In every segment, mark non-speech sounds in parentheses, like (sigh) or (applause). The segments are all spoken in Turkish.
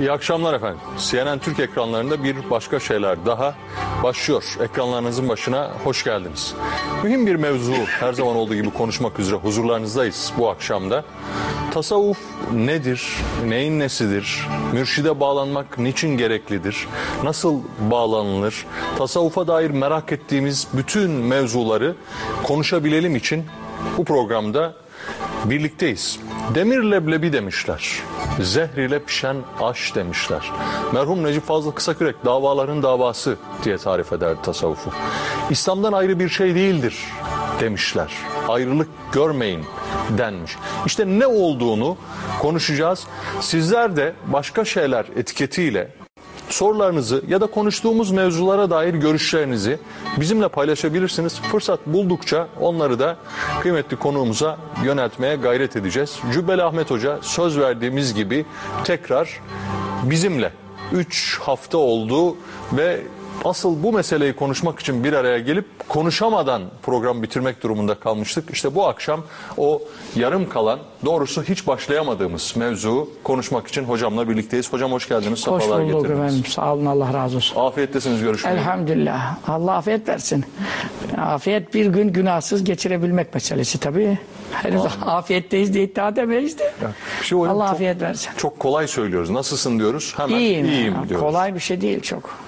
İyi akşamlar efendim. CNN Türk ekranlarında bir başka şeyler daha başlıyor. Ekranlarınızın başına hoş geldiniz. Mühim bir mevzu her zaman olduğu gibi konuşmak üzere huzurlarınızdayız bu akşamda. Tasavvuf nedir? Neyin nesidir? Mürşide bağlanmak niçin gereklidir? Nasıl bağlanılır? Tasavvufa dair merak ettiğimiz bütün mevzuları konuşabilelim için bu programda birlikteyiz. Demir leblebi demişler. Zehr ile pişen aş demişler. Merhum Necip Fazıl Kısakürek davaların davası diye tarif ederdi tasavvufu. İslam'dan ayrı bir şey değildir demişler. Ayrılık görmeyin denmiş. İşte ne olduğunu konuşacağız. Sizler de başka şeyler etiketiyle sorularınızı ya da konuştuğumuz mevzulara dair görüşlerinizi bizimle paylaşabilirsiniz. Fırsat buldukça onları da kıymetli konuğumuza yöneltmeye gayret edeceğiz. Cübbeli Ahmet Hoca söz verdiğimiz gibi tekrar bizimle 3 hafta oldu ve asıl bu meseleyi konuşmak için bir araya gelip konuşamadan program bitirmek durumunda kalmıştık. İşte bu akşam o yarım kalan doğrusu hiç başlayamadığımız mevzu konuşmak için hocamla birlikteyiz. Hocam hoş geldiniz. Hoş Sefalar bulduk getirdiniz. efendim. Sağ olun Allah razı olsun. Afiyettesiniz görüşmeyi. Elhamdülillah. Allah afiyet versin. Afiyet bir gün günahsız geçirebilmek meselesi tabii. Henüz afiyetteyiz diye iddia edemeyiz de. Şey hocam Allah çok- afiyet versin. Çok kolay söylüyoruz. Nasılsın diyoruz. Hemen İyiyim. iyiyim diyoruz. Kolay bir şey değil çok.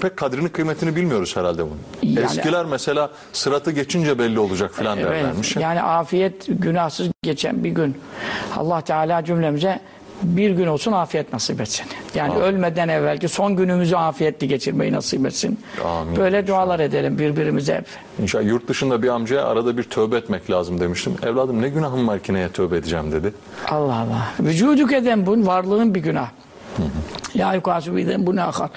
Pek kadrini kıymetini bilmiyoruz herhalde bunun. Yani- Eskiler mesela sıratı geçince belli olacak filan derlermiş. Yani afiyet günahsız geçen bir gün. Allah Teala cümlemize bir gün olsun afiyet nasip etsin. Yani ölmeden evvelki son günümüzü afiyetli geçirmeyi nasip etsin. Amin. Böyle dualar edelim birbirimize hep. İnşallah yurt dışında bir amcaya arada bir tövbe etmek lazım demiştim. Evladım ne günahım var ki neye tövbe edeceğim dedi. Allah Allah. Vücuduk eden bu varlığın bir günah. La yukasu biden bu ne akar.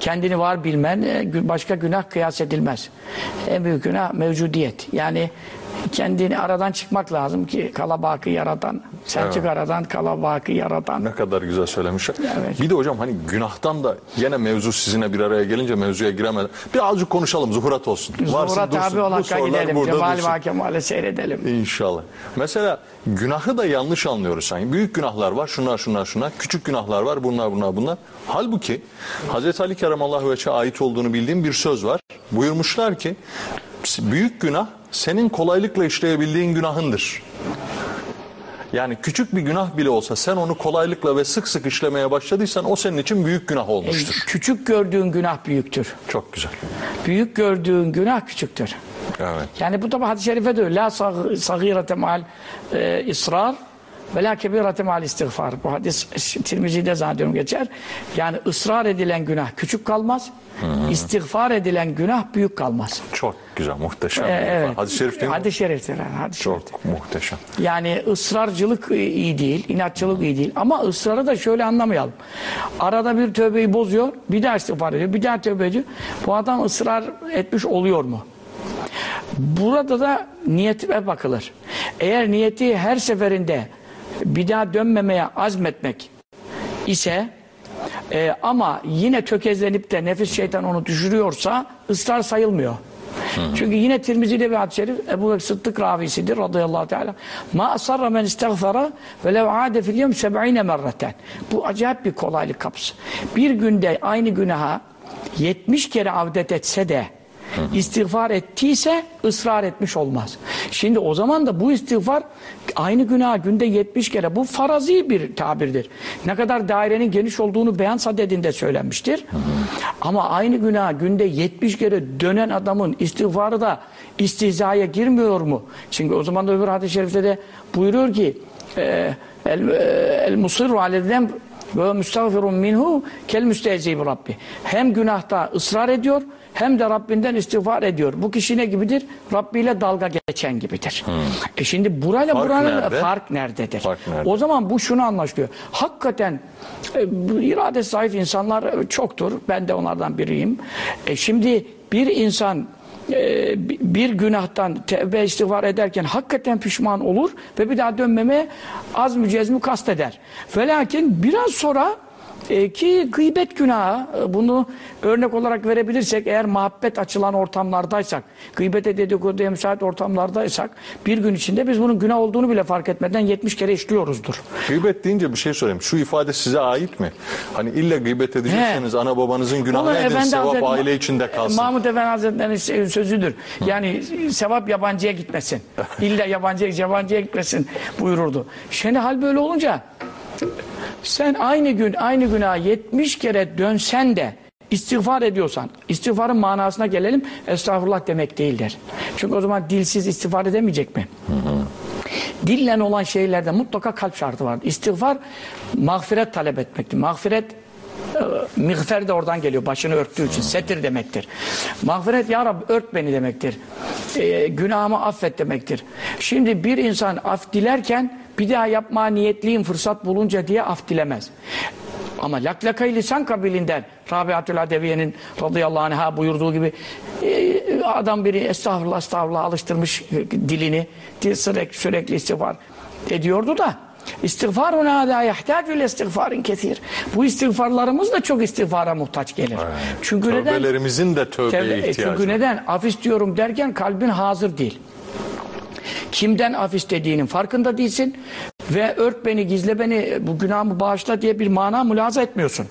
Kendini var bilmen e, başka günah kıyas edilmez. En büyük günah mevcudiyet. Yani kendini aradan çıkmak lazım ki kalabakı yaratan. Sen Evet. çık aradan kalabakı yaratan. Ne kadar güzel söylemiş. Evet. Bir de hocam hani günahtan da yine mevzu sizinle bir araya gelince mevzuya giremeden birazcık konuşalım zuhurat olsun. Varsın, Zuhurat dursun. abi sorular gidelim. Cemal dursun. ve Kemal'e seyredelim. İnşallah. Mesela günahı da yanlış anlıyoruz sanki. Büyük günahlar var, şunlar şunlar şunlar. Küçük günahlar var, bunlar bunlar bunlar. Halbuki Hz. Ali Keremallahu Veç'e ait olduğunu bildiğim bir söz var. Buyurmuşlar ki büyük günah senin kolaylıkla işleyebildiğin günahındır. Yani küçük bir günah bile olsa sen onu kolaylıkla ve sık sık işlemeye başladıysan o senin için büyük günah olmuştur. Küçük gördüğün günah büyüktür. Çok güzel. Büyük gördüğün günah küçüktür. Evet. Yani bu da hadis-i şerife diyor. La sag- sagirete mal e, ısrar ve la kebirete mal istiğfar. Bu hadis Tirmizi'de zannediyorum geçer. Yani ısrar edilen günah küçük kalmaz. İstiğfar edilen günah büyük kalmaz. Çok güzel, muhteşem. E, evet. Hadis-i şerif değil mi? Hadis-i şeriftir. yani, hadis-i şeriftir. Çok muhteşem. Yani ısrarcılık iyi değil, inatçılık iyi değil. Ama ısrarı da şöyle anlamayalım. Arada bir tövbeyi bozuyor, bir daha istiğfar ediyor, bir daha tövbe ediyor. Bu adam ısrar etmiş oluyor mu? Burada da niyetime bakılır. Eğer niyeti her seferinde bir daha dönmemeye azmetmek ise e, ama yine tökezlenip de nefis şeytan onu düşürüyorsa ısrar sayılmıyor. Çünkü yine Tirmizi'de bir hadis-i şerif Ebu Bekir Sıddık ravisidir radıyallahu teala. Ma asarra men istiğfara ve lev ade fil yevm seb'ine merreten. Bu acayip bir kolaylık kapısı. Bir günde aynı günaha 70 kere avdet etse de istiğfar ettiyse ısrar etmiş olmaz. Şimdi o zaman da bu istiğfar aynı günah günde 70 kere bu farazi bir tabirdir. Ne kadar dairenin geniş olduğunu beyan sadedinde söylenmiştir. Ama aynı günah günde 70 kere dönen adamın istiğfarı da istihzaya girmiyor mu? Çünkü o zaman da öbür hadis-i şerifte de buyuruyor ki e, el, el musirru alel ve müstağfirun minhu kel müstehzi bi rabbi. Hem günahta ısrar ediyor hem de Rabbinden istiğfar ediyor. Bu kişi ne gibidir? Rabbi ile dalga geçen gibidir. E şimdi burayla Fark buranın nerede? fark nerededir? Fark nerede? O zaman bu şunu anlaşılıyor. Hakikaten e, irade zayıf insanlar çoktur. Ben de onlardan biriyim. E, şimdi bir insan e, bi- bir günahtan tevbe istiğfar ederken hakikaten pişman olur ve bir daha dönmemeye az mücezmi kasteder. Ve lakin biraz sonra E, ki gıybet günahı e, bunu örnek olarak verebilirsek eğer muhabbet açılan ortamlardaysak gıybete dedikoduya müsait ortamlardaysak bir gün içinde biz bunun günah olduğunu bile fark etmeden 70 kere işliyoruzdur. Gıybet deyince bir şey sorayım. Şu ifade size ait mi? Hani illa gıybet edecekseniz ana babanızın günahı Efendi sevap Hazretleri- aile içinde kalsın. Mahmud Efendi Hazretleri'nin sözüdür. Yani sevap yabancıya gitmesin. İlla yabancıya, yabancıya gitmesin buyururdu. Şimdi hal böyle olunca sen aynı gün aynı günah 70 kere dönsen de istiğfar ediyorsan, istiğfarın manasına gelelim, estağfurullah demek değildir. Çünkü o zaman dilsiz istiğfar edemeyecek mi? Dillen olan şeylerde mutlaka kalp şartı vardır. İstiğfar mağfiret talep etmektir. Mağfiret Mağfer de oradan geliyor. Başını örttüğü için. Setir demektir. Mağfiret ya Rabbi ört beni demektir. E, günahımı affet demektir. Şimdi bir insan af dilerken bir daha yapmaya niyetliyim fırsat bulunca diye af dilemez. Ama laklakayı lisan kabilinden Rabiatül Adeviye'nin radıyallahu anh'a buyurduğu gibi e, adam biri estağfurullah estağfurullah alıştırmış e, dilini dil sürekli, sürekli istiğfar ediyordu da İstiğfarun hâdâ yahtâcül istiğfarin kesir. Bu istiğfarlarımız da çok istiğfara muhtaç gelir. Çünkü neden? Tövbelerimizin de tövbeye Tevbe- e, ihtiyacı Çünkü neden? Af istiyorum derken kalbin hazır değil. Kimden af istediğinin farkında değilsin ve ört beni, gizle beni, bu günahımı bağışla diye bir mana mülaza etmiyorsun.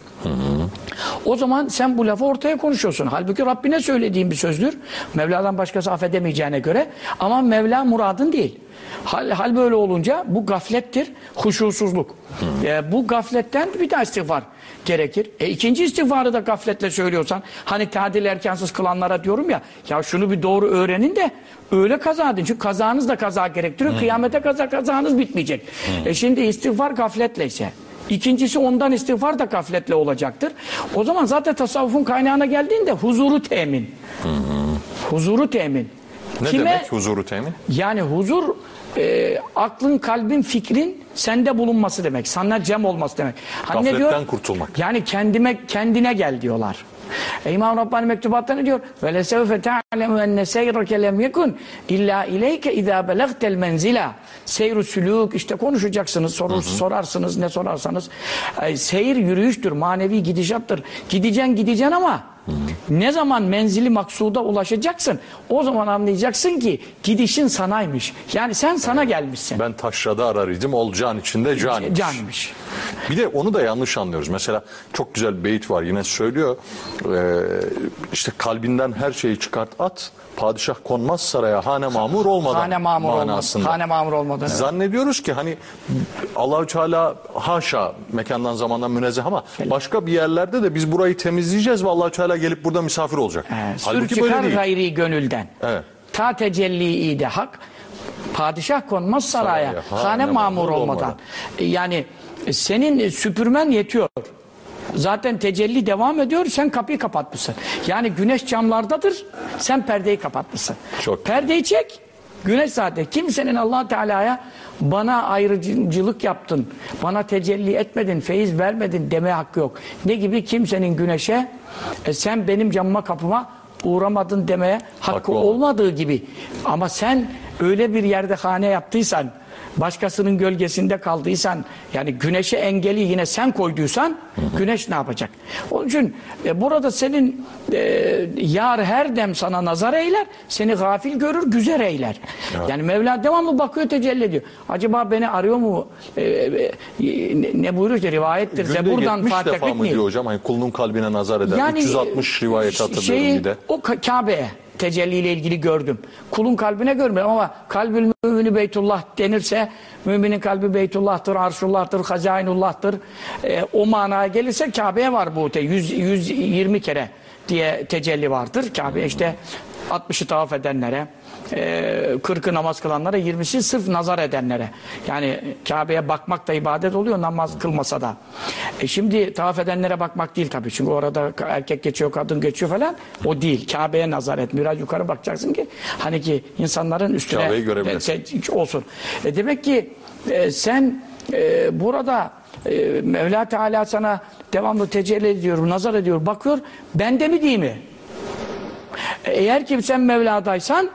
O zaman sen bu lafı ortaya konuşuyorsun. Halbuki Rabbine söylediğin bir sözdür. Mevla'dan başkası affedemeyeceğine göre. Ama Mevla muradın değil. Hal, hal böyle olunca bu gaflettir, huşusuzluk. E, bu gafletten bir daha istiğfar gerekir. E, ikinci istiğfarı da gafletle söylüyorsan, hani tadil erkansız kılanlara diyorum ya, ya şunu bir doğru öğrenin de öyle kaza edin. Çünkü kazanız da kaza gerektiriyor. Kıyamete kaza kazanız bitmeyecek. E şimdi istiğfar gafletle ise. İkincisi ondan istiğfar da gafletle olacaktır. O zaman zaten tasavvufun kaynağına geldiğinde huzuru temin. Huzuru temin. Ne demek huzuru temin? Yani huzur e, aklın, kalbin, fikrin sende bulunması demek. Sana cem olması demek. Hani Gafletten diyor? kurtulmak. Yani kendime kendine gel diyorlar. E, İmam Rabbani mektubatta ne diyor? Ve lesevfe ta'lemu enne seyreke lem yekun illa ileyke izâ belagtel menzila. Seyru sülûk işte konuşacaksınız, sorur, sorarsınız ne sorarsanız. E, seyir yürüyüştür, manevi gidişattır. Gideceksin gideceksin ama ne zaman menzili maksuda ulaşacaksın o zaman anlayacaksın ki gidişin sanaymış. Yani sen sana gelmişsin. Ben taşrada ararıydım, ol can içinde can. Canmış. Bir de onu da yanlış anlıyoruz. Mesela çok güzel beyit var yine söylüyor. Ee, işte kalbinden her şeyi çıkart at. Padişah konmaz saraya hane mamur olmadan Hane mamur olmadan. Hane mamur olmadan. evet. Zannediyoruz ki hani Allahü Teala haşa mekandan zamandan münezzeh ama başka bir yerlerde de biz burayı temizleyeceğiz ve Allahü Teala gelip burada misafir olacak. Sür Halbuki böyle çıkar değil. gayri gönülden. Evet. Ta tecelli de hak. Padişah konmaz saraya. Saraya, hane mamur olmadan. olmadan. E, Yani e, senin süpürmen yetiyor. Zaten tecelli devam ediyor. Sen kapıyı kapatmışsın. Yani güneş camlardadır. Sen perdeyi kapatmışsın. Çok. Perdeyi çek. Güneş zaten. Kimsenin allah Teala'ya bana ayrıcılık yaptın, bana tecelli etmedin, feyiz vermedin deme hakkı yok. Ne gibi kimsenin güneşe e, sen benim camıma kapıma uğramadın demeye hakkı Hakkı olmadı. olmadığı gibi. Ama sen öyle bir yerde hane yaptıysan, başkasının gölgesinde kaldıysan, yani güneşe engeli yine sen koyduysan, güneş ne yapacak? Onun için e, burada senin e, yar her dem sana nazar eyler, seni gafil görür, güzel eyler. Yani Mevla devamlı bakıyor, tecelli ediyor. Acaba beni arıyor mu? E, e, ne, ne buyuruyor işte rivayettir. Günde Zebur'dan 70 Fatih defa mı diyor hocam? Hani kulunun kalbine nazar eder. 360 rivayet hatırlıyorum şeyi, bir de. O Ka- Kabe'ye tecelliyle ilgili gördüm. Kulun kalbine görmedim ama kalbül mümini Beytullah denirse müminin kalbi Beytullah'tır, Arşullah'tır, Hazainullah'tır. Ee, o manaya gelirse Kabe'ye var bu te 100, 120 kere diye tecelli vardır. Kabe işte 60'ı tavaf edenlere, e, 40'ı namaz kılanlara, 20'si sırf nazar edenlere. Yani Kabe'ye bakmak da ibadet oluyor namaz kılmasa da. E şimdi tavaf edenlere bakmak değil tabii. Çünkü orada erkek geçiyor, kadın geçiyor falan. O değil. Kabe'ye nazar et. Biraz yukarı bakacaksın ki hani ki insanların üstüne olsun. E demek ki e, sen e, burada e, Mevla Teala sana devamlı tecelli ediyor, nazar ediyor, bakıyor. Bende mi değil mi? Eğer ki sen Mevla'daysan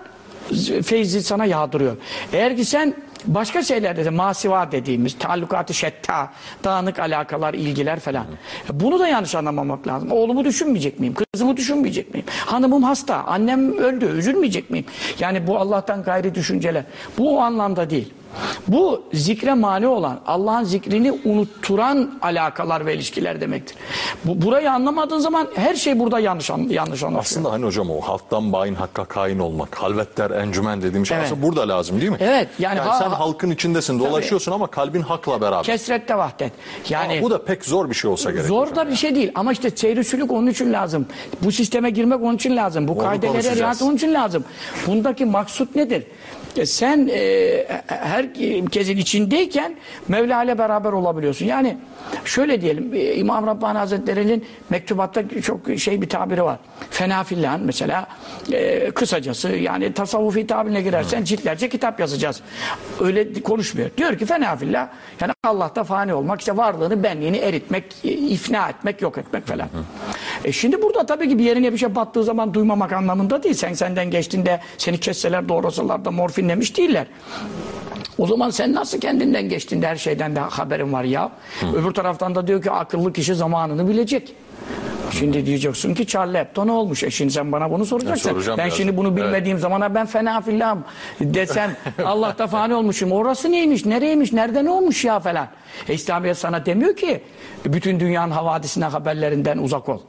feyzi sana yağdırıyor. Eğer ki sen Başka şeylerde de masiva dediğimiz taallukatı şetta, dağınık alakalar, ilgiler falan. Bunu da yanlış anlamamak lazım. Oğlumu düşünmeyecek miyim? Kızımı düşünmeyecek miyim? Hanımım hasta, annem öldü, üzülmeyecek miyim? Yani bu Allah'tan gayri düşünceler. Bu o anlamda değil. Bu zikre mani olan, Allah'ın zikrini unutturan alakalar ve ilişkiler demektir. Bu, burayı anlamadığın zaman her şey burada yanlış an- yanlış anlaşılıyor. Aslında hani hocam o halktan bayin hakka kain olmak, halvetler encümen dediğim şey Evet. aslında burada lazım değil mi? Evet, yani ha- sen halkın içindesin, dolaşıyorsun ama kalbin hakla beraber. Kesrette vahdet. Yani Ama bu da pek zor bir şey olsa gerek. Zor da bir şey değil ama işte seyrisülük onun için lazım. Bu sisteme girmek onun için lazım. Bu kaidelere riayet onun için lazım. Bundaki maksut nedir? E, Sen e, herkesin içindeyken Mevla ile beraber olabiliyorsun. Yani şöyle diyelim e, İmam Rabbani Hazretleri'nin mektubatta çok şey bir tabiri var. Fenafillan mesela e, kısacası yani tasavvufi tabirine girersen ciltlerce kitap yazacağız. Öyle konuşmuyor. Diyor ki fenafillah yani Allah'ta fani olmak işte varlığını benliğini eritmek, e, ifna etmek, yok etmek falan. E şimdi burada tabii ki bir yerine bir şey battığı zaman duymamak anlamında değil. Sen senden geçtiğinde seni kesseler doğrasalar da morfinlemiş değiller. O zaman sen nasıl kendinden geçtiğinde her şeyden de haberin var ya. Öbür taraftan da diyor ki akıllı kişi zamanını bilecek. Şimdi diyeceksin ki Charlie Hebdo ne olmuş? E şimdi sen bana bunu soracaksın. Ben biraz. şimdi bunu bilmediğim zamana ben fena fillahım desem Allah'ta fani olmuşum. Orası neymiş? Nereymiş? Nerede ne olmuş ya falan. E İslamiyet sana demiyor ki bütün dünyanın havadisine haberlerinden uzak ol.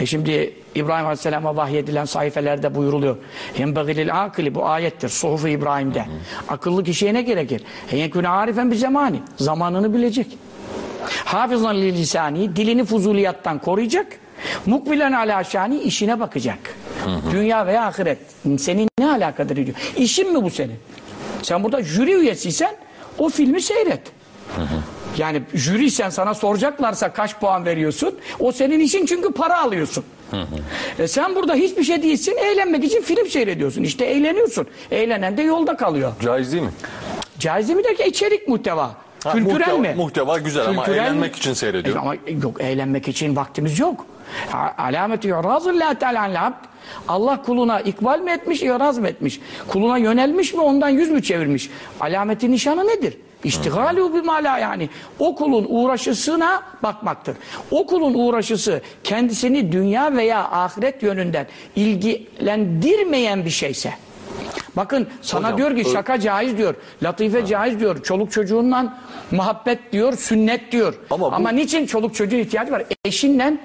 E şimdi İbrahim Aleyhisselam'a vahyedilen sayfelerde buyuruluyor. Yenbegilil akili bu ayettir. Suhuf-u İbrahim'de. Akıllı kişiye ne gerekir? Yekûne arifen bir zamani. Zamanını bilecek. Hafızan li lisani dilini fuzuliyattan koruyacak. Mukbilen ala şani işine bakacak. Dünya veya ahiret. Senin ne alakadar ediyor? İşin mi bu senin? Sen burada jüri üyesiysen o filmi seyret. Yani jüriysen sana soracaklarsa kaç puan veriyorsun? O senin işin çünkü para alıyorsun. E sen burada hiçbir şey değilsin. Eğlenmek için film seyrediyorsun. İşte eğleniyorsun. Eğlenen de yolda kalıyor. Caiz değil mi? Caiz mi der ki içerik muhteva. Ha, Kültürel muhteva- mi? muhteva güzel ama Kültürel eğlenmek mi? için seyrediyorum. E ama yok eğlenmek için vaktimiz yok. Alameti yurazillâhi teâlâ. Allah kuluna ikbal mi etmiş, iraz mı etmiş? Kuluna yönelmiş mi, ondan yüz mü çevirmiş? Alameti nişanı nedir? İştigalü bimala yani. O kulun uğraşısına bakmaktır. O kulun uğraşısı kendisini dünya veya ahiret yönünden ilgilendirmeyen bir şeyse. Bakın sana Hocam, diyor ki şaka caiz diyor. Latife caiz diyor. Çoluk çocuğunla muhabbet diyor, sünnet diyor. Ama Ama, bu- niçin çoluk çocuğun ihtiyacı var? Eşinle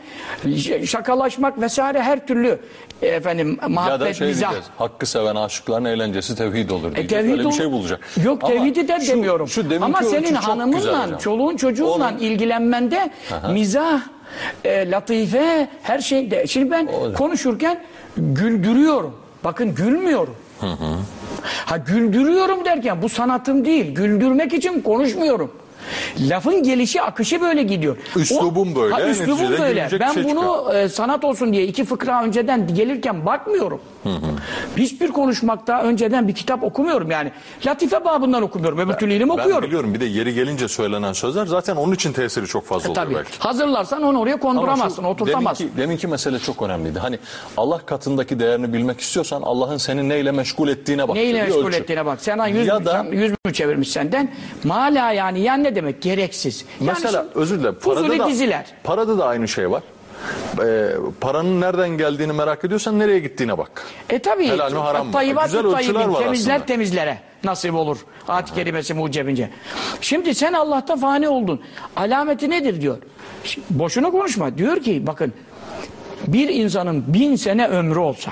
şakalaşmak vesaire her türlü e, efendim Ya da muhabbet, şey mizah. diyeceğiz. Hakkı seven aşıkların eğlencesi tevhid olur diyeceğiz. tevhid Öyle bir şey bulacak. Yok Ama tevhidi de şu- demiyorum. Şu Ama senin hanımınla, çoluğun çocuğunla Onun- ilgilenmende mizah, e, latife, her şeyde. Şimdi ben O- konuşurken güldürüyorum. Bakın gülmüyorum. Ha güldürüyorum derken bu sanatım değil. Güldürmek için konuşmuyorum. Lafın gelişi, akışı böyle gidiyor. Üslubum böyle, Ha, üslubum böyle. Ben bunu e, sanat olsun diye iki fıkra önceden gelirken bakmıyorum. Hiçbir konuşmakta önceden bir kitap okumuyorum yani. Latife babından okumuyorum. Öbür türlü ilim Ben okuyorum. biliyorum bir de yeri gelince söylenen sözler zaten onun için tesiri çok fazla oluyor Tabii. belki. Hazırlarsan onu oraya Ama konduramazsın, şu oturtamazsın. Deminki, deminki mesele çok önemliydi. Hani Allah katındaki değerini bilmek istiyorsan Allah'ın seni neyle meşgul ettiğine bak. Neyle meşgul ölçü. ettiğine bak. Sen yüz, Ya mü, da- sen yüz mü çevirmiş senden? Mala yani. Yani ne demek? Gereksiz. Yani Mesela şimdi özür dilerim. Parada da, diziler. parada da aynı şey var. Ee, paranın nereden geldiğini merak ediyorsan nereye gittiğine bak. E tabi. Helal mi, haram mı? Tayyibat Güzel ölçüler var Temizler aslında. temizlere. Nasip olur. Ayet-i kerimesi mucebince. Şimdi sen Allah'ta fani oldun. Alameti nedir diyor. Şimdi boşuna konuşma. Diyor ki bakın bir insanın bin sene ömrü olsa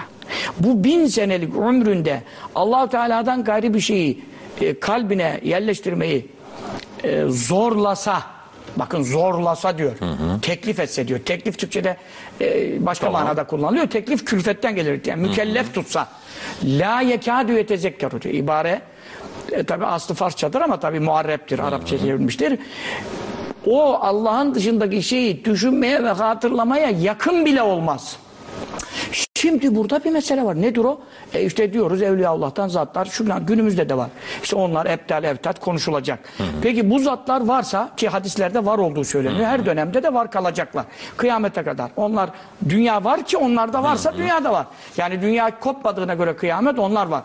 bu bin senelik ömründe allah Teala'dan gayri bir şeyi e, kalbine yerleştirmeyi e, zorlasa bakın zorlasa diyor. Teklif etse diyor. Teklif Türkçe'de e, başka manada kullanılıyor. Teklif külfetten gelir. Yani mükellef tutsa. La yekâdü yetezekkeru diyor. İbare e, tabi aslı Farsçadır ama tabi muharreptir. Arapça çevrilmiştir. O Allah'ın dışındaki şeyi düşünmeye ve hatırlamaya yakın bile olmaz. Şimdi burada bir mesele var. Nedir o? E işte diyoruz Evliyaullah'tan zatlar şunlar günümüzde de var. İşte onlar eptal evtat konuşulacak. Peki bu zatlar varsa ki hadislerde var olduğu söyleniyor. Her dönemde de var kalacaklar. Kıyamete kadar. Onlar dünya var ki onlarda varsa dünya da var. Yani dünya kopmadığına göre kıyamet onlar var.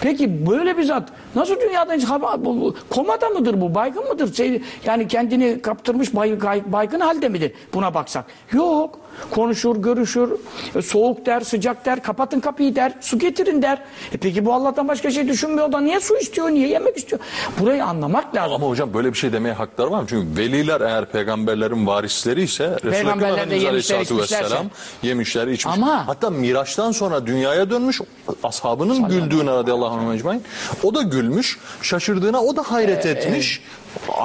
Peki böyle bir zat nasıl dünyadan hiç hava- bu- bu- komada mıdır bu? Baygın mıdır? Şey, yani kendini kaptırmış bay, baygın halde midir buna baksak? Yok. Konuşur, görüşür, e, soğuk der, sıcak der, kapatın kapıyı der, su getirin der. E peki bu Allah'tan başka şey düşünmüyor da niye su istiyor, niye yemek istiyor? Burayı anlamak lazım. Ama hocam böyle bir şey demeye hakları var mı? Çünkü veliler eğer peygamberlerin varisleri ise de Efendimiz Aleyhisselatü. Vesselam yemişler, içmiş. Ama- Hatta Miraç'tan sonra dünyaya dönmüş ashabının güldüğüne radıyallahu anh ecmaîn. O da gülmüş, şaşırdığına o da hayret etmiş.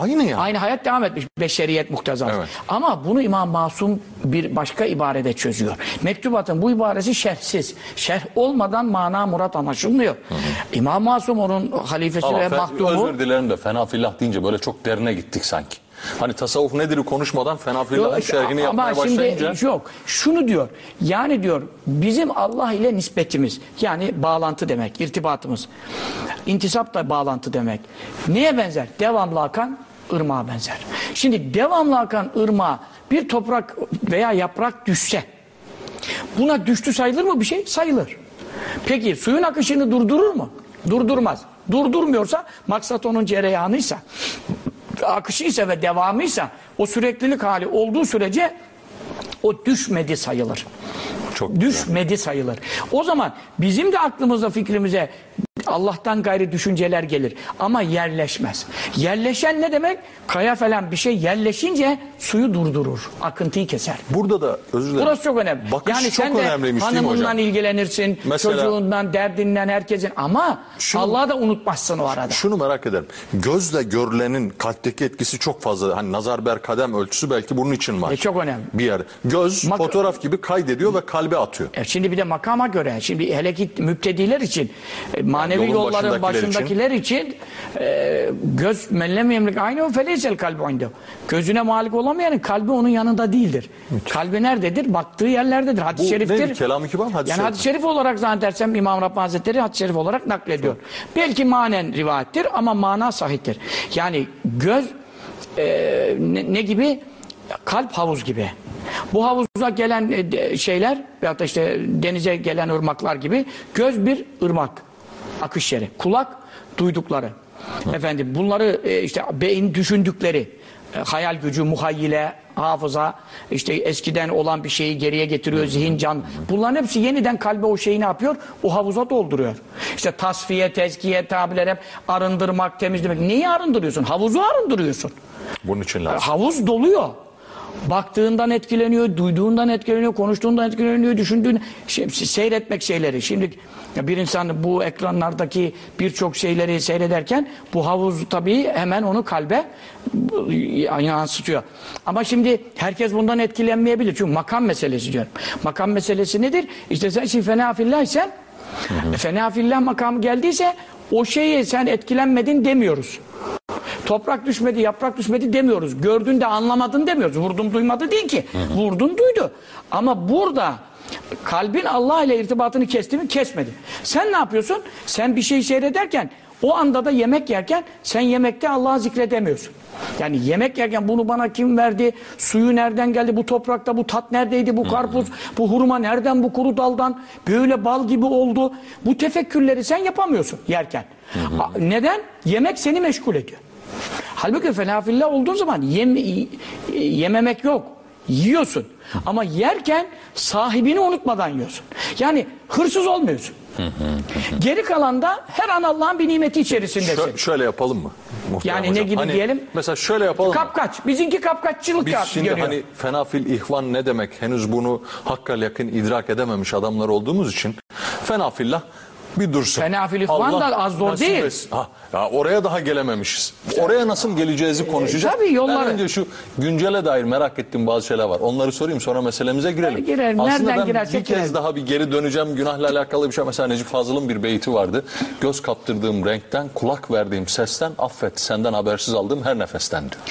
Aynı yani. Aynı hayat devam etmiş beşeriyet muktezası. Evet. Ama bunu İmam Masum bir başka ibarede çözüyor. Mektubatın bu ibaresi şerhsiz. Şerh olmadan mana murat anlaşılmıyor. İmam Masum onun halifesi Ama ve fe- mahdumu. özür dilerim de fena fillah deyince böyle çok derine gittik sanki. Hani tasavvuf nedir konuşmadan fena fillahın Yok, şerhini ama yapmaya şimdi başlayınca. yok. Şunu diyor. Yani diyor bizim Allah ile nispetimiz yani bağlantı demek, irtibatımız. İntisap da bağlantı demek. Neye benzer? Devamlı akan ırmağa benzer. Şimdi devamlı akan ırmağa bir toprak veya yaprak düşse buna düştü sayılır mı bir şey? Sayılır. Peki suyun akışını durdurur mu? Durdurmaz. Durdurmuyorsa maksat onun cereyanıysa akışıysa ve devamıysa o süreklilik hali olduğu sürece o düşmedi sayılır. Çok güzel. Düşmedi sayılır. O zaman bizim de aklımıza fikrimize Allah'tan gayri düşünceler gelir ama yerleşmez. Yerleşen ne demek? Kaya falan bir şey yerleşince suyu durdurur. Akıntıyı keser. Burada da özür dilerim. Burası çok önemli. Bakış yani çok sen de önemliymiş hanımından ilgilenirsin, Mesela- çocuğundan, derdinden, herkesin ama Şunu- Allah'ı da unutmazsın o arada. Şunu merak ederim. Gözle görülenin kalpteki etkisi çok fazla. Hani nazar ber kadem ölçüsü belki bunun için var. E, çok önemli. Bir yer. Göz Mak- fotoğraf gibi kaydediyor ve kalbe atıyor. E şimdi bir de makama göre, şimdi hele ki müptediler için, e, manevi yolun yolların başındakiler başındakiler için, e, göz mellem yemlik aynı o feleysel kalbi oyunda. Gözüne malik olamayanın kalbi onun yanında değildir. Kalbi nerededir? Baktığı yerlerdedir. Hadis-i Bu şeriftir. nedir? Kelam-ı Kibar mı? Hadis-i yani hadis-i şerif olarak zannedersem İmam Rabbani Hazretleri hadis-i şerif olarak naklediyor. Belki manen rivayettir ama mana sahiptir. Yani göz e, ne, ne gibi? Kalp havuz gibi. Bu havuza gelen e, şeyler veyahut da işte denize gelen ırmaklar gibi göz bir ırmak akış yeri. Kulak duydukları. Efendim bunları e, işte beyin düşündükleri e, hayal gücü, muhayyile, hafıza, işte eskiden olan bir şeyi geriye getiriyor, zihin, can. Bunların hepsi yeniden kalbe o şeyi ne yapıyor? O havuza dolduruyor. İşte tasfiye, tezkiye, tabirler hep arındırmak, temizlemek. Neyi arındırıyorsun? Havuzu arındırıyorsun. Bunun için lazım. Havuz doluyor. Baktığından etkileniyor, duyduğundan etkileniyor, konuştuğundan etkileniyor, düşündüğün şey, seyretmek şeyleri. Şimdi bir insan bu ekranlardaki birçok şeyleri seyrederken bu havuz tabii hemen onu kalbe yansıtıyor. Ama şimdi herkes bundan etkilenmeyebilir. Çünkü makam meselesi diyorum. Makam meselesi nedir? İşte sen şimdi fena fillaysen e, fena fillah makamı geldiyse o şeyi sen etkilenmedin demiyoruz. Toprak düşmedi, yaprak düşmedi demiyoruz. Gördün de anlamadın demiyoruz. Vurdum duymadı değil ki. Vurdun duydu. Ama burada kalbin Allah ile irtibatını kesti mi? Kesmedi. Sen ne yapıyorsun? Sen bir şey seyrederken o anda da yemek yerken sen yemekte Allah'ı zikredemiyorsun. Yani yemek yerken bunu bana kim verdi? Suyu nereden geldi? Bu toprakta bu tat neredeydi? Bu karpuz, bu hurma nereden bu kuru daldan? Böyle bal gibi oldu. Bu tefekkürleri sen yapamıyorsun yerken. Neden? Yemek seni meşgul ediyor. Halbuki felafillah olduğun zaman yem, yememek yok. Yiyorsun. Ama yerken sahibini unutmadan yiyorsun. Yani hırsız olmuyorsun. Geri kalanda her an Allah'ın bir nimeti içerisindesin. Şö- şöyle yapalım mı? Muhterem Yani ne hocam? gibi Hani diyelim? Mesela şöyle yapalım mı? Kapkaç. Bizimki kapkaççılık Biz şimdi görüyor. hani fenafil ihvan ne demek henüz bunu hakkal yakın idrak edememiş adamlar olduğumuz için fenafillah bir dursun. Fenafil ihvan da az zor değil. Ha, ya oraya daha gelememişiz. Oraya nasıl geleceğizi konuşacağız. tabii yolları- Ben önce şu güncele dair merak ettiğim bazı şeyler var. Onları sorayım sonra meselemize girelim. Girer, Aslında nereden ben girersek bir kez girelim. daha bir geri döneceğim. Günahla alakalı bir şey. Mesela Necip Fazıl'ın bir beyti vardı. Göz kaptırdığım renkten, kulak verdiğim sesten, affet senden habersiz aldığım her nefesten diyor.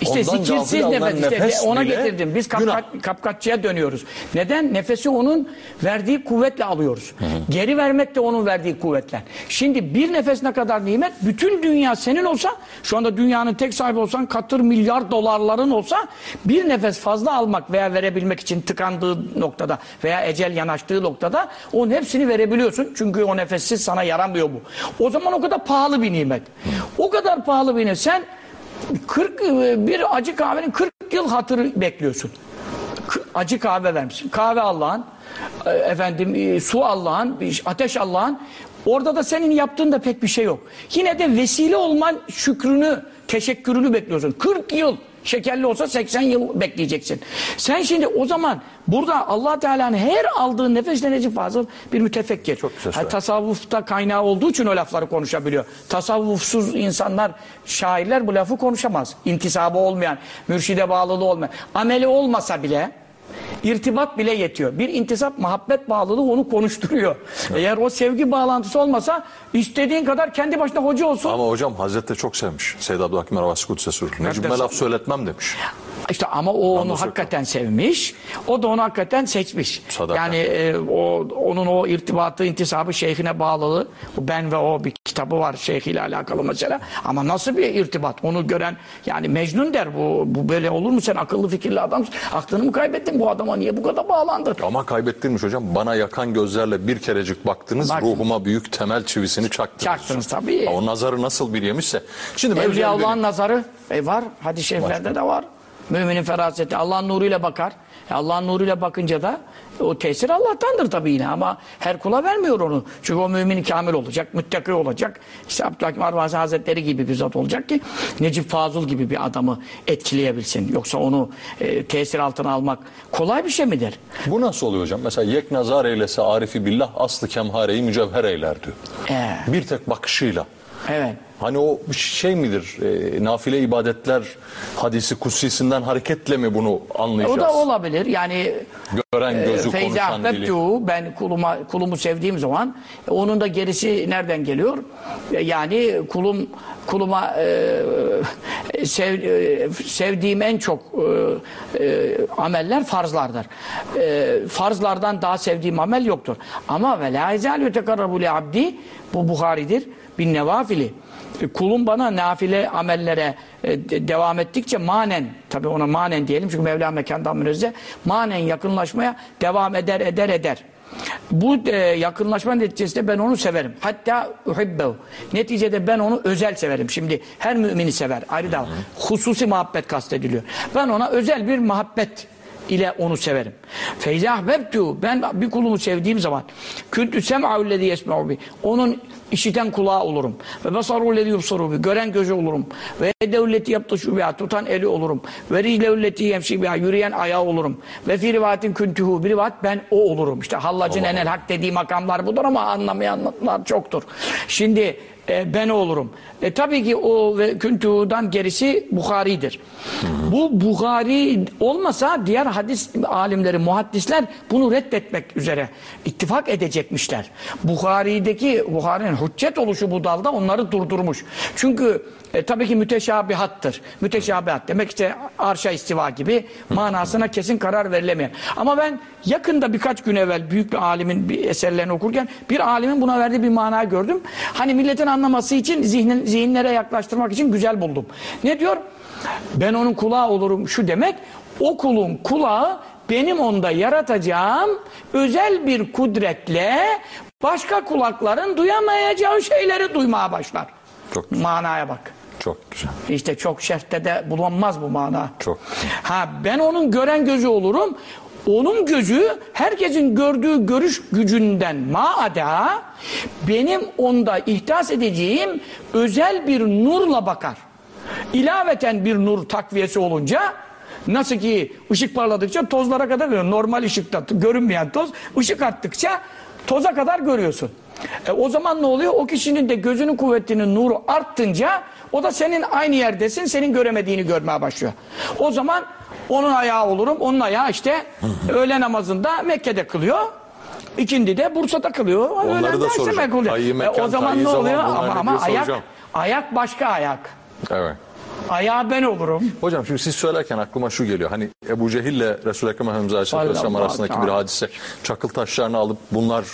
İşte Ondan zikirsiz nefes, işte nefes ona getirdim. Biz günah. kapkaç, kapkaççıya dönüyoruz. Neden? Nefesi onun verdiği kuvvetle alıyoruz. Geri vermek de onun verdiği kuvvetle. Şimdi bir nefes ne kadar nimet? Bütün dünya senin olsa, şu anda dünyanın tek sahibi olsan katır milyar dolarların olsa bir nefes fazla almak veya verebilmek için tıkandığı noktada veya ecel yanaştığı noktada onun hepsini verebiliyorsun. Çünkü o nefessiz sana yaramıyor bu. O zaman o kadar pahalı bir nimet. O kadar pahalı bir nimet. Sen 40 e, bir acı kahvenin 40 yıl hatırı bekliyorsun. Acı kahve vermişsin. Kahve Allah'ın, e, efendim e, su Allah'ın, ateş Allah'ın. Orada da senin yaptığın da pek bir şey yok. Yine de vesile olman şükrünü, teşekkürünü bekliyorsun. 40 yıl şekerli olsa 80 yıl bekleyeceksin. Sen şimdi o zaman burada Allah Teala'nın her aldığı nefesle Necip Fazıl bir mütefekkir. Çok güzel söyledin. tasavvufta kaynağı olduğu için o lafları konuşabiliyor. Tasavvufsuz insanlar, şairler bu lafı konuşamaz. İntisabı olmayan, mürşide bağlılığı olmayan. Ameli olmasa bile irtibat bile yetiyor. Bir intisap, muhabbet bağlılığı onu konuşturuyor. Eğer o sevgi bağlantısı olmasa istediğin kadar kendi başına hoca olsun. Ama hocam Hazreti de çok sevmiş. Seyyid Abdülhakim Ervasi Kudüs'e sürür. Necip'e laf söyletmem demiş. İşte ama o onu Namus hakikaten sevmiş. O da onu hakikaten seçmiş. Sadakat. Yani e, o onun o irtibatı, intisabı şeyhine bağlılığı. Ben ve o bir kitabı var şeyhiyle alakalı mesela. Ama nasıl bir irtibat? Onu gören yani Mecnun der bu bu böyle olur mu sen akıllı fikirli adamsın. Aklını mı kaybettin bu adama niye bu kadar bağlandın? Ama kaybettirmiş hocam. Bana yakan gözlerle bir kerecik baktınız. Bak. Ruhuma büyük temel çivisini çaktınız. Çaktınız tabii. O nazarı nasıl bir yemişse. Şimdi mevzuya Evliya dönelim. Allah'ın nazarı e var. Hadis-i şeriflerde de var. Müminin feraseti Allah'ın nuruyla bakar. Allah'ın nuruyla bakınca da o tesir Allah'tandır tabii yine ama her kula vermiyor onu. Çünkü o mümin kamil olacak, müttaki olacak. İşte Abdülhakim Arvasi Hazretleri gibi bir zat olacak ki Necip Fazıl gibi bir adamı etkileyebilsin. Yoksa onu e, tesir altına almak kolay bir şey midir? Bu nasıl oluyor hocam? Mesela yek nazar eylese arifi billah aslı kemhareyi mücevher eyler diyor. Ee, Bir tek bakışıyla. evet. Hani o şey midir? E, nafile ibadetler hadisi kutsisinden hareketle mi bunu anlayacağız? O da olabilir. Yani Gören gözü Feyzi konuşan dili. ben kuluma, kulumu sevdiğim zaman e, onun da gerisi nereden geliyor? E, Yani kulum kuluma e, sev, e, sevdiğim en çok e, e, ameller farzlardır. E, farzlardan daha sevdiğim amel yoktur. Ama ve la li abdi bu Buhari'dir. Bin nevafili. E, Kulum bana nafile amellere e, de- devam ettikçe manen, tabi ona manen diyelim çünkü Mevla mekandan münezzeh, manen yakınlaşmaya devam eder eder eder. Bu e, yakınlaşma neticesinde ben onu severim. Hatta uhibbehu. Neticede ben onu özel severim. Şimdi her mümini sever. Ayrı da hususi muhabbet kastediliyor. Ben ona özel bir muhabbet ile onu severim. Feyza ahbebtu ben bir kulumu sevdiğim zaman küntü sem'ahu lezi yesme'u bi onun işiten kulağı olurum. Ve basaru lezi yubsaru gören gözü olurum. Ve devleti yaptışu biha tutan eli olurum. Ve riclevleti yemşi biha yürüyen ayağı olurum. Ve fi rivayetin küntühü bir rivayet ben o olurum. İşte hallacın Allah enel hak dediği makamlar budur ama anlamayanlar çoktur. Şimdi e, ben olurum. E, tabii ki o ve küntühudan gerisi Bukhari'dir. Bu Bukhari olmasa diğer hadis alimleri, muhaddisler bunu reddetmek üzere ittifak edecekmişler. Bukhari'deki Bukhari'nin hüccet oluşu bu dalda onları durdurmuş. Çünkü e, tabii ki müteşabihattır. Müteşabihat demek işte arşa istiva gibi manasına kesin karar verilemeyen. Ama ben yakında birkaç gün evvel büyük bir alimin bir eserlerini okurken bir alimin buna verdiği bir mana gördüm. Hani milletin anlaması için zihnin, zihinlere yaklaştırmak için güzel buldum. Ne diyor? Ben onun kulağı olurum şu demek o kulun kulağı benim onda yaratacağım özel bir kudretle başka kulakların duyamayacağı şeyleri duymaya başlar. Çok. Manaya bak. Çok güzel. İşte çok şerhte de bulunmaz bu mana. Çok. Ha ben onun gören gözü olurum. Onun gözü herkesin gördüğü görüş gücünden maada benim onda ihdas edeceğim özel bir nurla bakar. İlaveten bir nur takviyesi olunca nasıl ki ışık parladıkça tozlara kadar görüyor. Normal ışıkta görünmeyen toz ışık attıkça toza kadar görüyorsun. E, o zaman ne oluyor? O kişinin de gözünün kuvvetinin nuru arttınca o da senin aynı yerdesin, senin göremediğini görmeye başlıyor. O zaman onun ayağı olurum, onun ayağı işte öğle namazında Mekke'de kılıyor. İkindi de Bursa'da kılıyor. Onları Öğlen da soracağım. kılıyor. Tayyi E, o zaman ne zaman oluyor? bunlar Ama, ama ayak, soracağım. ayak başka ayak. Evet. Ayağı ben olurum. Hocam şimdi siz söylerken aklıma şu geliyor. Hani Ebu Cehil ile Resul-i Ekrem Efendimiz Aleyhisselatü Vesselam Sallallahu arasındaki bir hadise. Çakıl taşlarını alıp bunlar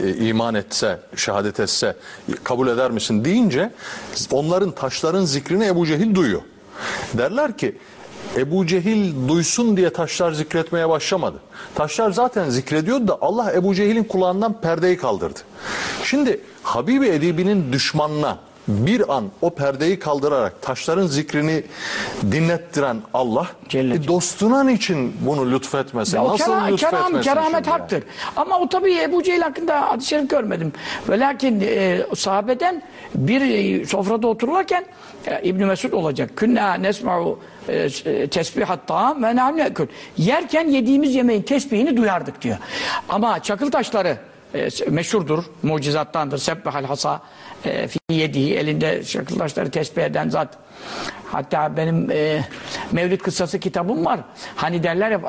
e, iman etse, şehadet etse kabul eder misin deyince onların taşların zikrini Ebu Cehil duyuyor. Derler ki Ebu Cehil duysun diye taşlar zikretmeye başlamadı. Taşlar zaten zikrediyordu da Allah Ebu Cehil'in kulağından perdeyi kaldırdı. Şimdi Habibi Edibi'nin düşmanına bir an o perdeyi kaldırarak taşların zikrini dinlettiren Allah Celle e, dostuna için bunu lütfetmesin? Ya Nasıl kera- lütfetmesin? keram, keramet haktır. Ama o tabii Ebu Cehil hakkında hadis-i şerif görmedim. Ve lakin e, sahabeden bir e, sofrada otururken e, İbn Mesud olacak. Künna nesma'u e, tesbihat ta'am ve na'am ne'kül. Yerken yediğimiz yemeğin tesbihini duyardık diyor. Ama çakıl taşları e, meşhurdur, mucizattandır. Sebbehal hasa e, fi yediği, elinde çakıl taşları tesbih eden zat. Hatta benim e, Mevlid kıssası kitabım var. Hani derler ya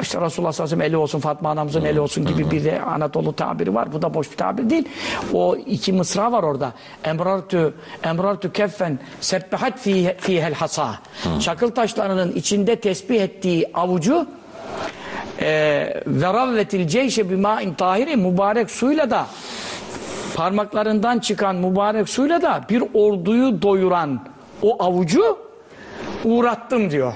işte Resulullah sallallahu eli olsun, Fatma anamızın eli olsun gibi bir de Anadolu tabiri var. Bu da boş bir tabir değil. O iki mısra var orada. Emrartu emrartu keffen sebbehat fi fihel hasa. Çakıl taşlarının içinde tesbih ettiği avucu e, ve ravvetil ceyşe bimâin tahiri mübarek suyla da parmaklarından çıkan mübarek suyla da bir orduyu doyuran o avucu uğrattım diyor.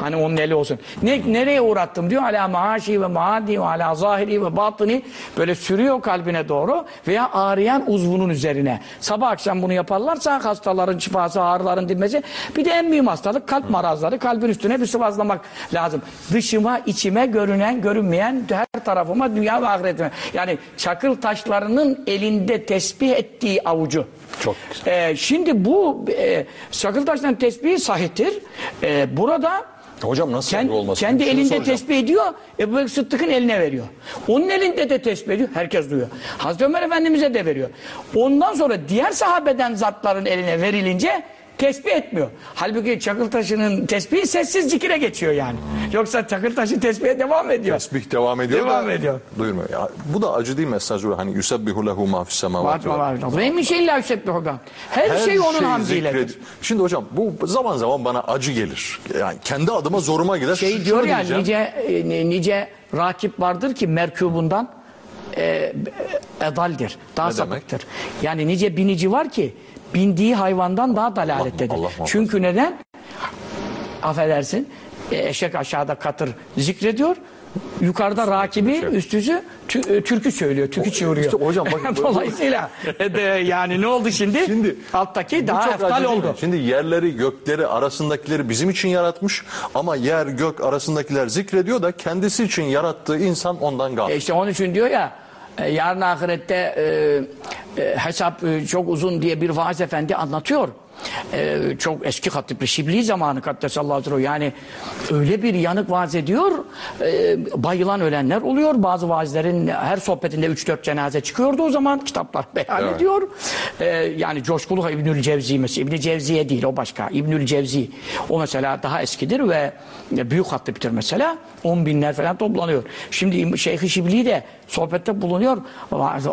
Hani onun eli olsun. Ne, nereye uğrattım diyor. Ala maaşi ve maadi ve ala zahiri ve batını böyle sürüyor kalbine doğru veya ağrıyan uzvunun üzerine. Sabah akşam bunu yaparlarsa hastaların şifası, ağrıların dinmesi. Bir de en mühim hastalık kalp marazları. Kalbin üstüne bir sıvazlamak lazım. Dışıma, içime görünen, görünmeyen her tarafıma dünya ve ahiretime. Yani çakıl taşlarının elinde tesbih ettiği avucu. Çok güzel. Ee, şimdi bu e, çakıl taşlarının tesbihi sahiptir. Ee, burada Hocam nasıl Kend- bu olmasın? kendi elinde soracağım. tesbih ediyor. Ebu Bekir Sıddık'ın eline veriyor. Onun elinde de tesbih ediyor. Herkes duyuyor. Hazreti Ömer Efendimiz'e de veriyor. Ondan sonra diğer sahabeden zatların eline verilince tesbih etmiyor. Halbuki çakıl taşının tesbihi sessiz zikire geçiyor yani. Yoksa çakıl taşı tesbihe devam ediyor. Tesbih devam ediyor Devam da ediyor. duyurmuyor. Ya, bu da acı değil mi estağfurullah? Hani yusebbihu lehu ma fis semavati. Ve min şeyin la yusebbihu biham. Her, şey onun hamdiyledir. zikredi- Şimdi hocam bu zaman zaman bana acı gelir. Yani kendi adıma zoruma gider. Şey Şunu diyor ya nice e, ni- nice rakip vardır ki merkubundan e, edaldir. Daha Ne sapıktır. Yani nice binici var ki bindiği hayvandan daha dalalettedir. Allah muhafaza. Çünkü neden? Affedersin. e, eşek aşağıda katır zikrediyor. Yukarıda rakibi tü- e, türkü söylüyor, türkü çığırıyor. işte hocam bakın- (laughs) Dolayısıyla e, de, yani ne oldu şimdi? Şimdi Alttaki daha eftal oldu. Şimdi yerleri, gökleri arasındakileri bizim için yaratmış ama yer, gök arasındakiler zikrediyor da kendisi için yarattığı insan ondan gafil. E işte onun için diyor ya e, yarın ahirette e, e, hesap e, çok uzun diye bir vaaz efendi anlatıyor. E, çok eski hatipli Şibli zamanı Kaddesallahu aleyhi yani öyle bir yanık vaaz ediyor e, bayılan ölenler oluyor. Bazı vaazlerin her sohbetinde 3-4 cenaze çıkıyordu o zaman kitaplar beyan Evet. ediyor. E, yani coşkulu İbnül Cevzi mesela İbnül Cevziye değil o başka. İbnül Cevzi o mesela daha eskidir ve büyük hatiptir mesela. 10 binler falan toplanıyor. Şimdi Şeyh-i Şibli de sohbette bulunuyor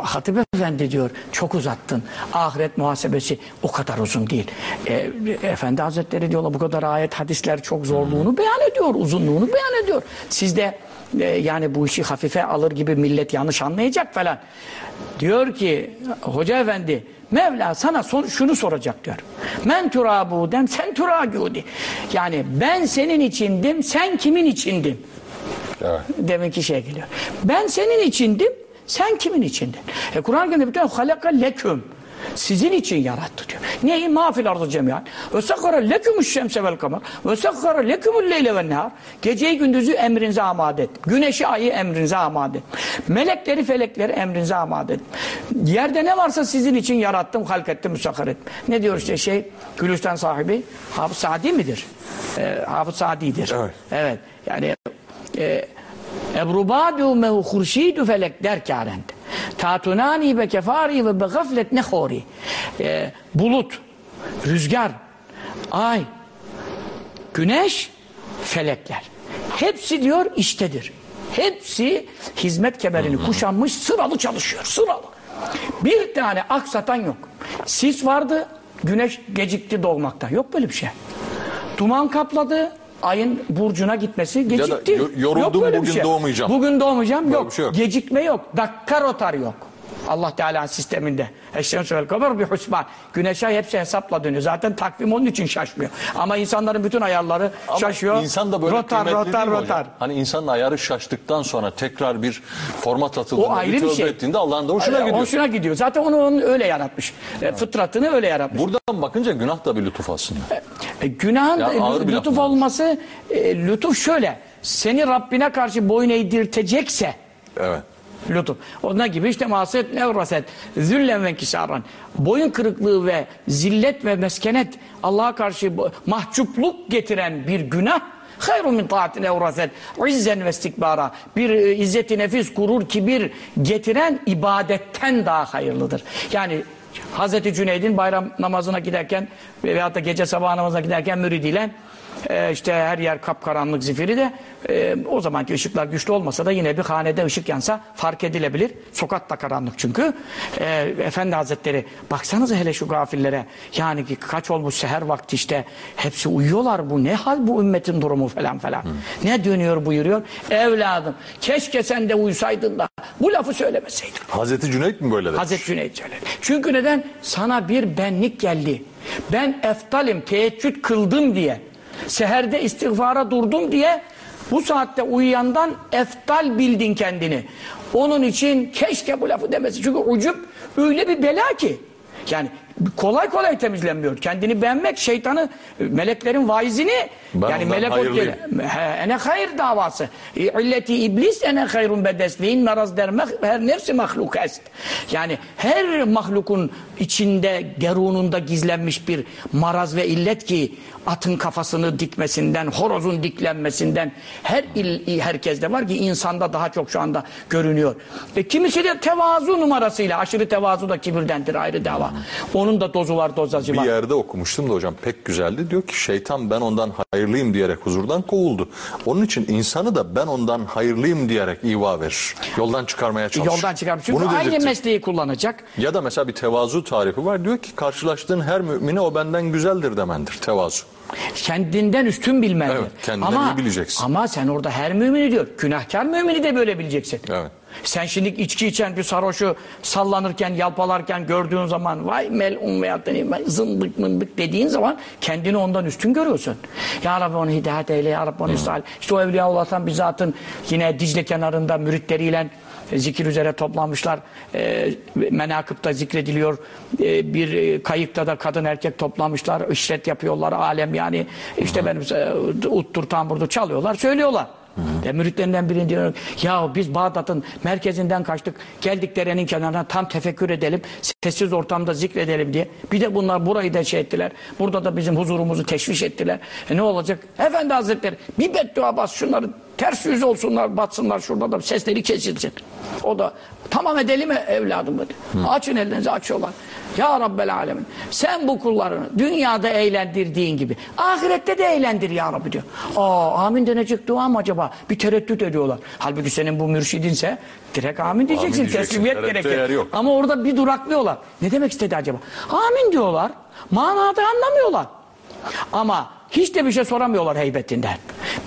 Hatip Efendi diyor çok uzattın ahiret muhasebesi o kadar uzun değil E, Efendi Hazretleri diyorlar bu kadar ayet hadisler çok zorluğunu beyan ediyor uzunluğunu beyan ediyor siz de e, yani bu işi hafife alır gibi millet yanlış anlayacak falan diyor ki hoca efendi Mevla sana son, şunu soracak diyor. Men turabudem sen turagudi. Yani ben senin içindim sen kimin içindin? Evet. Deminki şeye geliyor. Ben senin içindim, sen kimin içindin? E Kur'an-ı Kerim'de tane halaka leküm. Sizin için yarattı diyor. Neyi? Mafil ardı cemiyan. Ve sakkara lekümüş şemse vel kamer. Ve sakkara lekümül leyle ve nehar. Geceyi gündüzü emrinize amade et. Güneşi ayı emrinize amade et. Melekleri felekleri emrinize amade et. Yerde ne varsa sizin için yarattım, halk ettim, müsakkar ettim. Ne diyor işte şey, Gülistan sahibi Hafız Sadi midir? E, Hafız Sadi'dir. Evet. Evet. Yani Ebrubadu mehu hurşidu felek der kârend. Tatunani be kefari ve be gaflet nehori. E, bulut, rüzgar, ay, güneş, felekler. Hepsi diyor iştedir. Hepsi hizmet kemerini kuşanmış sıralı çalışıyor. Sıralı. Bir tane aksatan yok. Sis vardı, güneş gecikti doğmakta. Yok böyle bir şey. Duman kapladı. Ayın burcuna gitmesi gecikti. yo- yoruldum, Yok böyle bir bugün şey. doğmayacağım. Bugün doğmayacağım. Böyle Yok. bir şey yok. Gecikme yok. Dakika rotar yok. Allah Teala'nın sisteminde. Eşşemsü vel kamer bir husban. Güneş ay hepsi hesapla dönüyor. Zaten takvim onun için şaşmıyor. Ama insanların bütün ayarları Ama şaşıyor. insan da böyle rotar, kıymetli rotar, değil mi hocam? rotar. Hani insanın ayarı şaştıktan sonra tekrar bir format atıldığında, O ayrı bir şey. ettiğinde Allah'ın da hoşuna Ee, gidiyor. Hoşuna gidiyor. Zaten onu, onu öyle yaratmış. E, Fıtratını öyle yaratmış. Buradan bakınca günah da bir lütuf aslında. E, günahın e, ağır bir lütuf laf olması, e, lütuf şöyle. Seni Rabbine karşı boyun eğdirtecekse Evet. Lütuf. Ona gibi işte maset nevraset, züllen ve kisaran. Boyun kırıklığı ve zillet ve meskenet Allah'a karşı mahcupluk getiren bir günah hayrun min taatin evraset izzen ve istikbara bir e, izzeti nefis gurur kibir getiren ibadetten daha hayırlıdır. Yani Hazreti Cüneyd'in bayram namazına giderken veyahut da gece sabah namazına giderken müridiyle e, işte her yer kapkaranlık zifiri de e, o zamanki ışıklar güçlü olmasa da yine bir hanede ışık yansa fark edilebilir. Sokak da karanlık çünkü. E, Efendi Hazretleri baksanıza hele şu gafillere yani ki kaç olmuş seher vakti işte hepsi uyuyorlar bu ne hal bu ümmetin durumu falan falan. Ne dönüyor buyuruyor? Evladım keşke sen de uyusaydın da bu lafı söylemeseydin. Hazreti Cüneyt mi böyle demiş? Hazreti Cüneyt söyledi. Çünkü neden? Sana bir benlik geldi. Ben eftalim, teheccüd kıldım diye, seherde istiğfara durdum diye bu saatte uyuyandan eftal bildin kendini. Onun için keşke bu lafı demesi. Çünkü ucup öyle bir bela ki. Yani kolay kolay temizlenmiyor. Kendini beğenmek şeytanı, meleklerin vaizini Ben yani melek hayırlıyım. Ene hayır davası. İlleti iblis ene hayrun bedesliğin meraz dermek her nefsi mahluk est. Yani her mahlukun içinde, gerununda gizlenmiş bir maraz ve illet ki atın kafasını dikmesinden, horozun diklenmesinden her il, herkeste var ki insanda daha çok şu anda görünüyor. E, kimisi de tevazu numarasıyla, aşırı tevazu da kibirdendir ayrı dava. Onun da dozu var, dozajı Bir var. yerde okumuştum da hocam pek güzeldi. Diyor ki şeytan ben ondan hayırlıyım diyerek huzurdan kovuldu. Onun için insanı da ben ondan hayırlıyım diyerek iva verir. Yoldan çıkarmaya çalışır. Yoldan çıkarmış. Çünkü Bunu aynı dedirtir. mesleği kullanacak. Ya da mesela bir tevazu tarifi var. Diyor ki karşılaştığın her mümine o benden güzeldir demendir. Tevazu. Kendinden üstün bilmendir. Evet, kendinden iyi bileceksin. Ama sen orada her mümini diyor. Günahkar mümini de böyle bileceksin. Evet. Sen şimdi içki içen bir sarhoşu sallanırken, yalpalarken gördüğün zaman vay melun veyahut da zındık mındık dediğin zaman kendini ondan üstün görüyorsun. Ya Rabbi onu hidayet eyle, Ya Rabbi onu ıslah. İşte o Evliyaullah'tan bir zatın yine Dicle kenarında müritleriyle zikir üzere toplanmışlar. E, menakıpta zikrediliyor. E, bir e, kayıkta da kadın erkek toplanmışlar. İşret yapıyorlar. Alem yani. işte benim e, uttur tamburdu çalıyorlar. Söylüyorlar. E, müritlerinden biri diyor ya biz Bağdat'ın merkezinden kaçtık geldik derenin kenarına tam tefekkür edelim sessiz ortamda zikredelim diye bir de bunlar burayı da şey ettiler burada da bizim huzurumuzu teşviş ettiler e ne olacak Efendi Hazretleri bir beddua bas şunları ters yüz olsunlar batsınlar şurada da sesleri kesilsin o da tamam edelim mi evladım dedi. açın ellerinizi açıyorlar ya Rabbel Alemin sen bu kullarını dünyada eğlendirdiğin gibi ahirette de eğlendir ya Rabbi diyor. Aa amin denecek dua mı acaba? Bir tereddüt ediyorlar. Halbuki senin bu mürşidinse direkt amin diyeceksin. diyeceksin. Teslimiyet gerekir. Ama orada bir duraklıyorlar. Ne demek istedi acaba? Amin diyorlar. Manada anlamıyorlar. Ama hiç de bir şey soramıyorlar heybetinden.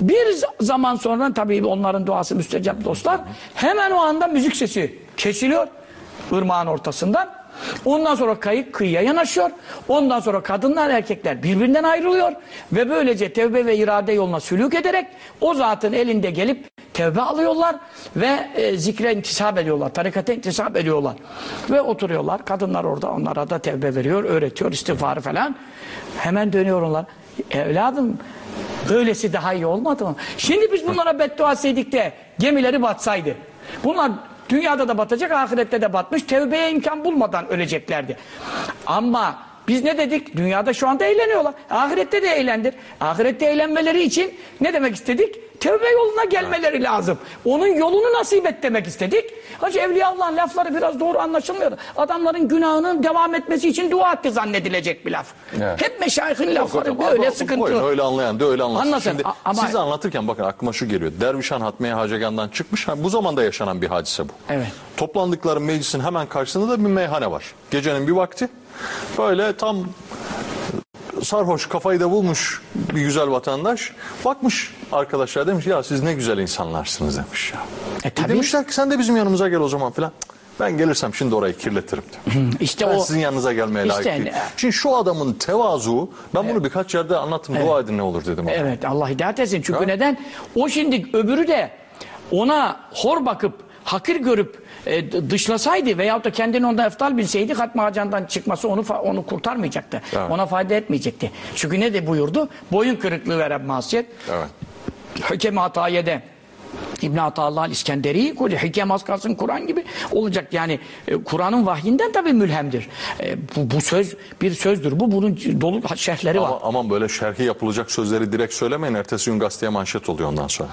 Bir zaman sonra tabii onların duası müstecap dostlar. Hemen o anda müzik sesi kesiliyor. ırmağın ortasından. Ondan sonra kayık kıyıya yanaşıyor. Ondan sonra kadınlar erkekler birbirinden ayrılıyor. Ve böylece tevbe ve irade yoluna sülük ederek o zatın elinde gelip tevbe alıyorlar. Ve e, zikre intisap ediyorlar. Tarikata intisap ediyorlar. Ve oturuyorlar. Kadınlar orada onlara da tevbe veriyor. Öğretiyor istiğfarı falan. Hemen dönüyor onlar. Evladım böylesi daha iyi olmadı mı? Şimdi biz bunlara beddua etseydik de gemileri batsaydı. Bunlar Dünyada da batacak, ahirette de batmış. Tevbeye imkan bulmadan öleceklerdi. Ama biz ne dedik? Dünyada şu anda eğleniyorlar. Ahirette de eğlendir. Ahirette eğlenmeleri için ne demek istedik? Tevbe yoluna gelmeleri lazım. Onun yolunu nasip et demek istedik. Hacı Evliya Allah'ın lafları biraz doğru anlaşılmıyor. Adamların günahının devam etmesi için dua etti zannedilecek bir laf. Evet. Hep meşayihin lafları Hocam, böyle ama- sıkıntılı. Buyurun, öyle anlayan da öyle anlasın. Anlasın, Şimdi ama- siz anlatırken bakın aklıma şu geliyor. Dervişhan Hatmiye Hacegan'dan çıkmış. Bu zamanda yaşanan bir hadise bu. Evet. Toplandıkları meclisin hemen karşısında da bir meyhane var. Gecenin bir vakti. Böyle tam sarhoş kafayı da bulmuş bir güzel vatandaş. Bakmış arkadaşlar demiş ya siz ne güzel insanlarsınız demiş ya. E, E, tabii. demişler ki sen de bizim yanımıza gel o zaman filan. Ben gelirsem şimdi orayı kirletirim demiş. İşte Ben o sizin yanınıza gelmeye İşte layık değilim. ne- Şimdi şu adamın tevazu ben bunu birkaç yerde anlattım dua edin ne olur dedim. Evet Allah hidayet etsin. Çünkü Ha? neden? O şimdi öbürü de ona hor bakıp, hakir görüp e, dışlasaydı veyahut da kendini ondan eftal bilseydi Hatmi Hacan'dan çıkması onu onu kurtarmayacaktı. Evet. Ona fayda etmeyecekti. Çünkü ne de buyurdu? Boyun kırıklığı veren masiyet. Evet. Hakem Hataye'de İbn Ataullah İskenderi kul hikem az kalsın Kur'an gibi olacak. Yani e, Kur'an'ın vahyinden tabii mülhemdir. E, bu, bu söz bir sözdür. Bu bunun dolu şerhleri var. Ama aman böyle şerhi yapılacak sözleri direkt söylemeyin. Ertesi gün gazeteye manşet oluyor ondan sonra.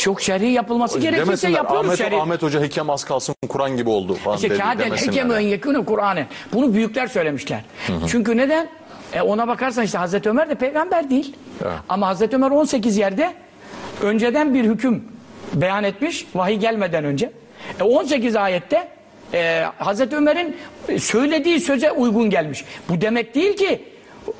Çok şerhi yapılması gerekirse yapıyoruz Ahmet, şerhi. Ahmet Hoca hikem az kalsın Kur'an gibi oldu falan İşte dedi, kâdel demesinler hikemü en yani. yekûnü Kur'an'ı. Bunu büyükler söylemişler. Çünkü neden? E ona bakarsan işte Hazreti Ömer de peygamber değil. Evet. Ama Hazreti Ömer 18 yerde önceden bir hüküm beyan etmiş vahiy gelmeden önce. E 18 ayette e, Hazreti Ömer'in söylediği söze uygun gelmiş. Bu demek değil ki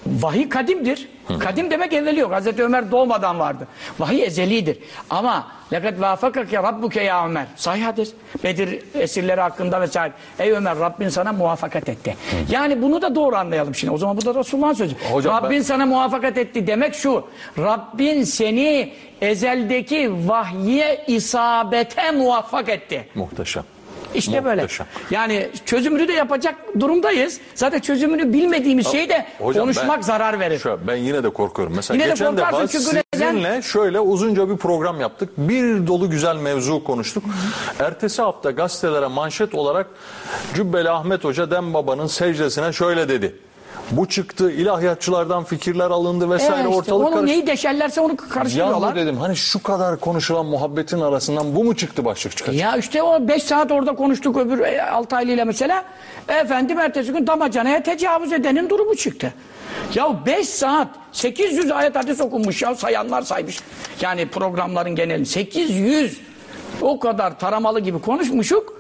vahiy kadimdir. Kadim demek evveli yok. Hazreti Ömer doğmadan vardı. Vahiy ezelidir. Ama lekad vafakake rabbuke ya Ömer. Sahih hadis. Bedir esirleri hakkında vesaire. Ey Ömer Rabbin sana muvaffakat etti. Yani bunu da doğru anlayalım şimdi. O zaman bu da Resulullah'ın sözü. Hocam Rabbin ben- sana muvaffakat etti demek şu. Rabbin seni ezeldeki vahye isabete muvaffak etti. Muhteşem. İşte böyle. Muhteşem. Yani çözümünü de yapacak durumdayız. Zaten çözümünü bilmediğimiz şeyi de Hocam konuşmak ben- zarar verir. Şu, ben yine de korkuyorum. Mesela Yine de geçen defa korkarsın çünkü neden? sizinle şöyle uzunca bir program yaptık. Bir dolu güzel mevzu konuştuk. Ertesi hafta gazetelere manşet olarak Cübbeli Ahmet Hoca Dem Baba'nın secdesine şöyle dedi. Bu çıktı, ilahiyatçılardan fikirler alındı vesaire E işte, ortalık onu neyi deşerlerse onu karıştırıyorlar. dedim hani şu kadar konuşulan muhabbetin arasından bu mu çıktı başlık çıkacak? Ya işte o 5 saat orada konuştuk öbür 6 ile mesela. Efendim ertesi gün damacanaya tecavüz edenin durumu çıktı. Ya 5 saat 800 ayet hadis okunmuş ya sayanlar saymış. Yani programların genelini 800 o kadar taramalı gibi konuşmuşuk.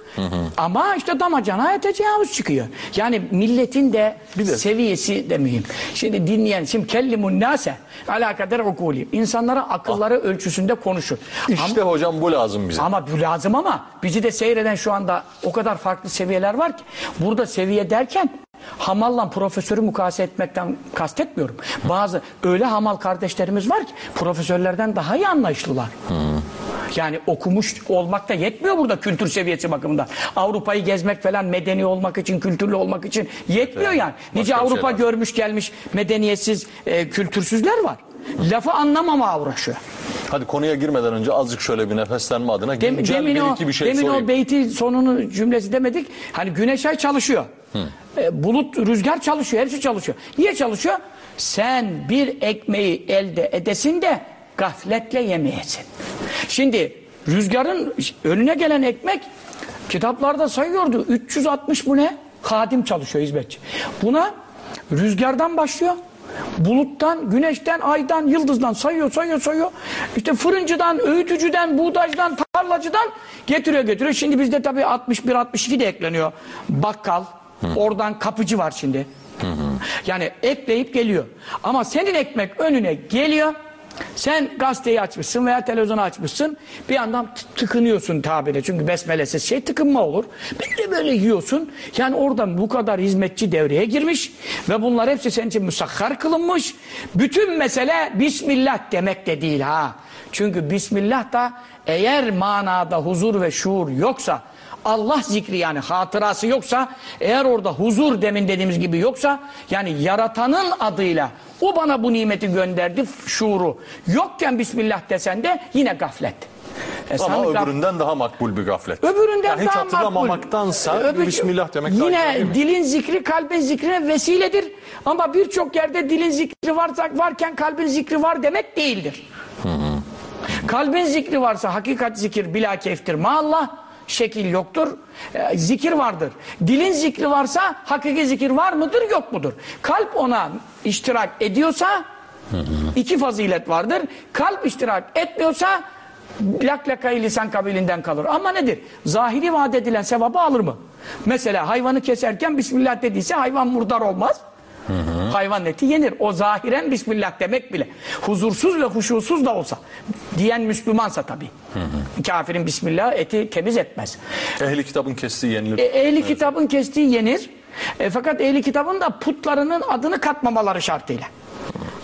Ama işte damacanaya tecavüz çıkıyor. Yani milletin de, de- seviyesi de mühim. Şimdi dinleyen, şimdi kellimun nase ala kader ukuli. İnsanlara akılları ölçüsünde konuşur. Ama- İşte hocam bu lazım bize. ama bu lazım ama bizi de seyreden şu anda o kadar farklı seviyeler var ki. Burada seviye derken hamalla profesörü mukayese etmekten kastetmiyorum. Bazı öyle hamal kardeşlerimiz var ki profesörlerden daha iyi anlayışlılar. Yani okumuş olmak da yetmiyor burada kültür seviyesi bakımından. Avrupa'yı gezmek falan medeni olmak için, kültürlü olmak için yetmiyor yani. Nice Başka şey Avrupa görmüş gelmiş medeniyetsiz, e, kültürsüzler var. Lafı anlamama uğraşıyor. Hadi konuya girmeden önce azıcık şöyle bir nefeslenme adına Dem- güncel demin bir o, iki bir şey demin sorayım. o beyti sonunu cümlesi demedik. Hani güneş ay çalışıyor. E, bulut, rüzgar çalışıyor. Hepsi çalışıyor. Niye çalışıyor? Sen bir ekmeği elde edesin de gafletle yemeyesin. Şimdi rüzgarın önüne gelen ekmek kitaplarda sayıyordu. 360 bu ne? Hadim çalışıyor hizmetçi. Buna rüzgardan başlıyor. Buluttan, güneşten, aydan, yıldızdan sayıyor, sayıyor, sayıyor. İşte fırıncıdan, öğütücüden, buğdaycıdan, tarlacıdan getiriyor, getiriyor. Şimdi bizde tabii 61, 62 de ekleniyor. Bakkal, oradan kapıcı var şimdi. Yani ekleyip geliyor. Ama senin ekmek önüne geliyor. Sen gazeteyi açmışsın veya televizyonu açmışsın. Bir yandan tıkınıyorsun tabire. Çünkü besmelesiz şey tıkınma olur. Bir de böyle yiyorsun. Yani oradan bu kadar hizmetçi devreye girmiş. Ve bunlar hepsi senin için müsakhar kılınmış. Bütün mesele Bismillah demek de değil ha. Çünkü Bismillah da eğer manada huzur ve şuur yoksa Allah zikri yani hatırası yoksa eğer orada huzur demin dediğimiz gibi yoksa yani yaratanın adıyla o bana bu nimeti gönderdi şuuru yokken Bismillah desen de yine gaflet. E Ama öbüründen daha makbul bir gaflet. Öbüründen Yani hiç daha hatırlamamaktansa makbul. Öbür- Bismillah demek daha Yine dilin zikri kalbin zikrine vesiledir. Ama birçok yerde dilin zikri varsa, varken kalbin zikri var demek değildir. Kalbin zikri varsa hakikat zikir bila keyftir. Maallah şekil yoktur. e, zikir vardır. Dilin zikri varsa hakiki zikir var mıdır yok mudur? Kalp ona iştirak ediyorsa iki fazilet vardır. Kalp iştirak etmiyorsa laklakayı lisan kabilinden kalır. Ama nedir? Zahiri vaat edilen sevabı alır mı? Mesela hayvanı keserken Bismillah dediyse hayvan murdar olmaz. Hayvan eti yenir. O zahiren Bismillah demek bile. Huzursuz ve huşusuz da olsa. Diyen Müslümansa tabii. Kafirin Bismillah eti temiz etmez. Ehli kitabın kestiği yenilir. E, ehli kitabın kestiği yenir. E, fakat ehli kitabın da putlarının adını katmamaları şartıyla.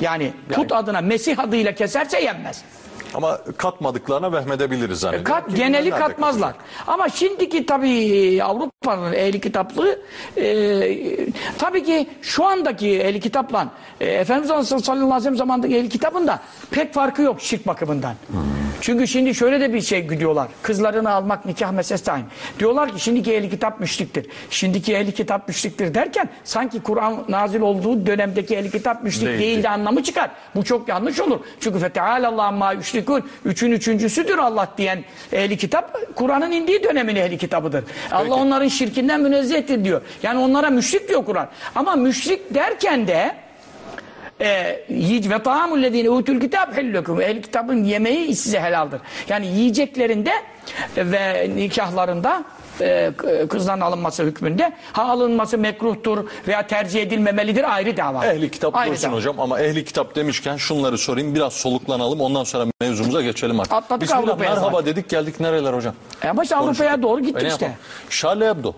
Yani put adına Mesih adıyla keserse yenmez. Ama katmadıklarına vehmedebiliriz zannediyorum. Kat, Ki geneli katmazlar. Ama şimdiki tabii Avrupa'nın ehli kitaplığı e, tabii ki şu andaki ehli kitapla e, Efendimiz sallallahu aleyhi ve sellem zamandaki ehli kitabın da pek farkı yok şirk bakımından. Çünkü şimdi şöyle de bir şey gidiyorlar. Kızlarını almak nikah meselesi aynı. Diyorlar ki şimdiki ehli kitap müşriktir. Şimdiki ehli kitap müşriktir derken sanki Kur'an nazil olduğu dönemdeki ehli kitap müşrik Değil, değil, de anlamı çıkar. Bu çok yanlış olur. Çünkü feteâlallâhu mâ yüşrikûn. Üçün üçüncüsüdür Allah diyen ehli kitap Kur'an'ın indiği dönemin ehli kitabıdır. Allah onların şirkinden münezzehtir diyor. Yani onlara müşrik diyor Kur'an. Ama müşrik derken de e, yiyic ve ta'amullezine utul kitap hillükum. Ehli kitabın yemeği size helaldir. Yani yiyeceklerinde ve nikahlarında e, kızdan alınması hükmünde ha alınması mekruhtur veya tercih edilmemelidir ayrı dava. Ehli kitap Ayrı dursun dava. hocam ama ehli kitap demişken şunları sorayım biraz soluklanalım ondan sonra mevzumuza geçelim artık. Atladık Bismillah Avrupa'ya merhaba zaten. dedik geldik nereler hocam? E ama işte Avrupa'ya doğru gitti ne işte. Charlie Hebdo.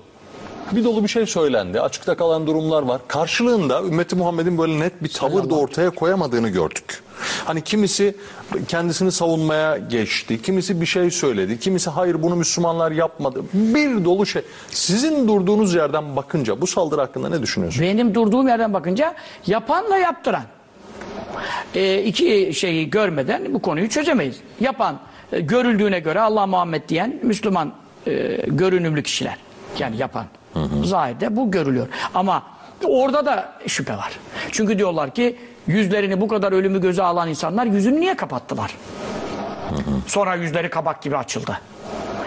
Bir dolu bir şey söylendi. Açıkta kalan durumlar var. Karşılığında ümmeti Muhammed'in böyle net bir tavır da ortaya koyamadığını gördük. Hani kimisi kendisini savunmaya geçti. Kimisi bir şey söyledi. Kimisi hayır bunu Müslümanlar yapmadı. Bir dolu şey. Sizin durduğunuz yerden bakınca bu saldırı hakkında ne düşünüyorsunuz? Benim durduğum yerden bakınca yapanla yaptıran. E, iki şeyi görmeden bu konuyu çözemeyiz. Yapan, e, görüldüğüne göre Allah Muhammed diyen Müslüman e, görünümlü kişiler. Yani yapan. Zahirde bu görülüyor. Ama orada da şüphe var. Çünkü diyorlar ki yüzlerini bu kadar ölümü göze alan insanlar yüzünü niye kapattılar? Sonra yüzleri kabak gibi açıldı.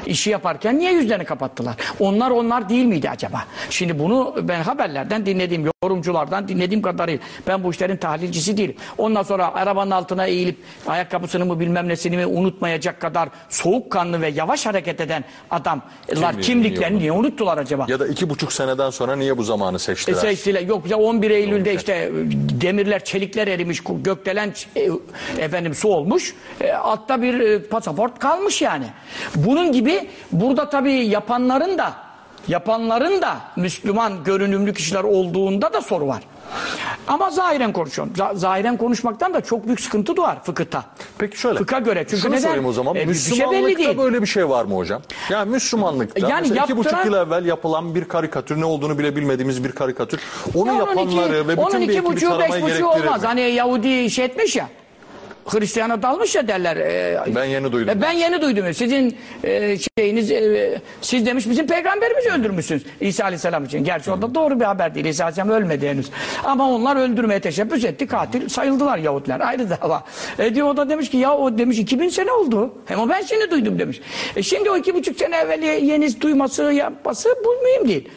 İşi yaparken niye yüzlerini kapattılar? Onlar onlar değil miydi acaba? Şimdi bunu ben haberlerden dinlediğim, yorumculardan dinlediğim kadarıyla ben bu işlerin tahlilcisi değilim. Ondan sonra arabanın altına eğilip ayakkabısını mı bilmem nesini mi unutmayacak kadar soğukkanlı ve yavaş hareket eden adamlar Kimliğini kimliklerini niye unuttular acaba? Ya da iki buçuk seneden sonra niye bu zamanı E, seçtiler? seçtiler. Yok ya 11 Eylül'de işte e, demirler, çelikler erimiş, gökdelen e, efendim su olmuş. E, altta bir e, pasaport kalmış yani. Bunun gibi burada tabii yapanların da yapanların da Müslüman görünümlü kişiler olduğunda da soru var. Ama zahiren konuşuyorum. Z- zahiren konuşmaktan da çok büyük sıkıntı doğar fıkıhta. Peki şöyle. Fıkha göre. Çünkü Şunu neden? sorayım o zaman. E, bir şey Müslümanlıkta değil. böyle bir şey var mı hocam? Yani Müslümanlıkta Yani mesela iki buçuk yaptıran- yıl evvel yapılan bir karikatür ne olduğunu bile bilmediğimiz bir karikatür. Onu Ya onun yapanları iki- ve onun bütün bir iki ekibi buçuğu, beş buçuğu olmaz. Hani Yahudi şey etmiş ya. Hristiyan'a dalmış ya derler. e, Ben yeni duydum. E, Ben yeni duydum. Sizin e, şeyiniz, e, siz demiş bizim peygamberimizi öldürmüşsünüz İsa Aleyhisselam için. Gerçi o da doğru bir haber değil. İsa Aleyhisselam ölmedi henüz. Ama onlar öldürmeye teşebbüs etti. Katil sayıldılar Yahudiler. Ayrı dava. E diyor o da demiş ki ya o demiş 2000 sene oldu. Hem o ben şimdi duydum demiş. E şimdi o iki buçuk sene evvel yeni duyması yapması bu mühim değil.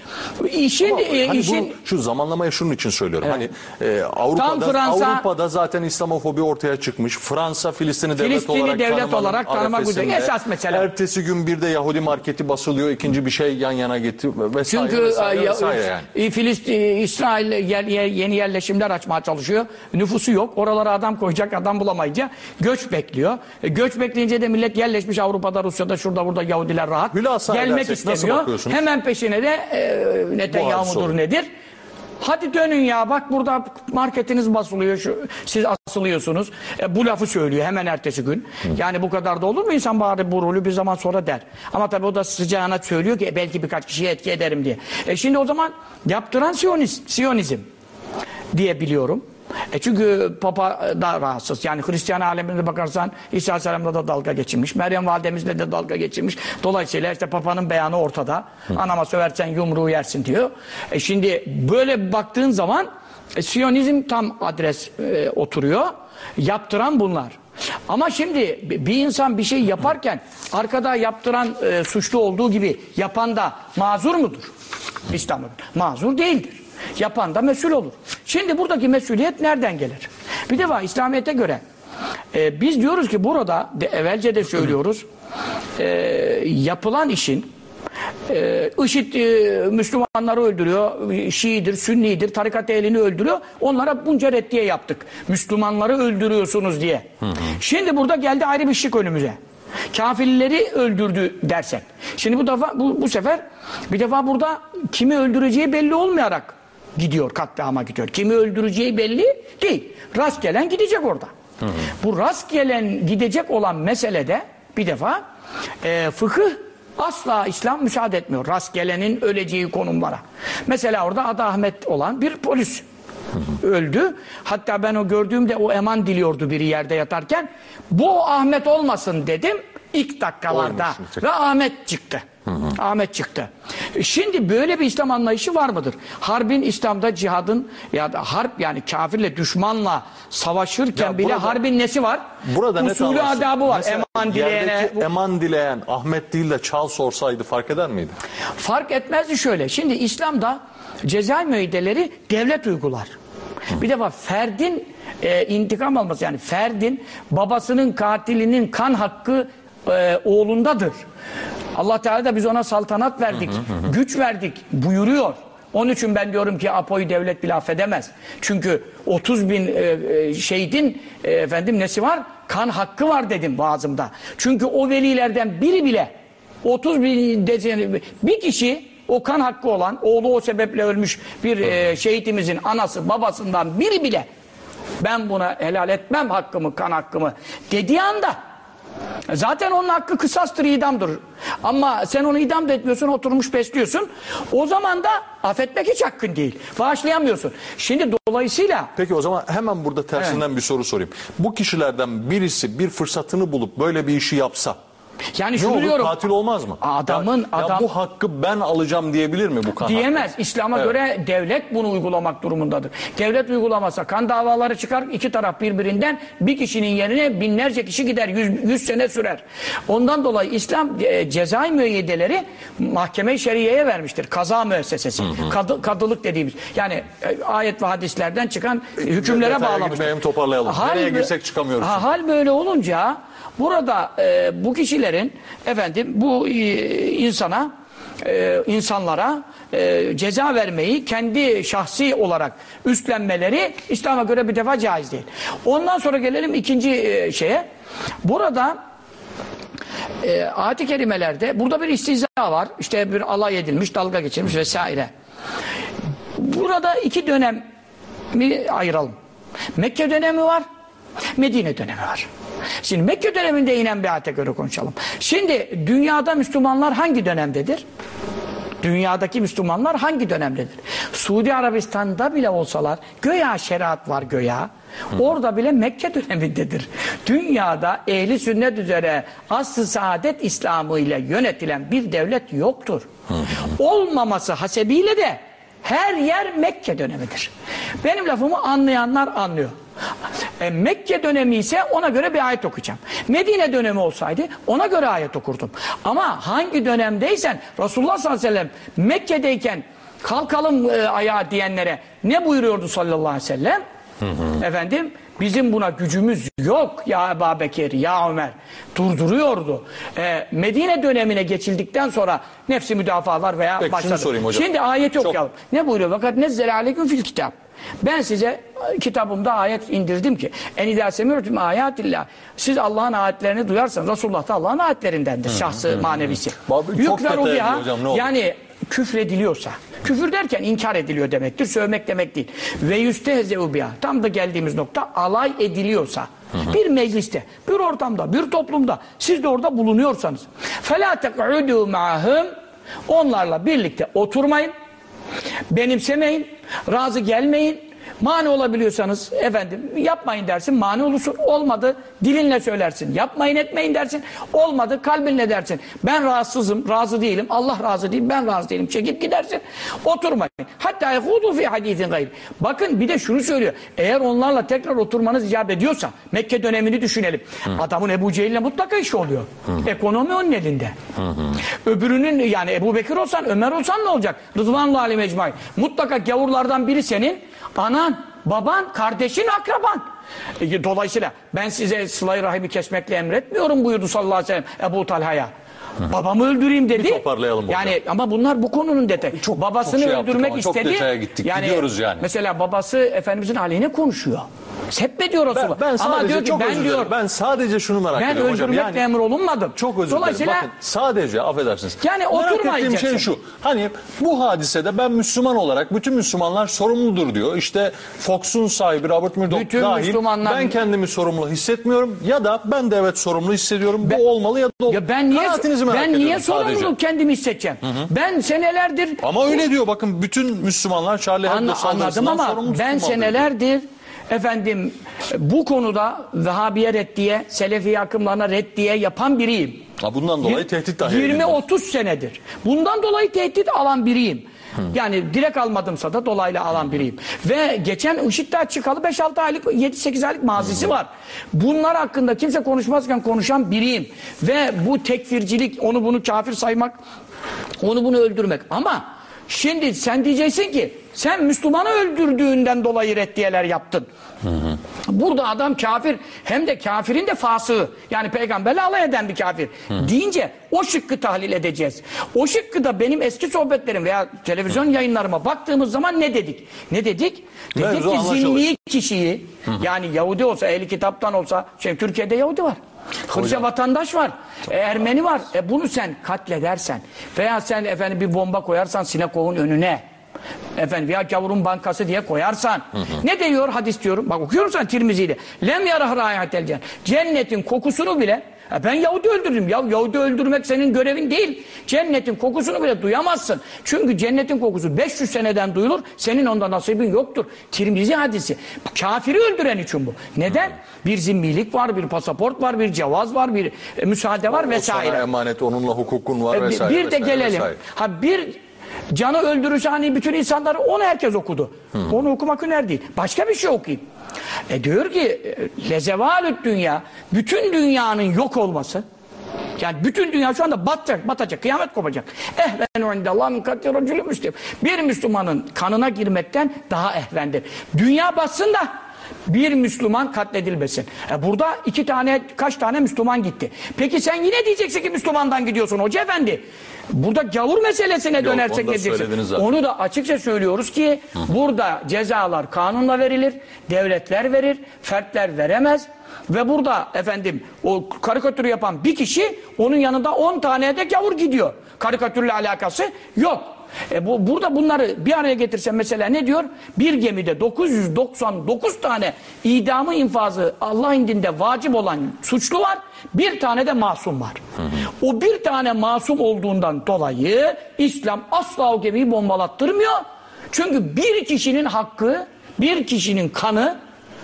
İşin, Ama e, hani işin bunu, şu zamanlamaya şunun için söylüyorum. Hani e, Avrupa'da, Avrupa'da zaten İslamofobi ortaya çıkmış. Fransa Filistin'i devlet Filistin'i olarak devlet tanımanın olarak tanımak arefesinde. üzere. Esas mesele. Ertesi gün bir de Yahudi marketi basılıyor. ikinci bir şey yan yana getir vesaire Çünkü vesaire, e, vesaire ya- yani. e, Filistin, İsrail yer- yer- yeni yerleşimler açmaya çalışıyor. Nüfusu yok. Oralara adam koyacak adam bulamayınca göç bekliyor. E, göç bekleyince de millet yerleşmiş Avrupa'da, Rusya'da, şurada burada Yahudiler rahat. Hülasa Gelmek istemiyor. Hemen peşine de e, Netanyahu hadise mudur olur. nedir? Hadi dönün ya bak burada marketiniz basılıyor şu siz asılıyorsunuz. E, bu lafı söylüyor hemen ertesi gün. Yani bu kadar da olur mu insan bari bu rolü bir zaman sonra der. Ama tabii o da sıcağına söylüyor ki e, belki birkaç kişiye etki ederim diye. E şimdi o zaman yaptıran Siyonist, Siyonizm diye biliyorum. E çünkü Papa da rahatsız. Yani Hristiyan alemine bakarsan İsa Aleyhisselam'la da dalga geçirmiş. Meryem Validemizle de dalga geçirmiş. Dolayısıyla işte Papa'nın beyanı ortada. Anama söversen yumruğu yersin diyor. E şimdi böyle baktığın zaman e, Siyonizm tam adres e, oturuyor. Yaptıran bunlar. Ama şimdi bir insan bir şey yaparken arkada yaptıran e, suçlu olduğu gibi yapan da mazur mudur? İslam'ın. Mazur değildir. Yapan da mesul olur. Şimdi buradaki mesuliyet nereden gelir? Bir defa İslamiyet'e göre e, biz diyoruz ki burada de, evvelce de söylüyoruz e, yapılan işin e, IŞİD e, Müslümanları öldürüyor. Şiidir, Sünnidir, tarikat ehlini öldürüyor. Onlara bunca reddiye yaptık. Müslümanları öldürüyorsunuz diye. Şimdi burada geldi ayrı bir şık önümüze. Kafirleri öldürdü dersek. Şimdi bu defa bu, bu sefer bir defa burada kimi öldüreceği belli olmayarak gidiyor katliama gidiyor. Kimi öldüreceği belli değil. Rast gelen gidecek orada. Bu rast gelen gidecek olan meselede bir defa e, fıkıh asla İslam müsaade etmiyor. Rast gelenin öleceği konumlara. Mesela orada adı Ahmet olan bir polis öldü. Hatta ben o gördüğümde o eman diliyordu biri yerde yatarken. Bu Ahmet olmasın dedim ilk dakikalarda. Nitekim. Ve Ahmet çıktı. Ahmet çıktı. Şimdi böyle bir İslam anlayışı var mıdır? Harbin İslam'da cihadın ya da harp yani kafirle düşmanla savaşırken Ya bile burada- harbin nesi var? Burada Usulü adabı var. Mesela Eman dileyene. yerdeki eman dileyen Ahmet değil de Çal sorsaydı fark eder miydi? Fark etmezdi şöyle. Şimdi İslam'da ceza müeyyideleri devlet uygular. Bir defa ferdin e, intikam alması yani ferdin babasının katilinin kan hakkı e, oğlundadır. Allah Teala da biz ona saltanat verdik, güç verdik buyuruyor. Onun için ben diyorum ki Apo'yu devlet bile affedemez. Çünkü 30 bin e, e, şehidin e, efendim nesi var? Kan hakkı var dedim vaazımda. Çünkü o velilerden biri bile 30 bin desen- bir kişi o kan hakkı olan oğlu o sebeple ölmüş bir e, şehitimizin anası babasından biri bile ben buna helal etmem hakkımı kan hakkımı dediği anda zaten onun hakkı kısastır idamdır. Ama sen onu idam da etmiyorsun oturmuş besliyorsun. O zaman da affetmek hiç hakkın değil. Bağışlayamıyorsun. Şimdi dolayısıyla Peki o zaman hemen burada tersinden bir soru sorayım. Bu kişilerden birisi bir fırsatını bulup böyle bir işi yapsa yani ne şunu olur diyorum katil olmaz mı? Adamın- ya, ya adam- bu hakkı ben alacağım diyebilir mi bu kan Diyemez. hakkı? İslam'a Evet. göre devlet bunu uygulamak durumundadır. Devlet uygulamasa kan davaları çıkar, iki taraf birbirinden bir kişinin yerine binlerce kişi gider, yüz, yüz sene sürer. Ondan dolayı İslam e, cezai müeyyideleri mahkeme-i şeriyeye vermiştir. Kaza müessesesi. Kadı- kadılık dediğimiz. Yani e, ayet ve hadislerden çıkan hükümlere bağlamıştır. Nereye girsek çıkamıyoruz Ha, hal böyle olunca burada e, bu kişilerin efendim bu e, insana e, insanlara e, ceza vermeyi kendi şahsi olarak üstlenmeleri İslam'a göre bir defa caiz değil. Ondan sonra gelelim ikinci e, şeye. Burada e, ayet-i kerimelerde burada bir istihza var. İşte bir alay edilmiş, dalga geçilmiş vesaire. Burada iki dönem mi ayıralım. Mekke dönemi var, Medine dönemi var. Şimdi Mekke döneminde inen bir ayete göre konuşalım. Şimdi dünyada Müslümanlar hangi dönemdedir? Dünyadaki Müslümanlar hangi dönemdedir? Suudi Arabistan'da bile olsalar göya şeriat var göya. Orada bile Mekke dönemindedir. Dünyada ehli sünnet üzere asr-ı saadet İslamı ile yönetilen bir devlet yoktur. Olmaması hasebiyle de her yer Mekke dönemidir. Benim lafımı anlayanlar anlıyor. E, Mekke dönemi ise ona göre bir ayet okuyacağım. Medine dönemi olsaydı ona göre ayet okurdum. Ama hangi dönemdeysen Resulullah sallallahu aleyhi ve sellem Mekke'deyken kalkalım e, ayağa diyenlere ne buyuruyordu sallallahu aleyhi ve sellem? Efendim bizim buna gücümüz yok ya Ebu Bekir, ya Ömer durduruyordu. E, Medine dönemine geçildikten sonra nefsi müdafalar veya Peki, başladı. sorayım hocam. Şimdi ayeti Çok- okuyalım. Ne buyuruyor? Fakat nezzele aleyküm fil kitap. Ben size e, kitabımda ayet indirdim ki en idâ semûtüm ayatillah. Siz Allah'ın ayetlerini duyarsanız Resulullah da Allah'ın ayetlerindendir. Şahsı manevisi. Abi çok Yükler detaya biha, giriyor hocam, ne olur. Yani küfrediliyorsa. Küfür derken inkar ediliyor demektir. Sövmek demek değil. Ve yüstehze'u biha. Tam da geldiğimiz nokta alay ediliyorsa. Bir mecliste, bir ortamda, bir toplumda siz de orada bulunuyorsanız. فَلَا تَقْعُدُوا مَعَهُمْ Onlarla birlikte oturmayın. Benimsemeyin. Razı gelmeyin. Mani olabiliyorsanız efendim yapmayın dersin mani olursun olmadı dilinle söylersin. Yapmayın etmeyin dersin olmadı kalbinle dersin. Ben rahatsızım razı değilim Allah razı değil ben razı değilim. Çekip gidersin oturmayın. Hatta yehudu fi hadisin gayr. Bakın bir de şunu söylüyor eğer onlarla tekrar oturmanız icap ediyorsa Mekke dönemini düşünelim. Adamın Ebu Cehil'le mutlaka işi oluyor. Ekonomi onun elinde. Öbürünün yani Ebu Bekir olsan Ömer olsan ne olacak? Rıdvanlı Ali Mecmuay mutlaka gavurlardan biri senin anan, baban, kardeşin, akraban. E, Dolayısıyla ben size sıla-i rahimi kesmekle emretmiyorum buyurdu sallallahu aleyhi ve sellem Ebu Talha'ya. Babamı öldüreyim dedi. toparlayalım hocam. Yani ama bunlar bu konunun detayı. Çok- Babasını çok şey öldürmek ama çok istedi. detaya gittik. Gidiyoruz yani. Mesela babası Efendimizin aleyhine konuşuyor. Hep diyor Resulullah. Ben, ben sadece ama diyor ki çok ben özür diyor. Ben sadece şunu merak ben ediyorum hocam. öldürmekle Yani, emrolunmadım. Çok özür Dolayısıyla dilerim. Bakın sadece affedersiniz. Yani Merak ettiğim şey şu. Hani bu hadisede ben Müslüman olarak bütün Müslümanlar sorumludur diyor. İşte Fox'un sahibi Robert Murdoch Bütün dahil Müslümanlar- ben kendimi sorumlu hissetmiyorum ya da ben de evet sorumlu hissediyorum. bu olmalı ya da olmalı. ya ben niye Kanaatinizi merak ben niye sadece. sorumluluğu kendimi hissedeceğim? Ben senelerdir Ama öyle diyor bakın bütün Müslümanlar Charlie Hebdo Anla- anladım saldırısından ama sorumlu ben tutulmalı diyor. senelerdir efendim bu konuda Vehhabiye reddiye, Selefi akımlarına reddiye yapan biriyim. Ha, bundan dolayı tehdit dahi edildi. 20-30 senedir. Bundan dolayı tehdit alan biriyim. Yani direkt almadımsa da dolaylı alan biriyim. Ve geçen IŞİD'den çıkalı 5-6 aylık, 7-8 aylık mazisi var. Bunlar hakkında kimse konuşmazken konuşan biriyim. Ve bu tekfircilik, onu bunu kafir saymak, onu bunu öldürmek. Ama şimdi sen diyeceksin ki sen Müslümanı öldürdüğünden dolayı reddiyeler yaptın. Burada adam kafir hem de kafirin de fasığı yani peygamberle alay eden bir kafir deyince o şıkkı tahlil edeceğiz. O şıkkı da benim eski sohbetlerim veya televizyon yayınlarıma baktığımız zaman ne dedik? Ne dedik? Dedik Mevzu ki anlaşılır. zimmi kişiyi yani Yahudi olsa ehli kitaptan olsa şimdi Türkiye'de Yahudi var. Hristiyan vatandaş var. e, Ermeni var. E bunu sen katledersen veya sen efendim bir bomba koyarsan sinagog'un önüne efendim veya gavurun bankası diye koyarsan ne diyor hadis diyorum? Bak okuyorum sen Tirmizi'de lem yarah rayatel cennet cennetin kokusunu bile e ben Yahudi öldürdüm. Ya Yahudi öldürmek senin görevin değil. Cennetin kokusunu bile duyamazsın. Çünkü cennetin kokusu 500 seneden duyulur. Senin onda nasibin yoktur. Tirmizi hadisi. Kafiri öldüren için bu. Neden? Bir zimmilik var, bir pasaport var, bir cevaz var, bir e, müsaade var O vesaire. sana emanet onunla hukukun var E, vesaire. bir de vesaire, gelelim. vesaire. Ha bir canı öldürürse hani bütün insanları onu herkes okudu. Onu okumak önemli değil. Başka bir şey okuyayım. E diyor ki e, lezevalüt dünya bütün dünyanın yok olması yani bütün dünya şu anda batacak, batacak, kıyamet kopacak. Ehven indallah min katli racülü müslim. Bir Müslümanın kanına girmekten daha ehvendir. Dünya batsın da bir Müslüman katledilmesin. E burada iki tane, kaç tane Müslüman gitti. Peki sen yine diyeceksin ki Müslümandan gidiyorsun hoca efendi. Burada gavur meselesine dönersek onu ne diyeceksin? söylediniz zaten. Onu da açıkça söylüyoruz ki burada cezalar kanunla verilir, devletler verir, fertler veremez. Ve burada efendim o karikatürü yapan bir kişi onun yanında 10 tane de gavur gidiyor. Karikatürle alakası yok. E bu, burada bunları bir araya getirsen mesela ne diyor? Bir gemide 999 tane idamı infazı Allah indinde vacip olan suçlu var. Bir tane de masum var. O bir tane masum olduğundan dolayı İslam asla o gemiyi bombalattırmıyor. Çünkü bir kişinin hakkı, bir kişinin kanı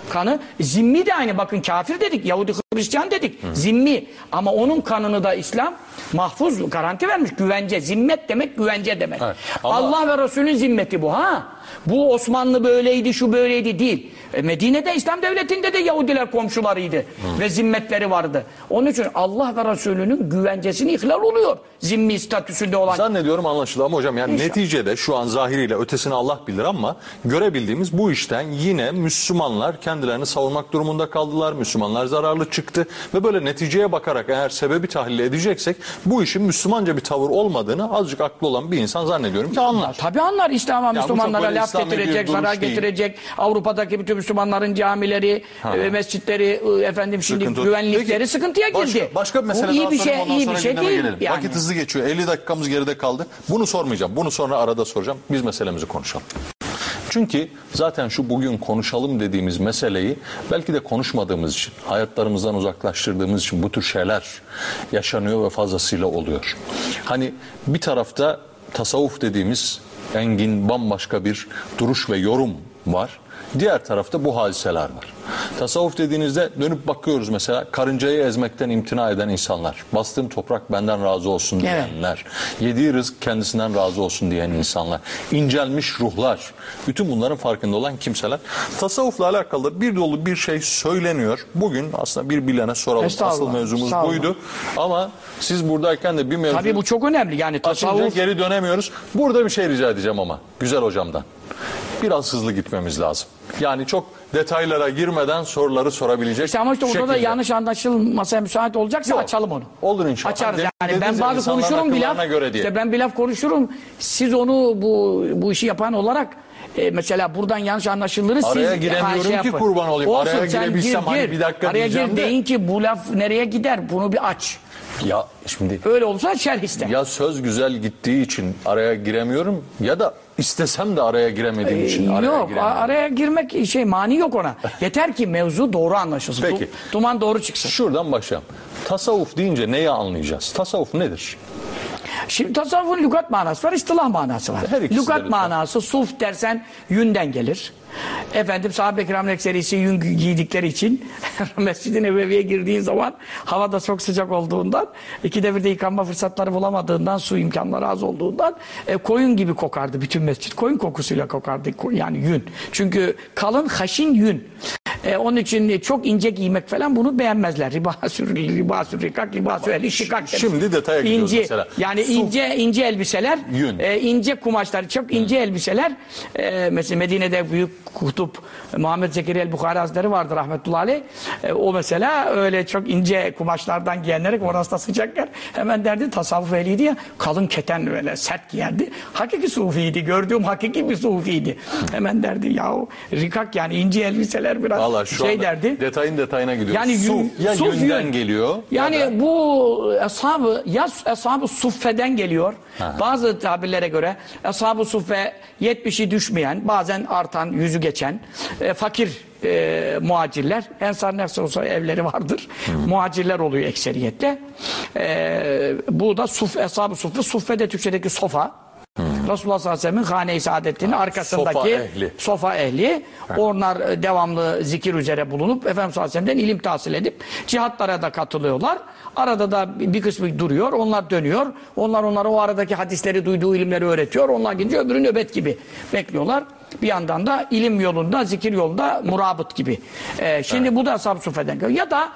kanı zimmi de aynı. Bakın kafir dedik Yahudi Hristiyan dedik zimmi. Ama onun kanını da İslam mahfuz garanti vermiş. Güvence zimmet demek güvence demek. Evet, ama- Allah ve Resulün zimmeti bu ha bu Osmanlı böyleydi şu böyleydi değil E, Medine'de İslam devletinde de Yahudiler komşularıydı ve zimmetleri vardı onun için Allah ve Resulünün güvencesini ihlal oluyor zimmi statüsünde olan Zannediyorum anlaşıldı ama hocam yani İnşallah. neticede şu an zahiriyle ötesini Allah bilir ama görebildiğimiz bu işten yine Müslümanlar kendilerini savunmak durumunda kaldılar. Müslümanlar zararlı çıktı ve böyle neticeye bakarak eğer sebebi tahlil edeceksek bu işin Müslümanca bir tavır olmadığını azıcık aklı olan bir insan zannediyorum ki anlar. Tabii anlar İslam'a Müslümanlara laf İslami getirecek, zarar değil. getirecek. Avrupa'daki bütün Müslümanların camileri, e, mescitleri, e, efendim şimdi Sıkıntı. güvenlikleri Peki, sıkıntıya girdi. Başka, başka bir mesele Bu iyi bir şey, iyi bir şey değil. gelelim. Yani. Vakit hızlı geçiyor. 50 dakikamız geride kaldı. Bunu sormayacağım. Bunu sonra arada soracağım. Biz meselemizi konuşalım. Çünkü zaten şu bugün konuşalım dediğimiz meseleyi belki de konuşmadığımız için, hayatlarımızdan uzaklaştırdığımız için bu tür şeyler yaşanıyor ve fazlasıyla oluyor. Hani bir tarafta tasavvuf dediğimiz engin bambaşka bir duruş ve yorum var. Diğer tarafta bu hadiseler var. Tasavvuf dediğinizde dönüp bakıyoruz mesela karıncayı ezmekten imtina eden insanlar. Bastığım toprak benden razı olsun Evet. diyenler. Yediği rızık kendisinden razı olsun diyen insanlar. incelmiş ruhlar. Bütün bunların farkında olan kimseler. Tasavvufla alakalı bir dolu bir şey söyleniyor. Bugün aslında bir bilene soralım. Asıl mevzumuz buydu. Ama siz buradayken de bir mevzu Tabii bu çok önemli. Yani açınca tasavvuf geri dönemiyoruz. Burada bir şey rica edeceğim ama güzel hocamdan. biraz hızlı gitmemiz lazım. Yani çok detaylara girmeden soruları sorabilecek İşte ama işte orada da şekilde. yanlış anlaşılmasaya müsait olacaksa Yok. açalım onu. Olur inşallah. Açarız Demin yani. dediniz Ben ya, bazı insanların konuşurum bir laf. akıllarına göre diye. İşte ben bir laf konuşurum. Siz onu bu bu işi yapan olarak e, mesela buradan yanlış anlaşılırız. Araya siz, giremiyorum ha, ki kurban olayım. Araya sen girebilsem hani bir dakika Araya diyeceğim gir de. deyin ki bu laf nereye gider bunu bir aç. Ya şimdi Öyle olursa şerh iste. ya söz güzel gittiği için araya giremiyorum ya da istesem de araya giremediğim için araya Ee, yok giremiyorum. araya girmek şey mani yok ona. (laughs) Yeter ki mevzu doğru anlaşılsın. Peki. Du- Duman doğru çıksın. Şuradan başlayalım. Tasavvuf deyince neyi anlayacağız? Tasavvuf nedir? Şimdi tasavvufun lügat manası var, istilah manası var. Her Lügat manası suf dersen yünden gelir. Efendim sahabe-i kiramın ekserisi yün giydikleri için (laughs) Mescid-i Nebevi'ye girdiğin zaman hava da çok sıcak olduğundan iki devirde yıkanma fırsatları bulamadığından su imkanları az olduğundan e, koyun gibi kokardı bütün mescit. Koyun kokusuyla kokardı ko- yani yün. Çünkü kalın haşin yün. E, onun için çok ince giymek falan bunu beğenmezler. Riba (laughs) sürü, riba sürü, rikak, riba sürü, şikak. Şimdi detaya gidiyoruz İnce, mesela. Yani Su- ince ince elbiseler, Yün. e, ince kumaşlar, çok ince elbiseler. E, mesela Medine'de büyük kutup Muhammed Zekeriya el-Bukhari Hazretleri vardı rahmetullahi aleyh. E, o mesela öyle çok ince kumaşlardan giyenlere orası da sıcak yer. Hemen derdi tasavvuf ehliydi ya kalın keten böyle sert giyerdi. Hakiki sufiydi. Gördüğüm hakiki bir sufiydi. Hemen derdi yahu rikak yani ince elbiseler biraz Valla şu şey derdi. detayın detayına gidiyoruz. Yani Su ya suf yünden yün. geliyor. Yani ya da- bu ashabı ya ashabı suffeden geliyor. Bazı tabirlere göre ashabı suffe 70'i düşmeyen, bazen artan, yüzü geçen e, fakir e, muhacirler. Ensar nasıl olsa evleri vardır. Muhacirler oluyor ekseriyetle. E, bu da suf, ashab-ı suffe. Suffe de Türkçedeki sofa. Resulullah sallallahu aleyhi ve sellem'in hane-i saadetinin arkasındaki sofa ehli. sofa ehli. Onlar e, devamlı zikir üzere bulunup Efendimiz sallallahu aleyhi ve sellem'den ilim tahsil edip cihatlara da katılıyorlar. Arada da bir bir kısmı duruyor. Onlar dönüyor. Onlar onlara o aradaki hadisleri duyduğu ilimleri öğretiyor. Onlar gidince öbürü nöbet gibi bekliyorlar. Bir yandan da ilim yolunda, zikir yolunda murabıt gibi. Ee, şimdi bu da ashab-ı suffeden geliyor. Ya da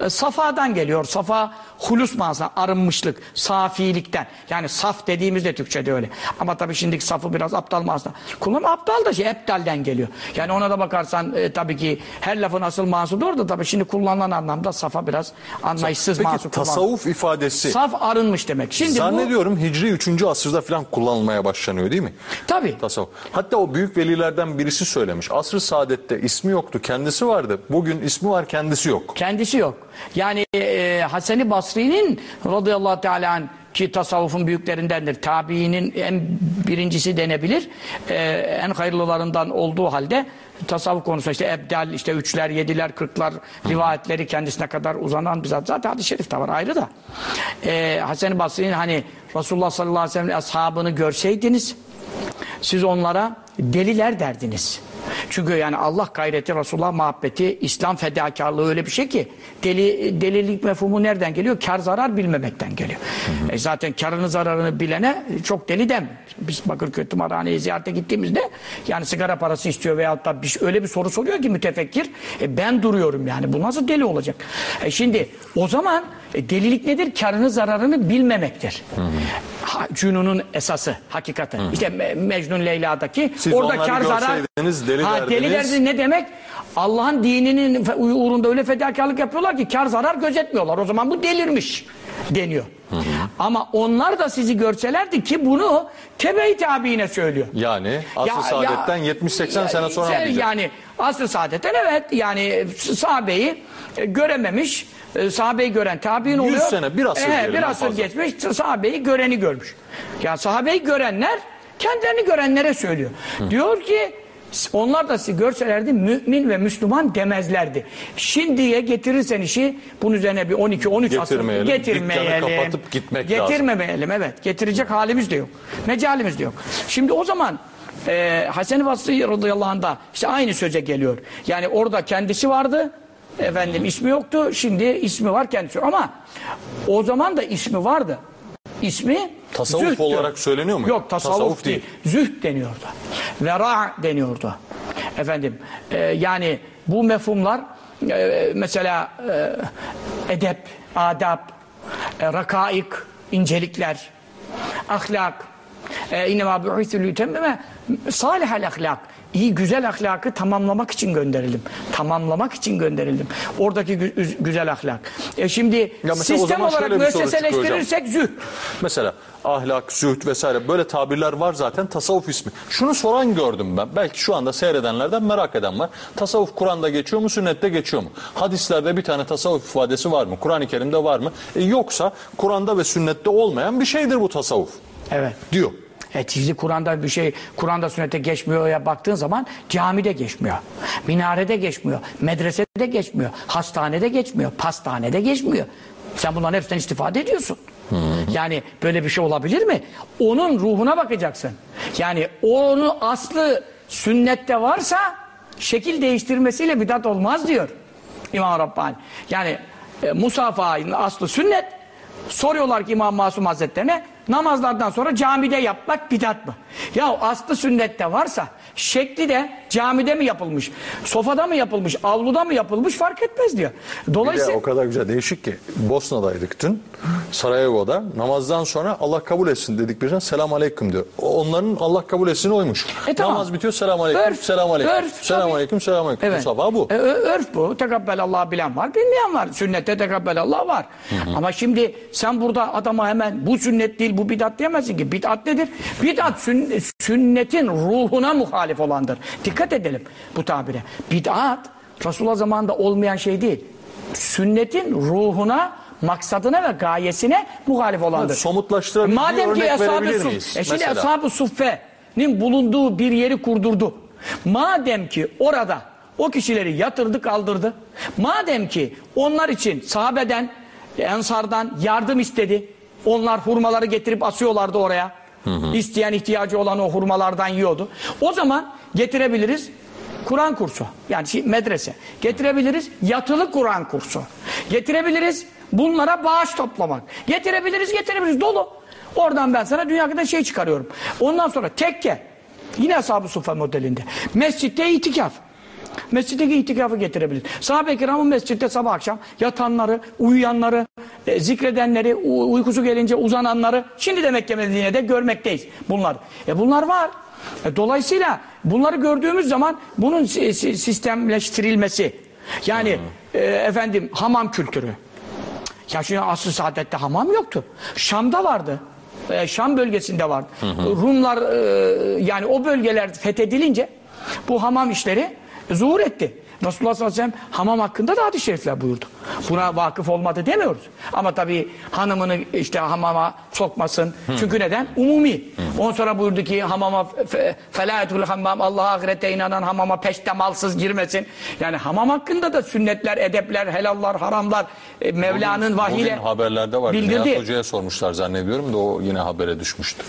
e, safadan geliyor. Safa hulus manasına arınmışlık, safilikten. Yani saf dediğimizde Türkçe'de öyle. Ama tabii şimdiki safı biraz aptal manasına. Kullanım aptal da şey, eptalden geliyor. Yani ona da bakarsan e, tabii ki her lafın asıl manası doğru da tabii şimdi kullanılan anlamda safa biraz anlayışsız Peki manası kullanılıyor. tasavvuf ifadesi Saf arınmış demek. Şimdi bu zannediyorum Hicri 3. asırda falan kullanılmaya başlanıyor değil mi? tabii Tasavvuf. Hatta o büyük velilerden birisi söylemiş. Asr-ı Saadet'te ismi yoktu, kendisi vardı. Bugün ismi var, kendisi yok. Kendisi yok. Yani e, Hasan-ı Basri'nin radıyallahu teala ki tasavvufun büyüklerindendir. Tabiinin en birincisi denebilir. E, en hayırlılarından olduğu halde tasavvuf konusunda işte ebdal, işte üçler, yediler, kırklar rivayetleri kendisine kadar uzanan bizzat zaten hadis-i şerif de var ayrı da. E, Hasan-ı Basri'nin hani Resulullah sallallahu aleyhi ve sellem ashabını görseydiniz siz onlara deliler derdiniz. Çünkü yani Allah gayreti, Resulullah muhabbeti, İslam fedakarlığı öyle bir şey ki deli, delilik mefhumu nereden geliyor? Kar zarar bilmemekten geliyor. E zaten karını zararını bilene çok deli dem. Biz Bakırköy Tımarhane'ye ziyarete gittiğimizde yani sigara parası istiyor veyahut da bir, şey- öyle bir soru soruyor ki mütefekkir. E ben duruyorum yani bu nasıl deli olacak? E şimdi o zaman e, delilik nedir? Karını zararını bilmemektir. Ha, Cünun'un esası, hakikati. İşte Me- Mecnun Leyla'daki Siz orada kar zarar. deli ha, deli derdiniz. derdi ne demek? Allah'ın dininin uğrunda öyle fedakarlık yapıyorlar ki kar zarar gözetmiyorlar. O zaman bu delirmiş deniyor. Ama onlar da sizi görselerdi ki bunu tebe-i tabiine söylüyor. Yani Asr-ı Ya- Saadet'ten ya- 70-80 sene sonra mı? Yani asr-ı saadetten evet yani sahabeyi e, görememiş e, sahabeyi gören tabi'in oluyor. sene, bir asır diyelim bir asır fazla. geçmiş sahabeyi göreni görmüş. Ya sahabeyi görenler kendilerini görenlere söylüyor. Diyor ki onlar da sizi görselerdi mümin ve Müslüman demezlerdi. Şimdiye getirirsen işi bunun üzerine bir 12-13 asır Getirmeyelim. kapatıp gitmek lazım. Getirmemeyelim evet. Getirecek halimiz de yok. Mecalimiz de yok. Şimdi o zaman e, Hasan-ı Basri radıyallahu anh da işte aynı söze geliyor. Yani orada kendisi vardı. Efendim ismi yoktu. Şimdi ismi var kendisi. Ama o zaman da ismi vardı. İsmi Tasavvuf zühdü. olarak söyleniyor mu? Yok tasavvuf, Tasavvuf değil. değil. Zühd deniyordu. Vera deniyordu. Efendim e, yani bu mefhumlar e, mesela e, edep, adab, e, rakaik, incelikler, ahlak, e, innemâ bu'ithü lütemmeme salihel ahlak. İyi güzel ahlakı tamamlamak için gönderildim. Tamamlamak için gönderildim. Oradaki gü- üz- güzel ahlak. E şimdi sistem olarak müesseseleştirirsek zühd. Mesela ahlak, zühd vesaire böyle tabirler var zaten tasavvuf ismi. Şunu soran gördüm ben. Belki şu anda seyredenlerden merak eden var. Tasavvuf Kur'an'da geçiyor mu, sünnette geçiyor mu? Hadislerde bir tane tasavvuf ifadesi var mı? Kur'an-ı Kerim'de var mı? E, yoksa Kur'an'da ve sünnette olmayan bir şeydir bu tasavvuf Evet. diyor. E çizgi Kur'an'da bir şey, Kur'an'da sünnete geçmiyor ya baktığın zaman camide geçmiyor. Minarede geçmiyor. Medresede geçmiyor. Hastanede geçmiyor. Pastanede geçmiyor. Sen bunların hepsinden istifade ediyorsun. Yani böyle bir şey olabilir mi? Onun ruhuna bakacaksın. Yani onu aslı sünnette varsa şekil değiştirmesiyle bidat olmaz diyor İmam Rabbani. Yani e, musafahanın aslı sünnet. Soruyorlar ki İmam Masum Hazretlerine namazlardan sonra camide yapmak bidat mı? Ya aslı sünnette varsa şekli de camide mi yapılmış, sofada mı yapılmış, avluda mı yapılmış fark etmez diyor. Dolayısıyla o kadar güzel değişik ki Bosna'daydık dün Sarajevo'da namazdan sonra Allah kabul etsin dedik birden selam aleyküm diyor. Onların Allah kabul etsin oymuş. E tamam. Namaz bitiyor selam aleyküm Örf, selam aleyküm. örf, selam tabii. aleyküm selam aleyküm. Evet. Musafa bu. E, örf bu. Tekabbel Allah bilen var, bilmeyen var. Sünnette tekabbel Allah var. Ama şimdi sen burada adama hemen bu sünnet değil, bu bidat diyemezsin ki. Bidat nedir? Bidat sün- sünnetin ruhuna muhalif olandır. Dikkat edelim bu tabire. Bidat Resulullah zamanında olmayan şey değil. Sünnetin ruhuna, maksadına ve gayesine muhalif olandır. Somutlaştırabilir Madem ki verebilir Suf-? E şimdi Mesela. Ashab-ı Suffe'nin bulunduğu bir yeri kurdurdu. Madem ki orada o kişileri yatırdı kaldırdı. Madem ki onlar için sahabeden, ensardan yardım istedi. Onlar hurmaları getirip asıyorlardı oraya. İsteyen ihtiyacı olan o hurmalardan yiyordu. O zaman getirebiliriz Kur'an kursu. Yani şey, medrese. Getirebiliriz yatılı Kur'an kursu. Getirebiliriz bunlara bağış toplamak. Getirebiliriz getirebiliriz dolu. Oradan ben sana dünya kadar şey çıkarıyorum. Ondan sonra tekke. Yine Ashab-ı Suffa modelinde. Mescitte itikaf. Mescitteki itikafı getirebilir. Sahabe-i kiramın mescitte sabah akşam yatanları, uyuyanları, e, zikredenleri, uykusu gelince uzananları şimdi de Mekke Medine'de görmekteyiz bunlar. E bunlar var. E, dolayısıyla bunları gördüğümüz zaman bunun si- si- sistemleştirilmesi yani e, efendim hamam kültürü. Ya şimdi asr-ı saadette hamam yoktu. Şam'da vardı. Ee, Şam bölgesinde vardı. Rumlar e, yani o bölgeler fethedilince bu hamam işleri zuhur etti. Resulullah sallallahu aleyhi ve sellem hamam hakkında da hadis-i şerifler buyurdu. Buna vakıf olmadı demiyoruz. Ama tabii hanımını işte hamama sokmasın. Çünkü neden? Umumi. Ondan sonra buyurdu ki hamama fe- felayetul hammam Allah'a ahirete inanan hamama peştemalsız girmesin. Yani hamam hakkında da sünnetler, edepler, helallar, haramlar e, Mevla'nın vahiyle haberlerde var. bildirdi. Nihat Hoca'ya sormuşlar zannediyorum da o yine habere düşmüştü.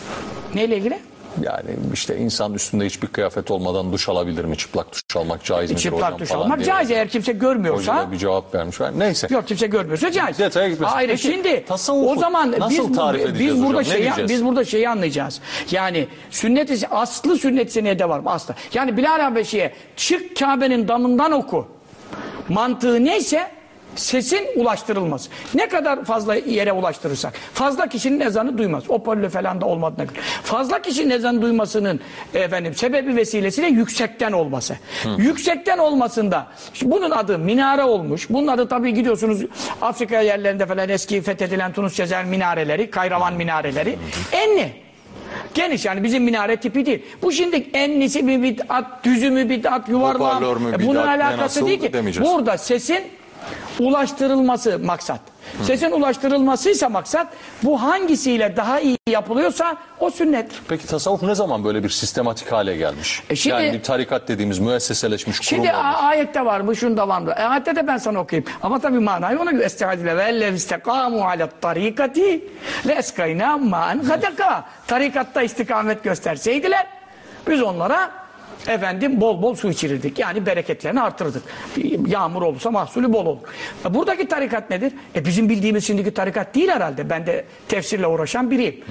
Neyle ilgili? Yani işte insan üstünde hiçbir kıyafet olmadan duş alabilir mi? Çıplak duş almak caiz midir hocam Çıplak duş falan almak diye. caiz eğer kimse Hoca görmüyorsa. da bir cevap vermiş. Neyse. Yok kimse görmüyorsa caiz. Detaya gitmesin. Hayır Peki, şimdi tasavvufu o zaman nasıl biz, tarif biz edeceğiz burada hocam? Ne şeyi diyeceğiz? biz burada şeyi anlayacağız. Yani sünnet aslı sünnet senede var mı? Aslı. Yani Bilal Habeşi'ye çık Kabe'nin damından oku. Mantığı neyse sesin ulaştırılması. Ne kadar fazla yere ulaştırırsak. Fazla kişinin ezanı duymaz. Hoparlör falan da olmadığına göre. Fazla kişinin ezanı duymasının efendim sebebi vesilesiyle yüksekten olması. Yüksekten olmasında bunun adı minare olmuş. Bunun adı tabii gidiyorsunuz Afrika yerlerinde falan eski fethedilen Tunus Cezayir minareleri, Kayravan minareleri. Enli. Geniş yani bizim minare tipi değil. Bu şimdi enlisi mi bid'at, düzü mü bid'at, yuvarlağı mü E, Bunun bid'at, ne alakası değil ki. demeyeceğiz. Burada sesin ulaştırılması maksat. Sesin ulaştırılmasıysa maksat bu hangisiyle daha iyi yapılıyorsa o sünnet. Peki tasavvuf ne zaman böyle bir sistematik hale gelmiş? E şimdi- yani bir tarikat dediğimiz müesseseleşmiş kurum Şimdi olmuş. a- ayette var mı, şunda var mı? E, ayette de ben sana okuyayım. Ama tabii manayı ona göre estağfirullah. Ve ellev istekamu ala tarikati le eskayna ma'an gadaka. Tarikatta istikamet gösterseydiler biz onlara efendim bol bol su içirirdik. Yani bereketlerini artırdık. Yağmur olursa mahsulü bol olur. E, buradaki tarikat nedir? E, bizim bildiğimiz şimdiki tarikat değil herhalde. Ben de tefsirle uğraşan biriyim.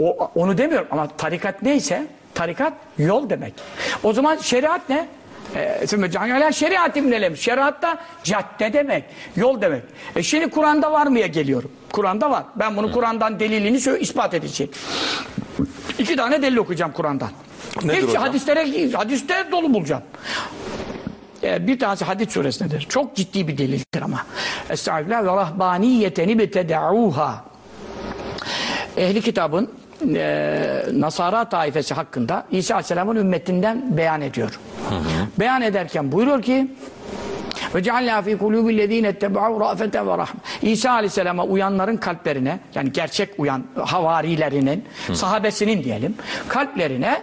O, onu demiyorum ama tarikat neyse tarikat yol demek. O zaman şeriat ne? Sümme şeriat imnelem. Şeriat da cadde demek, yol demek. E şimdi Kur'an'da var mıya geliyorum. Kur'an'da var. Ben bunu Kur'an'dan delilini ispat edeceğim. İki tane delil okuyacağım Kur'an'dan. Nedir Hiç hocam? hadislere, hadiste dolu bulacaksın. Ee, bir tanesi hadis suresindedir. Çok ciddi bir delildir ama. Estağfirullah ve rahbaniyeteni betedauha. Ehli kitabın e, Nasara taifesi hakkında İsa Aleyhisselam'ın ümmetinden beyan ediyor. Beyan ederken buyuruyor ki ve cealna fi kulubillezine ettebe'u ra'feten ve rahme. İsa Aleyhisselam'a uyanların kalplerine yani gerçek uyan havarilerinin, sahabesinin diyelim kalplerine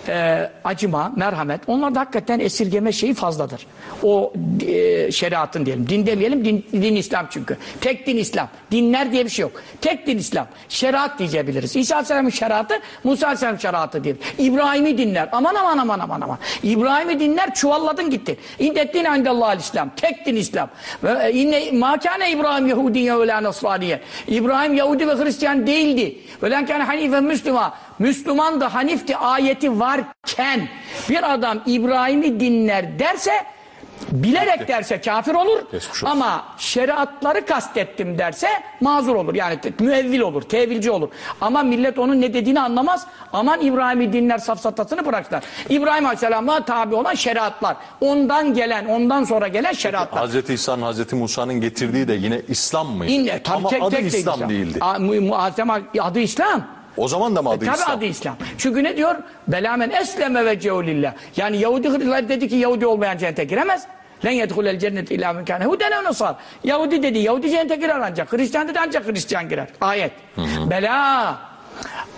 e, acıma, merhamet onlarda hakikaten esirgeme şeyi fazladır. O e, şeriatın diyelim. Din demeyelim din, din İslam çünkü. Tek din İslam. Dinler diye bir şey yok. Tek din İslam. Şeriat diyebiliriz. İsa Aleyhisselam'ın şeriatı Musa Aleyhisselam'ın şeriatı diyelim. İbrahim'i dinler. Aman aman aman aman aman. İbrahim'i dinler çuvalladın gitti. İndettin indallahal İslam. Tek din İslam. Ve e, inne makane İbrahim Yahudiye ve la Nasraniye. İbrahim Yahudi ve Hristiyan değildi. Ve lankâne hanife Müslüman. Müslüman da Hanif'ti ayeti varken bir adam İbrahim'i dinler derse bilerek derse kafir olur ama şeriatları kastettim derse mazur olur. Yani müevvil olur, tevilci olur. Ama millet onun ne dediğini anlamaz. Aman İbrahim'i dinler safsatasını bıraksınlar. İbrahim Aleyhisselam'a tabi olan şeriatlar. Ondan gelen, ondan sonra gelen şeriatlar. Hazreti İsa'nın Hazreti Musa'nın getirdiği de yine İslam mıydı? İnne, tabii Ama tek, adı tek de İslam değildi. A- mu- adı İslam. O zaman da mı adı E, Tabi İslam? adı İslam. Çünkü ne diyor? Belamen esleme ve ceulillah. Yani Yahudi Hristiyan dedi ki Yahudi olmayan cennete giremez. Len yedhulel cennet illa min kâne huden ev nasar. Yahudi dedi Yahudi cennete girer ancak. Hristiyan dedi ancak Hristiyan girer. Ayet. Bela.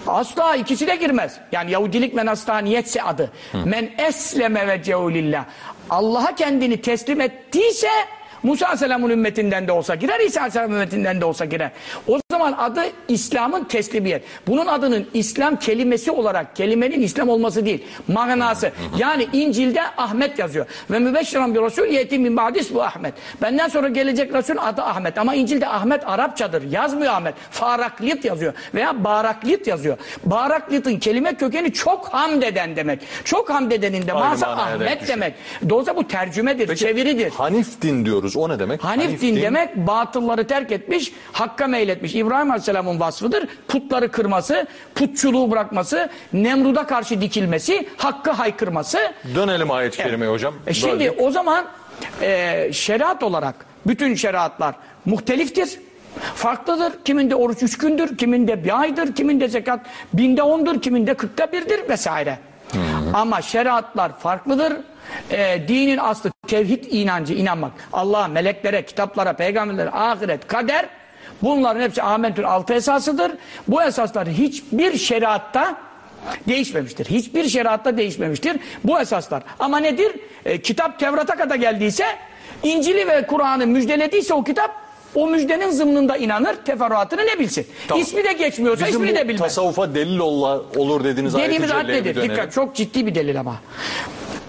Asla ikisi de girmez. Yani Yahudilik ve Nasraniyetse adı. Men esleme ve ceulillah. Allah'a kendini teslim ettiyse Musa Aleyhisselam'ın ümmetinden de olsa girer, İsa Aleyhisselam'ın ümmetinden de olsa girer. O zaman adı İslam'ın teslimiyet. Bunun adının İslam kelimesi olarak kelimenin İslam olması değil, manası. Yani İncil'de Ahmet yazıyor. Ve mübeşşiran bir Resul yeti min ba'dis bu Ahmet. Benden sonra gelecek Resul adı Ahmet. Ama İncil'de Ahmet Arapçadır. Yazmıyor Ahmet. Faraklit yazıyor. Veya Baraklit yazıyor. Baraklit'in kelime kökeni çok hamd eden demek. Çok hamd edenin de manası Ahmet demek. Dolayısıyla bu tercümedir, çeviridir. Hanif din diyoruz. O ne demek? Hanif, din, demek batılları terk etmiş, hakka meyletmiş. İbrahim Aleyhisselam'ın vasfıdır. Putları kırması, putçuluğu bırakması, Nemrud'a karşı dikilmesi, hakkı haykırması. Dönelim ayet-i kerimeye hocam. E şimdi Böldük. o zaman e, şeriat olarak bütün şeriatlar muhteliftir. Farklıdır. Kiminde oruç üç gündür, kiminde bir aydır, kiminde zekat binde ondur, kiminde kırkta birdir vesaire. Ama şeriatlar farklıdır. E, dinin aslı tevhid inancı, inanmak. Allah'a, meleklere, kitaplara, peygamberlere, ahiret, kader bunların hepsi Ahmet'ün altı esasıdır. Bu esaslar hiçbir şeriatta değişmemiştir. Hiçbir şeriatta değişmemiştir bu esaslar. Ama nedir? E, kitap Tevrat'a kadar geldiyse İncil'i ve Kur'an'ı müjdelediyse o kitap o müjdenin zımnında inanır, teferruatını ne bilsin. Tamam. İsmi de geçmiyorsa Bizim ismini de bilmez. tasavvufa delil olur dediğiniz Dediğimiz bir nedir? Dikkat çok ciddi bir delil ama.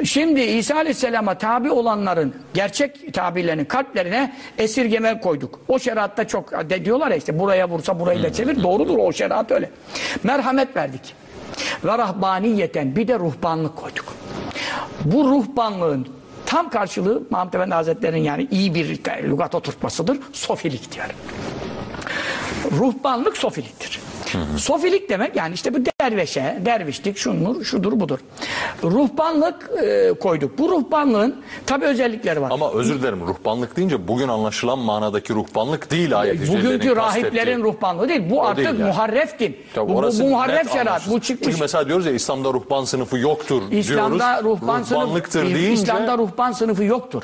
Şimdi İsa Aleyhisselam'a tabi olanların gerçek tabilerinin kalplerine esirgeme koyduk. O şeriatta çok de diyorlar ya işte buraya vursa burayı da çevir. Doğrudur o şeriat öyle. Merhamet verdik. Ve rahbaniyeten bir de ruhbanlık koyduk. Bu ruhbanlığın tam karşılığı Mahmud Efendi Hazretleri'nin yani iyi bir lügat oturtmasıdır. Sofilik diyor. Ruhbanlık sofiliktir. Sofilik demek yani işte bu derveşe, dervişlik, şundur, şudur, budur. Ruhbanlık e, koyduk. Bu ruhbanlığın tabi özellikleri var. Ama özür dilerim ruhbanlık deyince bugün anlaşılan manadaki ruhbanlık değil ayet-i cellenin Bugünkü rahiplerin ruhbanlığı değil. Bu artık değil yani. muharref din. Tabii bu, bu, bu muharref şeriat. Bu çıkmış. Çünkü mesela diyoruz ya İslam'da ruhban sınıfı yoktur İslam'da diyoruz. ruhban Ruhbanlıktır sınıfı, deyince İslam'da ruhban sınıfı yoktur.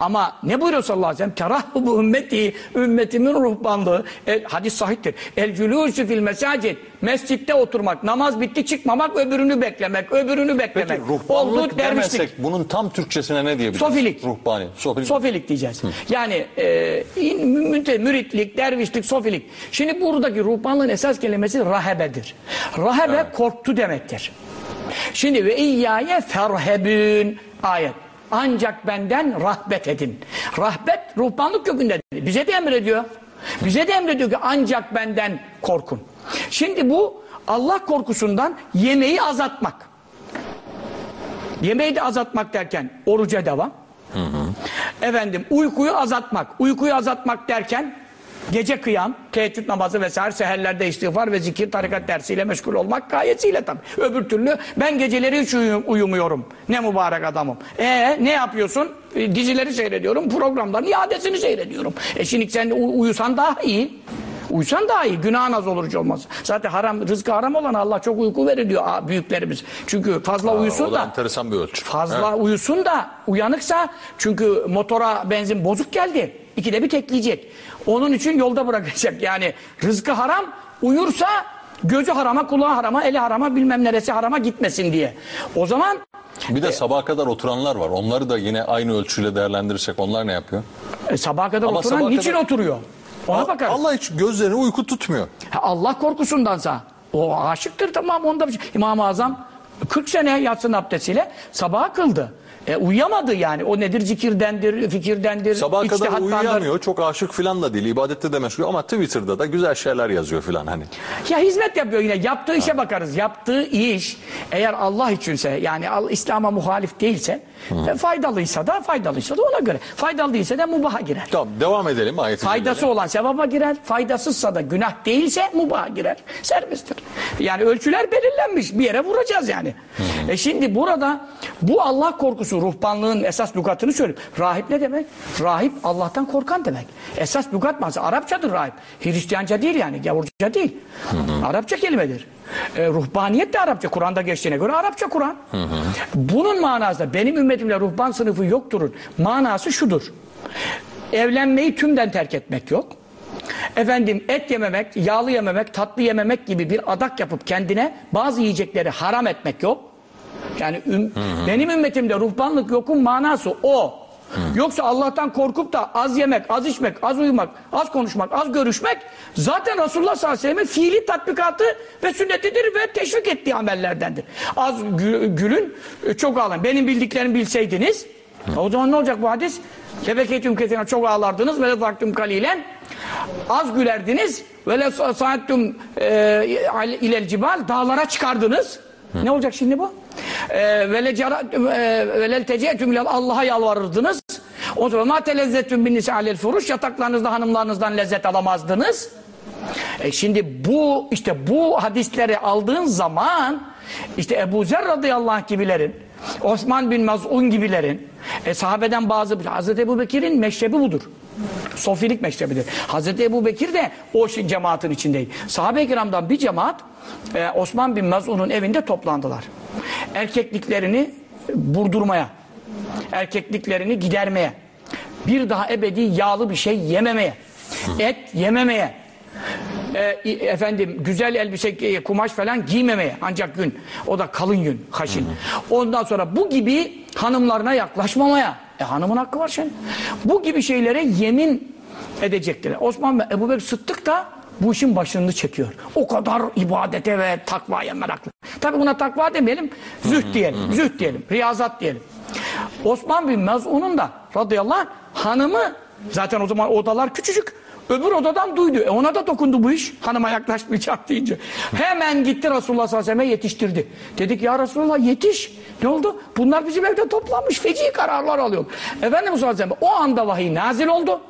Ama ne buyuruyor sallallahu aleyhi ve sellem? Terahhubu ümmeti, ümmetimin ruhbanlığı. El, hadis sahiptir. El cülûsü fil mesacid. Mescitte oturmak, namaz bitti çıkmamak, öbürünü beklemek, öbürünü Peki beklemek. ruhbanlık Oldu dervişlik. demesek bunun tam Türkçesine ne diyebiliriz? Sofilik. Ruhbani. Sofilik. Sofilik diyeceğiz. Yani e, in- mü- müritlik, dervişlik, sofilik. Şimdi buradaki ruhbanlığın esas kelimesi rahebedir. Rahebe korktu demektir. Şimdi ve iyyâye ferhebün ayet. Ancak benden rahbet edin. Rahbet ruhbanlık kökündedir. Bize de emrediyor. Bize de emrediyor ki ancak benden korkun. Şimdi bu Allah korkusundan yemeği azaltmak. Yemeği de azaltmak derken oruca devam. Efendim uykuyu azaltmak. Uykuyu azaltmak derken Gece kıyam, teheccüd namazı vesaire seherlerde istiğfar ve zikir tarikat dersiyle meşgul olmak gayesiyle tabii. Öbür türlü ben geceleri hiç uyu- uyumuyorum. Ne mübarek adamım. E ne yapıyorsun? E, dizileri seyrediyorum, programların iadesini seyrediyorum. E şimdi sen uyusan daha iyi. Uyusan daha iyi. Günahın az olur hiç olmaz. Zaten haram, rızkı haram olan Allah çok uyku verir diyor aa, büyüklerimiz. Çünkü fazla uyusun o da da enteresan bir ölçü. Fazla Evet. uyusun da uyanıksa çünkü motora benzin bozuk geldi. İkide bir tekleyecek. Onun için yolda bırakacak. Yani rızkı haram uyursa gözü harama, kulağı harama, eli harama, bilmem neresi harama gitmesin diye. O zaman Bir de sabaha kadar oturanlar var. Onları da yine aynı ölçüyle değerlendirirsek onlar ne yapıyor? e, sabaha kadar Ama oturan sabaha niçin kadar- oturuyor? Ona bakarız. Allah hiç gözlerini uyku tutmuyor. Ha, Allah korkusundansa o aşıktır tamam onda bir şey. İmam-ı Azam 40 sene yatsın abdestiyle sabaha kıldı. E, uyuyamadı yani. O nedir? Zikirdendir, fikirdendir, Sabaha kadar uyuyamıyor. Çok aşık falan da değil. ibadette de meşgul ama Twitter'da da güzel şeyler yazıyor falan hani. Ya hizmet yapıyor yine. Yaptığı işe bakarız. Yaptığı iş eğer Allah içinse yani İslam'a muhalif değilse e, faydalıysa da faydalıysa da ona göre. Faydalı değilse de mubaha girer. Tamam devam edelim ayeti. Faydası olan sevaba girer. Faydasızsa da günah değilse mubaha girer. Serbesttir. Yani ölçüler belirlenmiş. Bir yere vuracağız yani. E şimdi burada bu Allah korkusu ruhbanlığın esas lügatını söyleyeyim. Rahip ne demek? Rahip Allah'tan korkan demek. Esas lügat manası Arapçadır rahip. Hristiyanca değil yani. Gavurca değil. Arapça kelimedir. E, ruhbaniyet de Arapça. Kur'an'da geçtiğine göre Arapça Kur'an. Bunun manası da benim ümmetimde ruhban sınıfı yokturun. Manası şudur. Evlenmeyi tümden terk etmek yok. Efendim et yememek, yağlı yememek, tatlı yememek gibi bir adak yapıp kendine bazı yiyecekleri haram etmek yok. Yani üm- benim ümmetimde ruhbanlık yokun manası o. Yoksa Allah'tan korkup da az yemek, az içmek, az uyumak, az konuşmak, az görüşmek zaten Resulullah sallallahu aleyhi ve sellem'in fiili tatbikatı ve sünnetidir ve teşvik ettiği amellerdendir. Az gü- gülün, e, çok ağlayın. Benim bildiklerimi bilseydiniz o zaman ne olacak bu hadis? Lebeketüm kesine çok ağlardınız ve lezaktüm kalilen az gülerdiniz ve le saattum e, ilel cibal dağlara çıkardınız. Ne olacak şimdi bu? E, ve le cara- e, tecetüm ilel Allah'a yalvarırdınız. O zaman ma telezzetüm bin nisalel furuş yataklarınızda hanımlarınızdan lezzet alamazdınız. E şimdi bu işte bu hadisleri aldığın zaman işte Ebu Zer radıyallahu anh gibilerin Osman bin Maz'un gibilerin e, sahabeden bazı Hazreti Ebu Bekir'in meşrebi budur. Sofilik meşrebidir. Hazreti Ebu Bekir de o cemaatin içindeydi. Sahabe-i kiramdan bir cemaat e, Osman bin Maz'un'un evinde toplandılar. Erkekliklerini burdurmaya, erkekliklerini gidermeye, bir daha ebedi yağlı bir şey yememeye, et yememeye, e, efendim güzel elbise, e, kumaş falan giymemeye ancak gün. O da kalın gün, haşin. Ondan sonra bu gibi hanımlarına yaklaşmamaya. E hanımın hakkı var şimdi. Bu gibi şeylere yemin edecektir. Osman Ebu Bekir Sıddık da bu işin başını çekiyor. O kadar ibadete ve takvaya meraklı. Tabi buna takva demeyelim, zühd diyelim, zühd diyelim, riyazat diyelim. Osman bin Mezun'un da radıyallahu anh hanımı zaten o zaman odalar küçücük. Öbür odadan duydu. E ona da dokundu bu iş. Hanıma yaklaşmayacak deyince. Hemen gitti Resulullah sallallahu aleyhi ve sellem'e yetiştirdi. Dedik ya Resulullah yetiş. Ne oldu? Bunlar bizim evde toplanmış. Feci kararlar alıyor. Efendimiz sallallahu aleyhi ve sellem o anda vahiy nazil oldu.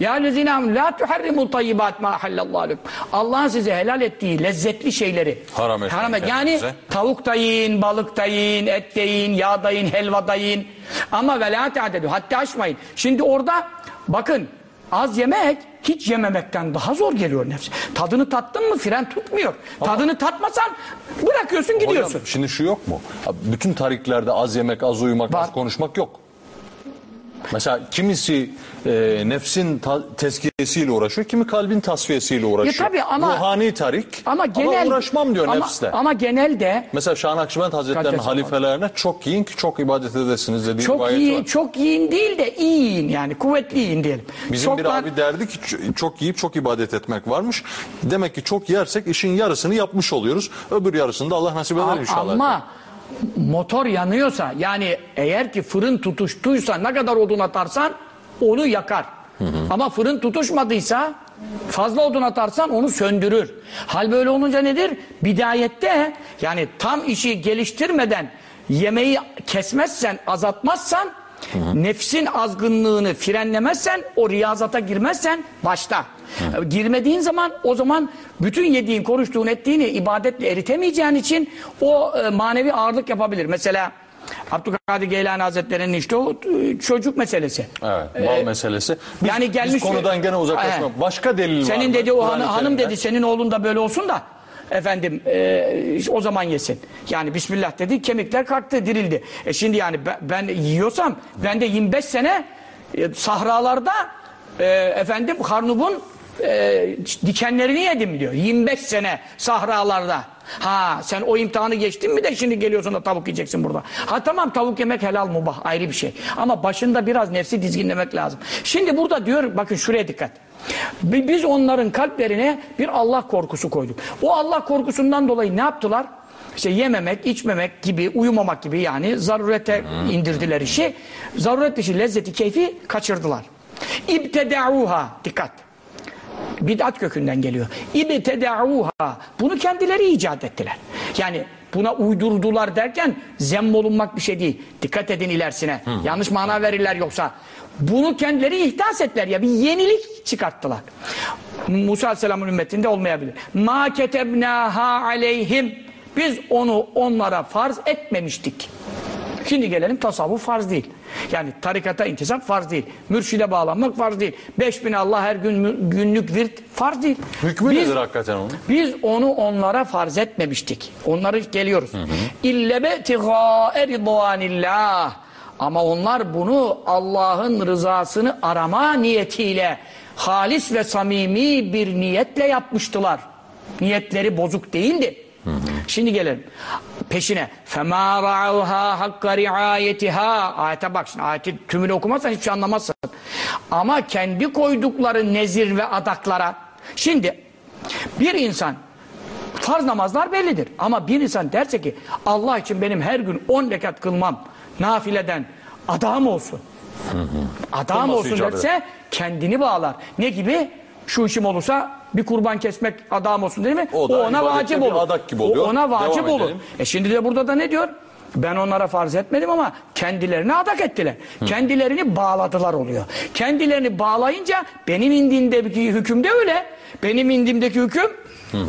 Ya lezine la tuharrimu tayyibat ma ahallallahu lekum. Allah'ın size helal ettiği lezzetli şeyleri Haram etmeyin et. Yani kendinize. tavuk da yiyin, balık da yiyin, et de yiyin, yağ da yiyin, helva da yiyin. Ama ve la te'adedu. Hatta aşmayın. Şimdi orada bakın az yemek hiç yememekten daha zor geliyor nefse. Tadını tattın mı fren tutmuyor. Tadını tatmasan bırakıyorsun gidiyorsun. Hocam şimdi şu yok mu? Bütün tariklerde az yemek, az uyumak, Var. az konuşmak yok. Mesela kimisi e, nefsin ta- tezkiyesiyle uğraşıyor, kimi kalbin tasfiyesiyle uğraşıyor. tabii ama- Ruhani tarik ama genel uğraşmam diyor ama, nefsle. Ama genelde Mesela Şah Nakşibend Hazretleri'nin var? halifelerine çok yiyin ki çok ibadet edesiniz dediği çok rivayeti iyi, var. çok yiyin değil de iyi yiyin yani kuvvetli yiyin diyelim. Bizim bir Çoklar- abi derdi ki ç- çok yiyip çok ibadet etmek varmış. Demek ki çok yersek işin yarısını yapmış oluyoruz. Öbür yarısını da Allah nasip eder inşallah. Ama motor yanıyorsa yani eğer ki fırın tutuştuysa ne kadar odun atarsan onu yakar. Ama fırın tutuşmadıysa fazla odun atarsan onu söndürür. Hal böyle olunca nedir? Bidayette yani tam işi geliştirmeden yemeği kesmezsen, azaltmazsan nefsin azgınlığını frenlemezsen, o riyazata girmezsen başta. Girmediğin zaman o zaman bütün yediğin, konuştuğun, ettiğini ibadetle eritemeyeceğin için o e, manevi ağırlık yapabilir. Mesela Abdülkadir Geylani Hazretleri'nin işte o e, çocuk meselesi. Evet, mal meselesi. Biz, yani gelmiş- biz konudan gene uzaklaşma. Evet. Başka delil var Senin dedi o hanım Kerim'de? dedi senin oğlun da böyle olsun da efendim e, o zaman yesin. Yani Bismillah dedi kemikler kalktı dirildi. E şimdi yani ben, ben yiyorsam ben de 25 sene e, sahralarda e, efendim karnubun e, dikenlerini yedim diyor. 25 sene sahralarda. Ha sen o imtihanı geçtin mi de şimdi geliyorsun da tavuk yiyeceksin burada. Ha tamam tavuk yemek helal mubah ayrı bir şey. Ama başında biraz nefsi dizginlemek lazım. Şimdi burada diyor bakın şuraya dikkat. Bi- Biz onların kalplerine bir Allah korkusu koyduk. O Allah korkusundan dolayı ne yaptılar? İşte yememek, içmemek gibi, uyumamak gibi yani zarurete indirdiler işi. Zaruret dışı lezzeti, keyfi kaçırdılar. İbteda'uha dikkat. Bid'at kökünden geliyor. İbteda'uha. Bunu kendileri icat ettiler. Yani buna uydurdular derken zemmolunmak bir şey değil. Dikkat edin ilerisine. Yanlış mana verirler yoksa. Bunu kendileri ihdas ettiler ya bir yenilik çıkarttılar. Musa Aleyhisselam'ın ümmetinde olmayabilir. Ma ketebnaha aleyhim. Biz onu onlara farz etmemiştik. Şimdi gelelim tasavvuf farz değil. Yani tarikata intisap farz değil. Mürşide bağlanmak farz değil. 5000 Allah her gün günlük virt farz değil. Hükmü Biz- nedir hakikaten onun? biz onu onlara farz etmemiştik. Onları geliyoruz. İlle betigâe ridvanillah. Ama onlar bunu Allah'ın rızasını arama niyetiyle halis ve samimi bir niyetle yapmıştılar. Niyetleri bozuk değildi. Şimdi gelelim Peşine. فَمَا رَعَوْهَا حَقَّ رِعَايَتِهَا Ayete bak şimdi. Ayeti tümünü okumazsan hiçbir şey anlamazsın. Ama kendi koydukları nezir ve adaklara. Şimdi bir insan farz namazlar bellidir. Ama bir insan derse ki Allah için benim her gün 10 rekat kılmam nafileden adam olsun. Adam Kılması olsun icap derse kendini bağlar. Ne gibi? Şu işim olursa bir kurban kesmek adam olsun değil mi? O da ona vacip olur. adak gibi oluyor. O ona vacip Devam olur. edelim. E şimdi de burada da ne diyor? Ben onlara farz etmedim ama kendilerine adak ettiler. Kendilerini bağladılar oluyor. Kendilerini bağlayınca benim indimdeki hüküm de öyle. Benim indimdeki hüküm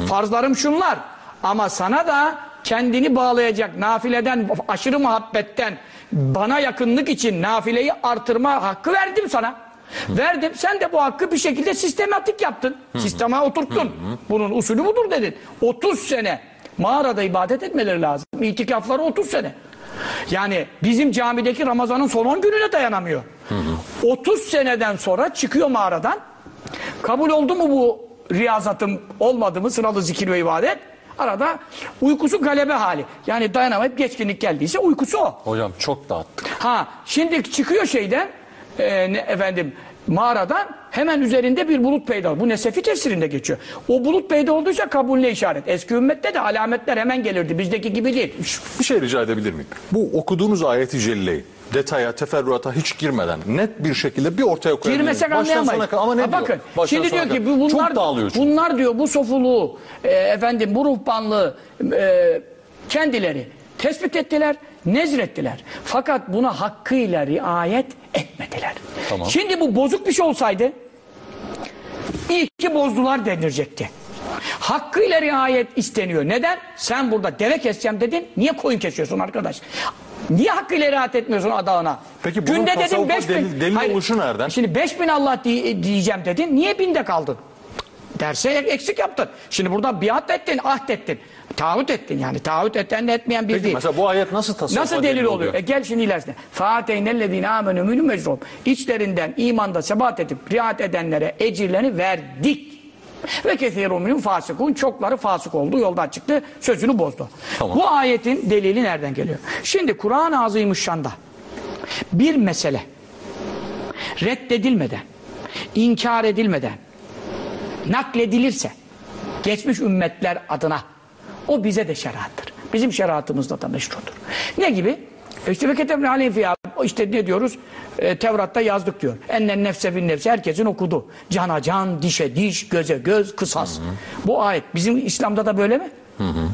farzlarım şunlar. Ama sana da kendini bağlayacak nafileden, aşırı muhabbetten bana yakınlık için nafileyi artırma hakkı verdim sana. Verdim. Sen de bu hakkı bir şekilde sistematik yaptın. Sistema oturttun. Bunun usulü budur dedin. 30 sene mağarada ibadet etmeleri lazım. İtikafları 30 sene. Yani bizim camideki Ramazan'ın son 10 gününe dayanamıyor. 30 seneden sonra çıkıyor mağaradan. Kabul oldu mu bu riyazatım olmadı mı sıralı zikir ve ibadet? Arada uykusu galebe hali. Yani dayanamayıp geçkinlik geldiyse uykusu o. Hocam çok dağıttık. Ha şimdi çıkıyor şeyden e, ne, efendim mağaradan hemen üzerinde bir bulut peyda olur. Bu Nesefi tefsirinde geçiyor. O bulut peyda olduysa kabulüne işaret. Eski ümmette de alametler hemen gelirdi. Bizdeki gibi değil. Bir şey rica edebilir miyim? Bu okuduğunuz ayeti celleyi detaya, teferruata hiç girmeden net bir şekilde bir ortaya koyabilir miyim? Girmesek Baştan anlayamayız. kadar- Ama ne Ha, diyor? bakın Baştan şimdi diyor ki bunlar Çok dağılıyor çünkü. bunlar diyor bu sofuluğu e, efendim bu ruhbanlığı e, kendileri tespit ettiler, nezrettiler. Fakat buna hakkıyla riayet etmediler. Tamam. Şimdi bu bozuk bir şey olsaydı iyi ki bozdular denilecekti. Hakkıyla riayet isteniyor. Neden? Sen burada deve keseceğim dedin. Niye koyun kesiyorsun arkadaş? Niye hakkıyla riayet etmiyorsun adağına? Peki bunun tasavvufa beş bin- delil- delil Hayır, oluşu nereden? Şimdi 5000 Allah diye- diyeceğim dedin. Niye binde kaldın? Derse eksik yaptın. Şimdi burada biat ettin, ahd ettin. Taahhüt ettin yani. Taahhüt eden de etmeyen bir Peki değil. mesela bu ayet nasıl tasavvufa Nasıl delil oluyor? E gel şimdi ilerisine. Fâteynellezîne âmenû minhum mecrum. İçlerinden imanda sebat edip riayet edenlere ecirlerini verdik. Ve kethîrû minhum fasıkûn. Çokları fasık oldu, yoldan çıktı, sözünü bozdu. Tamam. Bu ayetin delili nereden geliyor? Şimdi Kur'an-ı Azimüşşan'da bir mesele reddedilmeden, inkar edilmeden nakledilirse geçmiş ümmetler adına o bize de şeriattır. Bizim şeriatımızda da meşrudur. Ne gibi? İşte ve ketebne aleyhim fiyâ. İşte ne diyoruz? E, Tevrat'ta yazdık diyor. Ennen nefse bin nefse herkesin okudu. Cana can, dişe diş, göze göz, kısas. Bu ayet. Bizim İslam'da da böyle mi?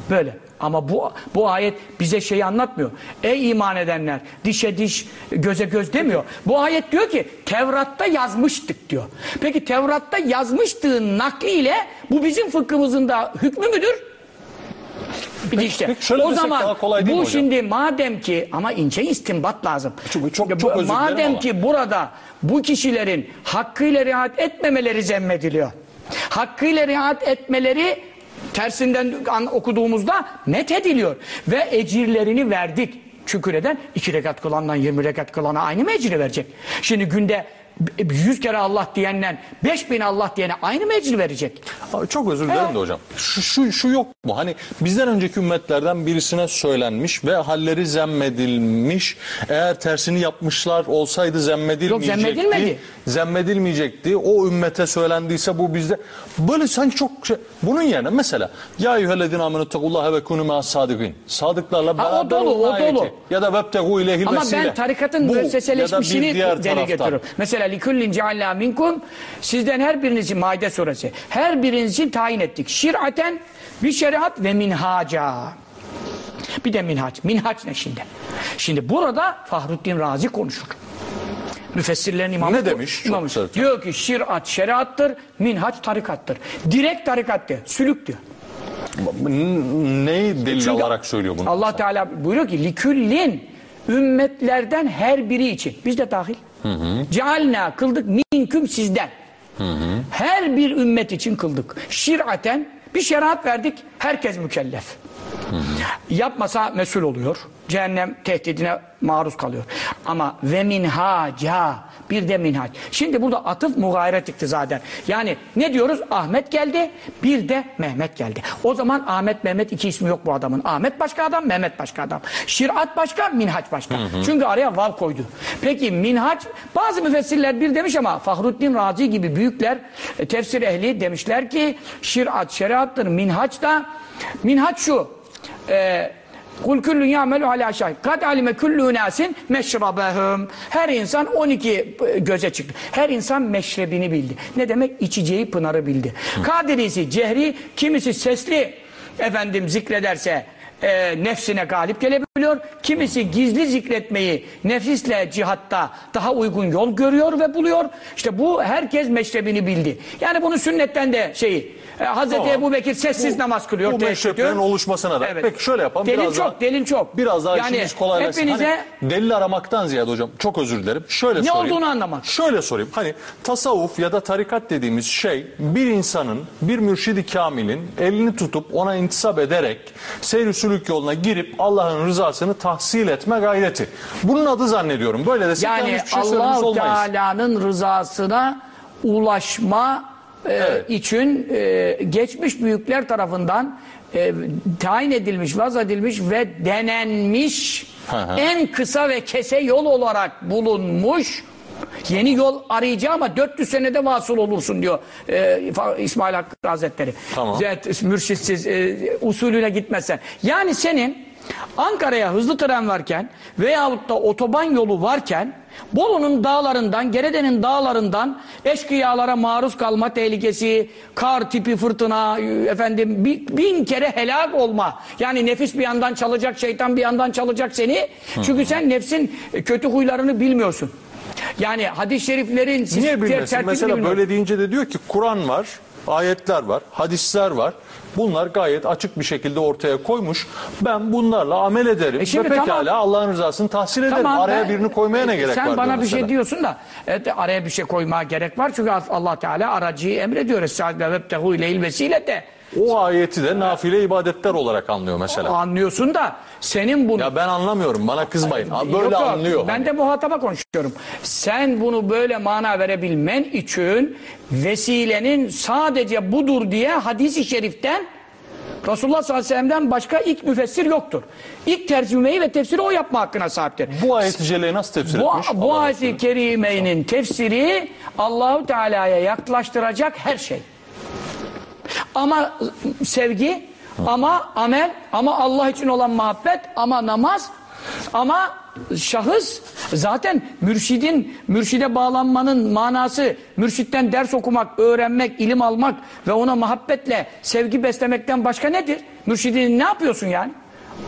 Böyle. Ama bu bu ayet bize şeyi anlatmıyor. Ey iman edenler dişe diş göze göz demiyor. Bu ayet diyor ki Tevrat'ta yazmıştık diyor. Peki Tevrat'ta yazmıştığın nakliyle bu bizim fıkhımızın da hükmü müdür? De işte peki şöyle o zaman daha kolay değil bu hocam? şimdi madem ki ama ince istinbat lazım. Çok- çok- çok özür madem ama. ki burada bu kişilerin hakkıyla riayet etmemeleri zemmediliyor. Hakkıyla riayet etmeleri tersinden okuduğumuzda met ediliyor. Ve ecirlerini verdik. Şükür iki rekat kılandan 20 rekat kılana aynı mı ecri verecek? Şimdi günde 100 kere Allah diyenden 5000 Allah diyene aynı mı ecri verecek? Çok özür dilerim de hocam. Şu, şu, şu yok mu? Hani bizden önceki ümmetlerden birisine söylenmiş ve halleri zemmedilmiş. Eğer tersini yapmışlar olsaydı zemmedilmeyecekti. Yok, zemmedilmedi. Zemmedilmeyecekti. O ümmete söylendiyse bu bizde. Böyle sanki çok şey. Bunun yerine mesela Ya eyyühellezine amenüttekullaha ve kunu sadikin. Sadıklarla Ha, beraber o dolu, o dolu. Ya da vebtegu ilehil Ama vesile. ben tarikatın Bu müesseseleşmişini dile getiriyorum. Mesela likullin cealla minkum sizden her birinizin Maide suresi her biriniz için tayin ettik. Şir'aten bir şeriat ve minhaca. Bir de minhaç. Minhaç ne şimdi? Şimdi burada Fahruddin Razi konuşur. Müfessirlerin imamı. Ne demiş? Çok İmamı. sert. Diyor ki şirat şeriattır, minhaç tarikattır. Direkt tarikat diyor. Sülük diyor. Neyi delil Çünkü olarak söylüyor bunu? Allah Teala buyuruyor ki liküllin ümmetlerden her biri için. Biz de dahil. Cealna kıldık minküm sizden. Her bir ümmet için kıldık. Şir'aten bir şeriat verdik. Herkes mükellef. Yapmasa mesul oluyor. Cehennem tehdidine maruz kalıyor. Ama ve minhaca bir de minhac. Şimdi burada atıf mugayret iktizaden. Yani ne diyoruz? Ahmet geldi, bir de Mehmet geldi. O zaman Ahmet, Mehmet iki ismi yok bu adamın. Ahmet başka adam, Mehmet başka adam. Şirat başka, minhaç başka. Çünkü araya vav koydu. Peki minhaç, bazı müfessirler bir demiş ama Fahruddin Razi gibi büyükler, e, tefsir ehli demişler ki şirat şeriattır, minhaç da minhaç şu. E, Kul küllün ya'melu ala şay. Kad alime küllü unasin meşrabehum. Her insan 12 göze çıktı. Her insan meşrebini bildi. Ne demek? İçeceği pınarı bildi. Kadirisi cehri, kimisi sesli efendim zikrederse e, nefsine galip gelebiliyor. Kimisi gizli zikretmeyi nefisle cihatta daha uygun yol görüyor ve buluyor. İşte bu herkes meşrebini bildi. Yani bunu sünnetten de şeyi e, Hazreti Tamam. Ebu Bekir sessiz namaz kılıyor. Bu meşreplerin oluşmasına da. Evet. Peki şöyle yapalım. Delil biraz çok, daha, delil çok. Biraz daha Yani işimiz kolaylaşsın. hepinize- Hani delil aramaktan ziyade hocam çok özür dilerim. Şöyle Ne sorayım. olduğunu anlamak. Şöyle sorayım. Hani tasavvuf ya da tarikat dediğimiz şey bir insanın, bir mürşidi kamilin elini tutup ona intisap ederek seyri sülük yoluna girip Allah'ın rızasını tahsil etme gayreti. Bunun adı zannediyorum. Böyle desek Yani yanlış bir şey Allah. Teala'nın rızasına ulaşma e, Evet. için e, geçmiş büyükler tarafından e, tayin edilmiş, vaz edilmiş ve denenmiş Hı hı. en kısa ve kese yol olarak bulunmuş yeni yol arayacağım ama 400 senede vasıl olursun diyor e, İsmail Hakkı Hazretleri. Tamam. Zet, mürşitsiz e, usulüne gitmezsen. Yani senin Ankara'ya hızlı tren varken veyahut da otoban yolu varken Bolu'nun dağlarından, Gerede'nin dağlarından eşkıyalara maruz kalma tehlikesi, kar tipi fırtına, efendim bi- bin kere helak olma. Yani nefis bir yandan çalacak, şeytan bir yandan çalacak seni. Çünkü sen nefsin kötü huylarını bilmiyorsun. Yani hadis-i şeriflerin Niye bilmesin? Mesela bilmiyorsun. böyle deyince de diyor ki Kur'an var, ayetler var, hadisler var. Bunlar gayet açık bir şekilde ortaya koymuş. Ben bunlarla amel ederim E şimdi ve pekala tamam. Allah'ın rızasını tahsil ederim. Tamam, Araya ben- birini koymaya ne e, gerek sen var? diyor bana bir mesela. şey diyorsun da evet, araya bir şey koymaya gerek var. Çünkü Allah Teala aracıyı emrediyor. Estağfirullah vebtehu ileyhil vesile de. O ayeti de nafile ibadetler olarak anlıyor mesela. Anlıyorsun da senin bunu... Ya ben anlamıyorum bana kızmayın. Ha, Böyle Yok, yok. anlıyor. Ben de muhataba konuşuyorum. Sen bunu böyle mana verebilmen için vesilenin sadece budur diye hadisi şeriften Resulullah sallallahu aleyhi ve sellem'den başka ilk müfessir yoktur. İlk tercümeyi ve tefsiri o yapma hakkına sahiptir. Bu ayeti celeyi nasıl tefsir Bu, etmiş? bu ayet-i tefsiri Allahu Teala'ya yaklaştıracak her şey. Ama sevgi, ama amel, ama Allah için olan muhabbet, ama namaz, Ama şahıs zaten mürşidin, mürşide bağlanmanın manası mürşitten ders okumak, öğrenmek, ilim almak ve ona muhabbetle sevgi beslemekten başka nedir? Mürşidin ne yapıyorsun yani?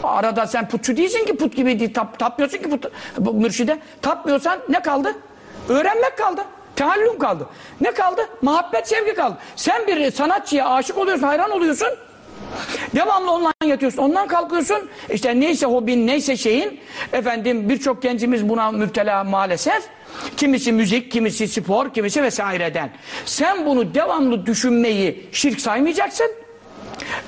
Arada sen putçu değilsin ki put gibi değil, tap, tapmıyorsun ki put, mürşide. Tapmıyorsan ne kaldı? Öğrenmek kaldı. Teallüm kaldı. Ne kaldı? Muhabbet, sevgi kaldı. Sen bir sanatçıya aşık oluyorsun, hayran oluyorsun. Devamlı ondan yatıyorsun, ondan kalkıyorsun. İşte neyse hobin, neyse şeyin. Efendim birçok gencimiz buna müptela maalesef. Kimisi müzik, kimisi spor, kimisi vesaireden. Sen bunu devamlı düşünmeyi şirk saymayacaksın.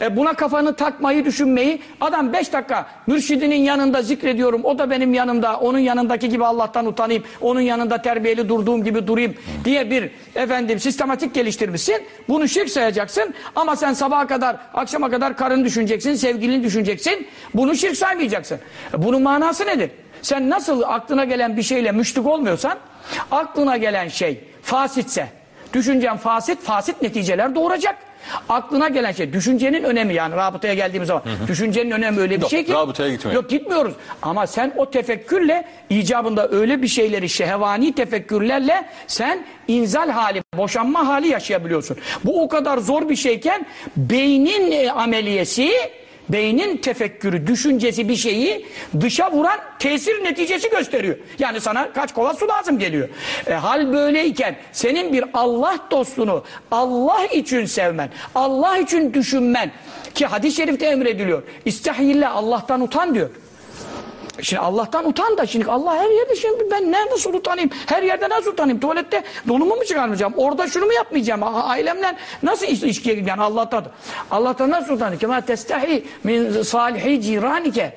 E buna kafanı takmayı, düşünmeyi, adam beş dakika mürşidinin yanında zikrediyorum, o da benim yanımda, onun yanındaki gibi Allah'tan utanayım, onun yanında terbiyeli durduğum gibi durayım diye bir efendim sistematik geliştirmişsin. Bunu şirk sayacaksın ama sen sabaha kadar, akşama kadar karını düşüneceksin, sevgilini düşüneceksin. Bunu şirk saymayacaksın. E bunun manası nedir? Sen nasıl aklına gelen bir şeyle müşrik olmuyorsan, aklına gelen şey fasitse, düşüncen fasit, fasit neticeler doğuracak. Aklına gelen şey, düşüncenin önemi yani rabıtaya geldiğimiz zaman. Düşüncenin önemi öyle bir Yok, şey ki. rabıtaya gitmeyin. Yok gitmiyoruz. Ama sen o tefekkürle icabında öyle bir şeyleri şehvani tefekkürlerle sen inzal hali, boşanma hali yaşayabiliyorsun. Bu o kadar zor bir şeyken beynin e, ameliyesi Beynin tefekkürü, düşüncesi bir şeyi dışa vuran tesir neticesi gösteriyor. Yani sana kaç kova su lazım geliyor. E, hal böyleyken senin bir Allah dostunu Allah için sevmen, Allah için düşünmen ki hadis-i şerifte emrediliyor. İstahille Allah'tan utan diyor. Şimdi Allah'tan utan da şimdi Allah her yerde şimdi ben ne nasıl utanayım? Her yerde nasıl utanayım? Tuvalette donumu mu çıkarmayacağım? Orada şunu mu yapmayacağım? Ailemle nasıl iş, ilişkiye yani Allah'tan Allah'tan nasıl utanayım? Kema testahi min salihi ciranike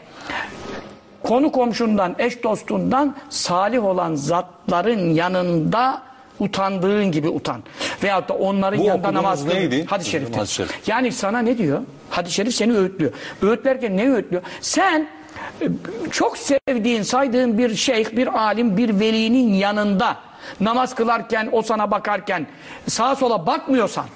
konu komşundan, eş dostundan salih olan zatların yanında utandığın gibi utan. Veyahut da onların Bu yanında namaz kıl. Hadis-i şerifte. Yani sana ne diyor? Hadis-i şerif seni öğütlüyor. Öğütlerken ne öğütlüyor? Sen çok sevdiğin, saydığın bir şeyh, bir alim, bir velinin yanında namaz kılarken, o sana bakarken sağa sola bakmıyorsan,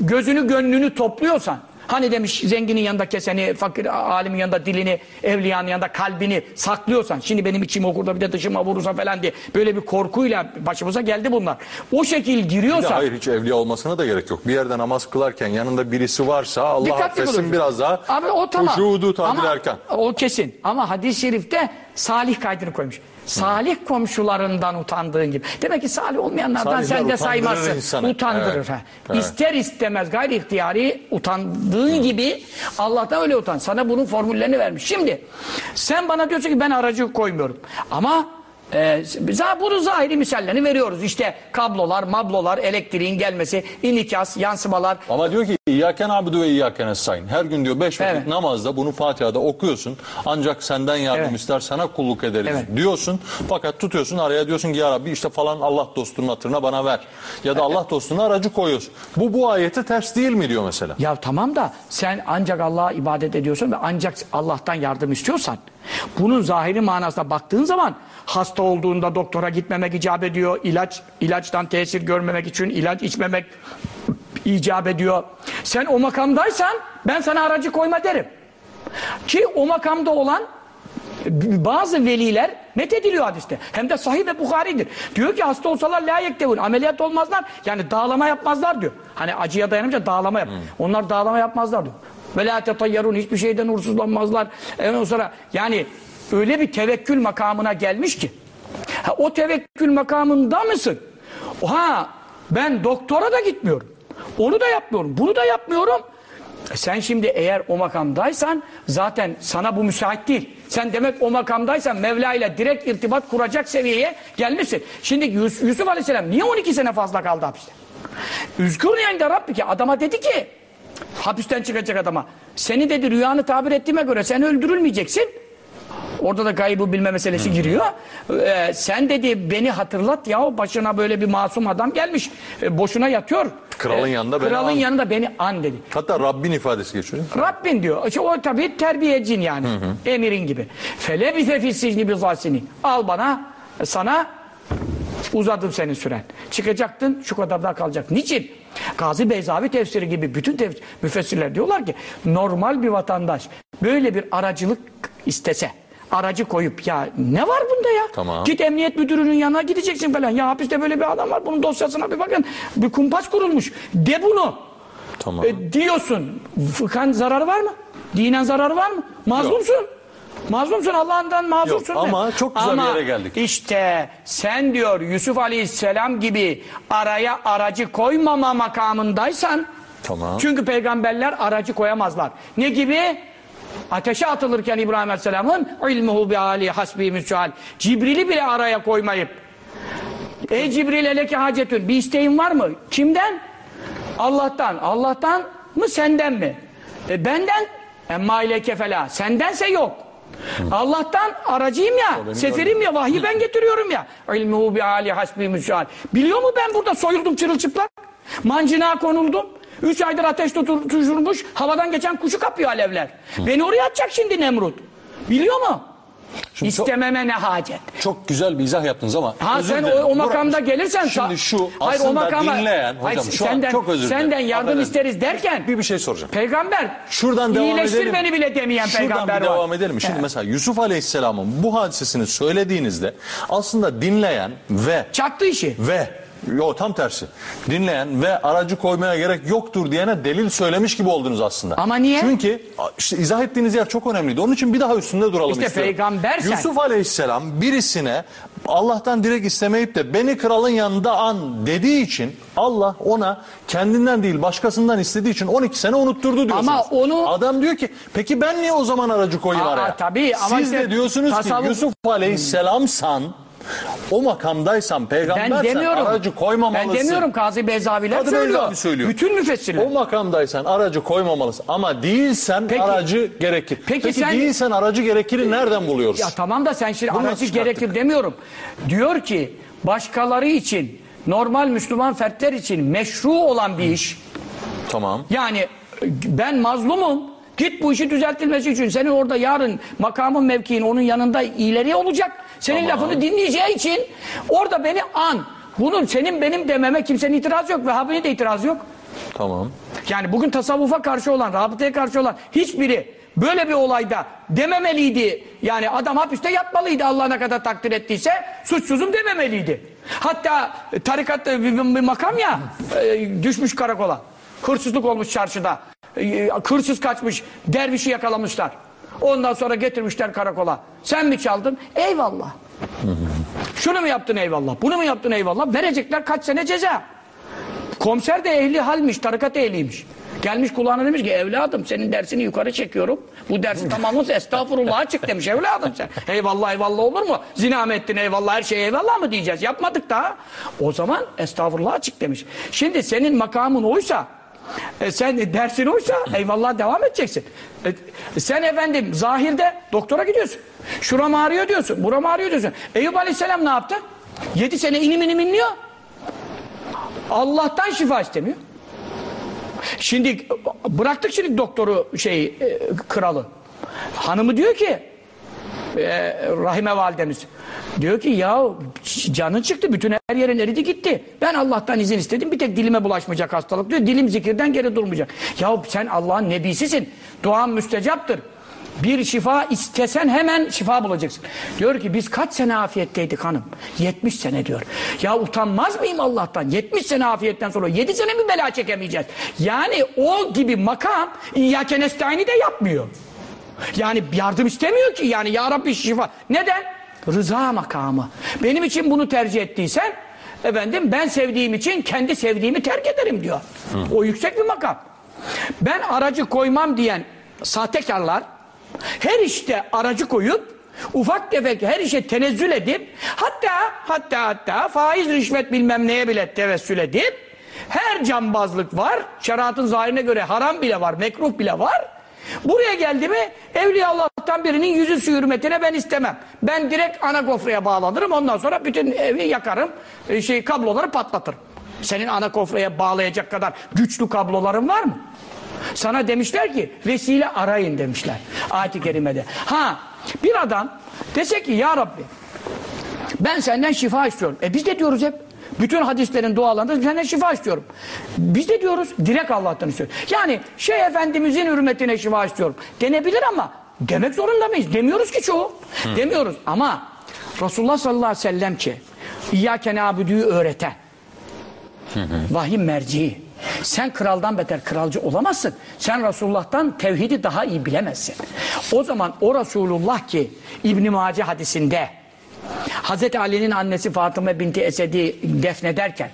gözünü gönlünü topluyorsan, hani demiş zenginin yanında keseni, fakir alimin yanında dilini, evliyanın yanında kalbini saklıyorsan, şimdi benim içim okur da bir de dışıma vurursa falan diye böyle bir korkuyla başımıza geldi bunlar. O şekil Bir giriyorsan, hayır hiç evliya olmasına da gerek yok. Bir yerde namaz kılarken yanında birisi varsa Allah Dikkatli affetsin biraz daha Abi o tamam. tadil erken. O kesin. Ama hadis-i şerifte salih kaydını koymuş. Salih komşularından utandığın gibi. Demek ki salih olmayanlardan Salihler sen de saymazsın. insanı. Utandırır. Evet. ha. Evet. İster istemez gayri ihtiyari utandığın gibi Allah'tan öyle utan. Sana bunun formüllerini vermiş. Şimdi sen bana diyorsun ki ben aracı koymuyorum. Ama e, za- bunun zahiri misallerini veriyoruz. İşte kablolar, mablolar, elektriğin gelmesi, inikas, yansımalar, Ama diyor ki İyyâken abudu ve İyyâken estaîn. Her gün diyor beş vakit Evet. namazda bunu Fatiha'da okuyorsun. Ancak senden yardım Evet. ister sana kulluk ederiz Evet. diyorsun. Fakat tutuyorsun araya diyorsun ki ya Rabbi işte falan Allah dostunun hatırına bana ver. Ya da Allah dostuna aracı koyuyorsun. Bu bu ayete ters değil mi diyor mesela. Ya tamam da sen ancak Allah'a ibadet ediyorsun ve ancak Allah'tan yardım istiyorsan bunun zahiri manasına baktığın zaman hasta olduğunda doktora gitmemek icap ediyor. ilaç ilaçtan tesir görmemek için ilaç içmemek icap ediyor. Sen o makamdaysan ben sana aracı koyma derim. Ki o makamda olan bazı veliler methediliyor hadiste. Hem de sahih ve Bukhari'dir. Diyor ki hasta olsalar la yektevun. Ameliyat olmazlar. Yani dağlama yapmazlar diyor. Hani acıya dayanamayınca dağlama yap. Onlar dağlama yapmazlar diyor. Ve la. Hiçbir şeyden uğursuzlanmazlar. Ondan sonra yani öyle bir tevekkül makamına gelmiş ki. Ha, o tevekkül makamında mısın? Ha ben doktora da gitmiyorum. Onu da yapmıyorum. Bunu da yapmıyorum. E Sen şimdi eğer o makamdaysan zaten sana bu müsait değil. Sen demek o makamdaysan Mevla ile direkt irtibat kuracak seviyeye gelmişsin. Şimdi Yus- Yusuf Aleyhisselam niye 12 sene fazla kaldı hapiste? Üzgün yani de Rabbi ki adama dedi ki hapisten çıkacak adama seni dedi rüyanı tabir ettiğime göre sen öldürülmeyeceksin. Orada da gaybı bilme meselesi giriyor. Ee, sen dedi beni hatırlat ya başına böyle bir masum adam gelmiş. Ee, boşuna yatıyor. Kralın Ee, yanında beni Kralın an. yanında beni an dedi. Hatta Rabbin ifadesi geçiyor. Rabbin diyor. İşte o tabii terbiyecin yani. Emirin gibi. Felebize fis sicni bizasini. Al bana sana uzadım senin süren. Çıkacaktın şu kadar daha kalacak. Niçin? Gazi Beyzavi tefsiri gibi bütün tefsir, müfessirler diyorlar ki normal bir vatandaş böyle bir aracılık istese aracı koyup ya ne var bunda ya? Tamam. Git emniyet müdürünün yanına gideceksin falan. Ya hapiste böyle bir adam var bunun dosyasına bir bakın. Bir kumpas kurulmuş. De bunu. Tamam. E, diyorsun. Fıkhan zararı var mı? Dinen zararı var mı? Mazlumsun. Mazlumsun Allah'ından mazursun. Yok, ama çok güzel bir yere geldik. işte sen diyor Yusuf Aleyhisselam gibi araya aracı koymama makamındaysan Tamam. çünkü peygamberler aracı koyamazlar. Ne gibi? Ateşe atılırken İbrahim Aleyhisselam'ın ilmuhu bi ali hasbi müsual. Cibril'i bile araya koymayıp Ey Cibril eleke hacetün bir isteğin var mı? Kimden? Allah'tan. Allah'tan mı senden mi? E benden emma ileke fela. Sendense yok. Allah'tan aracıyım ya, sefirim ya, vahyi ben getiriyorum ya. İlmuhu bi ali hasbi müsual. Biliyor mu ben burada soyuldum çırılçıplak? Mancına konuldum. Üç aydır ateş tutuşturmuş, havadan geçen kuşu kapıyor alevler. Beni oraya atacak şimdi Nemrut. Biliyor mu? Şimdi çok- İstememe ne hacet. Çok güzel bir izah yaptınız ama Ha özür sen dilerim. o, o Burak- makamda gelirsen Şimdi şu Hayır, aslında o makama, dinleyen hocam Hayır, şu senden, an çok özür dilerim. Senden yardım Affedersin. isteriz derken Bir bir şey soracağım. peygamber Şuradan devam iyileştir edelim. beni bile demeyen Şuradan peygamber bir var. devam edelim. Şimdi He. mesela Yusuf Aleyhisselam'ın bu hadisesini söylediğinizde aslında dinleyen ve Çaktı işi. ve yo tam tersi. Dinleyen ve aracı koymaya gerek yoktur diyene delil söylemiş gibi oldunuz aslında. Ama niye? Çünkü işte izah ettiğiniz yer çok önemliydi. Onun için bir daha üstünde duralım İşte istiyorum. peygambersen- Yusuf Aleyhisselam birisine Allah'tan direkt istemeyip de beni kralın yanında an dediği için Allah ona kendinden değil başkasından istediği için 12 sene unutturdu diyorsunuz. Ama onu- Adam diyor ki peki ben niye o zaman aracı koyayım Aa, araya? tabii ama Siz işte de diyorsunuz tasavvuf- ki Yusuf Aleyhisselamsan o makamdaysan Ben peygambersen demiyorum. aracı koymamalısın. Ben demiyorum Kazi Beyzaviler Kadı söylüyor. Beyzavi söylüyor. Bütün müfessirler. O makamdaysan aracı koymamalısın ama değilsen Peki- aracı gerekir. Peki Peki, sen- değilsen aracı gerekiri nereden buluyoruz? Ya tamam da sen şimdi Bunu aracı çıkarttık? gerekir demiyorum. Diyor ki başkaları için normal Müslüman fertler için meşru olan bir iş. Tamam. Yani ben mazlumum. Git bu işi düzeltilmesi için senin orada yarın makamın mevkiin onun yanında ileri olacak. Senin Tamam. lafını dinleyeceği için orada beni an. Bunun senin benim dememe kimsenin itirazı yok. Vehhabi'nin de itirazı yok. Tamam. Yani bugün tasavvufa karşı olan, rabıtaya karşı olan hiçbiri böyle bir olayda dememeliydi. Yani adam hapiste yatmalıydı Allah ne kadar takdir ettiyse suçsuzum dememeliydi. Hatta e, tarikat e, bir, bir- bir makam ya e, düşmüş karakola. Hırsızlık olmuş çarşıda. E, Hırsız kaçmış, dervişi yakalamışlar. Ondan sonra getirmişler karakola. Sen mi çaldın? Eyvallah. Şunu mu yaptın eyvallah, bunu mu yaptın eyvallah. Verecekler kaç sene ceza. Komiser de ehli halmiş, tarikat ehliymiş. Gelmiş kulağına demiş ki evladım senin dersini yukarı çekiyorum. Bu dersi (laughs) tamamlamış estağfurullah çık demiş evladım sen. Eyvallah eyvallah olur mu? Zina mı ettin eyvallah her şeye eyvallah mı diyeceğiz? Yapmadık daha. O zaman estağfurullah çık demiş. Şimdi senin makamın oysa e, sen dersin oysa eyvallah devam edeceksin. E, sen efendim zahirde doktora gidiyorsun. Şuram ağrıyor diyorsun. Buram ağrıyor diyorsun. Eyüp Aleyhisselam ne yaptı? Yedi sene inim inim inliyor. Allah'tan şifa istemiyor. Şimdi bıraktık şimdi doktoru şey e, kralı. Hanımı diyor ki e, Rahime validemiz diyor ki ya canın çıktı bütün her yerin eridi gitti. Ben Allah'tan izin istedim bir tek dilime bulaşmayacak hastalık diyor. Dilim zikirden geri durmayacak. Ya sen Allah'ın nebisisin. Duan müstecaptır. Bir şifa istesen hemen şifa bulacaksın. Diyor ki biz kaç sene afiyetteydik hanım? 70 sene diyor. Ya utanmaz mıyım Allah'tan? 70 sene afiyetten sonra 7 sene mi bela çekemeyeceğiz? Yani o gibi makam İyyâke de yapmıyor. Yani yardım istemiyor ki yani ya Rabbi şifa. Neden? Rıza makamı. Benim için bunu tercih ettiysen efendim ben sevdiğim için kendi sevdiğimi terk ederim diyor. O yüksek bir makam. Ben aracı koymam diyen sahtekarlar her işte aracı koyup ufak tefek her işe tenezzül edip hatta hatta hatta faiz rişvet bilmem neye bile tevessül edip her cambazlık var. Şeriatın zahirine göre haram bile var, mekruh bile var. Buraya geldi mi Evliya Allah'tan birinin yüzü su hürmetine ben istemem. Ben direkt ana gofreye bağlanırım ondan sonra bütün evi yakarım. e, Şey kabloları patlatırım. Senin ana gofreye bağlayacak kadar güçlü kabloların var mı? Sana demişler ki vesile arayın demişler. Ayet-i kerimede. Ha bir adam dese ki ya Rabbi ben senden şifa istiyorum. E biz de diyoruz hep. Bütün hadislerin dualarında senden şifa istiyorum. Biz de diyoruz direkt Allah'tan istiyoruz. Yani şey efendimizin hürmetine şifa istiyorum. Denebilir ama demek zorunda mıyız? Demiyoruz ki çoğu. Demiyoruz ama Resulullah sallallahu aleyhi ve sellem ki İyyâke nâbudü'yü öğreten vahiy merci. Sen kraldan beter kralcı olamazsın. Sen Resulullah'tan tevhidi daha iyi bilemezsin. O zaman o Resulullah ki İbn-i Mace hadisinde Hazreti Ali'nin annesi Fatıma binti Esed'i defnederken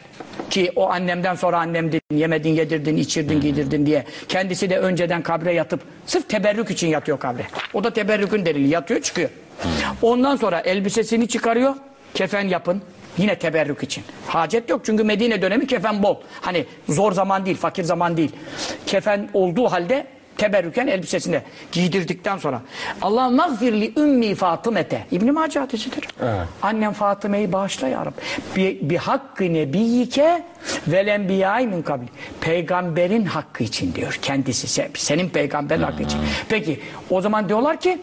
ki o annemden sonra annemdin, yemedin, yedirdin, içirdin, giydirdin diye kendisi de önceden kabre yatıp sırf teberrük için yatıyor kabre. O da teberrükün delili. Yatıyor çıkıyor. Ondan sonra elbisesini çıkarıyor. Kefen yapın. Yine teberrük için. Hacet yok çünkü Medine dönemi kefen bol. Hani zor zaman değil, fakir zaman değil. Kefen olduğu halde teberrüken elbisesinde giydirdikten sonra Allah mağfirli ümmi Fatımete İbn-i Mace hadisidir. Evet. Annem Fatıme'yi bağışla ya Rabbi. Bi, bi hakkı nebiyyike vel enbiyâi min kabli. Peygamberin hakkı için diyor kendisi. Sen- Senin peygamberin hakkı için. Peki o zaman diyorlar ki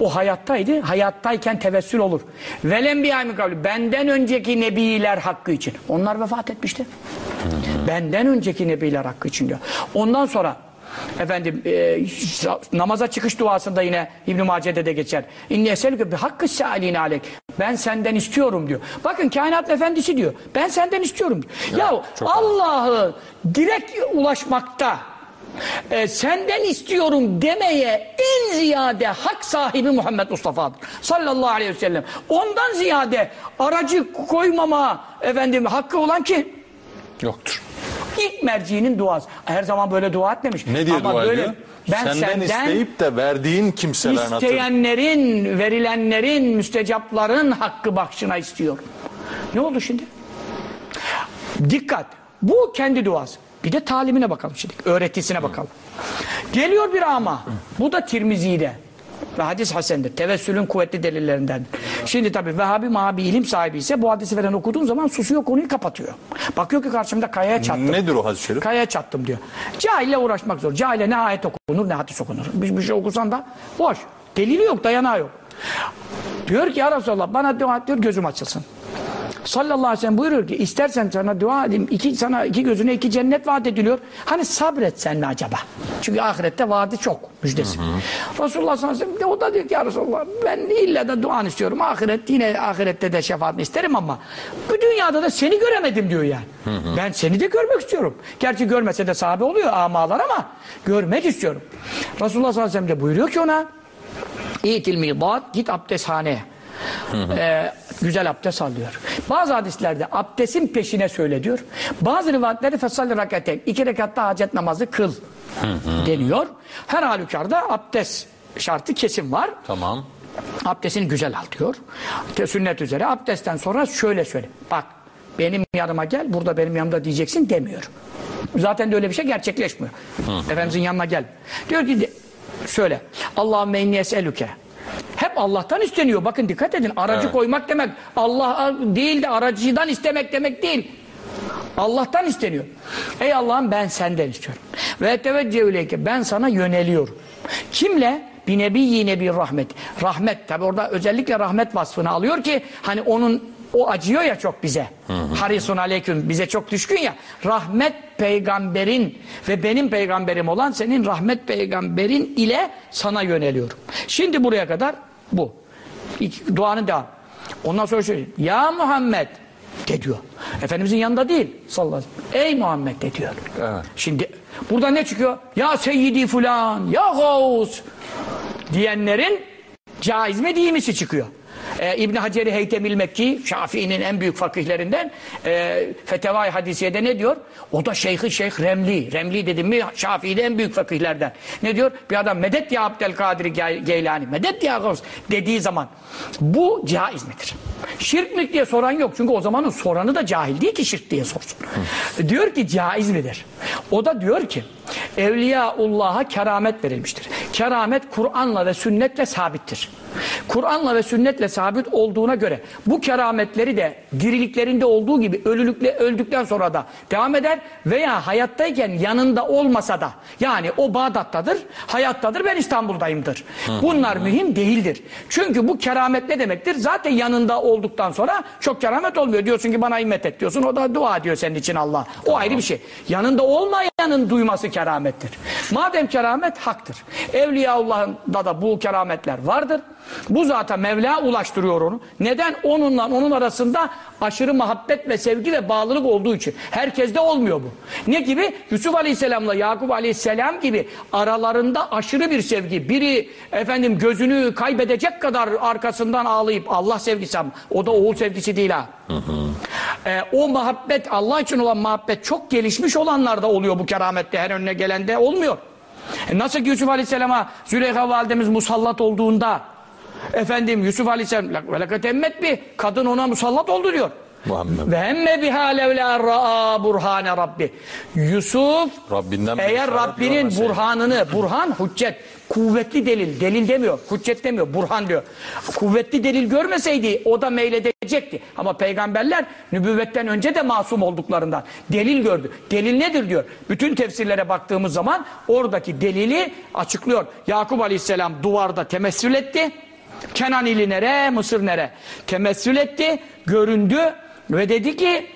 o hayattaydı. Hayattayken tevessül olur. Vel enbiyâi min kabli. Benden önceki nebiler hakkı için. Onlar vefat etmişti. Benden önceki nebiler hakkı için diyor. Ondan sonra efendim e, namaza çıkış duasında yine İbn Mace'de de geçer. İnni eselüke bi hakkı sâline aleyk. Ben senden istiyorum diyor. Bakın kainat efendisi diyor. Ben senden istiyorum diyor. ya çok Allah'ı direkt ulaşmakta e, senden istiyorum demeye en ziyade hak sahibi Muhammed Mustafa'dır. Sallallahu aleyhi ve sellem. Ondan ziyade aracı koymama efendim hakkı olan kim? Yoktur. İlk merciğinin duası. Her zaman böyle dua etmemiş. Ne diye Ama dua böyle, ediyor? Ben senden, senden, isteyip de verdiğin kimselerin hatırı. isteyenlerin, verilenlerin, müstecapların hakkı bakşına istiyorum. Ne oldu şimdi? Dikkat. Bu kendi duası. Bir de talimine bakalım şimdi. Öğretisine bakalım. Geliyor bir ama. Bu da Tirmizi'de. Ve hadis hasendir. Tevessülün kuvvetli delillerinden. Şimdi tabi Vehhabi mahabi ilim sahibi ise bu hadisi veren okuduğun zaman susuyor konuyu kapatıyor. Bakıyor ki karşımda kayaya çattım. Nedir o hadis-i şerif? Kayaya çattım diyor. Cahille uğraşmak zor. Cahile ne ayet okunur ne hadis okunur. Bir, bir şey okusan da boş. Delili yok, dayanağı yok. Diyor ki ya Resulallah bana dua et diyor gözüm açılsın. Sallallahu aleyhi ve sellem buyuruyor ki istersen sana dua edeyim iki, sana iki gözüne iki cennet vaat ediliyor. Hani sabretsen mi acaba? Çünkü ahirette vaadi çok müjdesi. Resulullah sallallahu aleyhi ve sellem o da diyor ki ya Resulallah ben illa da duanı istiyorum. Ahiret yine ahirette de şefaatini isterim ama bu dünyada da seni göremedim diyor yani. Ben seni de görmek istiyorum. Gerçi görmese de sahabe oluyor amalar ama görmek istiyorum. Resulullah sallallahu aleyhi ve sellem de buyuruyor ki ona İtil midat git abdesthaneye. Ee, güzel abdest al diyor. Bazı hadislerde abdestin peşine söyle diyor. Bazı rivayetlerde fesal rakaten iki rekatta hacet namazı kıl deniyor. Her halükarda abdest şartı kesin var. Tamam. Abdestini güzel al diyor. Sünnet üzere abdestten sonra şöyle söyle. Bak benim yanıma gel burada benim yanımda diyeceksin demiyor. Zaten de öyle bir şey gerçekleşmiyor. Efendimizin yanına gel. Diyor ki söyle. Allahümme inni es'elüke. Hep Allah'tan isteniyor. Bakın dikkat edin. Aracı Evet. koymak demek Allah değil de aracıdan istemek demek değil. Allah'tan isteniyor. Ey Allah'ım ben senden istiyorum. Ve teveccühü ileyke ben sana yöneliyorum. Kimle? Bir nebi rahmet. Rahmet tabi orada özellikle rahmet vasfını alıyor ki hani onun o acıyor ya çok bize. Harisun aleyküm bize çok düşkün ya. Rahmet peygamberin ve benim peygamberim olan senin rahmet peygamberin ile sana yöneliyorum. Şimdi buraya kadar bu. İki- Duanın devam. Ondan sonra şöyle. Ya Muhammed de diyor. Efendimizin yanında değil sallallahu aleyhi ve sellem. Ey Muhammed de diyor. Evet. Şimdi burada ne çıkıyor? Ya seyyidi fulan, ya gavs diyenlerin caiz mi değil misi çıkıyor. Ee, İbn Hacer-i Heytemil Mekki, Şafii'nin en büyük fakihlerinden e, Fetevai Hadisiye'de ne diyor? O da Şeyhi Şeyh Remli. Remli dedim mi Şafii'de en büyük fakihlerden. Ne diyor? Bir adam medet ya Abdelkadir Ge- Geylani, medet ya Gavs dediği zaman bu caiz midir? Şirk mi diye soran yok. Çünkü o zamanın soranı da cahil değil ki şirk diye sorsun. Diyor ki caiz midir? O da diyor ki Evliyaullah'a keramet verilmiştir. Keramet Kur'an'la ve sünnetle sabittir. Kur'an'la ve sünnetle sabit olduğuna göre bu kerametleri de diriliklerinde olduğu gibi ölülükle öldükten sonra da devam eder veya hayattayken yanında olmasa da yani o Bağdat'tadır, hayattadır, ben İstanbul'dayımdır. Bunlar mühim değildir. Çünkü bu keramet ne demektir? Zaten yanında olduktan sonra çok keramet olmuyor. Diyorsun ki bana himmet et diyorsun. O da dua ediyor senin için Allah. O ayrı bir şey. Yanında olmayanın duyması keramettir. Madem keramet haktır. Evliyaullah'da da bu kerametler vardır. Bu zaten Mevla ulaştırıyor onu. Neden? Onunla onun arasında aşırı muhabbet ve sevgi ve bağlılık olduğu için. Herkeste olmuyor bu. Ne gibi? Yusuf Aleyhisselam'la Yakup Aleyhisselam gibi aralarında aşırı bir sevgi. Biri efendim gözünü kaybedecek kadar arkasından ağlayıp Allah sevgisi ama o da oğul sevgisi değil ha. Ee, o muhabbet Allah için olan muhabbet çok gelişmiş olanlarda oluyor bu keramette. Her önüne gelende olmuyor. E nasıl ki Yusuf Aleyhisselam'a Züleyha validemiz musallat olduğunda efendim Yusuf Aleyhisselam ve lekat emmet bir kadın ona musallat oldu diyor. Muhammed. Ve emme biha levla ra'a burhane rabbi. Yusuf Rabbinden eğer Rabbinin burhanını, burhan hüccet, kuvvetli delil, delil demiyor, hüccet demiyor, burhan diyor. Kuvvetli delil görmeseydi o da meyledecekti. Ama peygamberler nübüvvetten önce de masum olduklarından delil gördü. Delil nedir diyor. Bütün tefsirlere baktığımız zaman oradaki delili açıklıyor. Yakup Aleyhisselam duvarda temessül etti. Kenan ili nere, Mısır nere? Temessül etti, göründü ve dedi ki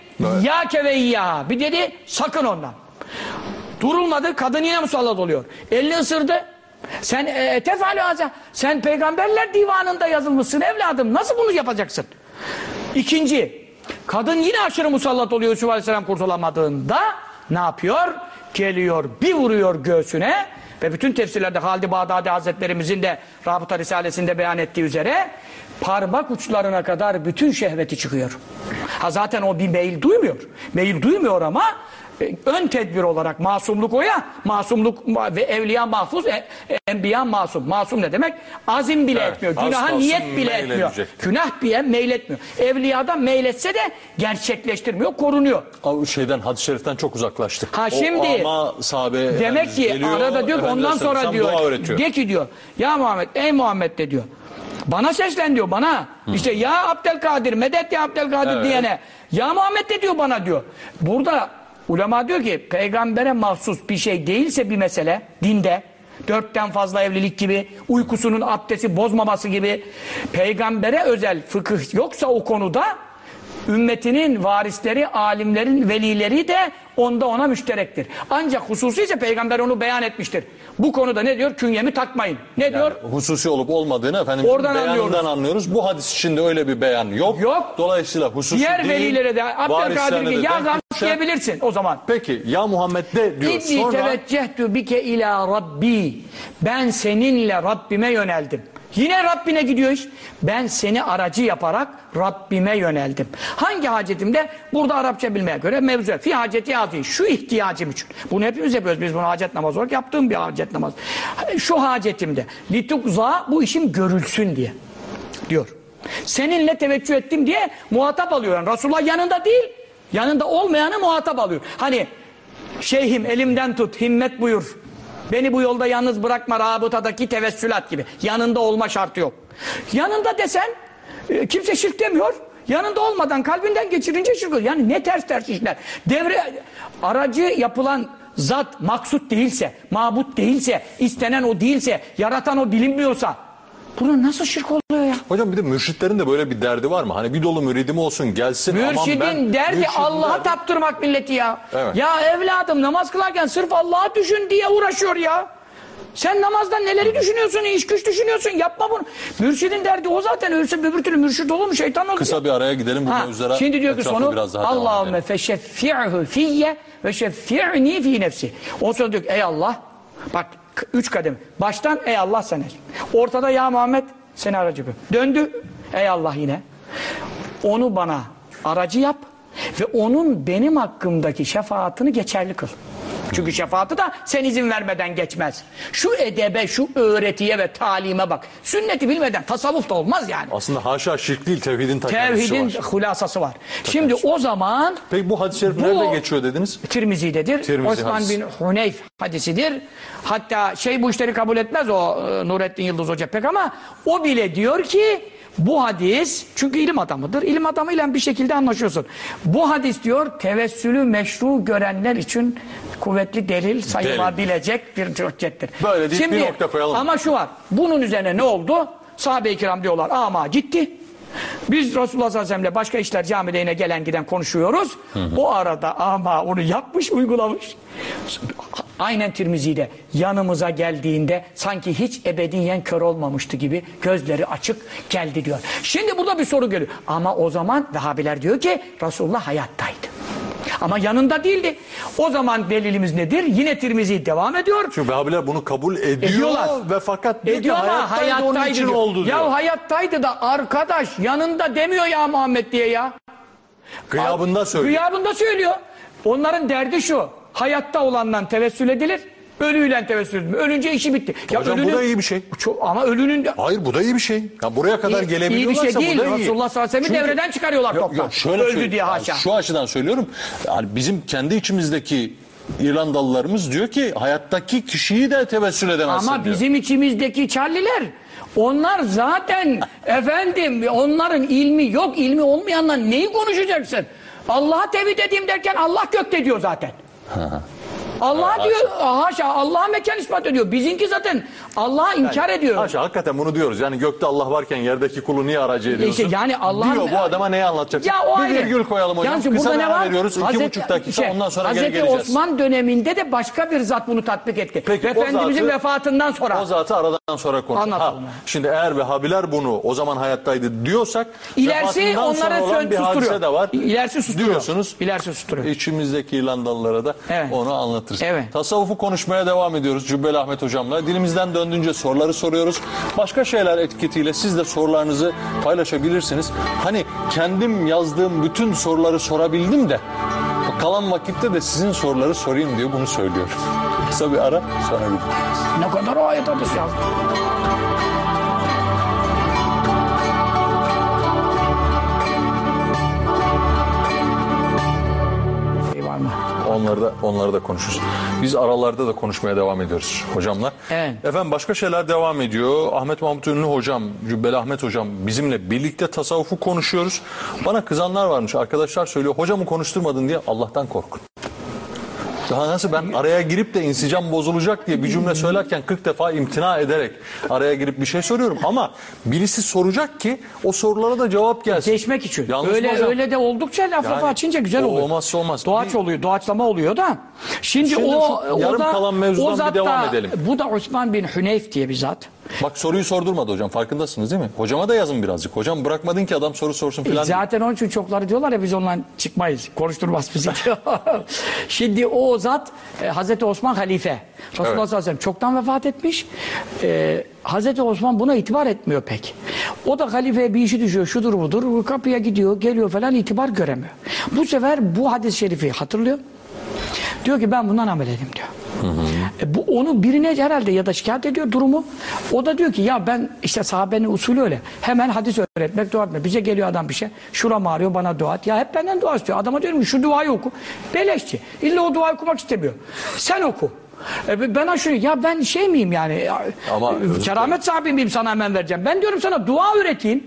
ya ve ya. Bir dedi sakın ondan. Durulmadı kadın yine musallat oluyor. Elini ısırdı. Sen e, tefalü haza. Sen peygamberler divanında yazılmışsın evladım. Nasıl bunu yapacaksın? İkinci. Kadın yine aşırı musallat oluyor Yusuf Aleyhisselam kurtulamadığında ne yapıyor? Geliyor bir vuruyor göğsüne ve bütün tefsirlerde Halid-i Bağdadi Hazretlerimizin de Rabıta Risalesi'nde beyan ettiği üzere parmak uçlarına kadar bütün şehveti çıkıyor. Ha zaten o bir meyil duymuyor. Meyil duymuyor ama ön tedbir olarak masumluk o ya. Masumluk ma- ve evliya mahfuz e, enbiya masum. Masum ne demek? Azim bile Evet, etmiyor. günaha niyet bile etmiyor. günah bile meyletmiyor. Evliyada meyletse de gerçekleştirmiyor korunuyor. O şeyden hadis-i şeriften çok uzaklaştık. Ha şimdi- o ama sahabe demek ki geliyor, arada diyor ondan sonra diyor de ki diyor ya Muhammed ey Muhammed de diyor. Bana seslen diyor bana. İşte ya Abdülkadir medet ya Abdülkadir Evet. diyene. Ya Muhammed de diyor bana diyor. Burada ulema diyor ki peygambere mahsus bir şey değilse bir mesele dinde dörtten fazla evlilik gibi uykusunun abdesti bozmaması gibi peygambere özel fıkıh yoksa o konuda ümmetinin varisleri, alimlerin velileri de onda ona müşterektir. Ancak hususi ise peygamber onu beyan etmiştir. Bu konuda ne diyor? Künyemi takmayın. Ne diyor? Hususi olup olmadığını efendim Oradan anlıyoruz. anlıyoruz. Bu hadis içinde öyle bir beyan yok. Yok. Dolayısıyla hususi Diğer değil, velilere de Abdülkadir gibi de ya denk gams düşen- diyebilirsin o zaman. Peki ya Muhammed de diyor. İnni Sonra teveccehtu bike ila Rabbi. Ben seninle Rabbime yöneldim. Yine Rabbine gidiyor iş. Ben seni aracı yaparak Rabbime yöneldim. Hangi hacetimde? Burada Arapça bilmeye göre mevzu. Fi haceti yazıyor. Şu ihtiyacım için. Bunu hepimiz yapıyoruz. Biz bunu hacet namazı olarak yaptığım bir hacet namazı. Şu hacetimde. Litukza bu işim görülsün diye. Diyor. Seninle teveccüh ettim diye muhatap alıyor. Yani Resulullah yanında değil. Yanında olmayanı muhatap alıyor. Hani Şeyhim elimden tut, himmet buyur. Beni bu yolda yalnız bırakma rabıtadaki tevessülat gibi. Yanında olma şartı yok. Yanında desen e, kimse şirk demiyor. Yanında olmadan kalbinden geçirince şirk oluyor. Yani ne ters ters işler. Devre aracı yapılan zat maksut değilse, mabut değilse, istenen o değilse, yaratan o bilinmiyorsa bunun nasıl şirk oluyor ya? hocam bir de mürşitlerin de böyle bir derdi var mı? Hani bir dolu müridim olsun gelsin aman Mürşidin ben derdi mürşidim Allah'a derdi. taptırmak milleti ya. Evet. Ya evladım namaz kılarken sırf Allah'a düşün diye uğraşıyor ya. Sen namazdan neleri düşünüyorsun, iş güç düşünüyorsun, yapma bunu. Mürşidin derdi o zaten, ölse öbür türlü mürşid olur mu, şeytan olur. Kısa bir araya gidelim bu Ha, mevzulara. Şimdi diyor ki sonu biraz daha devam Allahümme edelim. feşeffi'hu fiyye ve şeffi'ni fi nefsi. O sonra diyor ki ey Allah bak üç kadem. Baştan ey Allah sen el. Ortada ya Muhammed seni aracı yapıyorum. Döndü ey Allah yine. Onu bana aracı yap ve onun benim hakkımdaki şefaatini geçerli kıl. Çünkü şefaati da sen izin vermeden geçmez. Şu edebe, şu öğretiye ve talime bak. Sünneti bilmeden tasavvuf da olmaz yani. Aslında haşa şirk değil tevhidin ta Tevhidin var. hulasası var. Şimdi o zaman Peki bu hadis-i şerif nerede geçiyor dediniz? Tirmizi'dedir. Tirmizi Osman hadisi. bin Huneyf hadisidir. Hatta şey bu işleri kabul etmez o e, Nurettin Yıldız Hoca pek ama o bile diyor ki bu hadis çünkü ilim adamıdır. İlim adamıyla bir şekilde anlaşıyorsun. Bu hadis diyor tevessülü meşru görenler için kuvvetli delil sayılabilecek bir hüccettir. Böyle deyip bir nokta koyalım. Ama şu var. Bunun üzerine ne oldu? Sahabe-i kiram diyorlar ama gitti. Biz Resulullah sallallahu aleyhi ve başka işler camide yine gelen giden konuşuyoruz. O arada ama onu yapmış uygulamış. Aynen Tirmizi'de yanımıza geldiğinde sanki hiç ebediyen kör olmamıştı gibi gözleri açık geldi diyor. Şimdi burada bir soru geliyor. Ama o zaman Vehhabiler diyor ki Resulullah hayattaydı. Ama yanında değildi. O zaman delilimiz nedir? Yine Tirmizi devam ediyor. Çünkü Vehhabiler bunu kabul ediyor Ediyorlar. ve fakat diyor Ediyor ki ama hayattaydı, onun hayattaydı için diyor. oldu diyor. Ya hayattaydı da arkadaş yanında demiyor ya Muhammed diye ya. Gıyabında söylüyor. Gıyabında söylüyor. Onların derdi şu. Hayatta olandan tevessül edilir. Ölüyle tevessül edilir. Ölünce işi bitti. Ya Hocam bu da iyi bir şey. Çok- ama ölünün de Hayır bu da iyi bir şey. Ya buraya kadar İyi- iyi bir gelebiliyorlarsa şey değil. bu da iyi. Resulullah sallallahu aleyhi ve sellem'i devreden çıkarıyorlar Yok, toptan. yok, şöyle Öldü diye Yani haşa. şu açıdan söylüyorum. Yani bizim kendi içimizdeki İrlandalılarımız diyor ki hayattaki kişiyi de tevessül edemezsin Ama diyor. bizim içimizdeki Charliler onlar zaten (laughs) efendim onların ilmi yok ilmi olmayanla neyi konuşacaksın? Allah'a tevhid edeyim derken Allah gökte diyor zaten. Allah diyor haşa Allah'a mekan ispat ediyor. Bizimki zaten Allah'a inkar ediyor. Haşa hakikaten bunu diyoruz. Yani gökte Allah varken yerdeki kulu niye aracı ediyorsun? İşte yani Allah'ın- Diyor bu adama neyi anlatacaksın? Ya o bir virgül koyalım hocam. Burada Kısa ne var? veriyoruz. İki Hazreti- buçuk dakika şey, ondan sonra geri Hazreti geleceğiz. Osman döneminde de başka bir zat bunu tatbik etti. Peki, Efendimizin zatı- vefatından sonra. O zatı aradan sonra. Anlatalım. Ha, şimdi eğer Vehhabiler bunu o zaman hayattaydı diyorsak İlerisi vefatından sonra onları olan sö- bir susturuyor. de var. İlerisi susturuyor. Diyorsunuz. İlerisi susturuyor. İçimizdeki İrlandalılara da Evet. onu anlatırız. Evet. Tasavvufu konuşmaya devam ediyoruz Cübbeli Ahmet Hocam'la. Dilimizden döndüğünce soruları soruyoruz. Başka şeyler etiketiyle siz de sorularınızı paylaşabilirsiniz. Hani kendim yazdığım bütün soruları sorabildim de kalan vakitte de sizin soruları sorayım diye bunu söylüyorum. Kısa bir ara sonra bir. Ne kadar ayet hadis yazdı. Onları da onları da konuşuruz. Biz aralarda da konuşmaya devam ediyoruz hocamla. Evet. Efendim başka şeyler devam ediyor. Ahmet Mahmut Ünlü hocam, Cübbeli Ahmet hocam bizimle birlikte tasavvufu konuşuyoruz. Bana kızanlar varmış. Arkadaşlar söylüyor. Hocamı konuşturmadın diye Allah'tan korkun. Daha nasıl ben araya girip de insicam bozulacak diye bir cümle söylerken 40 defa imtina ederek araya girip bir şey soruyorum ama birisi soracak ki o sorulara da cevap gelsin. Geçmek için. Yanlış öyle hocam? öyle de oldukça laf Yani lafı açınca güzel oluyor. olmazsa olmaz. Doğaç Bir- oluyor, doğaçlama oluyor da. Şimdi, Şimdi o, o yarım da, kalan mevzudan o bir devam da- edelim. Bu da Osman bin Hüneyf diye bir zat. Bak soruyu sordurmadı hocam farkındasınız değil mi? Hocama da yazın birazcık. Hocam bırakmadın ki adam soru sorsun E, filan. Zaten onun için çokları diyorlar ya biz ondan çıkmayız. Konuşturmaz bizi (laughs) diyor. Şimdi o zat e, Hazreti Osman halife. Resulullah sallallahu aleyhi ve sellem çoktan vefat etmiş. E, Hazreti Osman buna itibar etmiyor pek. O da halifeye bir işi düşüyor şudur budur. Kapıya gidiyor geliyor falan itibar göremiyor. Bu sefer bu hadis-i şerifi hatırlıyor. Diyor ki ben bundan amel edeyim diyor. E, bu onu birine herhalde ya da şikayet ediyor durumu. O da diyor ki ya ben işte sahabenin usulü öyle. Hemen hadis öğretmek, dua etmek. Bize geliyor adam bir şey. Şuram ağrıyor bana dua et. Ya hep benden dua istiyor. Adama diyorum ki şu duayı oku. Beleşçi. İlla o duayı okumak istemiyor. Sen oku. E, ben aşırı ya ben şey miyim yani ya, Ama- e, keramet sahibi miyim sana hemen vereceğim. Ben diyorum sana dua öğreteyim,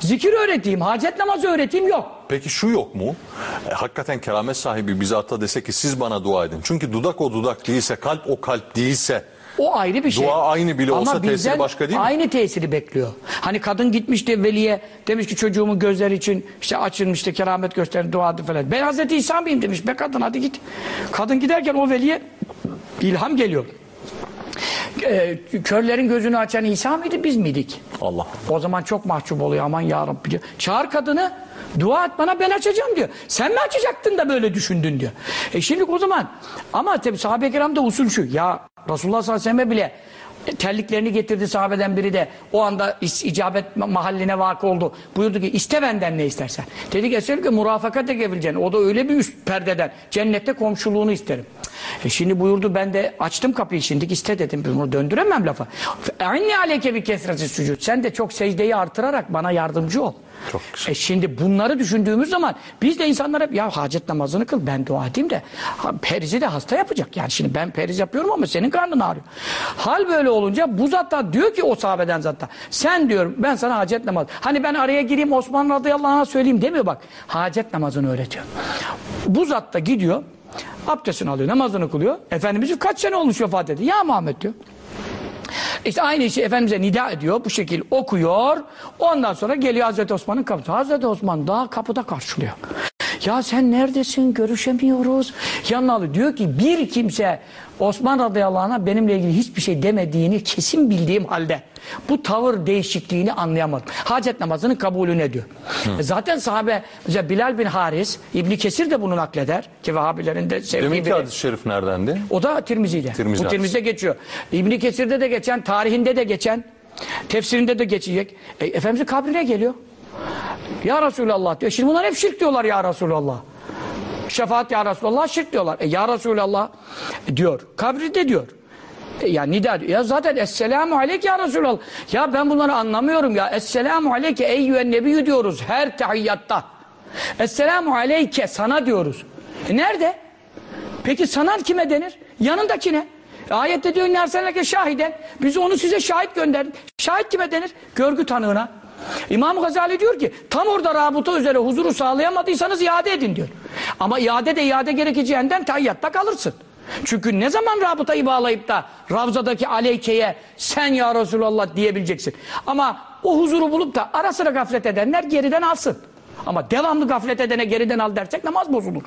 zikir öğreteyim, hacet namazı öğreteyim yok. Peki şu yok mu? E, hakikaten keramet sahibi bize hatta dese ki siz bana dua edin. Çünkü dudak o dudak değilse, kalp o kalp değilse O ayrı bir şey. Dua aynı bile olsa tesiri başka değil mi? Aynı tesiri bekliyor. Hani kadın gitmişti veliye demiş ki çocuğumun gözleri için işte açılmıştı keramet gösterin duadı falan. Ben Hazreti İsa mıyım demiş. Be kadın hadi git. Kadın giderken o veliye ilham geliyor. Ee, körlerin gözünü açan İsa mıydı biz miydik? Allah. O zaman çok mahcup oluyor aman ya Rabbi diyor. Çağır kadını dua et bana ben açacağım diyor. Sen mi açacaktın da böyle düşündün diyor. E şimdi o zaman ama tabi sahabe-i kiramda usul şu. Ya Resulullah sallallahu aleyhi ve sellem'e bile terliklerini getirdi sahabeden biri de o anda icabet ma- mahalline vakı oldu. Buyurdu ki iste benden ne istersen. Dedi ki eserim ki murafakat edebileceksin. O da öyle bir üst perdeden. Cennette komşuluğunu isterim. E şimdi buyurdu ben de açtım kapıyı şimdi iste dedim. Bunu döndüremem lafa. Inni aleyke bir kesreti sucud. Sen de çok secdeyi artırarak bana yardımcı ol. Çok güzel. E şimdi bunları düşündüğümüz zaman biz de insanlar hep ya hacet namazını kıl ben dua edeyim de ha, perizi de hasta yapacak. Yani şimdi ben periz yapıyorum ama senin karnın ağrıyor. Hal böyle olunca bu zatta diyor ki o sahabeden zatta sen diyor ben sana hacet namazı. Hani ben araya gireyim Osman radıyallahu anh'a söyleyeyim demiyor bak. Hacet namazını öğretiyor. Bu zatta gidiyor abdestini alıyor namazını kılıyor. Efendimiz kaç sene olmuş vefat etti. Ya Muhammed diyor. İşte aynı işi Efendimiz'e nida ediyor. Bu şekil okuyor. Ondan sonra geliyor Hazreti Osman'ın kapısı. Hazreti Osman daha kapıda karşılıyor. Ya sen neredesin? Görüşemiyoruz. Yanına alıyor. Diyor ki bir kimse Osman radıyallahu anh'a benimle ilgili hiçbir şey demediğini kesin bildiğim halde bu tavır değişikliğini anlayamadım. Hacet namazının kabulüne diyor. E Zaten sahabe mesela Bilal bin Haris, İbni Kesir de bunu nakleder ki Vahabilerin de sevdiği Deminki biri. hadis-i şerif neredendi? O da Tirmizi'de. Tirmizi Bu Tirmizi'de geçiyor. İbni Kesir'de de geçen, tarihinde de geçen, tefsirinde de geçecek. E, Efendimizin kabrine geliyor. Ya Resulallah diyor. Şimdi bunlar hep şirk diyorlar ya Resulallah. Şefaat ya Resulallah şirk diyorlar. E, ya Resulallah diyor. Kabrinde diyor. E, ya nida diyor. Ya zaten Esselamu Aleyke ya Resulallah. Ya ben bunları anlamıyorum ya. Esselamu Aleyke eyyühen nebiyyü diyoruz her tahiyyatta. Esselamu Aleyke sana diyoruz. E, nerede? Peki sana kime denir? Yanındakine. E, Ayette diyor nersenleke şahiden. Biz onu size şahit gönderdik. Şahit kime denir? Görgü tanığına. İmam Gazali diyor ki tam orada rabıta üzere huzuru sağlayamadıysanız iade edin diyor. Ama iade de iade gerekeceğinden tayyatta kalırsın. Çünkü ne zaman rabıtayı bağlayıp da Ravzadaki aleykeye sen ya Resulallah diyebileceksin. Ama o huzuru bulup da ara sıra gaflet edenler geriden alsın. Ama devamlı gaflet edene geriden al dersek namaz bozulur.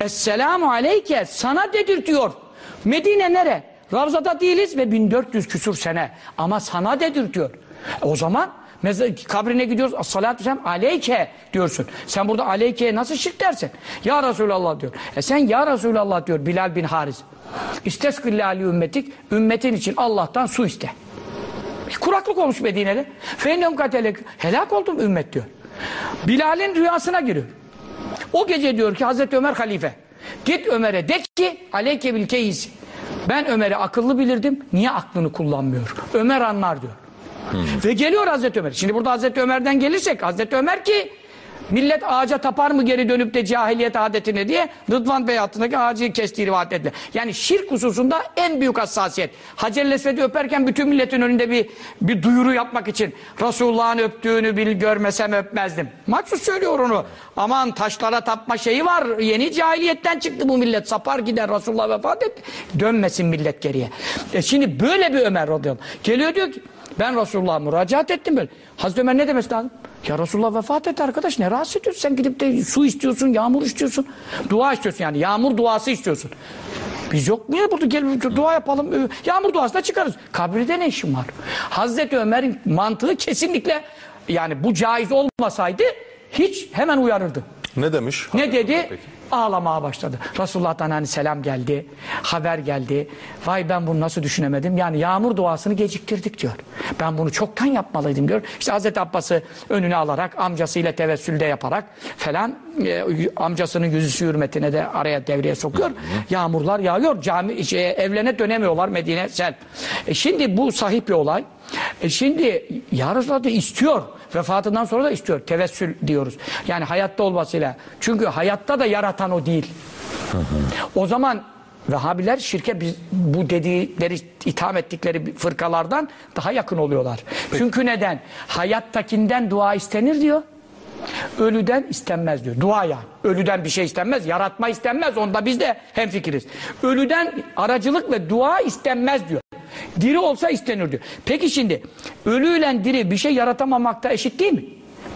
Esselamu aleyke sana dedirtiyor. Medine nere? Ravzada değiliz ve 1400 küsur sene. Ama sana dedirtiyor. E o zaman meza- kabrine gidiyoruz. As-salatu selam aleyke diyorsun. Sen burada aleykeye nasıl şirk dersin? Ya Resulallah diyor. E sen ya Resulallah diyor Bilal bin Haris. İsteskille ali ümmetik. Ümmetin için Allah'tan su iste. Kuraklık olmuş Medine'de. Feynem katelek. Helak oldum ümmet diyor. Bilal'in rüyasına giriyor. O gece diyor ki Hazreti Ömer halife. Git Ömer'e de ki aleyke bil keyiz. Ben Ömer'i akıllı bilirdim. Niye aklını kullanmıyor? Ömer anlar diyor. Ve geliyor Hazreti Ömer. Şimdi burada Hazreti Ömer'den gelirsek Hazreti Ömer ki millet ağaca tapar mı geri dönüp de cahiliyet adetine diye Rıdvan Bey altındaki ağacı kestiği rivayet edilir. Yani şirk hususunda en büyük hassasiyet. Hacer-i Esved'i öperken bütün milletin önünde bir bir duyuru yapmak için Resulullah'ın öptüğünü bil görmesem öpmezdim. Maksus söylüyor onu. Aman taşlara tapma şeyi var. Yeni cahiliyetten çıktı bu millet. Sapar gider Resulullah vefat etti. Dönmesin millet geriye. E şimdi böyle bir Ömer radıyallahu. Geliyor diyor ki ben Resulullah'a müracaat ettim böyle. Hazreti Ömer ne demesi lazım? Ya Resulullah vefat etti arkadaş ne rahatsız ediyorsun? Sen gidip de su istiyorsun, yağmur istiyorsun. Dua istiyorsun yani yağmur duası istiyorsun. Biz yok mu ya burada gel dua yapalım. Ee, Yağmur duasına çıkarız. Kabirde ne işin var? Hazreti Ömer'in mantığı kesinlikle yani bu caiz olmasaydı hiç hemen uyarırdı. Ne demiş? Ne dedi? Peki. Ağlamaya başladı. Resulullah'tan hani selam geldi, haber geldi. Vay ben bunu nasıl düşünemedim? Yani yağmur duasını geciktirdik diyor. Ben bunu çoktan yapmalıydım diyor. İşte Hazreti Abbas'ı önüne alarak, amcasıyla tevessülde yaparak falan e, amcasının yüzüsü hürmetine de araya devreye sokuyor. Yağmurlar yağıyor. Cami, şey, evlerine dönemiyorlar Medine sel. E şimdi bu sahih bir olay. E şimdi ya Resulullah da istiyor. Vefatından sonra da istiyor. Tevessül diyoruz. Yani hayatta olmasıyla. Çünkü hayatta da yaratan o değil. O zaman Vehhabiler şirke biz, bu dedikleri, itham ettikleri fırkalardan daha yakın oluyorlar. Çünkü neden? Hayattakinden dua istenir diyor. Ölüden istenmez diyor. Dua yani. Ölüden bir şey istenmez. Yaratma istenmez. Onda biz de hemfikiriz. Ölüden aracılık ve dua istenmez diyor. Diri olsa istenir diyor. Peki şimdi ölüyle diri bir şey yaratamamakta eşit değil mi?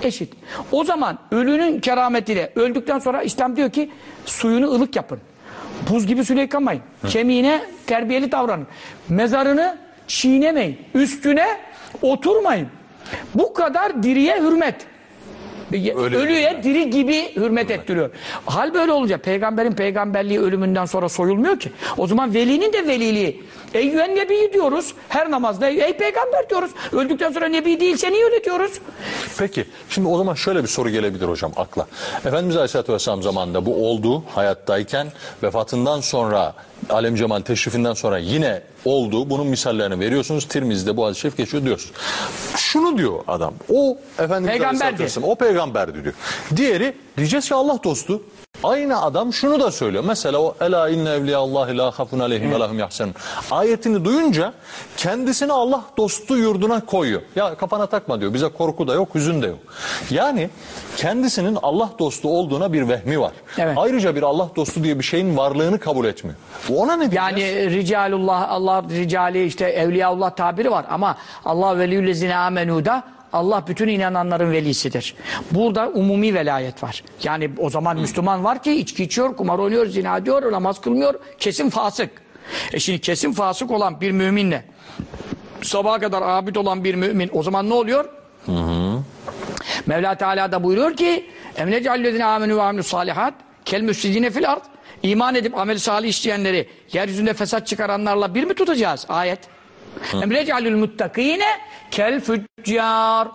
Eşit. O zaman ölünün kerametiyle öldükten sonra İslam diyor ki suyunu ılık yapın. Buz gibi suyla yıkamayın. Kemiğine terbiyeli davranın. Mezarını çiğnemeyin. Üstüne oturmayın. Bu kadar diriye hürmet. Öyle Ölüye diri gibi hürmet ettiriyor. Hal böyle olunca peygamberin peygamberliği ölümünden sonra soyulmuyor ki. O zaman velinin de veliliği Ey yüven nebi diyoruz. Her namazda ey peygamber diyoruz. Öldükten sonra nebi değilse niye öyle diyoruz? Peki şimdi o zaman şöyle bir soru gelebilir hocam akla. Efendimiz Aleyhisselatü Vesselam zamanında bu oldu hayattayken vefatından sonra Alem Cemal teşrifinden sonra yine oldu. Bunun misallerini veriyorsunuz. Tirmiz'de bu hadis-i şerif geçiyor diyorsunuz. Şunu diyor adam. O Efendimiz Peygamberdi. O peygamberdi diyor. Diğeri diyeceğiz ki Allah dostu. Aynı adam şunu da söylüyor. Mesela o ela inne evliyallahi la hafun aleyhim ve lahum yahsenun. Ayetini duyunca kendisini Allah dostu yurduna koyuyor. Ya kafana takma diyor. Bize korku da yok, hüzün de yok. Yani kendisinin Allah dostu olduğuna bir vehmi var. Evet. Ayrıca bir Allah dostu diye bir şeyin varlığını kabul etmiyor. Ona ne diyeceğiz? Yani ricalullah, Allah ricali işte evliyaullah tabiri var ama Allah veliyüllezine amenu'da Allah bütün inananların velisidir. Burada umumi velayet var. Yani o zaman Müslüman var ki içki içiyor, kumar oynuyor, zina diyor, namaz kılmıyor, kesin fasık. E şimdi kesin fasık olan bir müminle sabaha kadar abid olan bir mümin o zaman ne oluyor? Mevla Teala da buyuruyor ki emnecallezine amenu ve amilus salihat kel müfsidine fil ard iman edip amel salih işleyenleri yeryüzünde fesat çıkaranlarla bir mi tutacağız? Ayet. Emnecallül muttakine kel füccar.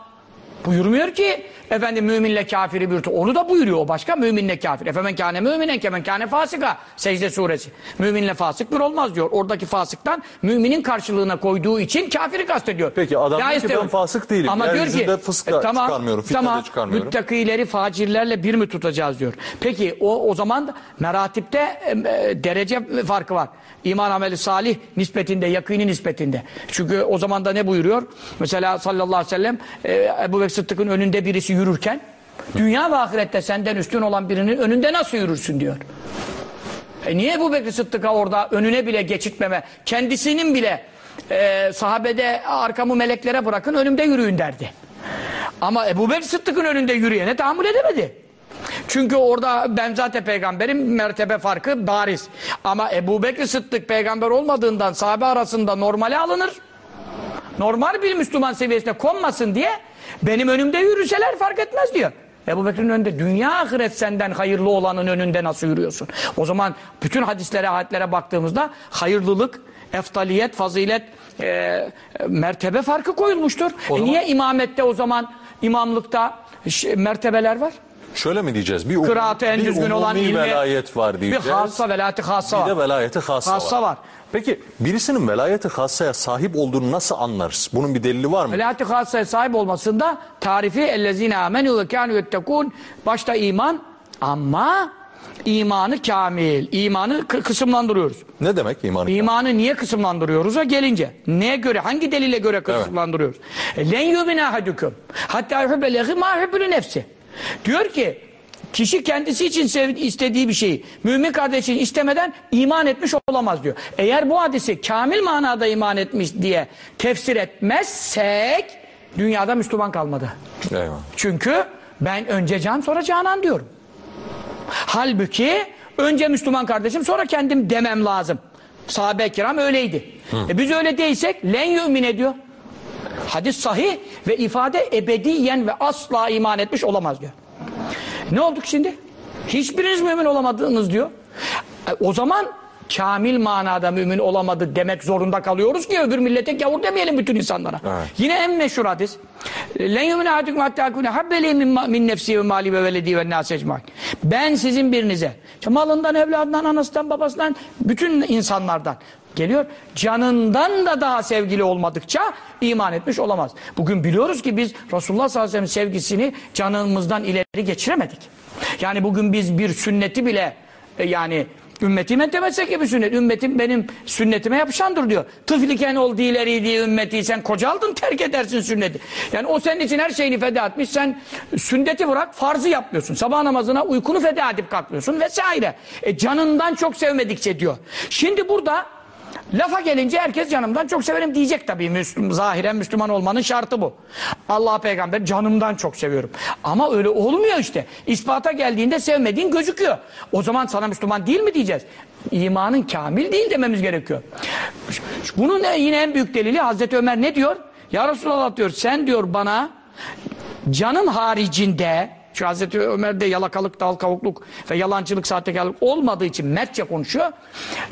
Buyurmuyor ki efendim müminle kafiri bir Onu da buyuruyor o başka müminle kafir. Efemen kâne müminen kemen kâne fasıka. Secde suresi. Müminle fasık bir olmaz diyor. Oradaki fasıktan müminin karşılığına koyduğu için kafiri kastediyor. Peki adam diyor ki ben fasık değilim. Ama diyor ki fıska çıkarmıyorum, fitne de tamam, çıkarmıyorum. Müttakileri facirlerle bir mi tutacağız diyor. Peki o o zaman meratipte e, e, derece farkı var. İman ameli salih nispetinde, yakini nispetinde. Çünkü o zaman da ne buyuruyor? Mesela sallallahu aleyhi ve sellem e, Ebu Bekir Sıddık'ın önünde birisi yürürken dünya ve ahirette senden üstün olan birinin önünde nasıl yürürsün diyor. E niye Ebu Bekir Sıddık'a orada önüne bile geçitmeme, kendisinin bile e, sahabede arkamı meleklere bırakın önümde yürüyün derdi. Ama Ebu Bekir Sıddık'ın önünde yürüyene tahammül edemedi. Çünkü orada ben zaten peygamberim mertebe farkı bariz. Ama Ebu Bekir Sıddık peygamber olmadığından sahabe arasında normale alınır. Normal bir Müslüman seviyesine konmasın diye benim önümde yürüseler fark etmez diyor. Ebu Bekir'in önünde dünya ahiret senden hayırlı olanın önünde nasıl yürüyorsun? O zaman bütün hadislere, ayetlere baktığımızda hayırlılık, eftaliyet, fazilet, e, mertebe farkı koyulmuştur. O E zaman- niye imamette o zaman imamlıkta mertebeler var? Şöyle mi diyeceğiz? Bir, Kıraatı en bir düzgün olan umumi ilmi, velayet var bir diyeceğiz. hassa velayeti hassa Bir var. de velayeti hassa, Hassa var. Peki birisinin velayeti hassaya sahip olduğunu nasıl anlarız? Bunun bir delili var mı? Velayeti hassaya sahip olmasında tarifi ellezine amenu ve kânu yettekûn başta iman ama imanı kamil. İmanı kı- kısımlandırıyoruz. Ne demek iman? İmanı niye kısımlandırıyoruz'a gelince. Neye göre, hangi delile göre kısımlandırıyoruz? E, Len yubine ahadukum. Hatta yuhibbe lehi ma yuhibbülü nefsi. Diyor ki, kişi kendisi için istediği bir şeyi mümin kardeşin istemeden iman etmiş olamaz diyor. Eğer bu hadisi kamil manada iman etmiş diye tefsir etmezsek dünyada Müslüman kalmadı. Eyvallah. Çünkü ben önce can sonra canan diyorum. Halbuki önce Müslüman kardeşim sonra kendim demem lazım. Sahabe-i kiram öyleydi. E biz öyle değilsek len yümin ediyor. Hadis sahih ve ifade ebediyen ve asla iman etmiş olamaz diyor. Ne olduk şimdi? Hiçbiriniz mümin olamadınız diyor. E, o zaman kamil manada mümin olamadı demek zorunda kalıyoruz ki öbür millete gavur demeyelim bütün insanlara. Evet. Yine en meşhur hadis. Len yumin ahadukum hatta kune habbeli min, nefsi ve mali ve veledi ve nas ecmaîn. Ben sizin birinize malından, evladından, anasından, babasından bütün insanlardan geliyor. Canından da daha sevgili olmadıkça iman etmiş olamaz. Bugün biliyoruz ki biz Resulullah sallallahu aleyhi ve sellem sevgisini canımızdan ileri geçiremedik. Yani bugün biz bir sünneti bile e, yani Ümmetime temessek gibi sünnet. Ümmetim benim sünnetime yapışandır diyor. Tıfliken ol dileri diye ümmeti sen kocaldın terk edersin sünneti. Yani o senin için her şeyini feda etmiş. Sen sünneti bırak farzı yapmıyorsun. Sabah namazına uykunu feda edip kalkmıyorsun vesaire. E canından çok sevmedikçe diyor. Şimdi burada Lafa gelince herkes canımdan çok severim diyecek tabii. Müslüm, zahiren Müslüman olmanın şartı bu. Allah peygamber canımdan çok seviyorum. Ama öyle olmuyor işte. İspata geldiğinde sevmediğin gözüküyor. O zaman sana Müslüman değil mi diyeceğiz? İmanın kamil değil dememiz gerekiyor. Bunun yine en büyük delili Hazreti Ömer ne diyor? Ya Resulallah diyor sen diyor bana canım haricinde şu Hazreti Ömer'de yalakalık, dal kavukluk ve yalancılık, sahtekarlık olmadığı için mertçe konuşuyor.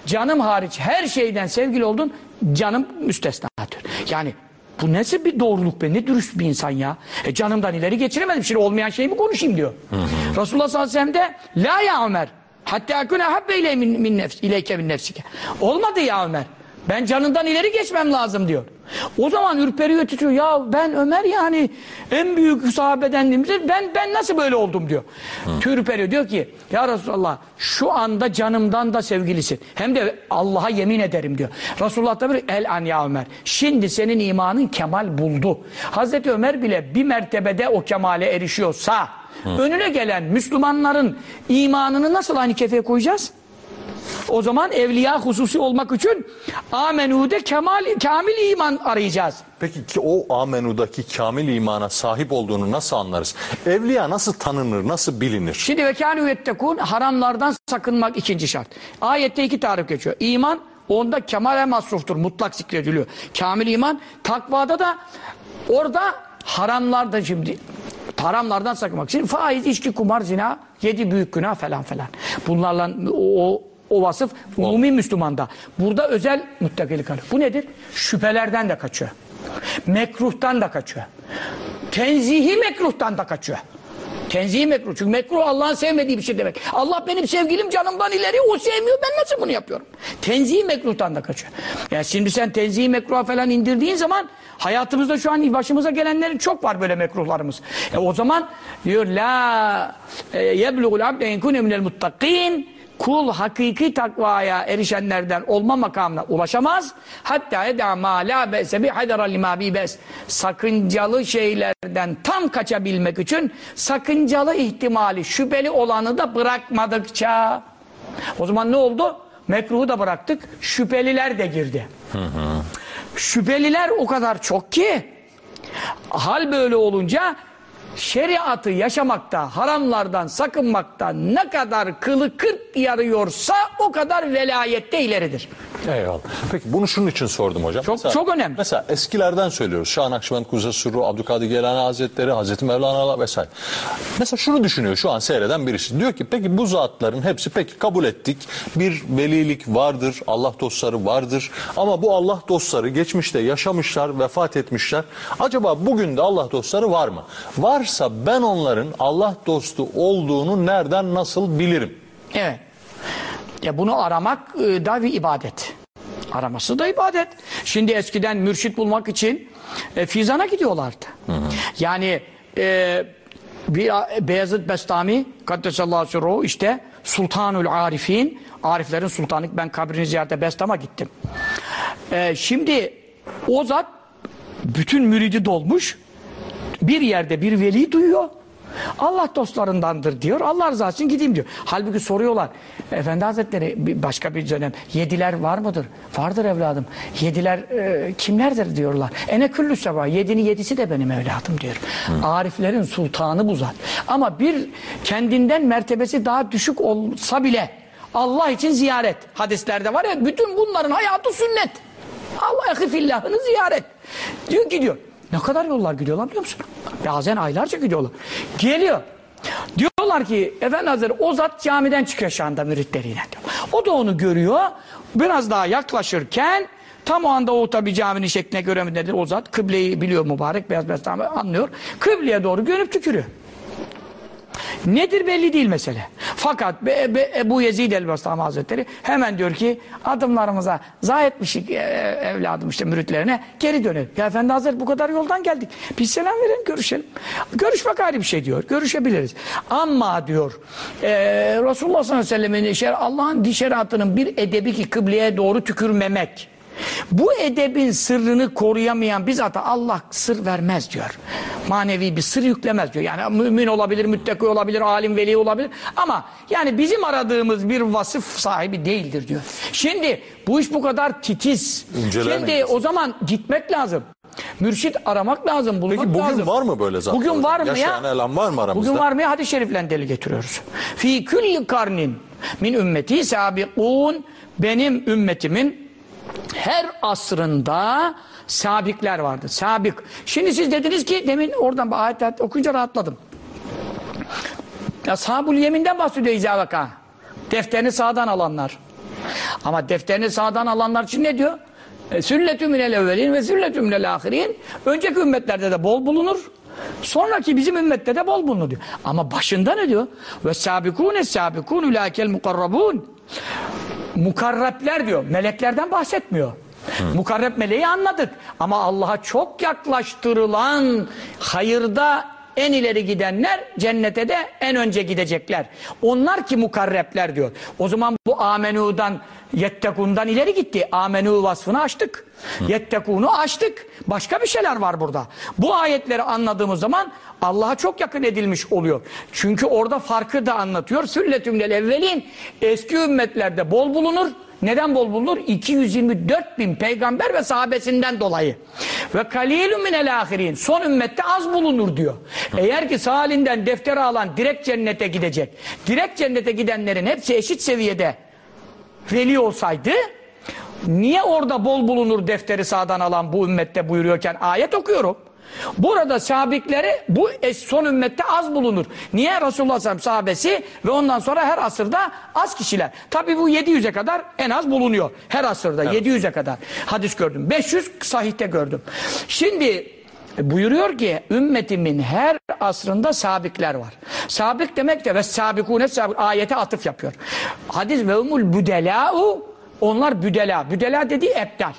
Canım hariç her şeyden sevgili oldun canım müstesna diyor. Yani bu nasıl bir doğruluk be? Ne dürüst bir insan ya. E canımdan ileri geçiremedim. Şimdi olmayan şeyi mi konuşayım diyor. Resulullah sallallahu aleyhi ve sellem de la ya Ömer. Hatta akune habbe ile min, min nefs, ileyke min nefsike. Olmadı ya Ömer. Ben canından ileri geçmem lazım diyor. O zaman ürperiyor tutuyor. Ya ben Ömer yani en büyük sahabeden ben ben nasıl böyle oldum diyor. Hı. Ürperiyor diyor ki ya Resulallah şu anda canımdan da sevgilisin. Hem de Allah'a yemin ederim diyor. Resulullah da bir el an ya Ömer. Şimdi senin imanın kemal buldu. Hazreti Ömer bile bir mertebede o kemale erişiyorsa Hı. önüne gelen Müslümanların imanını nasıl aynı kefeye koyacağız? O zaman evliya hususi olmak için amenude kemal, kamil iman arayacağız. Peki ki o amenudaki kamil imana sahip olduğunu nasıl anlarız? Evliya nasıl tanınır, nasıl bilinir? Şimdi vekânü yettekûn haramlardan sakınmak ikinci şart. Ayette iki tarif geçiyor. İman onda kemale masruftur, mutlak zikrediliyor. Kamil iman, takvada da orada haramlarda şimdi haramlardan sakınmak. Şimdi faiz, içki, kumar, zina, yedi büyük günah falan falan. Bunlarla o, o vasıf umumi Müslümanda. Burada özel muttakilik alıyor. Bu nedir? Şüphelerden de kaçıyor. Mekruhtan da kaçıyor. Tenzihi mekruhtan da kaçıyor. Tenzihi mekruh. Çünkü mekruh Allah'ın sevmediği bir şey demek. Allah benim sevgilim canımdan ileri o sevmiyor. Ben nasıl bunu yapıyorum? Tenzihi mekruhtan da kaçıyor. Yani şimdi sen tenzihi mekruha falan indirdiğin zaman hayatımızda şu an başımıza gelenlerin çok var böyle mekruhlarımız. E o zaman diyor la e, yeblugul abde in kune minel muttakin kul hakiki takvaya erişenlerden olma makamına ulaşamaz. Hatta eda ma la be'se bi hadara lima bi bes. Sakıncalı şeylerden tam kaçabilmek için sakıncalı ihtimali, şüpheli olanı da bırakmadıkça. O zaman ne oldu? Mekruhu da bıraktık. Şüpheliler de girdi. Hı hı. Şüpheliler o kadar çok ki hal böyle olunca şeriatı yaşamakta, haramlardan sakınmakta ne kadar kılı kırk yarıyorsa o kadar velayette ileridir. Eyvallah. Peki bunu şunun için sordum hocam. Çok mesela, çok önemli. Mesela eskilerden söylüyoruz. Şah Nakşibend Kuzey Sürru, Abdülkadir Gelani Hazretleri, Hazreti Mevlana vesaire. Mesela şunu düşünüyor şu an seyreden birisi. Diyor ki peki bu zatların hepsi peki kabul ettik. Bir velilik vardır, Allah dostları vardır. Ama bu Allah dostları geçmişte yaşamışlar, vefat etmişler. Acaba bugün de Allah dostları var mı? Varsa ben onların Allah dostu olduğunu nereden nasıl bilirim? Evet. Ya bunu aramak e, da bir ibadet. Araması da ibadet. Şimdi eskiden mürşit bulmak için e, Fizan'a gidiyorlardı. Hı hı. Yani e, bir Beyazıt Bestami Kaddesallahu sürruhu işte Sultanul Arifin Ariflerin sultanı ben kabrini ziyarete Bestam'a gittim. E, şimdi o zat bütün müridi dolmuş bir yerde bir veli duyuyor Allah dostlarındandır diyor. Allah rızası için gideyim diyor. Halbuki soruyorlar. Efendi Hazretleri başka bir dönem yediler var mıdır? Vardır evladım. Yediler e, kimlerdir diyorlar. Ene küllü sabah. Yedinin yedisi de benim evladım diyor. Hı. Ariflerin sultanı bu zat. Ama bir kendinden mertebesi daha düşük olsa bile Allah için ziyaret. Hadislerde var ya bütün bunların hayatı sünnet. Allah fillahını ziyaret. Diyor ki diyor ne kadar yollar gidiyorlar biliyor musun? Bazen aylarca gidiyorlar. Geliyor. Diyorlar ki Efendi Hazretleri o zat camiden çıkıyor şu anda müritleriyle. Diyor. O da onu görüyor. Biraz daha yaklaşırken tam o anda o tabi caminin şekline göre mi nedir o zat kıbleyi biliyor mübarek beyaz beyaz anlıyor. Kıbleye doğru görüp tükürüyor. Nedir belli değil mesele. Fakat Be Be Ebu Yezid el-Bastami Hazretleri hemen diyor ki adımlarımıza zayi etmişik e, evladım işte müritlerine geri dönelim. Ya Efendi Hazretleri bu kadar yoldan geldik. Biz selam verelim görüşelim. Görüşmek ayrı bir şey diyor. Görüşebiliriz. Ama diyor e, Resulullah sallallahu aleyhi ve sellem'in Allah'ın şeriatının bir edebi ki kıbleye doğru tükürmemek bu edebin sırrını koruyamayan bizzat Allah sır vermez diyor. Manevi bir sır yüklemez diyor. Yani mümin olabilir, müttaki olabilir, alim, veli olabilir. Ama yani bizim aradığımız bir vasıf sahibi değildir diyor. Şimdi bu iş bu kadar titiz. Şimdi o zaman gitmek lazım. Mürşit aramak lazım, bulmak Peki bugün lazım. var mı böyle zaten? Bugün var mı ya? elan var mı aramızda? Bugün var mı ya? Hadis-i şerifle deli getiriyoruz. Fi külli karnin min ümmeti sabikun benim ümmetimin her asrında sabikler vardı. Sabik. Şimdi siz dediniz ki demin oradan ayet, ayet okuyunca rahatladım. Ashabul yeminden bahsediyor İzavaka. Defterini sağdan alanlar. Ama defterini sağdan alanlar için ne diyor? E, Sülletü minel evvelin ve sülletü minel ahirin. Önceki ümmetlerde de bol bulunur. Sonraki bizim ümmette de bol bulunur diyor. Ama başında ne diyor? Ve sabikûne sabikûn ulâkel mukarrabûn. Mukarrepler diyor. Meleklerden bahsetmiyor. Mukarreb meleği anladık. Ama Allah'a çok yaklaştırılan hayırda en ileri gidenler cennete de en önce gidecekler. Onlar ki mukarrepler diyor. O zaman bu amenu'dan yettekundan ileri gitti. Amenu vasfını açtık. Yettekunu açtık. Başka bir şeyler var burada. Bu ayetleri anladığımız zaman Allah'a çok yakın edilmiş oluyor. Çünkü orada farkı da anlatıyor. Sülletümlel evvelin eski ümmetlerde bol bulunur. Neden bol bulunur? 224 bin peygamber ve sahabesinden dolayı. Ve kalilun minel ahirin. Son ümmette az bulunur diyor. Eğer ki sağ halinden defteri alan direkt cennete gidecek. Direkt cennete gidenlerin hepsi eşit seviyede veli olsaydı niye orada bol bulunur defteri sağdan alan bu ümmette buyuruyorken ayet okuyorum. Burada sabikleri bu son ümmette az bulunur. Niye? Resulullah sellem sahabesi ve ondan sonra her asırda az kişiler. Tabi bu 700'e kadar en az bulunuyor. Her asırda 700'e kadar hadis gördüm. 500 sahihte gördüm. Şimdi buyuruyor ki ümmetimin her asrında sabikler var. Sabik demek de ve sabikune sabik ayete atıf yapıyor. Hadis ve umul büdelâ'u onlar büdela. Büdela dediği ebdal.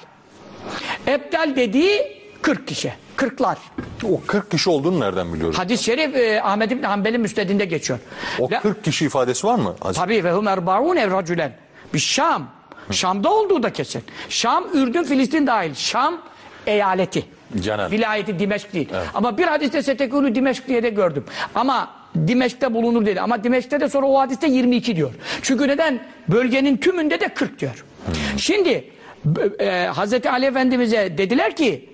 Ebdal dediği 40 kişi. Kırklar. O 40 kişi olduğunu nereden biliyoruz? Hadis-i şerif e, Ahmed İbni Hanbel'in müstedinde geçiyor. O La- 40 kişi ifadesi var mı? Tabii ve hum erbaun evracülen. Bir Şam. Şam'da olduğu da kesin. Şam, Ürdün, Filistin dahil. Şam eyaleti. Genel. Vilayeti Dimeşk değil. Ama bir hadiste Setekûlü Dimeşk diye de gördüm. Ama Dimeşk'te bulunur dedi. Ama Dimeşk'te de sonra o hadiste 22 diyor. Çünkü neden? Bölgenin tümünde de 40 diyor. Şimdi b- e, Hazreti Ali Efendimiz'e dediler ki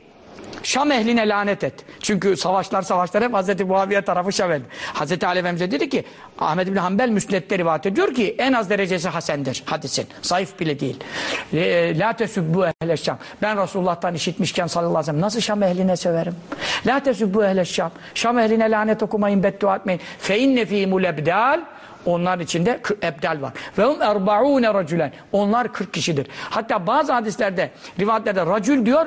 Şam ehline lanet et. Çünkü savaşlar savaşlar hep Hazreti Muaviye tarafı Şam ehli. Hazreti Ali Efendimiz'e dedi ki Ahmed bin Hanbel müsnette rivayet ediyor ki en az derecesi hasendir hadisin. Zayıf bile değil. La tesubbu ehle Şam. Ben Resulullah'tan işitmişken sallallahu aleyhi ve sellem nasıl Şam ehline severim? La tesubbu ehle Şam. Şam ehline lanet okumayın, beddua etmeyin. Fe inne fîmul ebdal onlar içinde ebdal var. Ve hum erbaune racülen. Onlar 40 kişidir. Hatta bazı hadislerde, rivayetlerde racül diyor,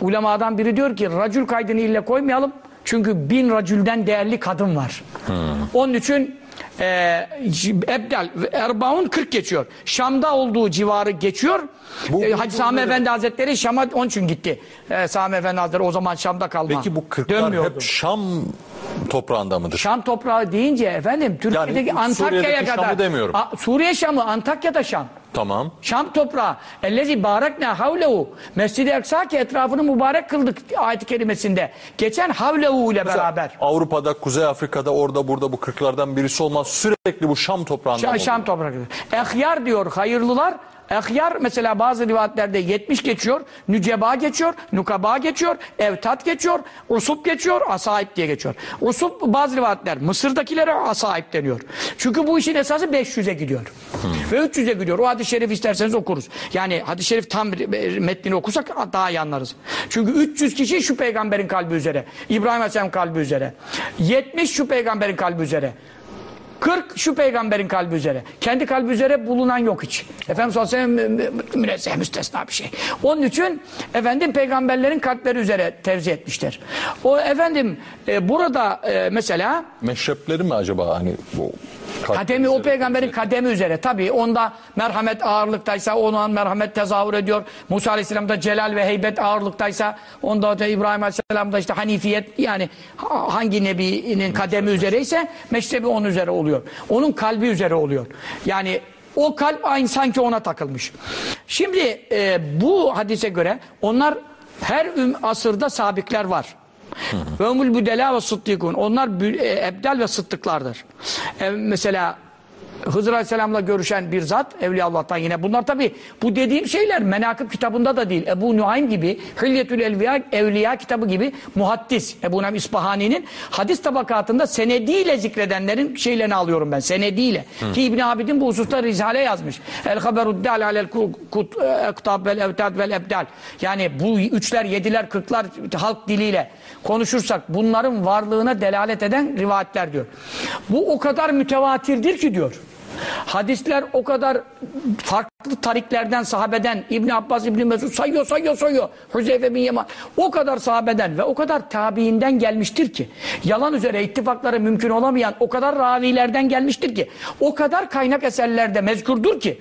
ulemadan biri diyor ki racül kaydını ille koymayalım. Çünkü bin racülden değerli kadın var. Onun için e, Ebdal ve Erbaun 40 geçiyor. Şam'da olduğu civarı geçiyor. Bu- E, Hacı Sami Efendi Hazretleri Şam'a onun için gitti. E, Sami Efendi Hazretleri o zaman Şam'da kalma. Peki bu 40'lar Dönmüyordu. hep Şam toprağında mıdır? Şam toprağı deyince efendim Türkiye'deki Yani Antakya'ya kadar. Şam'ı demiyorum. A- Suriye Şam'ı, Antakya'da Şam. Tamam. Şam toprağı. Ellezi barakna havlehu. Mescid-i Eksa ki etrafını mübarek kıldık ayet-i kerimesinde. Geçen havlehu ile beraber. Avrupa'da, Kuzey Afrika'da, orada burada bu 40'lardan birisi olmaz. Sürekli bu Şam toprağından Şam, oluyor. Şam toprağı. Ehyar diyor hayırlılar. Ehyar mesela bazı rivayetlerde 70 geçiyor, nüceba geçiyor, nukaba geçiyor, evtat geçiyor, usup geçiyor, asaip diye geçiyor. Usup bazı rivayetler Mısır'dakilere asaip deniyor. Çünkü bu işin esası 500'e gidiyor. Ve 300'e gidiyor. O hadis-i şerif isterseniz okuruz. Yani hadis-i şerif tam metnini okursak daha iyi anlarız. Çünkü 300 kişi şu peygamberin kalbi üzere. İbrahim Aleyhisselam kalbi üzere. 70 şu peygamberin kalbi üzere. 40 şu peygamberin kalbi üzere. Kendi kalbi üzere bulunan yok hiç. Efendimiz sallallahu aleyhi ve sellem mü- mü- münezzeh müstesna bir şey. Onun için efendim peygamberlerin kalpleri üzere tevzi etmişler. O efendim e, burada e, mesela Meşrepleri mi acaba hani bu Kademi o peygamberin kademi üzere. Tabii onda merhamet ağırlıktaysa ona merhamet tezahür ediyor. Musa Aleyhisselam'da celal ve heybet ağırlıktaysa onda da İbrahim Aleyhisselam'da işte hanifiyet yani ha- hangi nebinin kademi üzereyse meşrebi onun üzere oluyor. Onun kalbi üzere oluyor. Yani o kalp aynı sanki ona takılmış. Şimdi e, bu hadise göre onlar her asırda sabikler var. Umul büdela ve sıddıkun. Onlar e, ebdal ve sıddıklardır. E, mesela Hızır Aleyhisselam'la görüşen bir zat Evliya Allah'tan yine. Bunlar tabi bu dediğim şeyler menakıb kitabında da değil. Ebu Nuaym gibi Hilyetül Evliya, Evliya kitabı gibi muhaddis Ebu Nuaym İspahani'nin hadis tabakatında senediyle zikredenlerin şeylerini alıyorum ben. Senediyle. Ki İbn Abidin bu hususta risale yazmış. El haberuddal alel kut ektab vel evtad vel ebdal. Yani bu üçler, yediler, kırklar halk diliyle konuşursak bunların varlığına delalet eden rivayetler diyor. Bu o kadar mütevatirdir ki diyor. Hadisler o kadar farklı tariklerden, sahabeden, İbn Abbas, İbn Mesud sayıyor, sayıyor, sayıyor. Hüzeyfe bin Yaman. O kadar sahabeden ve o kadar tabiinden gelmiştir ki, yalan üzere ittifakları mümkün olamayan o kadar ravilerden gelmiştir ki, o kadar kaynak eserlerde mezkurdur ki,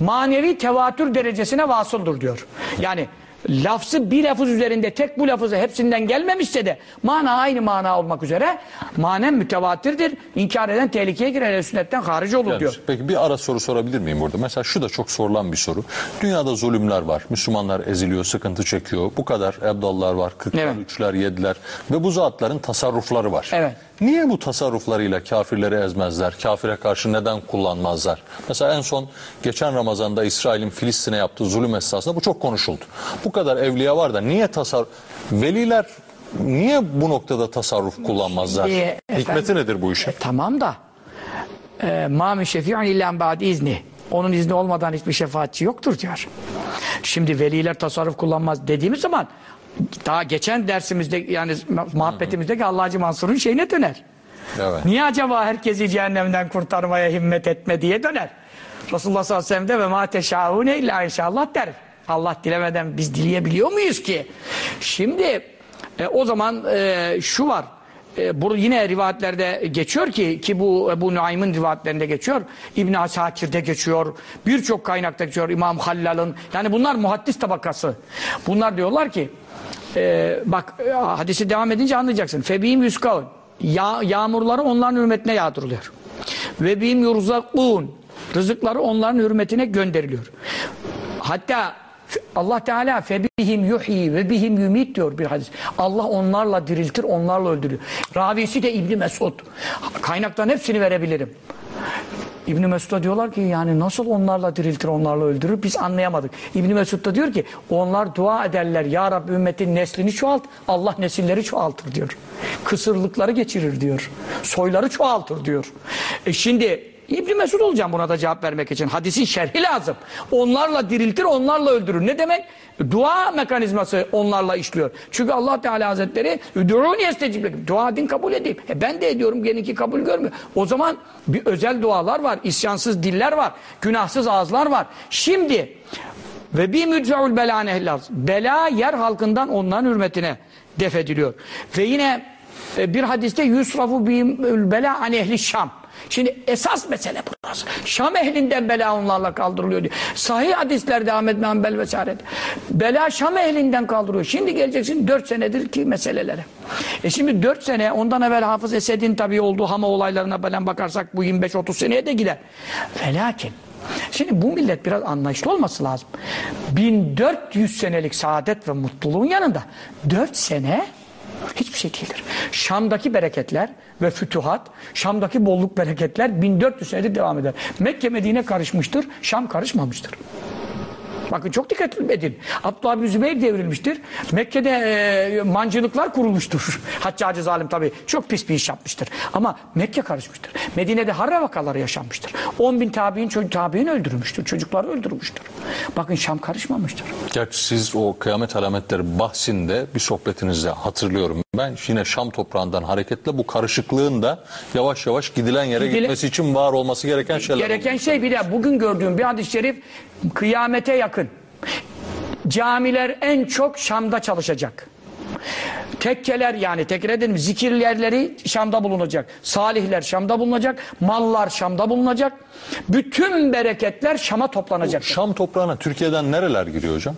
manevi tevatür derecesine vasıldır diyor. Yani lafzı bir lafız üzerinde tek bu lafızı hepsinden gelmemişse de mana aynı mana olmak üzere manen mütevatirdir. İnkar eden tehlikeye girer. sünnetten hariç olur Yani, diyor. Peki bir ara soru sorabilir miyim burada? Mesela şu da çok sorulan bir soru. Dünyada zulümler var. Müslümanlar eziliyor, sıkıntı çekiyor. Bu kadar ebdallar var. Kırklar, Evet. üçler, yediler. Ve bu zatların tasarrufları var. Evet. Niye bu tasarruflarıyla kafirleri ezmezler? Kafire karşı neden kullanmazlar? Mesela en son geçen Ramazan'da İsrail'in Filistin'e yaptığı zulüm esnasında bu çok konuşuldu. Bu kadar evliya var da niye tasarruf... Veliler niye bu noktada tasarruf kullanmazlar? Şimdi Hikmeti efendim- nedir bu işin? E, tamam da e, ma min şefi'un illa ba'di izni. Onun izni olmadan hiçbir şefaatçi yoktur diyor. Şimdi veliler tasarruf kullanmaz dediğimiz zaman daha geçen dersimizde yani muhabbetimizdeki Allah'cı Mansur'un şeyine döner. Evet. Niye acaba herkesi cehennemden kurtarmaya himmet etme diye döner. Resulullah sallallahu aleyhi ve sellem de ve ma teşaune illa inşallah der. Allah dilemeden biz dileyebiliyor muyuz ki? Şimdi e, o zaman e, şu var. E, bu yine rivayetlerde geçiyor ki ki bu bu Nuaym'ın rivayetlerinde geçiyor. İbn Asakir'de geçiyor. Birçok kaynakta geçiyor. İmam Hallal'ın. Yani bunlar muhaddis tabakası. Bunlar diyorlar ki e, bak e, hadisi devam edince anlayacaksın. Febihim yüskavun. Ya, yağmurları onların hürmetine yağdırılıyor. Ve bihim yurzakun. Rızıkları onların hürmetine gönderiliyor. Hatta Allah Teala febihim yuhyi ve bihim yumit diyor bir hadis. Allah onlarla diriltir, onlarla öldürüyor. Ravisi de İbni Mesud. Kaynaktan hepsini verebilirim. İbni Mesud'a diyorlar ki yani nasıl onlarla diriltir, onlarla öldürür biz anlayamadık. İbni Mesud da diyor ki onlar dua ederler. Ya Rabbi ümmetin neslini çoğalt. Allah nesilleri çoğaltır diyor. Kısırlıkları geçirir diyor. Soyları çoğaltır diyor. E şimdi İbni Mesud olacağım buna da cevap vermek için. Hadisin şerhi lazım. Onlarla diriltir, onlarla öldürür. Ne demek? Dua mekanizması onlarla işliyor. Çünkü Allah Teala Hazretleri. Dua edin kabul edeyim. E ben de ediyorum geninki kabul görmüyor. O zaman bir özel dualar var, isyansız diller var, günahsız ağızlar var. Şimdi ve bir müdfeul bela nehlaz. Bela yer halkından onların hürmetine def ediliyor. Ve yine e, bir hadiste yusrafu bihimül bela an ehli şam. Şimdi esas mesele burası. Şam ehlinden bela onlarla kaldırılıyor diyor. Sahih hadislerde Ahmet bin Hanbel vesaire. Bela Şam ehlinden kaldırıyor. Şimdi geleceksin dört senedir ki meselelere. E şimdi dört sene ondan evvel Hafız Esed'in tabii olduğu Hama olaylarına falan bakarsak bu 25-30 seneye de gider. Ve lakin Şimdi bu millet biraz anlayışlı olması lazım. 1400 senelik saadet ve mutluluğun yanında 4 sene hiçbir şey değildir. Şam'daki bereketler ve fütuhat, Şam'daki bolluk bereketler 1400 senedir devam eder. Mekke Medine karışmıştır, Şam karışmamıştır. Bakın çok dikkat edin. Abdullah bin Zübeyir devrilmiştir. Mekke'de e, mancınıklar kurulmuştur. (laughs) Haccacı zalim tabii çok pis bir iş yapmıştır. Ama Mekke karışmıştır. Medine'de harre vakaları yaşanmıştır. 10 bin tabi'in çocuk tabi'in öldürülmüştür. Çocukları öldürmüştür. Bakın Şam karışmamıştır. Gerçi siz o kıyamet alametleri bahsinde bir sohbetinizde hatırlıyorum. Ben yine Şam toprağından hareketle bu karışıklığın da yavaş yavaş gidilen yere Gidile- gitmesi için var olması gereken şeyler. Gereken şey bir de bugün gördüğüm bir hadis-i şerif kıyamete yakın. Camiler en çok Şam'da çalışacak. Tekkeler yani tekke dedim zikir yerleri Şam'da bulunacak. Salihler Şam'da bulunacak. Mallar Şam'da bulunacak. Bütün bereketler Şam'a toplanacak. Şam toprağına Türkiye'den nereler giriyor hocam?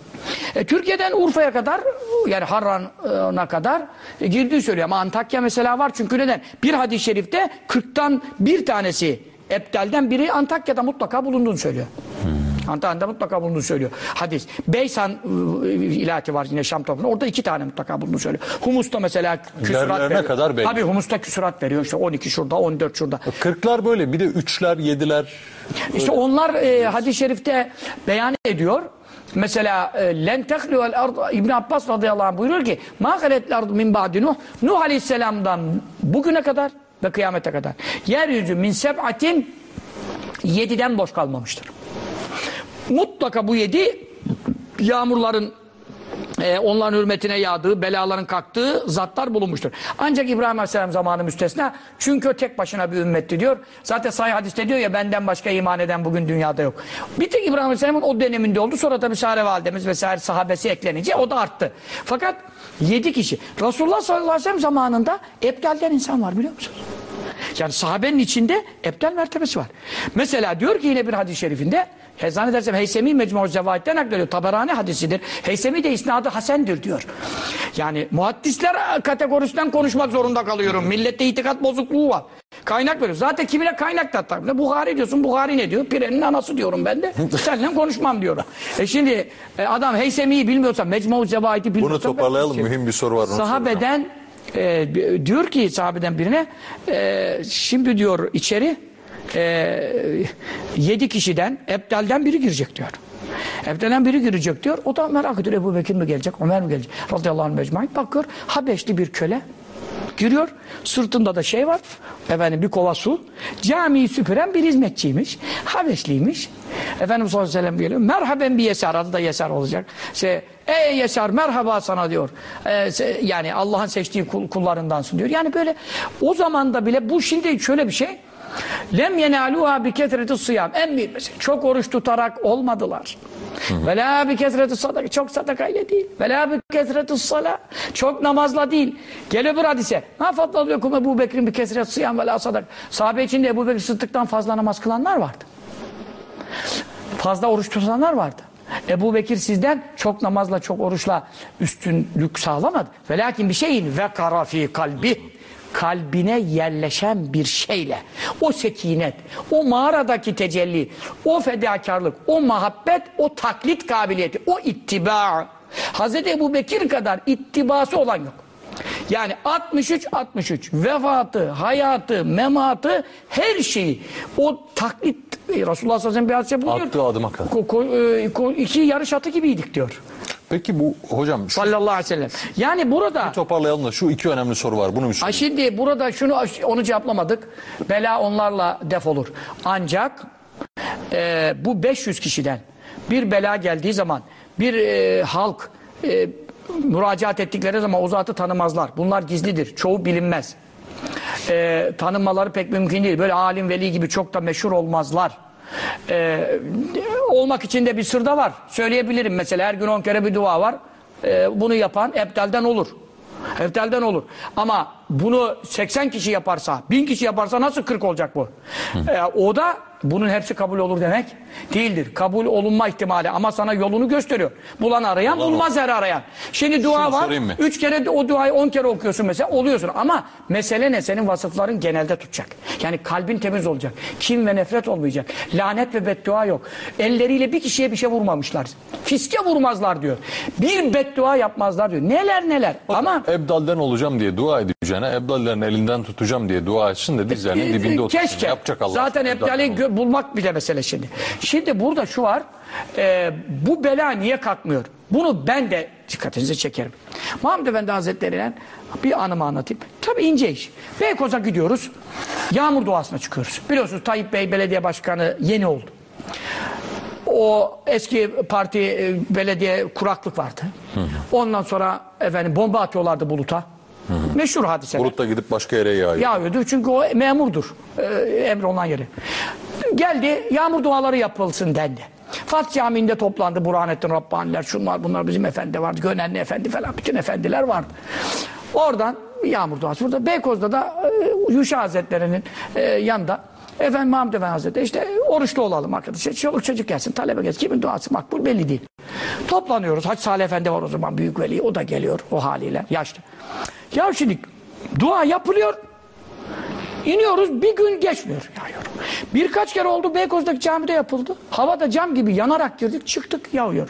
E, Türkiye'den Urfa'ya kadar yani Harran'a kadar e, girdiği söylüyor. Ama Antakya mesela var çünkü neden? Bir hadis-i şerifte 40'tan bir tanesi Ebdel'den biri Antakya'da mutlaka bulunduğunu söylüyor. Antakya'da mutlaka bulunduğunu söylüyor. Hadis. Beysan ıı, ilahati var yine Şam toplumunda. Orada iki tane mutlaka bulunduğunu söylüyor. Humus'ta mesela küsurat veriyor. kadar belli. Tabii Humus'ta küsurat veriyor. İşte 12 şurada, 14 şurada. Kırklar böyle bir de üçler, yediler. İşte onlar e, hadis-i şerifte beyan ediyor. Mesela e, len tehlivel ard İbn Abbas radıyallahu anh buyuruyor ki ma ard min ba'di Nuh Nuh aleyhisselam'dan bugüne kadar ve kıyamete kadar yeryüzü min seb'atin yediden boş kalmamıştır. Mutlaka bu yedi yağmurların e, onların hürmetine yağdığı, belaların kalktığı zatlar bulunmuştur. Ancak İbrahim Aleyhisselam zamanı müstesna. Çünkü o tek başına bir ümmetti diyor. Zaten sahih hadiste diyor ya benden başka iman eden bugün dünyada yok. Bir tek İbrahim Aleyhisselam'ın o döneminde oldu. Sonra tabi Sare Validemiz vesaire sahabesi eklenince o da arttı. Fakat yedi kişi. Resulullah sallallahu aleyhi ve sellem zamanında Ebdel'den insan var biliyor musunuz? Yani sahabenin içinde ebdel mertebesi var. Mesela diyor ki yine bir hadis-i şerifinde zannedersem Heysemi Mecmu Zevahit'ten naklediyor. Taberani hadisidir. Heysemi de isnadı hasendir diyor. Yani muhaddisler kategorisinden konuşmak zorunda kalıyorum. Millette itikat bozukluğu var. Kaynak veriyor. Zaten kimine kaynak da atar. Buhari diyorsun. Buhari ne diyor? Pirenin anası diyorum ben de. (laughs) Seninle konuşmam diyorum. E şimdi e, adam Heysemi'yi bilmiyorsa, Mecmu Zevahit'i bilmiyorsa... Bunu toparlayalım. ben- Mühim bir soru var. Sahabeden e, diyor ki sahabeden birine e, şimdi diyor içeri e, yedi kişiden Ebdel'den biri girecek diyor. Ebdel'den biri girecek diyor. O da merak ediyor Ebu Bekir mi gelecek, Ömer mi gelecek? Radıyallahu anh mecmain. Bakıyor Habeşli bir köle giriyor. Sırtında da şey var. Efendim bir kova su. Camiyi süpüren bir hizmetçiymiş. Habeşliymiş. Efendimiz sallallahu aleyhi ve sellem geliyor. Merhaben bir Yesar. Adı da Yesar olacak. Şey, Ey Yesar merhaba sana diyor. Ee, yani Allah'ın seçtiği kul- kullarındansın diyor. Yani böyle o zamanda bile bu şimdi şöyle bir şey. Lem yenaluha bi kethreti sıyam. En büyük mesele. Çok oruç tutarak olmadılar. Ve la bi kethreti sadaka. Çok sadakayla değil. Ve la bi kethreti sala. Çok namazla değil. Gel öbür hadise. Ma fadlalukum Ebu Bekir'in bir kethreti sıyam ve la sadak. Sahabe içinde Ebu Bekir Sıddık'tan fazla namaz kılanlar vardı. Fazla oruç tutanlar vardı. Ebu Bekir sizden çok namazla çok oruçla üstünlük sağlamadı. Ve lakin bir şeyin ve karafi kalbi kalbine yerleşen bir şeyle o sekinet, o mağaradaki tecelli, o fedakarlık, o muhabbet, o taklit kabiliyeti, o ittiba. Hazreti Ebu Bekir kadar ittibası olan yok. Yani 63-63 vefatı, hayatı, mematı her şeyi o taklit Resulullah sallallahu aleyhi ve sellem bir hadise bulunuyor. Attığı adıma kadar. Ko- ko- e, ko- iki yarış atı gibiydik diyor. Peki bu hocam şu Sallallahu aleyhi ve sellem. Yani burada toparlayalım da şu iki önemli soru var. Bunu bir sorayım. şimdi burada şunu onu cevaplamadık. Bela onlarla def olur. Ancak e, bu 500 kişiden bir bela geldiği zaman bir e, halk e, müracaat ettikleri zaman o zatı tanımazlar. Bunlar gizlidir. Çoğu bilinmez. E, tanınmaları pek mümkün değil. Böyle alim veli gibi çok da meşhur olmazlar. E, olmak için de bir sırda var. Söyleyebilirim mesela her gün 10 kere bir dua var. E, bunu yapan Ebdel'den olur. Evtelden olur. Ama bunu 80 kişi yaparsa, 1000 kişi yaparsa nasıl 40 olacak bu? Ee, o da bunun hepsi kabul olur demek değildir. Kabul olunma ihtimali ama sana yolunu gösteriyor. Bulan arayan, Bulan bulmaz her arayan. Şimdi dua Şunu var. Üç kere de o duayı 10 kere okuyorsun mesela oluyorsun. Ama mesele ne? Senin vasıfların genelde tutacak. Yani kalbin temiz olacak. Kim ve nefret olmayacak. Lanet ve beddua yok. Elleriyle bir kişiye bir şey vurmamışlar. Fiske vurmazlar diyor. Bir beddua yapmazlar diyor. Neler neler. Ama Ebdal'den olacağım diye dua edeceğine Ebdal'lerin elinden tutacağım diye dua etsin de dizlerinin dibinde otursun. Keşke. Yapacak Allah. Zaten Ebdal'i bulmak bile mesele şimdi. Şimdi burada şu var. e, bu bela niye kalkmıyor? Bunu ben de dikkatinizi çekerim. Mahmud Efendi Hazretleri'yle bir anımı anlatayım. Tabii ince iş. Beykoz'a gidiyoruz. Yağmur duasına çıkıyoruz. Biliyorsunuz Tayyip Bey belediye başkanı yeni oldu. O eski parti e, belediye kuraklık vardı. Ondan sonra efendim bomba atıyorlardı buluta. Meşhur hadiseler. Bulut da gidip başka yere yağıyor. Yağıyordu çünkü o memurdur. E, emri olan yeri. Geldi yağmur duaları yapılsın dendi. Fatih Camii'nde toplandı Burhanettin Rabbaniler, şunlar bunlar bizim efendi vardı. Gönenli efendi falan bütün efendiler vardı. Oradan yağmur duası. Burada Beykoz'da da e, Yuşa Hazretleri'nin e, yanında Efendim Mahmud Efendi Hazretleri işte oruçlu olalım arkadaşlar. Çoluk çocuk gelsin, talebe gelsin. Kimin duası makbul belli değil. Toplanıyoruz. Hacı Salih Efendi var o zaman büyük veli. O da geliyor o haliyle yaşlı. Ya şimdi dua yapılıyor. İniyoruz bir gün geçmiyor yağıyor. Birkaç kere oldu Beykoz'daki camide yapıldı. Havada cam gibi yanarak girdik çıktık yağıyor.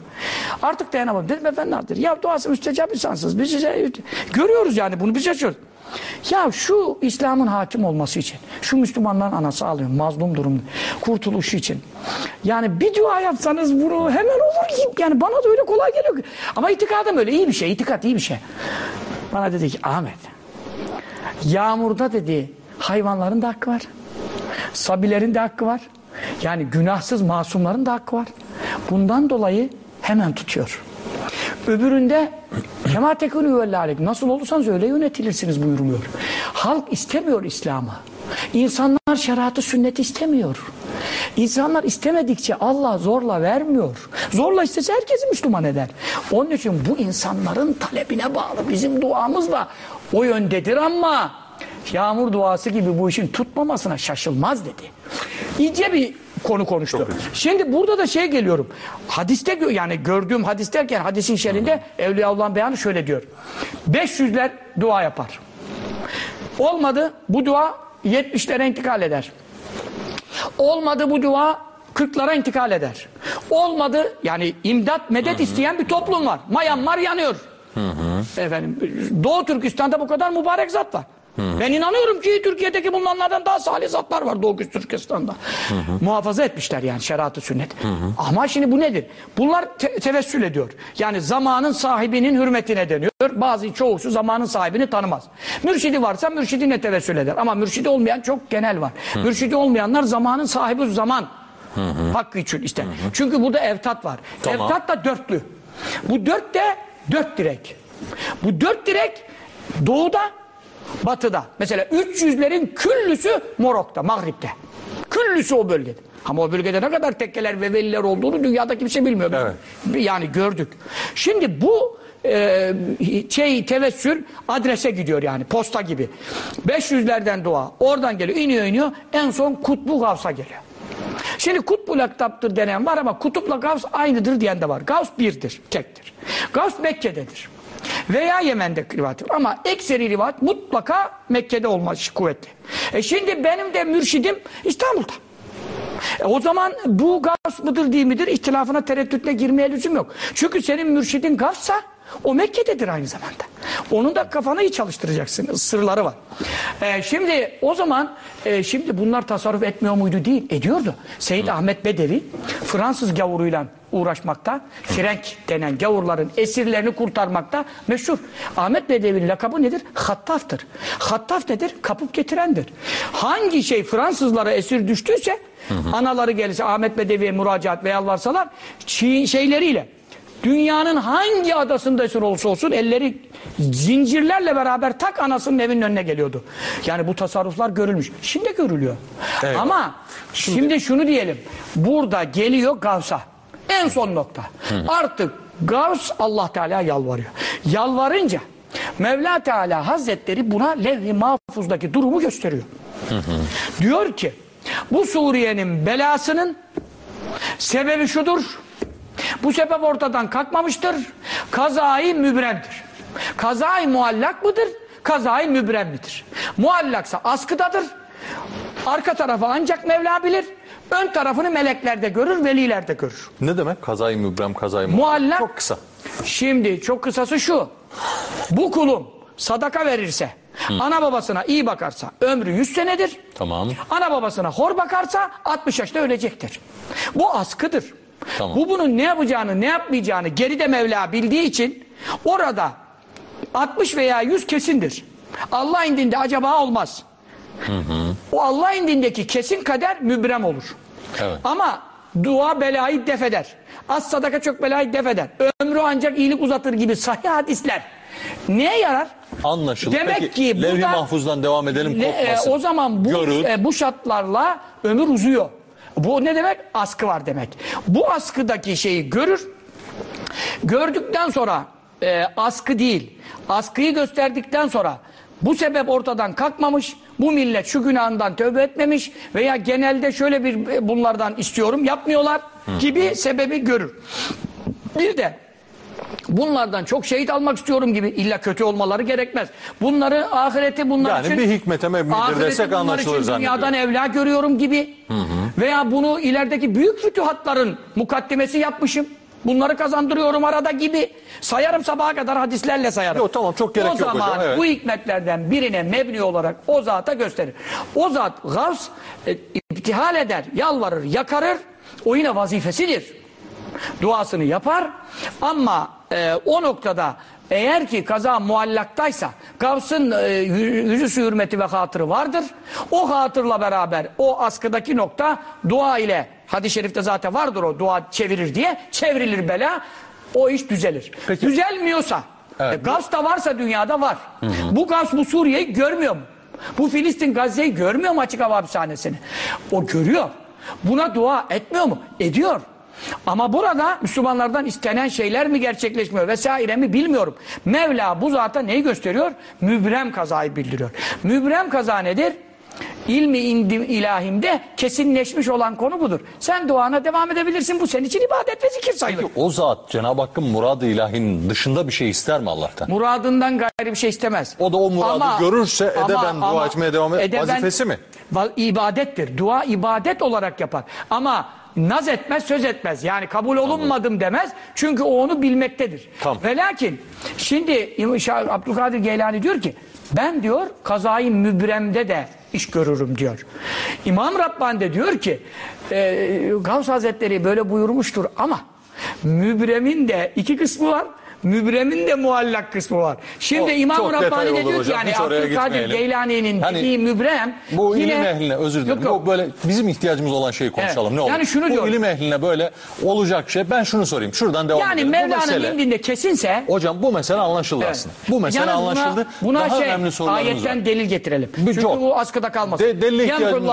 Artık dayanamadım. Dedim efendim nedir? Ya duası müstecap insansınız. Biz size görüyoruz yani bunu biz yaşıyoruz. Ya şu İslam'ın hakim olması için, şu Müslümanların anası alıyor, mazlum durumda, kurtuluşu için. Yani bir dua yapsanız bunu hemen olur. Yani bana da öyle kolay geliyor. ki. Ama itikadım öyle iyi bir şey, itikat iyi bir şey. Bana dedi ki Ahmet, Yağmurda dedi hayvanların da hakkı var. Sabilerin de hakkı var. Yani günahsız masumların da hakkı var. Bundan dolayı hemen tutuyor. Öbüründe kema tekunu. Nasıl olursanız öyle yönetilirsiniz buyuruluyor. Halk istemiyor İslam'ı. İnsanlar şeriatı sünneti istemiyor. İnsanlar istemedikçe Allah zorla vermiyor. Zorla istese herkesi Müslüman eder. Onun için bu insanların talebine bağlı. Bizim duamız da o yöndedir ama yağmur duası gibi bu işin tutmamasına şaşılmaz dedi. İyice bir konu konuştu. Şimdi burada da şey geliyorum. Hadiste yani gördüğüm hadis derken hadisin şerinde Evliyaullah'ın beyanı şöyle diyor. 500'ler dua yapar. Olmadı bu dua 70'lere intikal eder. Olmadı bu dua 40'lara intikal eder. Olmadı yani imdat medet isteyen bir toplum var. Myanmar yanıyor. Efendim Doğu Türkistan'da bu kadar mübarek zat var. Ben inanıyorum ki Türkiye'deki bulunanlardan daha salih zatlar var Doğu Türkistan'da. Muhafaza etmişler yani şeriatı sünnet. Ama şimdi bu nedir? Bunlar te- tevessül ediyor. Yani zamanın sahibinin hürmetine deniyor. Bazı çoğusu zamanın sahibini tanımaz. Mürşidi varsa mürşidine tevessül eder. Ama mürşidi olmayan çok genel var. Mürşidi olmayanlar zamanın sahibi zaman. Hakkı için işte. Çünkü burada evtat var. Tamam. Evtat da dörtlü. Bu dört de dört direk. Bu dört direk doğuda, batıda. Mesela 300'lerin küllüsü Morok'ta, Maghrib'te. Küllüsü o bölgede. Ama o bölgede ne kadar tekkeler ve veliler olduğunu dünyada kimse bilmiyor. Evet. Yani gördük. Şimdi bu e, şey tevessül adrese gidiyor yani posta gibi. 500'lerden dua oradan geliyor iniyor iniyor en son kutbu gavsa geliyor. Şimdi kutbu laktaptır denen var ama kutupla gavs aynıdır diyen de var. Gavs birdir, tektir. Gavs Mekke'dedir. Veya Yemen'de rivayet var. Ama ekseri rivayet mutlaka Mekke'de olması kuvvetli. E şimdi benim de mürşidim İstanbul'da. E o zaman bu gavs mıdır değil midir ihtilafına tereddütle girmeye lüzum yok. Çünkü senin mürşidin gavssa o Mekke'dedir aynı zamanda. Onun da kafanı iyi çalıştıracaksın. Sırları var. E, şimdi o zaman e, şimdi bunlar tasarruf etmiyor muydu değil. Ediyordu. Seyyid Ahmet Bedevi Fransız gavuruyla uğraşmakta. Frenk denen gavurların esirlerini kurtarmakta meşhur. Ahmet Bedevi'nin lakabı nedir? Hattaftır. Hattaf nedir? Kapıp getirendir. Hangi şey Fransızlara esir düştüyse anaları gelirse Ahmet Bedevi'ye müracaat ve yalvarsalar çiğ şeyleriyle dünyanın hangi adasında esir olursa olsun elleri zincirlerle beraber tak anasının evinin önüne geliyordu. Yani bu tasarruflar görülmüş. Şimdi görülüyor. Evet. Ama şimdi şunu diyelim. Burada geliyor Gavs'a. En son nokta. Artık Gavs Allah Teala yalvarıyor. Yalvarınca Mevla Teala Hazretleri buna levh-i mahfuzdaki durumu gösteriyor. Diyor ki bu Suriye'nin belasının sebebi şudur. Bu sebep ortadan kalkmamıştır. Kazayı mübremdir. Kazayı muallak mıdır? Kazayı mübrem midir? Muallaksa askıdadır. Arka tarafı ancak Mevla bilir. Ön tarafını melekler de görür, veliler de görür. Ne demek? Kazayı mübrem, kazayı mübrem. Muallak. Çok kısa. Şimdi çok kısası şu. Bu kulum sadaka verirse, ana babasına iyi bakarsa ömrü 100 senedir. Tamam. Ana babasına hor bakarsa 60 yaşta ölecektir. Bu askıdır. Tamam. Bu bunun ne yapacağını ne yapmayacağını geride Mevla bildiği için orada 60 veya 100 kesindir. Allah indinde acaba olmaz. O Allah indindeki kesin kader mübrem olur. Evet. Ama dua belayı def eder. Az sadaka çok belayı def eder. Ömrü ancak iyilik uzatır gibi sahih hadisler. Neye yarar? Anlaşıldı. Demek Peki, ki levh-i burada- mahfuzdan devam edelim Le- e, o zaman bu e, bu şartlarla ömür uzuyor. Bu ne demek? Askı var demek. Bu askıdaki şeyi görür. Gördükten sonra e, askı değil, askıyı gösterdikten sonra bu sebep ortadan kalkmamış, bu millet şu günahından tövbe etmemiş veya genelde şöyle bir e, bunlardan istiyorum yapmıyorlar gibi sebebi görür. Bir de bunlardan çok şehit almak istiyorum gibi illa kötü olmaları gerekmez. Bunları ahireti bunlar Yani için bir hikmete mebnidir desek anlaşılır için zannediyorum. dünyadan evla görüyorum gibi veya bunu ilerideki büyük fütühatların mukaddimesi yapmışım. Bunları kazandırıyorum arada gibi. Sayarım sabaha kadar hadislerle sayarım. Yok, tamam, çok gerek o yok zaman hocam, evet. bu hikmetlerden birine mebni olarak o zata gösterir. O zat gavs e, iptihal eder, yalvarır, yakarır. O yine vazifesidir. Duasını yapar ama e, o noktada eğer ki kaza muallaktaysa Gavs'ın e, yü- yüzü hürmeti ve hatırı vardır. O hatırla beraber o askıdaki nokta dua ile hadis-i şerifte zaten vardır o dua çevirir diye çevrilir bela. o iş düzelir. Peki. Düzelmiyorsa, Evet. e, gaz da varsa dünyada var. Bu gaz bu Suriye'yi görmüyor mu? Bu Filistin Gazze'yi görmüyor mu açık hava hapishanesini? O görüyor. Buna dua etmiyor mu? Ediyor. Ama burada Müslümanlardan istenen şeyler mi gerçekleşmiyor vesaire mi bilmiyorum. Mevla bu zata neyi gösteriyor? Mübrem kazayı bildiriyor. Mübrem kaza nedir? İlmi indim ilahimde kesinleşmiş olan konu budur. Sen duana devam edebilirsin. Bu senin için ibadet ve zikir sayılır. Peki o zat Cenab-ı Hakk'ın muradı ilahinin dışında bir şey ister mi Allah'tan? Muradından gayrı bir şey istemez. O da o muradı görürse ede ben dua etmeye devam et- ede ben- vazifesi mi? İbadettir. Dua ibadet olarak yapar. Ama naz etmez, söz etmez. Yani kabul olunmadım demez. Çünkü o onu bilmektedir. Tamam. Ve lakin şimdi Abdülkadir Geylani diyor ki ben diyor kazayı mübremde de iş görürüm diyor. İmam Rabbani de diyor ki e, Gavs Hazretleri böyle buyurmuştur ama mübremin de iki kısmı var. Mübremin de muallak kısmı var. Şimdi O İmam çok detay Rabbani de diyor ki yani Abdülkadir. Geylani'nin Hani dediği mübrem Bu yine... ilim ehline özür dilerim. Yok, yok. Bu böyle bizim ihtiyacımız olan şeyi konuşalım. Evet. Ne olur? Yani şunu Bu diyorum. ilim ehline böyle olacak şey. Ben şunu sorayım. Şuradan devam Yani edelim. Bu Mevla'nın indinde kesinse hocam bu mesele anlaşıldı Evet. aslında. Bu mesele Yalnız buna- anlaşıldı. Buna, Daha şey, önemli sorularımız ayetten var. delil getirelim. Bir Çünkü çok. bu askıda kalmasın. De- delile ihtiyacımız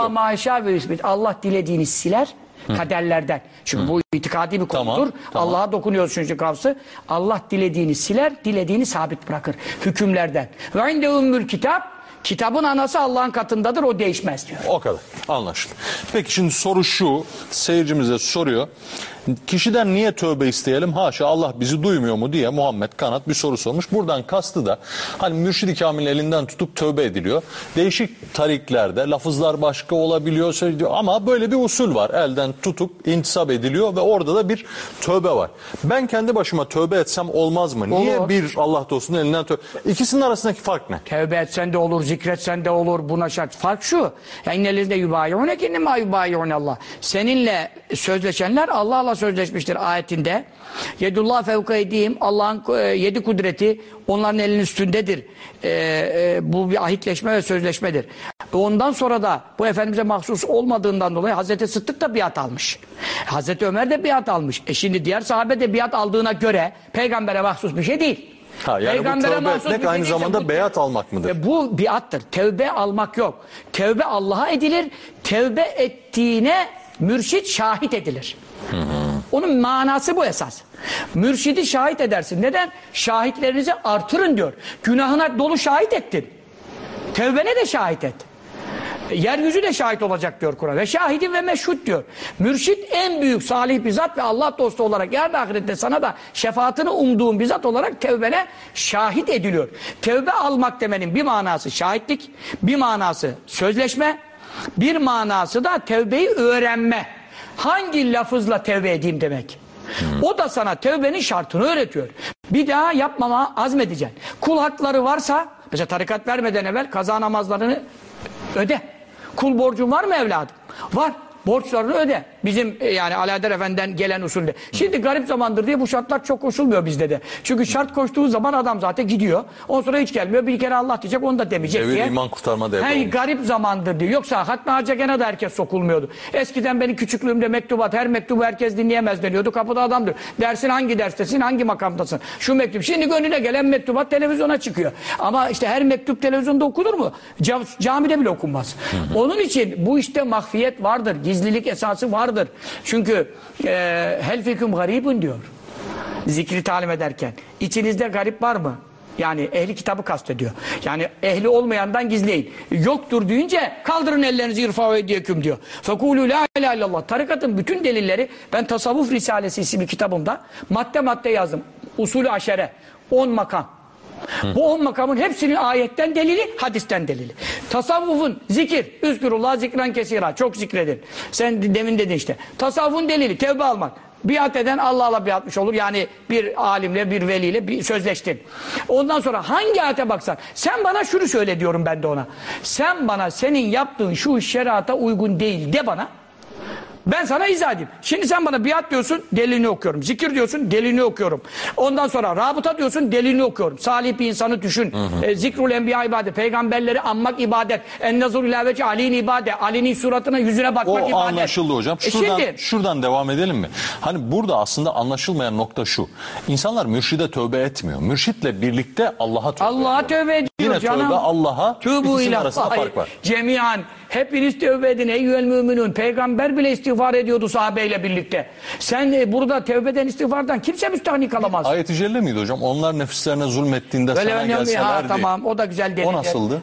yok. Allah dilediğini siler kaderlerden. Çünkü bu itikadi bir Tamam, konudur. tamam. Allah'a dokunuyoruz çünkü kavsı. Allah dilediğini siler, dilediğini sabit bırakır. Hükümlerden. Ve inde ümmül kitap. Kitabın anası Allah'ın katındadır. O değişmez diyor. O kadar. Anlaşıldı. Peki şimdi soru şu. Seyircimize soruyor. Kişiden niye tövbe isteyelim? Haşa Allah bizi duymuyor mu diye Muhammed Kanat bir soru sormuş. Buradan kastı da hani mürşid-i kamil elinden tutup tövbe ediliyor. Değişik tariklerde lafızlar başka olabiliyor söylüyor ama böyle bir usul var. Elden tutup intisap ediliyor ve orada da bir tövbe var. Ben kendi başıma tövbe etsem olmaz mı? Niye Olur. bir Allah dostunun elinden tövbe? İkisinin arasındaki fark ne? Tevbe etsen de olur, zikretsen de olur. Buna şart. Fark şu. Ya innelizde yubayune kinnema yubayune Allah. Seninle sözleşenler Allah'la sözleşmiştir ayetinde. Yedullah fevka edeyim. Allah'ın e, yedi kudreti onların elinin üstündedir. E, e, bu bir ahitleşme ve sözleşmedir. Ondan sonra da bu Efendimiz'e mahsus olmadığından dolayı Hazreti Sıddık da biat almış. Hazreti Ömer de biat almış. E şimdi diğer sahabe de biat aldığına göre peygambere mahsus bir şey değil. Ha, yani bu tövbe etmek şey aynı değilse zamanda bu- beyat almak mıdır? e bu biattır. Tevbe almak yok. Tevbe Allah'a edilir. Tevbe ettiğine mürşit şahit edilir. Onun manası bu esas. Mürşidi şahit edersin. Neden? Şahitlerinizi artırın diyor. Günahına dolu şahit ettin. Tevbene de şahit et. Yeryüzü de şahit olacak diyor Kur'an. Ve şahidin ve meşhut diyor. Mürşit en büyük salih bir zat ve Allah dostu olarak yarın ahirette sana da şefaatini umduğun bir zat olarak tevbene şahit ediliyor. Tevbe almak demenin bir manası şahitlik, bir manası sözleşme, bir manası da tevbeyi öğrenme. Hangi lafızla tevbe edeyim demek. O da sana tevbenin şartını öğretiyor. Bir daha yapmama azmedeceksin. Kul hakları varsa, mesela tarikat vermeden evvel kaza namazlarını öde. Kul borcun var mı evladım? Var. Borçlarını öde. Bizim e, yani Alaeddin Efendi'den gelen usulde. Şimdi garip zamandır diye bu şartlar çok koşulmuyor bizde de. Çünkü şart koştuğu zaman adam zaten gidiyor. Ondan sonra hiç gelmiyor. Bir kere Allah diyecek onu da demeyecek Devir diye. iman kurtarma devri Hey, olmuş. garip zamandır diyor. Yoksa hatmi hacca gene de herkes sokulmuyordu. Eskiden benim küçüklüğümde mektubat, her mektubu herkes dinleyemez deniyordu. Kapıda adamdır. Dersin hangi derstesin, hangi makamdasın? Şu mektup. Şimdi gönlüne gelen mektubat televizyona çıkıyor. Ama işte her mektup televizyonda okunur mu? Ca- camide bile okunmaz. Onun için bu işte mahfiyet vardır. Gizlilik esası vardır. Çünkü e, hel fiküm garibun diyor. Zikri talim ederken. İçinizde garip var mı? Yani ehli kitabı kastediyor. Yani ehli olmayandan gizleyin. Yoktur deyince kaldırın ellerinizi irfa ve diyeküm diyor. Fekulü la ilahe illallah. Tarikatın bütün delilleri ben Tasavvuf Risalesi isimli kitabımda madde madde yazdım. Usulü aşere. 10 makam. Bu 10 makamın hepsinin ayetten delili, hadisten delili. Tasavvufun zikir, üzgürullah zikran kesira. Çok zikredin. Sen demin dedin işte. Tasavvufun delili, tevbe almak. Biat eden Allah'la biatmış olur. Yani bir alimle, bir veliyle bir sözleştin. Ondan sonra hangi ayete baksan. Sen bana şunu söyle diyorum ben de ona. Sen bana senin yaptığın şu şerata uygun değil de bana. Ben sana izah edeyim. Şimdi sen bana biat diyorsun, delilini okuyorum. Zikir diyorsun, delilini okuyorum. Ondan sonra rabıta diyorsun, delilini okuyorum. Salih bir insanı düşün. E, zikrul enbiya ibadet. Peygamberleri anmak ibadet. En nazur ilaveci Ali'nin ibadet. Ali'nin suratına, yüzüne bakmak O ibadet. anlaşıldı hocam. E Şuradan, şimdi, şuradan devam edelim mi? Hani burada aslında anlaşılmayan nokta şu. İnsanlar mürşide tövbe etmiyor. Mürşitle birlikte Allah'a tövbe Allah'a ediyor. tövbe ediyor Yine canım. tövbe Allah'a ikisinin arasında fark var. Cemiyan. Hepiniz tövbe edin eyyüel müminun. Peygamber bile istiğfar ediyordu sahabeyle birlikte. Sen e, burada tövbeden istiğfardan kimse müstahni kalamaz. Ayet-i Celle miydi hocam? Onlar nefislerine zulmettiğinde sana gelselerdi. tamam o da güzel delil. O nasıldı?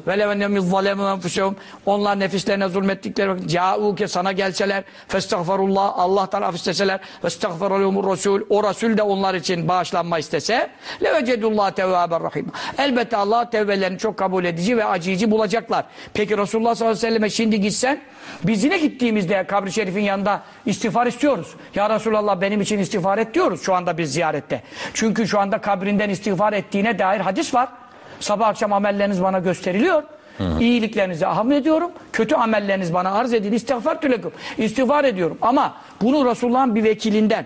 Onlar nefislerine zulmettikleri vakit ca'uke sana gelseler festagfirullah Allah'tan af isteseler festagfirullah Resul o Resul de onlar için bağışlanma istese levecedullah tevvaber rahim. Elbette Allah tevbelerini çok kabul edici ve acıyıcı bulacaklar. Peki Resulullah sallallahu aleyhi ve selleme şimdi gitsen biz yine gittiğimizde kabri şerifin yanında istiğfar istiyoruz. Ya Resulallah benim için istiğfar et diyoruz şu anda biz ziyarette. Çünkü şu anda kabrinden istiğfar ettiğine dair hadis var. Sabah akşam amelleriniz bana gösteriliyor. İyiliklerinizi ahmet ediyorum. Kötü amelleriniz bana arz edin. İstiğfar tülekum. İstiğfar ediyorum. Ama bunu Resulullah'ın bir vekilinden,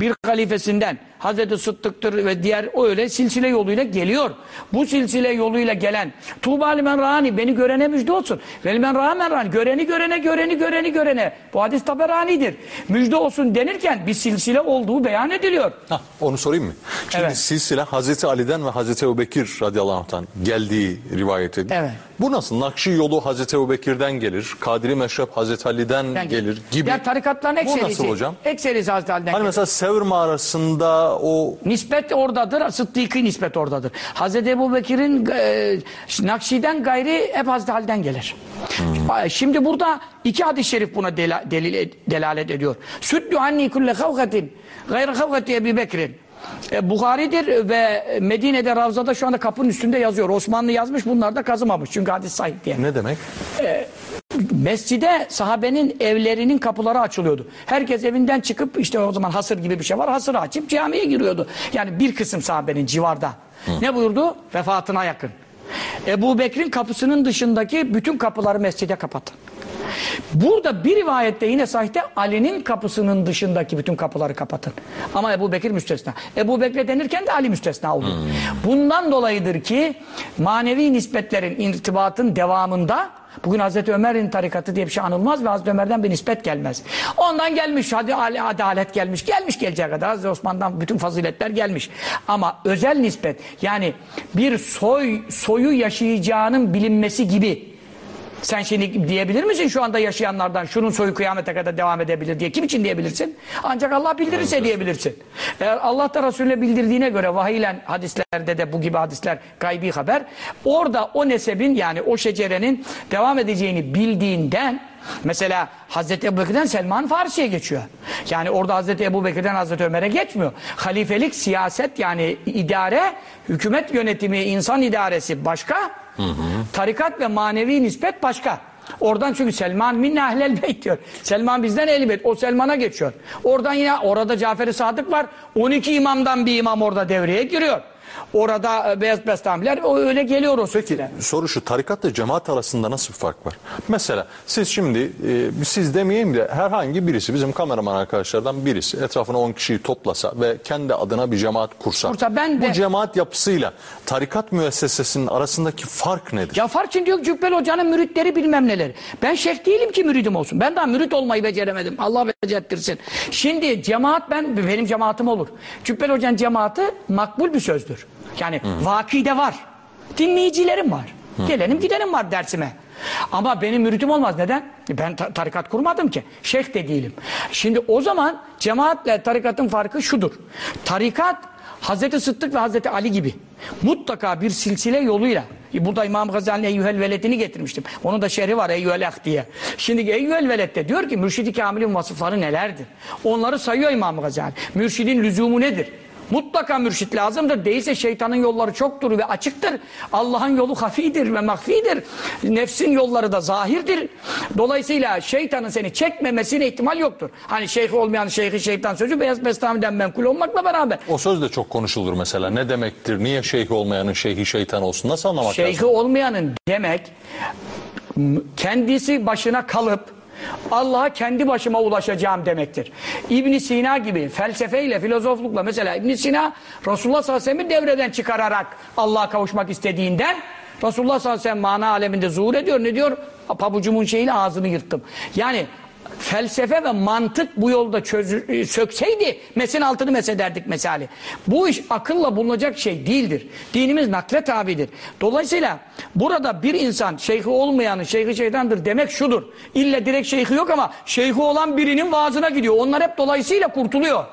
bir halifesinden, Hazreti Sıddık'tır ve diğer o öyle silsile yoluyla geliyor. Bu silsile yoluyla gelen Tuğba limen rani beni görene müjde olsun. Vel men râmen rani göreni görene göreni göreni görene. Bu hadis taberanidir. Müjde olsun denirken bir silsile olduğu beyan ediliyor. Hah, onu sorayım mı? Şimdi Evet. silsile Hazreti Ali'den ve Hazreti Ebubekir radıyallahu anh'tan geldiği rivayet edilir. Evet. Bu nasıl? Nakşi yolu Hazreti Ebubekir'den gelir. Kadiri Meşrep Hazreti Ali'den Yani gelir gibi. Ya tarikatların Bu ekserisi. nasıl hocam? Ekserisi Hazreti Ali'den Hani gelir. mesela Sevr mağarasında o Nispet oradadır, Sıddık'ı nispet oradadır. Hazreti Ebu Bekir'in e, Nakşi'den gayri hep Hazreti Ali'den gelir. Şimdi burada iki hadis-i şerif buna dela, delil, delalet ediyor. Süddü anni kulle kavgatin gayri kavgati Ebu Bekir'in. E, Bukhari'dir ve Medine'de Ravza'da şu anda kapının üstünde yazıyor. Osmanlı yazmış bunlar da kazımamış. Çünkü hadis sahih diye. ne demek? Mescide sahabenin evlerinin kapıları açılıyordu. Herkes evinden çıkıp işte o zaman hasır gibi bir şey var. Hasırı açıp camiye giriyordu. Yani bir kısım sahabenin civarda. Ne buyurdu? Vefatına yakın. Ebu Bekir'in kapısının dışındaki bütün kapıları mescide kapatın. Burada bir rivayette yine sahihte Ali'nin kapısının dışındaki bütün kapıları kapatın. Ama Ebu Bekir müstesna. Ebu Bekir denirken de Ali müstesna oluyor. Bundan dolayıdır ki manevi nispetlerin, irtibatın devamında Bugün Hazreti Ömer'in tarikatı diye bir şey anılmaz ve Hazreti Ömer'den bir nispet gelmez. Ondan gelmiş, hadi adalet gelmiş, gelmiş geleceği kadar Hazreti Osman'dan bütün faziletler gelmiş. Ama özel nispet yani bir soy soyu yaşayacağının bilinmesi gibi sen şimdi diyebilir misin şu anda yaşayanlardan şunun soyu kıyamete kadar devam edebilir diye? Kim için diyebilirsin? Ancak Allah bildirirse diyebilirsin. Eğer Allah da Resulüne bildirdiğine göre vahiyle hadislerde de bu gibi hadisler gaybi haber. Orada o nesebin yani o şecerenin devam edeceğini bildiğinden Mesela Hazreti Ebubekir'den Selman Farisi'ye geçiyor. Yani orada Hazreti Ebubekir'den Hazreti Ömer'e geçmiyor. Halifelik, siyaset yani idare, hükümet yönetimi, insan idaresi başka. Tarikat ve manevi nispet başka. Oradan çünkü Selman minne ahlel beyt diyor. Selman bizden ehli beyt. O Selman'a geçiyor. Oradan yine orada Cafer-i Sadık var. 12 imamdan bir imam orada devreye giriyor. Orada e, Beyaz Bestamiler o öyle geliyor o silsile. Soru şu tarikatla cemaat arasında nasıl bir fark var? Mesela siz şimdi e, siz demeyeyim de herhangi birisi bizim kameraman arkadaşlardan birisi etrafına 10 kişiyi toplasa ve kendi adına bir cemaat kursa. Kursa ben de- Bu cemaat yapısıyla tarikat müessesesinin arasındaki fark nedir? Ya fark için diyor Cübbel Hoca'nın müritleri bilmem neleri. Ben şeyh değilim ki müridim olsun. Ben daha mürit olmayı beceremedim. Allah becerttirsin. Şimdi cemaat ben benim cemaatim olur. Cübbel Hoca'nın cemaati makbul bir sözdür. Yani vakide var. Dinleyicilerim var. Gelenim gidenim var dersime. Ama benim müritim olmaz. Neden? Ben ta- tarikat kurmadım ki. Şeyh de değilim. Şimdi o zaman cemaatle tarikatın farkı şudur. Tarikat Hazreti Sıddık ve Hazreti Ali gibi mutlaka bir silsile yoluyla burada İmam Gazali'nin Eyyühel Veled'ini getirmiştim. Onun da şerhi var Eyyühel Ah diye. Şimdi Eyyühel Veled'de diyor ki Mürşid-i Kamil'in vasıfları nelerdir? Onları sayıyor İmam Gazali. Mürşidin lüzumu nedir? Mutlaka mürşit lazımdır. Değilse şeytanın yolları çoktur ve açıktır. Allah'ın yolu hafidir ve mahfidir. Nefsin yolları da zahirdir. Dolayısıyla şeytanın seni çekmemesine ihtimal yoktur. Hani şeyh olmayan şeyhi şeytan sözü Beyaz Bestami'den menkul olmakla beraber. O söz de çok konuşulur mesela. Ne demektir? Niye şeyh olmayanın şeyhi şeytan olsun? Nasıl anlamak Şeyhi lazım? olmayanın demek kendisi başına kalıp Allah'a kendi başıma ulaşacağım demektir. ibn Sina gibi felsefeyle, filozoflukla mesela ibn Sina Resulullah sallallahu devreden çıkararak Allah'a kavuşmak istediğinden Resulullah sallallahu mana aleminde zuhur ediyor. Ne diyor? Pabucumun şeyiyle ağzını yırttım. Yani felsefe ve mantık bu yolda çözü, sökseydi mesin altını mesederdik mesali. Bu iş akılla bulunacak şey değildir. Dinimiz nakle tabidir. Dolayısıyla burada bir insan şeyhi olmayanın şeyhi şeytandır demek şudur. İlle direkt şeyhi yok ama şeyhi olan birinin vaazına gidiyor. Onlar hep dolayısıyla kurtuluyor.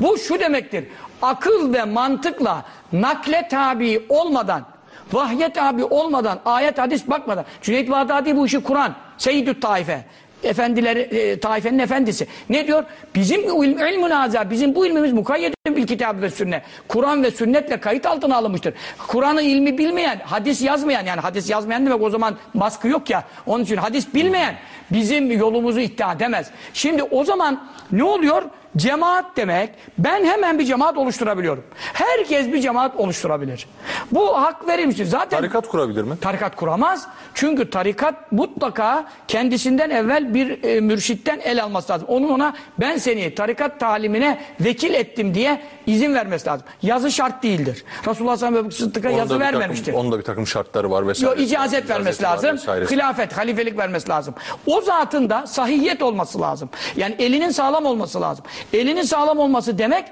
Bu şu demektir. Akıl ve mantıkla nakle tabi olmadan vahye tabi olmadan, ayet hadis bakmadan. Cüneyt Bağdadi bu işi kuran. Seyyidü Taife. Efendileri, e, taifenin efendisi. Ne diyor? Bizim ilm, ilmün azar, bizim bu ilmimiz mukayyedin bil kitabı ve sünnet. Kur'an ve sünnetle kayıt altına alınmıştır. Kur'an'ı ilmi bilmeyen, hadis yazmayan, yani hadis yazmayan demek o zaman baskı yok ya. Onun için hadis bilmeyen bizim yolumuzu iddia edemez. Şimdi o zaman ne oluyor? Cemaat demek, ben hemen bir cemaat oluşturabiliyorum. Herkes bir cemaat oluşturabilir. Bu hak verilmiştir. Zaten Tarikat kurabilir mi? Tarikat kuramaz. Çünkü tarikat mutlaka kendisinden evvel bir e, mürşitten el alması lazım. Onun ona ben seni tarikat talimine vekil ettim diye izin vermesi lazım. Yazı şart değildir. Resulullah sallallahu aleyhi ve sellem Sıddık'a yazı takım- vermemiştir. Onun da bir takım şartları var vesaire. Yok icazet vermesi var lazım. vesairesi. Hilafet, halifelik vermesi lazım. O zatın da sahihiyet olması lazım. Yani elinin sağlam olması lazım. Elinin sağlam olması demek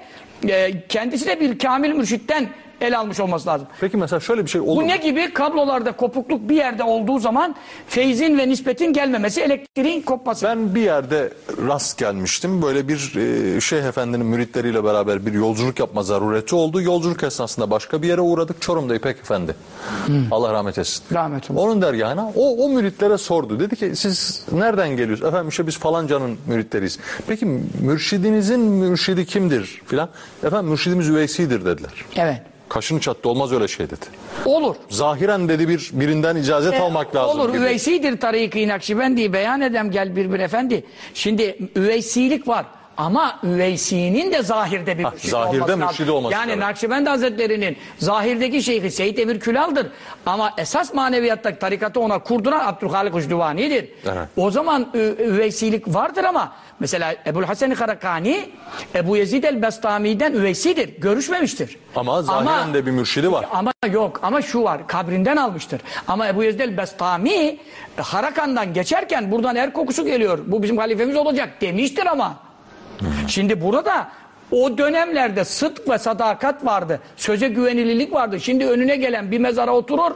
e, kendisi de bir kamil mürşitten el almış olması lazım. Peki mesela şöyle bir şey olur Bu mu? ne gibi? Kablolarda kopukluk bir yerde olduğu zaman feyzin ve nispetin gelmemesi, elektriğin kopması. Ben bir yerde rast gelmiştim. Böyle bir e, Şeyh Efendi'nin müritleriyle beraber bir yolculuk yapma zarureti oldu. Yolculuk esnasında başka bir yere uğradık. Çorum'da İpek Efendi. Allah rahmet etsin. Rahmet olsun. Onun dergahına o, o müritlere sordu. Dedi ki siz nereden geliyorsunuz? Efendim işte biz falancanın müritleriyiz. Peki mürşidinizin mürşidi kimdir filan? Efendim mürşidimiz üveysidir dediler. Evet. Kaşını çattı olmaz öyle şey dedi. Olur. Zahiren dedi bir birinden icazet E, almak lazım. Olur. gibi. Üveysidir tariki Nakşibendi beyan edem gel bir bir efendi. Şimdi üveysilik var. Ama üveysinin de zahirde bir Ha, mürşidi zahirde olması lazım. mürşidi olması Yani lazım. Nakşibendi Hazretleri'nin zahirdeki şeyhi Seyyid Emir Külal'dır. Ama esas maneviyattaki tarikatı ona kurduran Abdülhalik Ucduvani'dir. Evet. O zaman üveysilik vardır ama mesela Ebu'l Hasan-ı Karakani Ebu Yezid el-Bestami'den üveysidir. Görüşmemiştir. Ama zahiren de bir mürşidi var. Ama yok ama şu var kabrinden almıştır. Ama Ebu Yezid el-Bestami e, Harakan'dan geçerken buradan er kokusu geliyor. Bu bizim halifemiz olacak demiştir ama. Şimdi burada o dönemlerde sıdk ve sadakat vardı. Söze güvenilirlik vardı. Şimdi önüne gelen bir mezara oturur.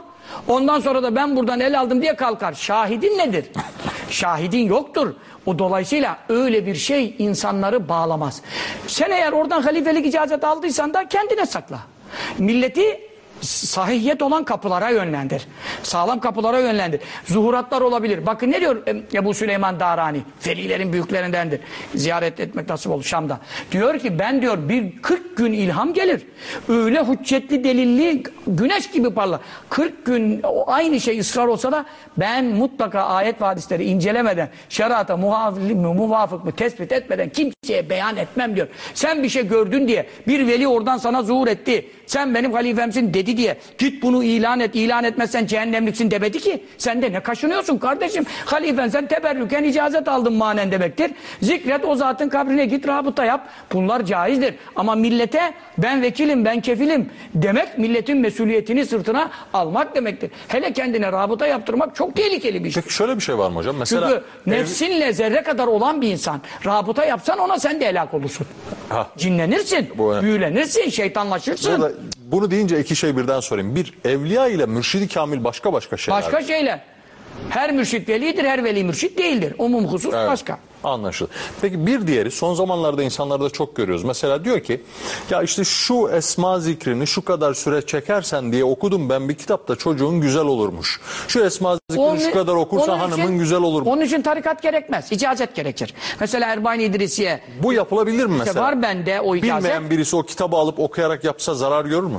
Ondan sonra da ben buradan el aldım diye kalkar. Şahidin nedir? (laughs) Şahidin yoktur. O dolayısıyla öyle bir şey insanları bağlamaz. Sen eğer oradan halifelik icazet aldıysan da kendine sakla. Milleti sahihiyet olan kapılara yönlendir. Sağlam kapılara yönlendir. Zuhuratlar olabilir. Bakın ne diyor Ebu Süleyman Darani? Ferilerin büyüklerindendir. Ziyaret etmek nasip oldu Şam'da. Diyor ki ben diyor bir 40 gün ilham gelir. Öyle hüccetli delilli güneş gibi parlar. 40 gün aynı şey ısrar olsa da ben mutlaka ayet ve hadisleri incelemeden şerata muhafif mi muvafık mı tespit etmeden kimseye beyan etmem diyor. Sen bir şey gördün diye bir veli oradan sana zuhur etti. Sen benim halifemsin dedi diye git bunu ilan et. ilan etmezsen cehennemliksin demedi ki. Sen de ne kaşınıyorsun kardeşim? Halifen sen teberrüken icazet aldın manen demektir. Zikret o zatın kabrine git rabıta yap. Bunlar caizdir. Ama millete ben vekilim ben kefilim demek milletin mesuliyetini sırtına almak demektir. Hele kendine rabıta yaptırmak çok tehlikeli bir şey. Peki şöyle bir şey var mı hocam? Mesela Çünkü ev- nefsinle zerre kadar olan bir insan rabıta yapsan ona sen de helak olursun. Ha. Cinlenirsin, büyülenirsin, şeytanlaşırsın. Bunu deyince iki şey birden sorayım. Bir, evliya ile mürşidi kamil başka başka şeyler. Başka şeyler. Her mürşit velidir, her veli mürşit değildir. Umum husus Evet, başka. Anlaşıldı. Peki bir diğeri son zamanlarda insanlarda çok görüyoruz. Mesela diyor ki ya işte şu esma zikrini şu kadar süre çekersen diye okudum ben bir kitapta çocuğun güzel olurmuş. Şu esma zikrini Onun- şu kadar okursa hanımın için- güzel olur. Onun için tarikat gerekmez, icazet gerekir. Mesela Erbayn İdrisiye Bu yapılabilir mi işte mesela? var bende o icazet. Bilmeyen birisi o kitabı alıp okuyarak yapsa zarar görür mü?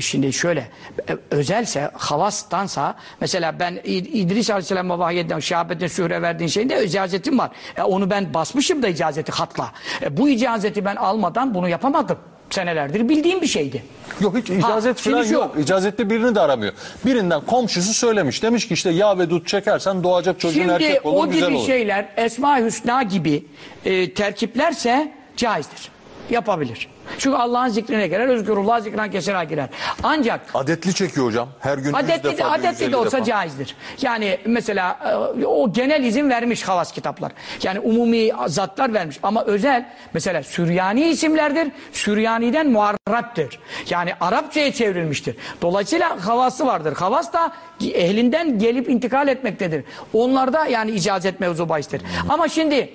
Şimdi şöyle, e, özelse, havastansa, mesela ben İdris Aleyhisselam'a vahyeden, Şahabettin Sühre verdiğin şeyinde icazetim var. E, onu ben basmışım da icazeti hatla. E, bu icazeti ben almadan bunu yapamadım. Senelerdir bildiğim bir şeydi. Yok hiç icazet şimdi falan şu- yok. İcazetli birini de aramıyor. Birinden komşusu söylemiş. Demiş ki işte yağ ve dut çekersen doğacak çocuğun Şimdi erkek olur o güzel gibi olur. şeyler Esma-i Hüsna gibi e, terkiplerse caizdir. Yapabilir. Çünkü Allah'ın zikrine girer, özgürullah zikrine kesera girer. Ancak Adetli çekiyor hocam. Her gün 100 Adetli de, defa, adetli 150 de olsa defa. caizdir. Yani mesela e, o genel izin vermiş havas kitaplar. Yani umumi zatlar vermiş. Ama özel mesela Süryani isimlerdir. Süryani'den muarraptır. Yani Arapçaya çevrilmiştir. Dolayısıyla havası vardır. Havas da ehlinden gelip intikal etmektedir. Onlarda yani icazet mevzu bahistir. Ama şimdi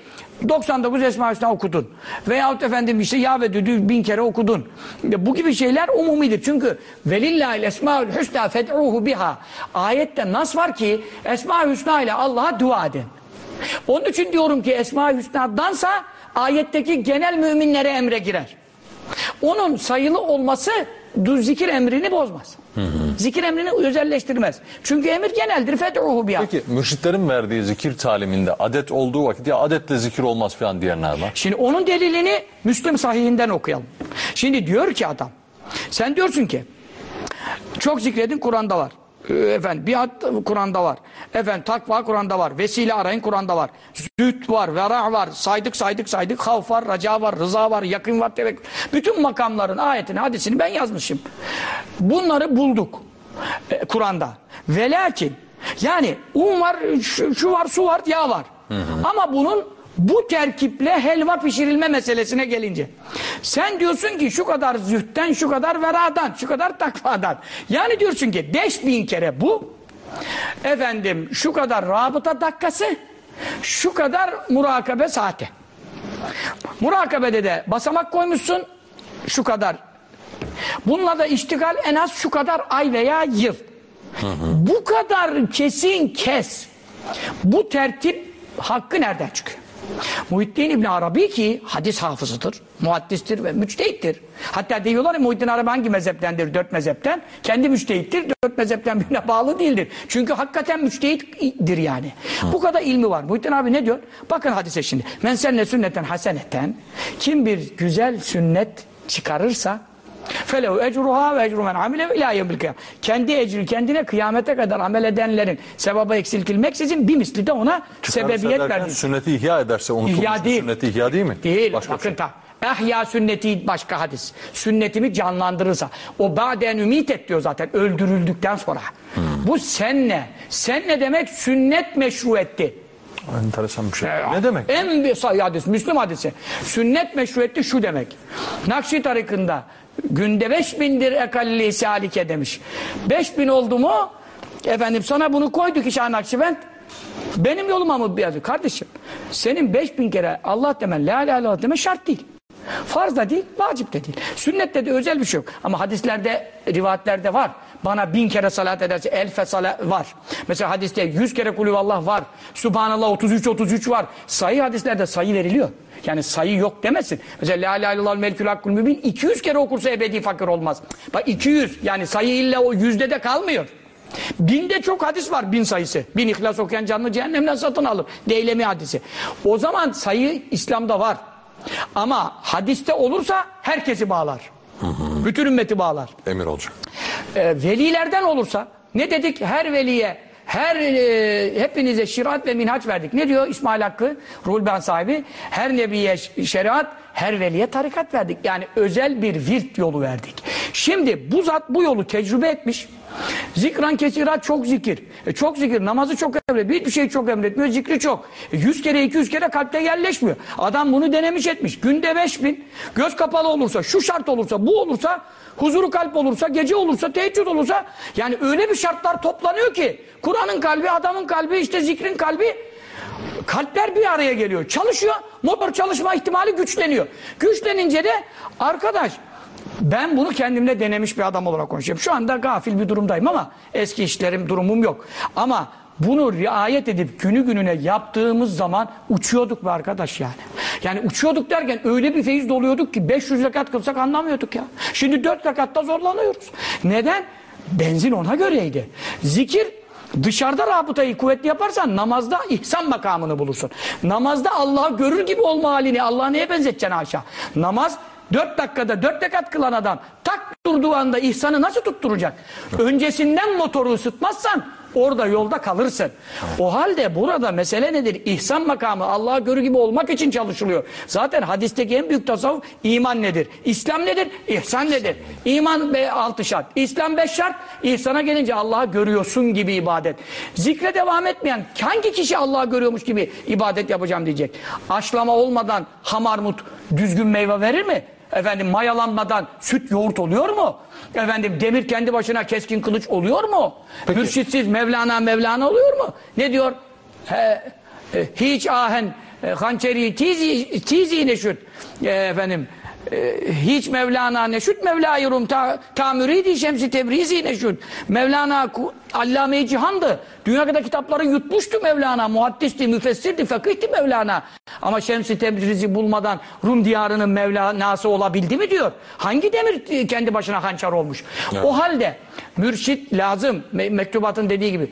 99 Esma Hüsna okudun. Veyahut efendim işte ya ve düdü bin kere okudun. Bu gibi şeyler umumidir. Çünkü velillahil esmaül hüsna fed'uhu biha. Ayette nas var ki Esma Hüsna ile Allah'a dua edin. Onun için diyorum ki Esma Hüsna'dansa ayetteki genel müminlere emre girer. Onun sayılı olması zikir emrini bozmaz. Zikir emrini özelleştirmez. Çünkü emir geneldir. Fed'uhu biha. Peki mürşitlerin verdiği zikir taliminde adet olduğu vakit ya adetle zikir olmaz falan diyenler var. Şimdi onun delilini Müslüm sahihinden okuyalım. Şimdi diyor ki adam, sen diyorsun ki çok zikredin Kur'an'da var. Ee, Efendim biat Kur'an'da var. Efendim takva Kur'an'da var. Vesile arayın Kur'an'da var. Züht var, vera var. Saydık saydık saydık. Havf var, raca var, rıza var, yakın var, tevekkül. Bütün makamların ayetini, hadisini ben yazmışım. Bunları bulduk. E, Kur'an'da. Ve yani un var, şu, var, su var, yağ var. Ama bunun bu terkiple helva pişirilme meselesine gelince. Sen diyorsun ki şu kadar zühtten, şu kadar veradan, şu kadar takvadan. Yani diyorsun ki 5000 kere bu, efendim şu kadar rabıta dakikası, şu kadar murakabe saati. Murakabede de basamak koymuşsun, şu kadar. Bununla da iştigal en az şu kadar ay veya yıl. Bu kadar kesin kes. Bu tertip hakkı nereden çıkıyor? Muhittin İbn Arabi ki hadis hafızıdır, muhaddistir ve müçtehittir. Hatta diyorlar ya Muhittin Arabi hangi mezheptendir? Dört mezhepten. Kendi müçtehittir, dört mezhepten birine bağlı değildir. Çünkü hakikaten müçtehittir yani. Bu kadar ilmi var. Muhittin abi ne diyor? Bakın hadise şimdi. Men senne sünneten haseneten. Kim bir güzel sünnet çıkarırsa felehu ecruha ve ecru men amile ila yevmil kıyam. Kendi ecri kendine kıyamete kadar amel edenlerin sevaba eksiltilmeksizin bir misli de ona sebebiyet Derken verdi. Sünneti ihya ederse unutulmuş İhya değil. sünneti ihya değil mi? Değil. Başka bakın şey. ta. Ehya sünneti başka hadis. Sünnetimi canlandırırsa. O ba'den ümit et diyor zaten öldürüldükten sonra. Hmm. Bu senne. Senne demek sünnet meşru etti. Enteresan bir şey. Ee, ne demek? En bir sahih hadis, Müslüm hadisi. Sünnet meşruiyeti şu demek. Nakşi tarikında günde beş bindir ekalli salike demiş. Beş bin oldu mu efendim sana bunu koyduk işe Nakşibend. Benim yoluma mı bir? Kardeşim senin beş bin kere Allah demen, la ilahe illallah demen şart değil. Farz da değil, vacip de değil. Sünnette de özel bir şey yok. Ama hadislerde, rivayetlerde var. Bana bin kere salat ederse elfe salat var. Mesela hadiste yüz kere kulüvallah var. Subhanallah 33-33 var. Sayı hadislerde sayı veriliyor. Yani sayı yok demesin. Mesela la ilahe illallah melkül hakkul mübin 200 kere okursa ebedi fakir olmaz. Bak 200 yani sayı illa o yüzde de kalmıyor. Binde çok hadis var bin sayısı. Bin ihlas okuyan canlı cehennemden satın alır. Deylemi hadisi. O zaman sayı İslam'da var. Ama hadiste olursa herkesi bağlar. Bütün ümmeti bağlar. Emir olacak. Ee, velilerden olursa ne dedik? Her veliye her e, hepinize şirat ve minhaç verdik. Ne diyor İsmail Hakkı Ruhul Ben sahibi? Her nebiye şeriat, her veliye tarikat verdik. Yani özel bir virt yolu verdik. Şimdi bu zat bu yolu tecrübe etmiş. Zikran kesirat çok zikir. E, çok zikir. Namazı çok emrediyor. Hiçbir şey çok emretmiyor. Zikri çok. E, 100 kere 200 kere kalpte yerleşmiyor. Adam bunu denemiş etmiş. Günde 5000 göz kapalı olursa, şu şart olursa, bu olursa, huzuru kalp olursa, gece olursa, teheccüd olursa yani öyle bir şartlar toplanıyor ki Kur'an'ın kalbi, adamın kalbi, işte zikrin kalbi kalpler bir araya geliyor. Çalışıyor. Motor çalışma ihtimali güçleniyor. Güçlenince de arkadaş ben bunu kendimle denemiş bir adam olarak konuşuyorum. Şu anda gafil bir durumdayım ama eski işlerim, durumum yok. Ama bunu riayet edip günü gününe yaptığımız zaman uçuyorduk be arkadaş yani. Yani uçuyorduk derken öyle bir feyiz doluyorduk ki 500 rekat kılsak anlamıyorduk ya. Şimdi 4 rekatta zorlanıyoruz. Neden? Benzin ona göreydi. Zikir Dışarıda rabıtayı kuvvetli yaparsan namazda ihsan makamını bulursun. Namazda Allah'ı görür gibi olma halini Allah'a neye benzeteceksin aşağı? Namaz Dört dakikada dört rekat kılan adam tak durduğu anda ihsanı nasıl tutturacak? Öncesinden motoru ısıtmazsan orada yolda kalırsın. O halde burada mesele nedir? İhsan makamı Allah'a görü gibi olmak için çalışılıyor. Zaten hadisteki en büyük tasavvuf iman nedir? İslam nedir? İhsan nedir? İman be altı şart. İslam beş şart. İhsana gelince Allah'a görüyorsun gibi ibadet. Zikre devam etmeyen hangi kişi Allah'ı görüyormuş gibi ibadet yapacağım diyecek. Aşlama olmadan hamarmut düzgün meyve verir mi? Efendim mayalanmadan süt yoğurt oluyor mu? Efendim demir kendi başına keskin kılıç oluyor mu? Mürşitsiz Mevlana Mevlana oluyor mu? Ne diyor? He, e, hiç ahen e, hançeri tizi, tizi neşüt E, efendim e, hiç Mevlana neşüt Mevla-i Rum ta, ta müridi şemsi tebrizi neşüt Mevlana allame-i cihandı dünya kadar kitapları yutmuştu Mevlana. Muhaddisti, müfessirdi, fakihti Mevlana. Ama şemsi tebrizi bulmadan Rum diyarının Mevlana'sı olabildi mi diyor. Hangi demir e, kendi başına hançer olmuş? O halde mürşit lazım Me- mektubatın dediği gibi.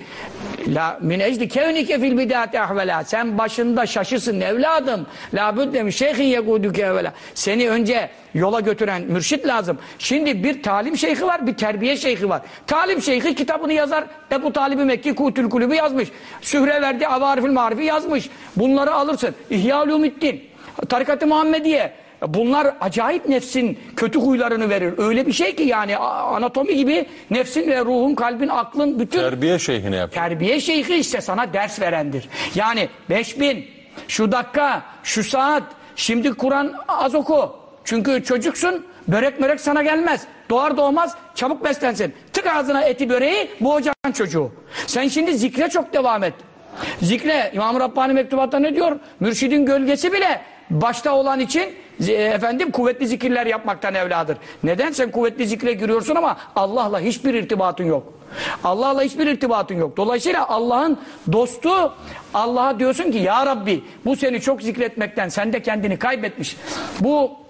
La min ecli kevnike fil bidati ahvela. Sen başında şaşırsın evladım. La budde min şeyhin yekuduke evvela. Seni önce yola götüren mürşit lazım. Şimdi bir talim şeyhi var, bir terbiye şeyhi var. Talim şeyhi kitabını yazar. Ebu Talib-i Mekki Kutül Kulübü yazmış. Sühre verdi Avarifül Marifi yazmış. Bunları alırsın. İhya Ulumuddin, Tarikat-ı Muhammediye, Bunlar acayip nefsin kötü huylarını verir. Öyle bir şey ki yani anatomi gibi nefsin ve ruhun, kalbin, aklın bütün Terbiye şeyhine yapıyor. terbiye şeyhi işte sana ders verendir. Yani 5000 şu dakika, şu saat şimdi Kur'an az oku. Çünkü çocuksun börek mörek sana gelmez. Doğar doğmaz çabuk beslensin. Tık ağzına eti böreği boğacaksın çocuğu. Sen şimdi zikre çok devam et. Zikre İmam Rabbani mektubatta ne diyor? Mürşidin gölgesi bile başta olan için e, efendim kuvvetli zikirler yapmaktan evladır. Neden sen kuvvetli zikre giriyorsun ama Allah'la hiçbir irtibatın yok. Allah'la hiçbir irtibatın yok. Dolayısıyla Allah'ın dostu Allah'a diyorsun ki ya Rabbi bu seni çok zikretmekten sen de kendini kaybetmiş. Bu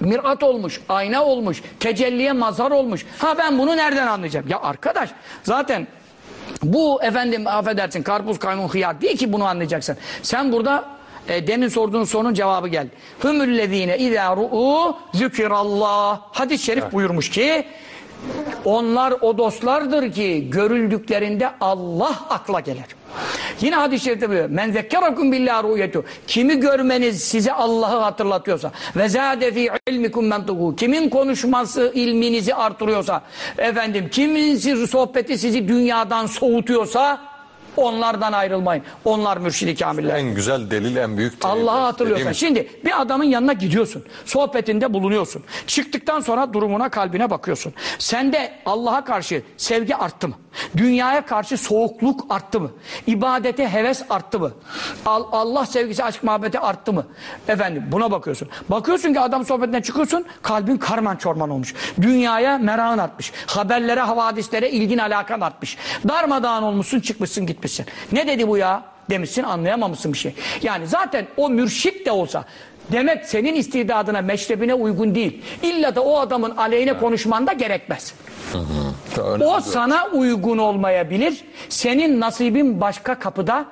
mirat olmuş, ayna olmuş, tecelliye mazhar olmuş. Ha ben bunu nereden anlayacağım? Ya arkadaş zaten bu efendim affedersin karpuz kaymun hıyar değil ki bunu anlayacaksın. Sen burada e, demin sorduğun sorunun cevabı geldi. Hümüllezine izâ ru'u zükirallah. Hadis-i şerif buyurmuş ki onlar o dostlardır ki görüldüklerinde Allah akla gelir. Yine hadis-i şerifte buyuruyor. Men zekkerakum billahi ru'yetu. Kimi görmeniz size Allah'ı hatırlatıyorsa ve zâde fî ilmikum mentuku. Kimin konuşması ilminizi artırıyorsa efendim kimin sohbeti sizi dünyadan soğutuyorsa onlardan ayrılmayın. Onlar mürşidi kamiller. En güzel delil, en büyük delil. Hatırlıyorsan. mi? Şimdi bir adamın yanına gidiyorsun. Sohbetinde bulunuyorsun. Çıktıktan sonra durumuna, kalbine bakıyorsun. Sende Allah'a karşı sevgi arttı mı? Dünyaya karşı soğukluk arttı mı? İbadete heves arttı mı? Al- Allah sevgisi, aşk, muhabbeti arttı mı? Efendim buna bakıyorsun. Bakıyorsun ki adam sohbetinden çıkıyorsun, kalbin karman çorman olmuş. Dünyaya merakın artmış. Haberlere, havadislere ilgin alakan artmış. Darmadağın olmuşsun, çıkmışsın, gitmişsin. Ne dedi bu ya? Demişsin, anlayamamışsın bir şey. Yani zaten o mürşit de olsa demek senin istidadına, meşrebine uygun değil. İlla da o adamın aleyhine konuşman da gerekmez. O sana uygun olmayabilir. Senin nasibin başka kapıda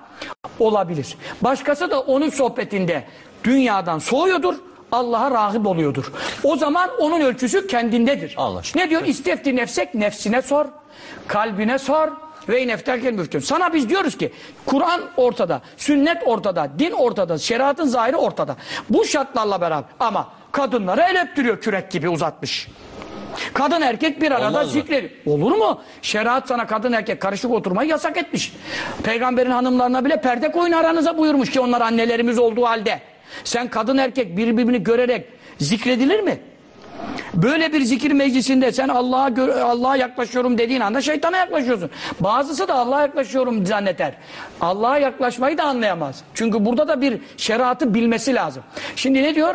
olabilir. Başkası da onun sohbetinde dünyadan soğuyordur. Allah'a rahip oluyordur. O zaman onun ölçüsü kendindedir. Anlaşıldı. Ne diyor? İstefti nefsek nefsine sor. Kalbine sor. Ve inefterken müftün. Sana biz diyoruz ki Kur'an ortada, sünnet ortada, din ortada, şeriatın zahiri ortada. Bu şartlarla beraber ama kadınları el öptürüyor kürek gibi uzatmış. Kadın erkek bir arada zikrediliyor. Olur mu? Şeriat sana kadın erkek karışık oturmayı yasak etmiş. Peygamberin hanımlarına bile perde koyun aranıza buyurmuş ki onlar annelerimiz olduğu halde. Sen kadın erkek birbirini görerek zikredilir mi? Böyle bir zikir meclisinde sen Allah'a Allah'a yaklaşıyorum dediğin anda şeytana yaklaşıyorsun. Bazısı da Allah'a yaklaşıyorum zanneter. Allah'a yaklaşmayı da anlayamaz. Çünkü burada da bir şeriatı bilmesi lazım. Şimdi ne diyor?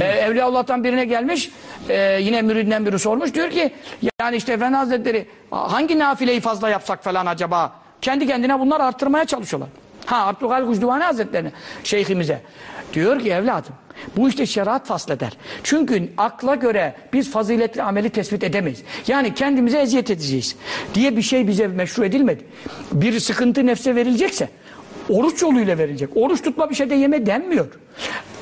ee, (clears throat) Evliyaullah'tan birine gelmiş. ee, yine müridinden biri sormuş. Diyor ki yani işte Efendi Hazretleri hangi nafileyi fazla yapsak falan acaba? Kendi kendine bunlar arttırmaya çalışıyorlar. Ha Abdülhal Gucduvani Hazretlerine şeyhimize. Diyor ki evladım bu işte şeriat fasleder. Çünkü akla göre biz faziletli ameli tespit edemeyiz. Yani kendimize eziyet edeceğiz diye bir şey bize meşru edilmedi. Bir sıkıntı nefse verilecekse oruç yoluyla verilecek. Oruç tutma bir şeyde yeme denmiyor.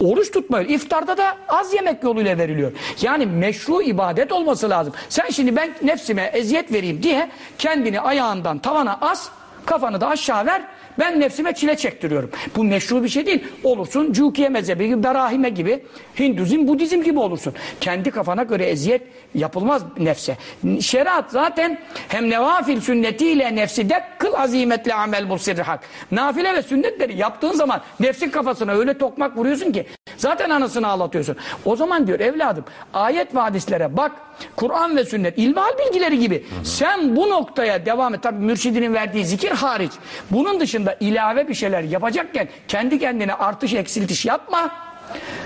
Oruç tutmuyor. İftarda da az yemek yoluyla veriliyor. Yani meşru ibadet olması lazım. Sen şimdi ben nefsime eziyet vereyim diye kendini ayağından tavana as, kafanı da aşağı ver. Ben nefsime çile çektiriyorum. Bu meşru bir şey değil. Olursun Cukiye mezhebi gibi, Berahime gibi, Hinduzm, Budizm gibi olursun. Kendi kafana göre eziyet yapılmaz nefse. Şeriat zaten hem nevafil sünnetiyle nefsi de kıl azimetle amel bu hak. Nafile ve sünnetleri yaptığın zaman nefsin kafasına öyle tokmak vuruyorsun ki zaten anasını ağlatıyorsun. O zaman diyor evladım ayet ve hadislere bak Kur'an ve sünnet ilmihal bilgileri gibi sen bu noktaya devam et. Tabi mürşidinin verdiği zikir hariç. Bunun dışında ilave bir şeyler yapacakken kendi kendine artış eksiltiş yapma.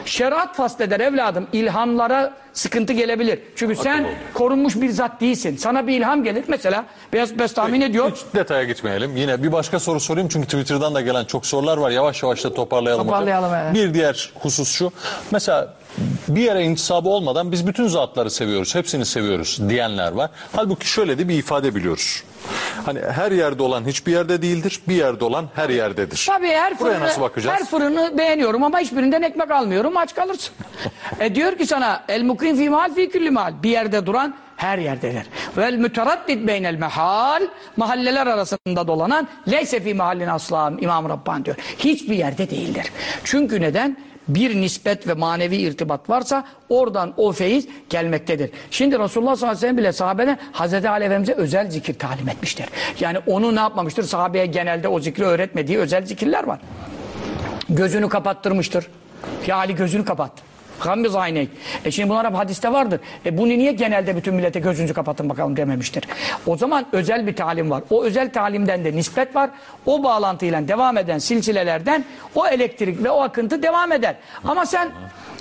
Şeriat fasleder evladım. İlhamlara sıkıntı gelebilir. Çünkü sen korunmuş bir zat değilsin. Sana bir ilham gelir. Mesela Beyaz Bes tahmin ediyor. Hiç detaya gitmeyelim. Yine bir başka soru sorayım çünkü Twitter'dan da gelen çok sorular var. Yavaş yavaş da toparlayalım. Toparlayalım, evet. Bir diğer husus şu. Mesela bir yere intisabı olmadan biz bütün zatları seviyoruz. Hepsini seviyoruz diyenler var. Halbuki şöyle de bir ifade biliyoruz. Hani her yerde olan hiçbir yerde değildir. Bir yerde olan her yerdedir. Tabii her Buraya fırını, nasıl bakacağız? her fırını beğeniyorum ama hiçbirinden ekmek almıyorum aç kalırsın. (laughs) e diyor ki sana el mukim fi mahal fi külli mahal bir yerde duran her yerdedir. Vel müteraddid beynel mehal mahalleler arasında dolanan leyse fi mahallin asla İmam Rabbani diyor. Hiçbir yerde değildir. Çünkü neden? Bir nispet ve manevi irtibat varsa oradan o feyiz gelmektedir. Şimdi Resulullah sallallahu aleyhi ve sellem bile sahabene Hazreti Ali Efendimiz'e özel zikir talim etmiştir. Yani onu ne yapmamıştır? Sahabeye genelde o zikri öğretmediği özel zikirler var. Gözünü kapattırmıştır. Ya Ali gözünü kapattı. Gambiz ayney. E şimdi bunlar hep hadiste vardır. E bunu niye genelde bütün millete gözünüzü kapatın bakalım dememiştir. O zaman özel bir talim var. O özel talimden de nispet var. O bağlantıyla devam eden silsilelerden o elektrik ve o akıntı devam eder. Ama sen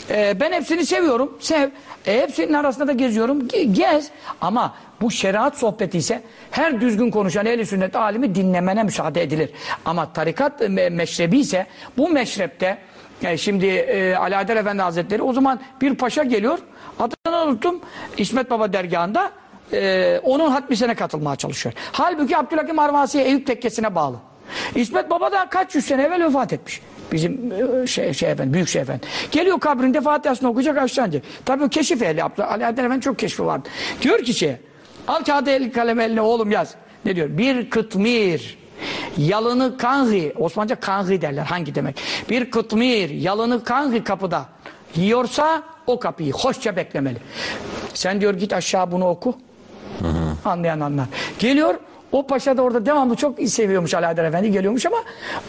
e, ben hepsini seviyorum. Sev. E, hepsinin arasında da geziyorum. Ge- Gez. Ama bu şeriat sohbeti ise her düzgün konuşan ehl sünnet alimi dinlemene müsaade edilir. Ama tarikat me- meşrebi ise bu meşrepte e, şimdi e, Adel Efendi Hazretleri o zaman bir paşa geliyor. Adını unuttum. İsmet Baba dergahında e, onun hatmisine katılmaya çalışıyor. Halbuki Abdülhakim Arvasiye Eyüp tekkesine bağlı. İsmet Baba da kaç yüz sene evvel vefat etmiş. Bizim e, şey, şey efendi, büyük şey efendi. Geliyor kabrinde Fatiha'sını okuyacak inecek. Tabii keşif ehli. Adel Efendi çok keşfi vardı. Diyor ki şey, al kağıdı el kalem eline oğlum yaz. Ne diyor? Bir kıtmir Yalını kanhi, Osmanlıca kanhi derler. Hangi demek? Bir kıtmir, yalını kanhi kapıda yiyorsa o kapıyı hoşça beklemeli. Sen diyor git aşağı bunu oku. Anlayan anlar. Geliyor, o paşa da orada devamlı çok seviyormuş Alaeddin Efendi geliyormuş ama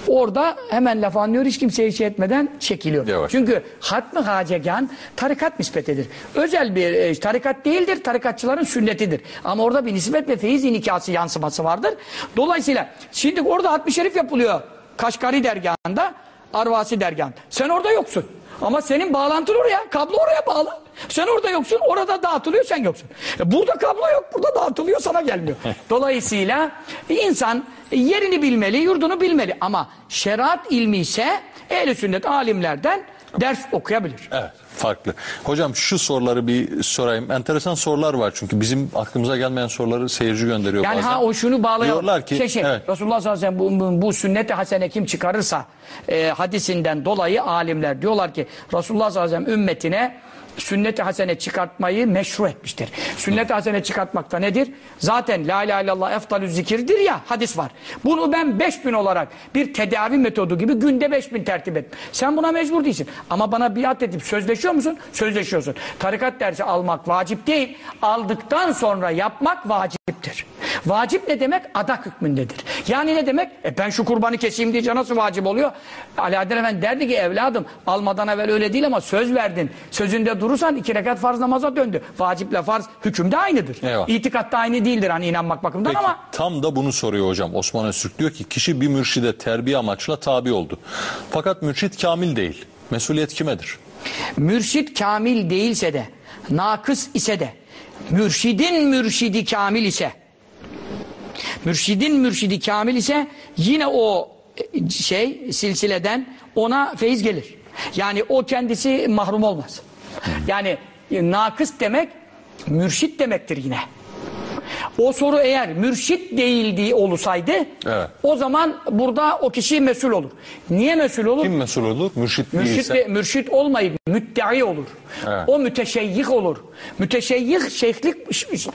orada hemen laf anlıyor hiç kimseye şey etmeden çekiliyor. Yavaş. Çünkü hatmı hacegan tarikat nispetidir. Özel bir e, tarikat değildir, tarikatçıların sünnetidir. Ama orada bir nispet ve feyiz inikası yansıması vardır. Dolayısıyla şimdi orada hatmi şerif yapılıyor. Kaşgari dergahında, Arvasi dergahında. Sen orada yoksun. Ama senin bağlantın oraya, kablo oraya bağlı. Sen orada yoksun, orada dağıtılıyor, sen yoksun. E burada kablo yok, burada dağıtılıyor, sana gelmiyor. (laughs) Dolayısıyla insan yerini bilmeli, yurdunu bilmeli. Ama şeriat ilmi ise ehl sünnet alimlerden ders okuyabilir. Evet, farklı. Hocam şu soruları bir sorayım. Enteresan sorular var çünkü bizim aklımıza gelmeyen soruları seyirci gönderiyor Yani bazen. ha o şunu bağlayalım. Diyorlar ki şey, şey, evet. Resulullah sallallahu aleyhi ve sellem bu, bu, bu sünnet-i hasene kim çıkarırsa e, hadisinden dolayı alimler diyorlar ki Resulullah sallallahu aleyhi ve sellem ümmetine sünnet-i hasene çıkartmayı meşru etmiştir. Sünnet-i hasene çıkartmakta nedir? Zaten la ilahe illallah eftalü zikirdir ya hadis var. Bunu ben 5000 olarak bir tedavi metodu gibi günde 5000 tertip et. Sen buna mecbur değilsin. Ama bana biat edip sözleşiyor musun? Sözleşiyorsun. Tarikat dersi almak vacip değil. Aldıktan sonra yapmak vaciptir. Vacip ne demek? Adak hükmündedir. Yani ne demek? E ben şu kurbanı keseyim diye nasıl vacip oluyor? Alaaddin Efendi derdi ki evladım almadan evvel öyle değil ama söz verdin. Sözünde durursan iki rekat farz namaza döndü. Vaciple farz hükümde aynıdır. Eyvallah. İtikatta aynı değildir hani inanmak bakımından Peki, ama tam da bunu soruyor hocam Osman Öztürk. Diyor ki kişi bir mürşide terbiye amaçla tabi oldu. Fakat mürşit kamil değil. Mesuliyet kimedir? mürşit kamil değilse de nakıs ise de mürşidin mürşidi kamil ise mürşidin mürşidi kamil ise yine o e, şey silsileden ona feyiz gelir. Yani o kendisi mahrum olmaz. Yani e, nakıs demek mürşit demektir yine. O soru eğer mürşit değildiği olsaydı Evet. o zaman burada o kişi mesul olur. Niye mesul olur? Kim mesul olur? Mürşit Mürşit, değilse. de- mürşit olmayıp müddai olur. Evet. O müteşeyyih olur. Müteşeyyih şeyhlik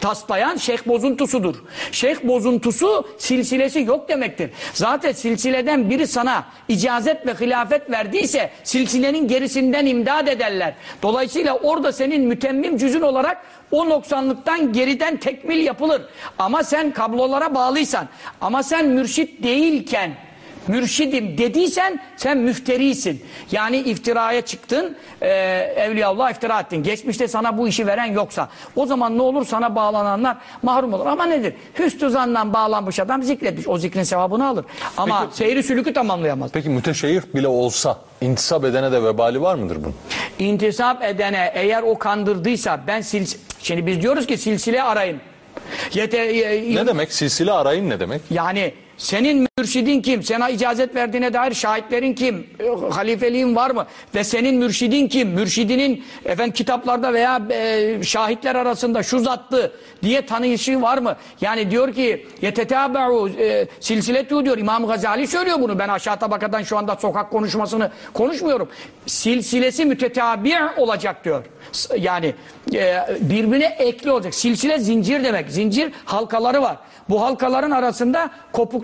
taslayan şeyh bozuntusudur. Şeyh bozuntusu silsilesi yok demektir. Zaten silsileden biri sana icazet ve hilafet verdiyse silsilenin gerisinden imdad ederler. Dolayısıyla orada senin mütemmim cüzün olarak o noksanlıktan geriden tekmil yapılır. Ama sen kablolara bağlıysan ama sen mürşit değilken mürşidim dediysen sen müfterisin. Yani iftiraya çıktın, e, Evliyaullah iftira ettin. Geçmişte sana bu işi veren yoksa. O zaman ne olur sana bağlananlar mahrum olur. Ama nedir? Hüsnü zandan bağlanmış adam zikretmiş. O zikrin sevabını alır. Ama seyri sülükü tamamlayamaz. Peki müteşeyyih bile olsa intisap edene de vebali var mıdır bunun? İntisap edene eğer o kandırdıysa ben sils Şimdi biz diyoruz ki silsile arayın. Yete, Ne demek? Silsile arayın ne demek? Yani senin mürşidin kim? Sana icazet verdiğine dair şahitlerin kim? E, Halifeliğin var mı? Ve senin mürşidin kim? Mürşidinin efendim kitaplarda veya e, şahitler arasında şu zattı diye tanıyışı var mı? Yani diyor ki yetetâbe'u e, silsiletu diyor. İmam Gazali söylüyor bunu. Ben aşağı tabakadan şu anda sokak konuşmasını konuşmuyorum. Silsilesi mütetabi' olacak diyor. Yani e, birbirine ekli olacak. Silsile zincir demek. Zincir halkaları var. Bu halkaların arasında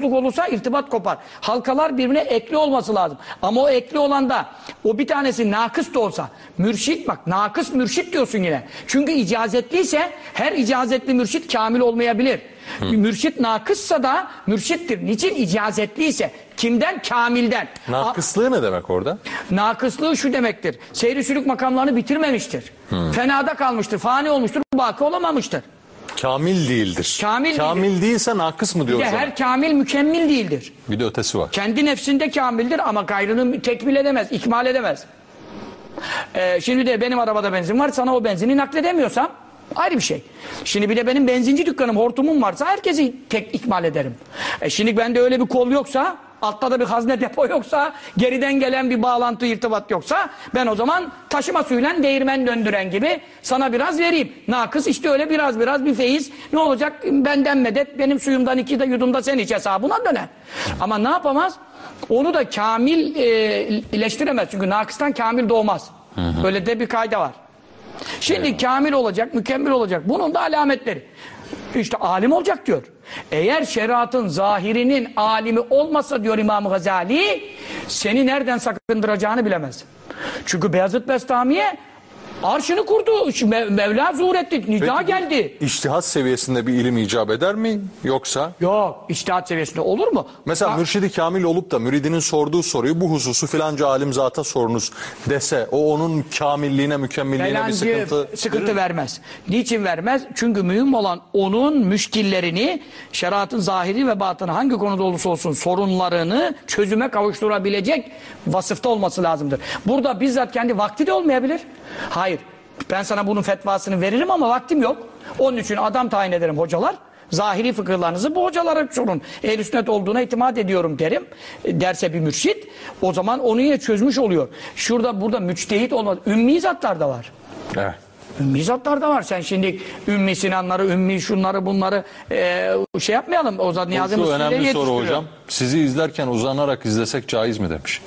kopukluk olursa irtibat kopar. Halkalar birbirine ekli olması lazım. Ama o ekli olan da o bir tanesi nakıs da olsa mürşit bak nakıs mürşit diyorsun yine. Çünkü icazetliyse her icazetli mürşit kamil olmayabilir. Mürşit nakıssa da mürşittir. Niçin icazetliyse? Kimden? Kamilden. Nakıslığı ne demek orada? Nakıslığı şu demektir. Seyri sülük makamlarını bitirmemiştir. Fenada kalmıştır. Fani olmuştur. Baki olamamıştır. Kamil değildir. Kamil Kamil değilse nakıs mı Bir diyoruz de ona? her kamil mükemmel değildir. Bir de ötesi var. Kendi nefsinde kamildir ama gayrını tekmil edemez, ikmal edemez. Ee, şimdi de benim arabada benzin var, sana o benzini nakledemiyorsam ayrı bir şey. Şimdi bir de benim benzinci dükkanım, hortumum varsa herkesi tek ikmal ederim. E şimdi bende öyle bir kol yoksa, altta da bir hazne depo yoksa, geriden gelen bir bağlantı, irtibat yoksa ben o zaman taşıma suyla değirmen döndüren gibi sana biraz vereyim. Nakıs işte öyle biraz biraz bir feyiz. Ne olacak? Benden medet, benim suyumdan iki de yudumda sen iç hesabına döner. Ama ne yapamaz? Onu da kamil e, ileştiremez. Çünkü nakıstan kamil doğmaz. Böyle de bir kayda var. Şimdi kamil olacak, mükemmel olacak. Bunun da alametleri. İşte alim olacak diyor. Eğer şeriatın zahirinin alimi olmasa diyor İmam Gazali, seni nereden sakındıracağını bilemez. Çünkü Beyazıt Bestami'ye arşını kurdu. Şu Mev- Mevla zuhur etti. Nida Peki, geldi. İçtihat seviyesinde bir ilim icap eder mi? Yoksa? Yok, iştihat seviyesinde olur mu? Mesela Ha- mürşidi kamil olup da müridinin sorduğu soruyu bu hususu filanca alim zata sorunuz dese o onun kamilliğine, mükemmelliğine bir sıkıntı, sıkıntı vermez. Niçin vermez? Çünkü mühim olan onun müşkillerini, şeriatın zahiri ve batını hangi konuda olursa olsun sorunlarını çözüme kavuşturabilecek vasıfta olması lazımdır. Burada bizzat kendi vakti de olmayabilir. Hayır. Ben sana bunun fetvasını veririm ama vaktim yok. Onun için adam tayin ederim hocalar. Zahiri fıkıhlarınızı bu hocalara sorun. Ehl-i sünnet olduğuna itimat ediyorum derim. E, Derse bir mürşit. O zaman onu yine çözmüş oluyor. Şurada burada müçtehit olmaz. Ümmi zatlar da var. Evet. Ümmi zatlar da var. Sen şimdi Ümmi Sinanları, Ümmi şunları bunları e, şey yapmayalım. O zaman Niyazi Mısri'leri önemli soru hocam. Sizi izlerken uzanarak izlesek caiz mi demiş.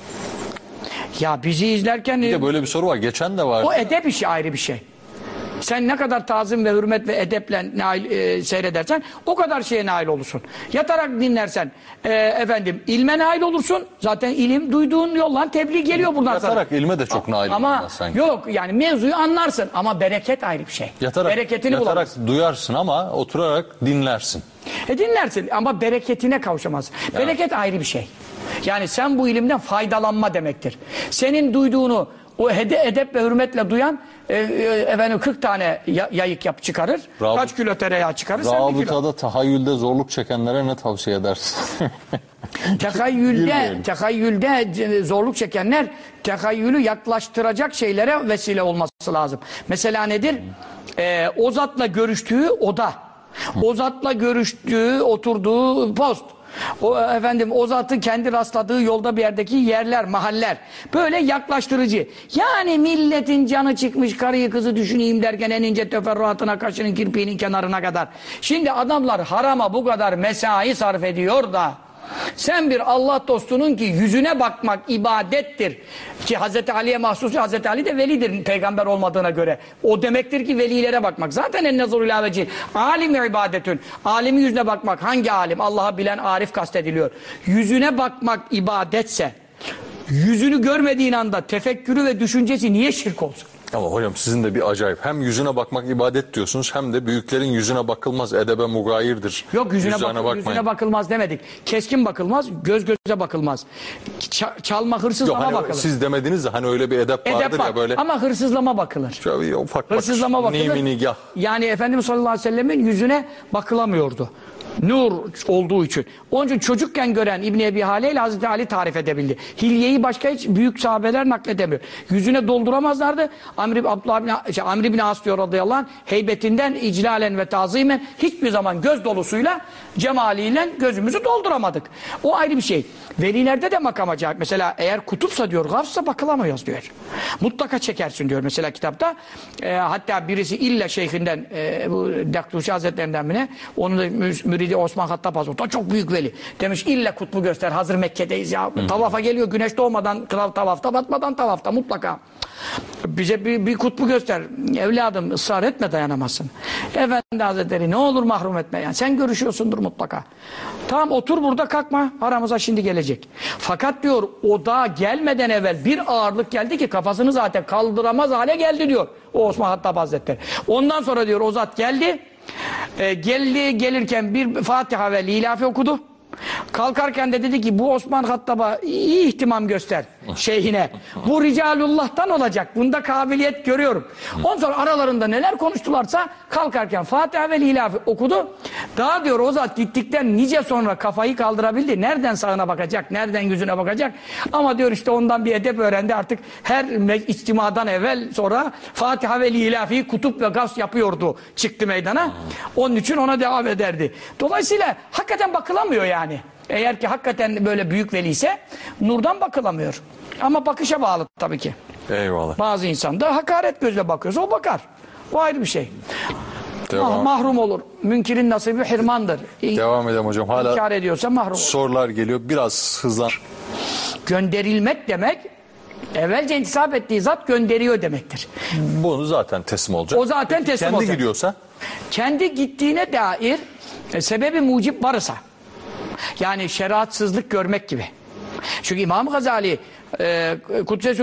Ya bizi izlerken Bir de böyle bir soru var. Geçen de vardı. o edep işi ayrı bir şey. Sen ne kadar tazim ve hürmet ve edeple nail, e, seyredersen o kadar şeye nail olursun. Yatarak dinlersen e, efendim ilme nail olursun. Zaten ilim duyduğun yoldan tebliğ geliyor buradan sana. Yatarak ilme de çok nail Ama sanki. yok yani mevzuyu anlarsın ama bereket ayrı bir şey. Yatarak, Bereketini yatarak bulamazsın. duyarsın ama oturarak dinlersin. E dinlersin ama bereketine kavuşamazsın. Bereket ayrı bir şey. Yani sen bu ilimden faydalanma demektir. Senin duyduğunu o hede, edep ve hürmetle duyan e, e, efendim 40 tane ya- yayık yap çıkarır. Rabı- Kaç kilo tereyağı çıkarır? Rabıtada tahayyülde zorluk çekenlere ne tavsiye edersin? (laughs) Tekayyülde, tekayyülde c- zorluk çekenler tekayyülü yaklaştıracak şeylere vesile olması lazım. Mesela nedir? Ee, o zatla görüştüğü oda. O zatla görüştüğü, oturduğu post. O efendim o zatın kendi rastladığı yolda bir yerdeki yerler, mahaller. Böyle yaklaştırıcı. Yani milletin canı çıkmış karıyı kızı düşüneyim derken en ince teferruatına kaşının kirpiğinin kenarına kadar. Şimdi adamlar harama bu kadar mesai sarf ediyor da sen bir Allah dostunun ki yüzüne bakmak ibadettir. Ki Hazreti Ali'ye mahsus Hazreti Ali de velidir peygamber olmadığına göre. O demektir ki velilere bakmak. Zaten en nazur ilaveci. Alim ibadetün. Alimin yüzüne bakmak. Hangi alim? Allah'ı bilen arif kastediliyor. Yüzüne bakmak ibadetse yüzünü görmediğin anda tefekkürü ve düşüncesi niye şirk olsun? Ama hocam sizin de bir acayip. Hem yüzüne bakmak ibadet diyorsunuz hem de büyüklerin yüzüne bakılmaz. Edebe mugayirdir. Yok yüzüne, bakıl- bakmayın. yüzüne bakılmaz demedik. Keskin bakılmaz, göz göze bakılmaz. Ç- çalma, Yok hırsızlama hani bakılır. siz demediniz de hani öyle bir edep, vardır Edep var. ya böyle. Ama hırsızlama bakılır. Şöyle ufak Hırsızlama bakılır. Nigah. Yani Efendimiz sallallahu aleyhi ve sellemin yüzüne bakılamıyordu. Nur olduğu için. Onun için çocukken gören İbni Ebi Hale ile Hazreti Ali tarif edebildi. Hilyeyi başka hiç büyük sahabeler nakledemiyor. Yüzüne dolduramazlardı. Amr ibn, Abdullah şey, Amr ibn As diyor radıyallahu anh, heybetinden iclalen ve tazimen hiçbir zaman göz dolusuyla cemaliyle gözümüzü dolduramadık. O ayrı bir şey. Velilerde de makam acayip. Mesela eğer kutupsa diyor, gafsa bakılamıyoruz diyor. Mutlaka çekersin diyor mesela kitapta. E, hatta birisi illa şeyhinden, e, bu Daktuşi Hazretlerinden mi ne? Onun da mü- müridi Osman Hattab Hazretleri. Çok büyük veli. Demiş illa kutbu göster. Hazır Mekke'deyiz ya. Tavafa geliyor güneş doğmadan, kral tavafta, batmadan tavafta mutlaka. Bize bir, bir kutbu göster. Evladım ısrar etme dayanamazsın. Efendi Hazretleri ne olur mahrum etme. Yani sen görüşüyorsundur mutlaka. Tamam otur burada kalkma. Aramıza şimdi gelecek. Fakat diyor o daha gelmeden evvel bir ağırlık geldi ki kafasını zaten kaldıramaz hale geldi diyor. O Osman Hattab Hazretleri. Ondan sonra diyor o zat geldi. E, geldi gelirken bir Fatiha ve Lilafi okudu. Kalkarken de dedi ki bu Osman Hattab'a iyi ihtimam göster şeyhine. Bu ricalullah'tan olacak. Bunda kabiliyet görüyorum. Ondan sonra aralarında neler konuştularsa kalkarken Fatiha ve Lilafi okudu. Daha diyor o zat gittikten nice sonra kafayı kaldırabildi. Nereden sağına bakacak, nereden yüzüne bakacak. Ama diyor işte ondan bir edep öğrendi artık. Her içtimadan evvel sonra Fatiha ve Lilafi'yi kutup ve gaz yapıyordu. Çıktı meydana. Onun için ona devam ederdi. Dolayısıyla hakikaten bakılamıyor yani. Eğer ki hakikaten böyle büyük veli ise nurdan bakılamıyor. Ama bakışa bağlı tabii ki. Eyvallah. Bazı insan da hakaret gözle bakıyorsa o bakar. O ayrı bir şey. Devam. Ma- mahrum olur. Münkirin nasibi hirmandır. Devam edelim hocam. Hala İnkar ediyorsa mahrum olur. sorular geliyor. Biraz hızlan. Gönderilmek demek evvelce intisap ettiği zat gönderiyor demektir. Bunu zaten teslim olacak. O zaten teslim Kendi olacak. gidiyorsa Kendi gittiğine dair e, sebebi mucip varsa yani şeriatsızlık görmek gibi. Çünkü İmam Gazali e,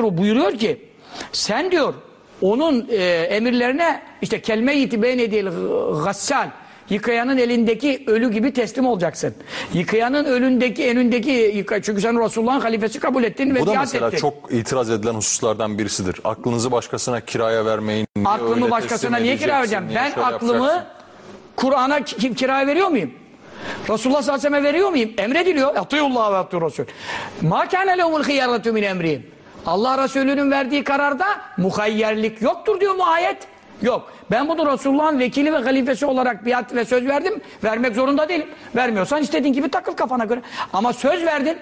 Ruh buyuruyor ki sen diyor onun e, emirlerine işte kelme-i değil gassal yıkayanın elindeki ölü gibi teslim olacaksın. Yıkayanın ölündeki önündeki yıka çünkü sen Resulullah'ın halifesi kabul ettin ve bu da mesela ettin. çok itiraz edilen hususlardan birisidir. Aklınızı başkasına kiraya vermeyin. Aklımı başkasına niye kira edeceksin, vereceğim? Ben aklımı? Kur'an'a ki- kiraya veriyor muyum? Resulullah sallallahu aleyhi ve sellem veriyor muyum? Emrediliyor. Atıyullah ve atıyor Resul. Ma kâne lehumul hıyaratu min emrihim. Allah Resulü'nün verdiği kararda muhayyerlik yoktur diyor mu ayet? Yok. Ben bunu Resulullah'ın vekili ve halifesi olarak biat ve söz verdim. Vermek zorunda değilim. Vermiyorsan istediğin gibi takıl kafana göre. Ama söz verdin.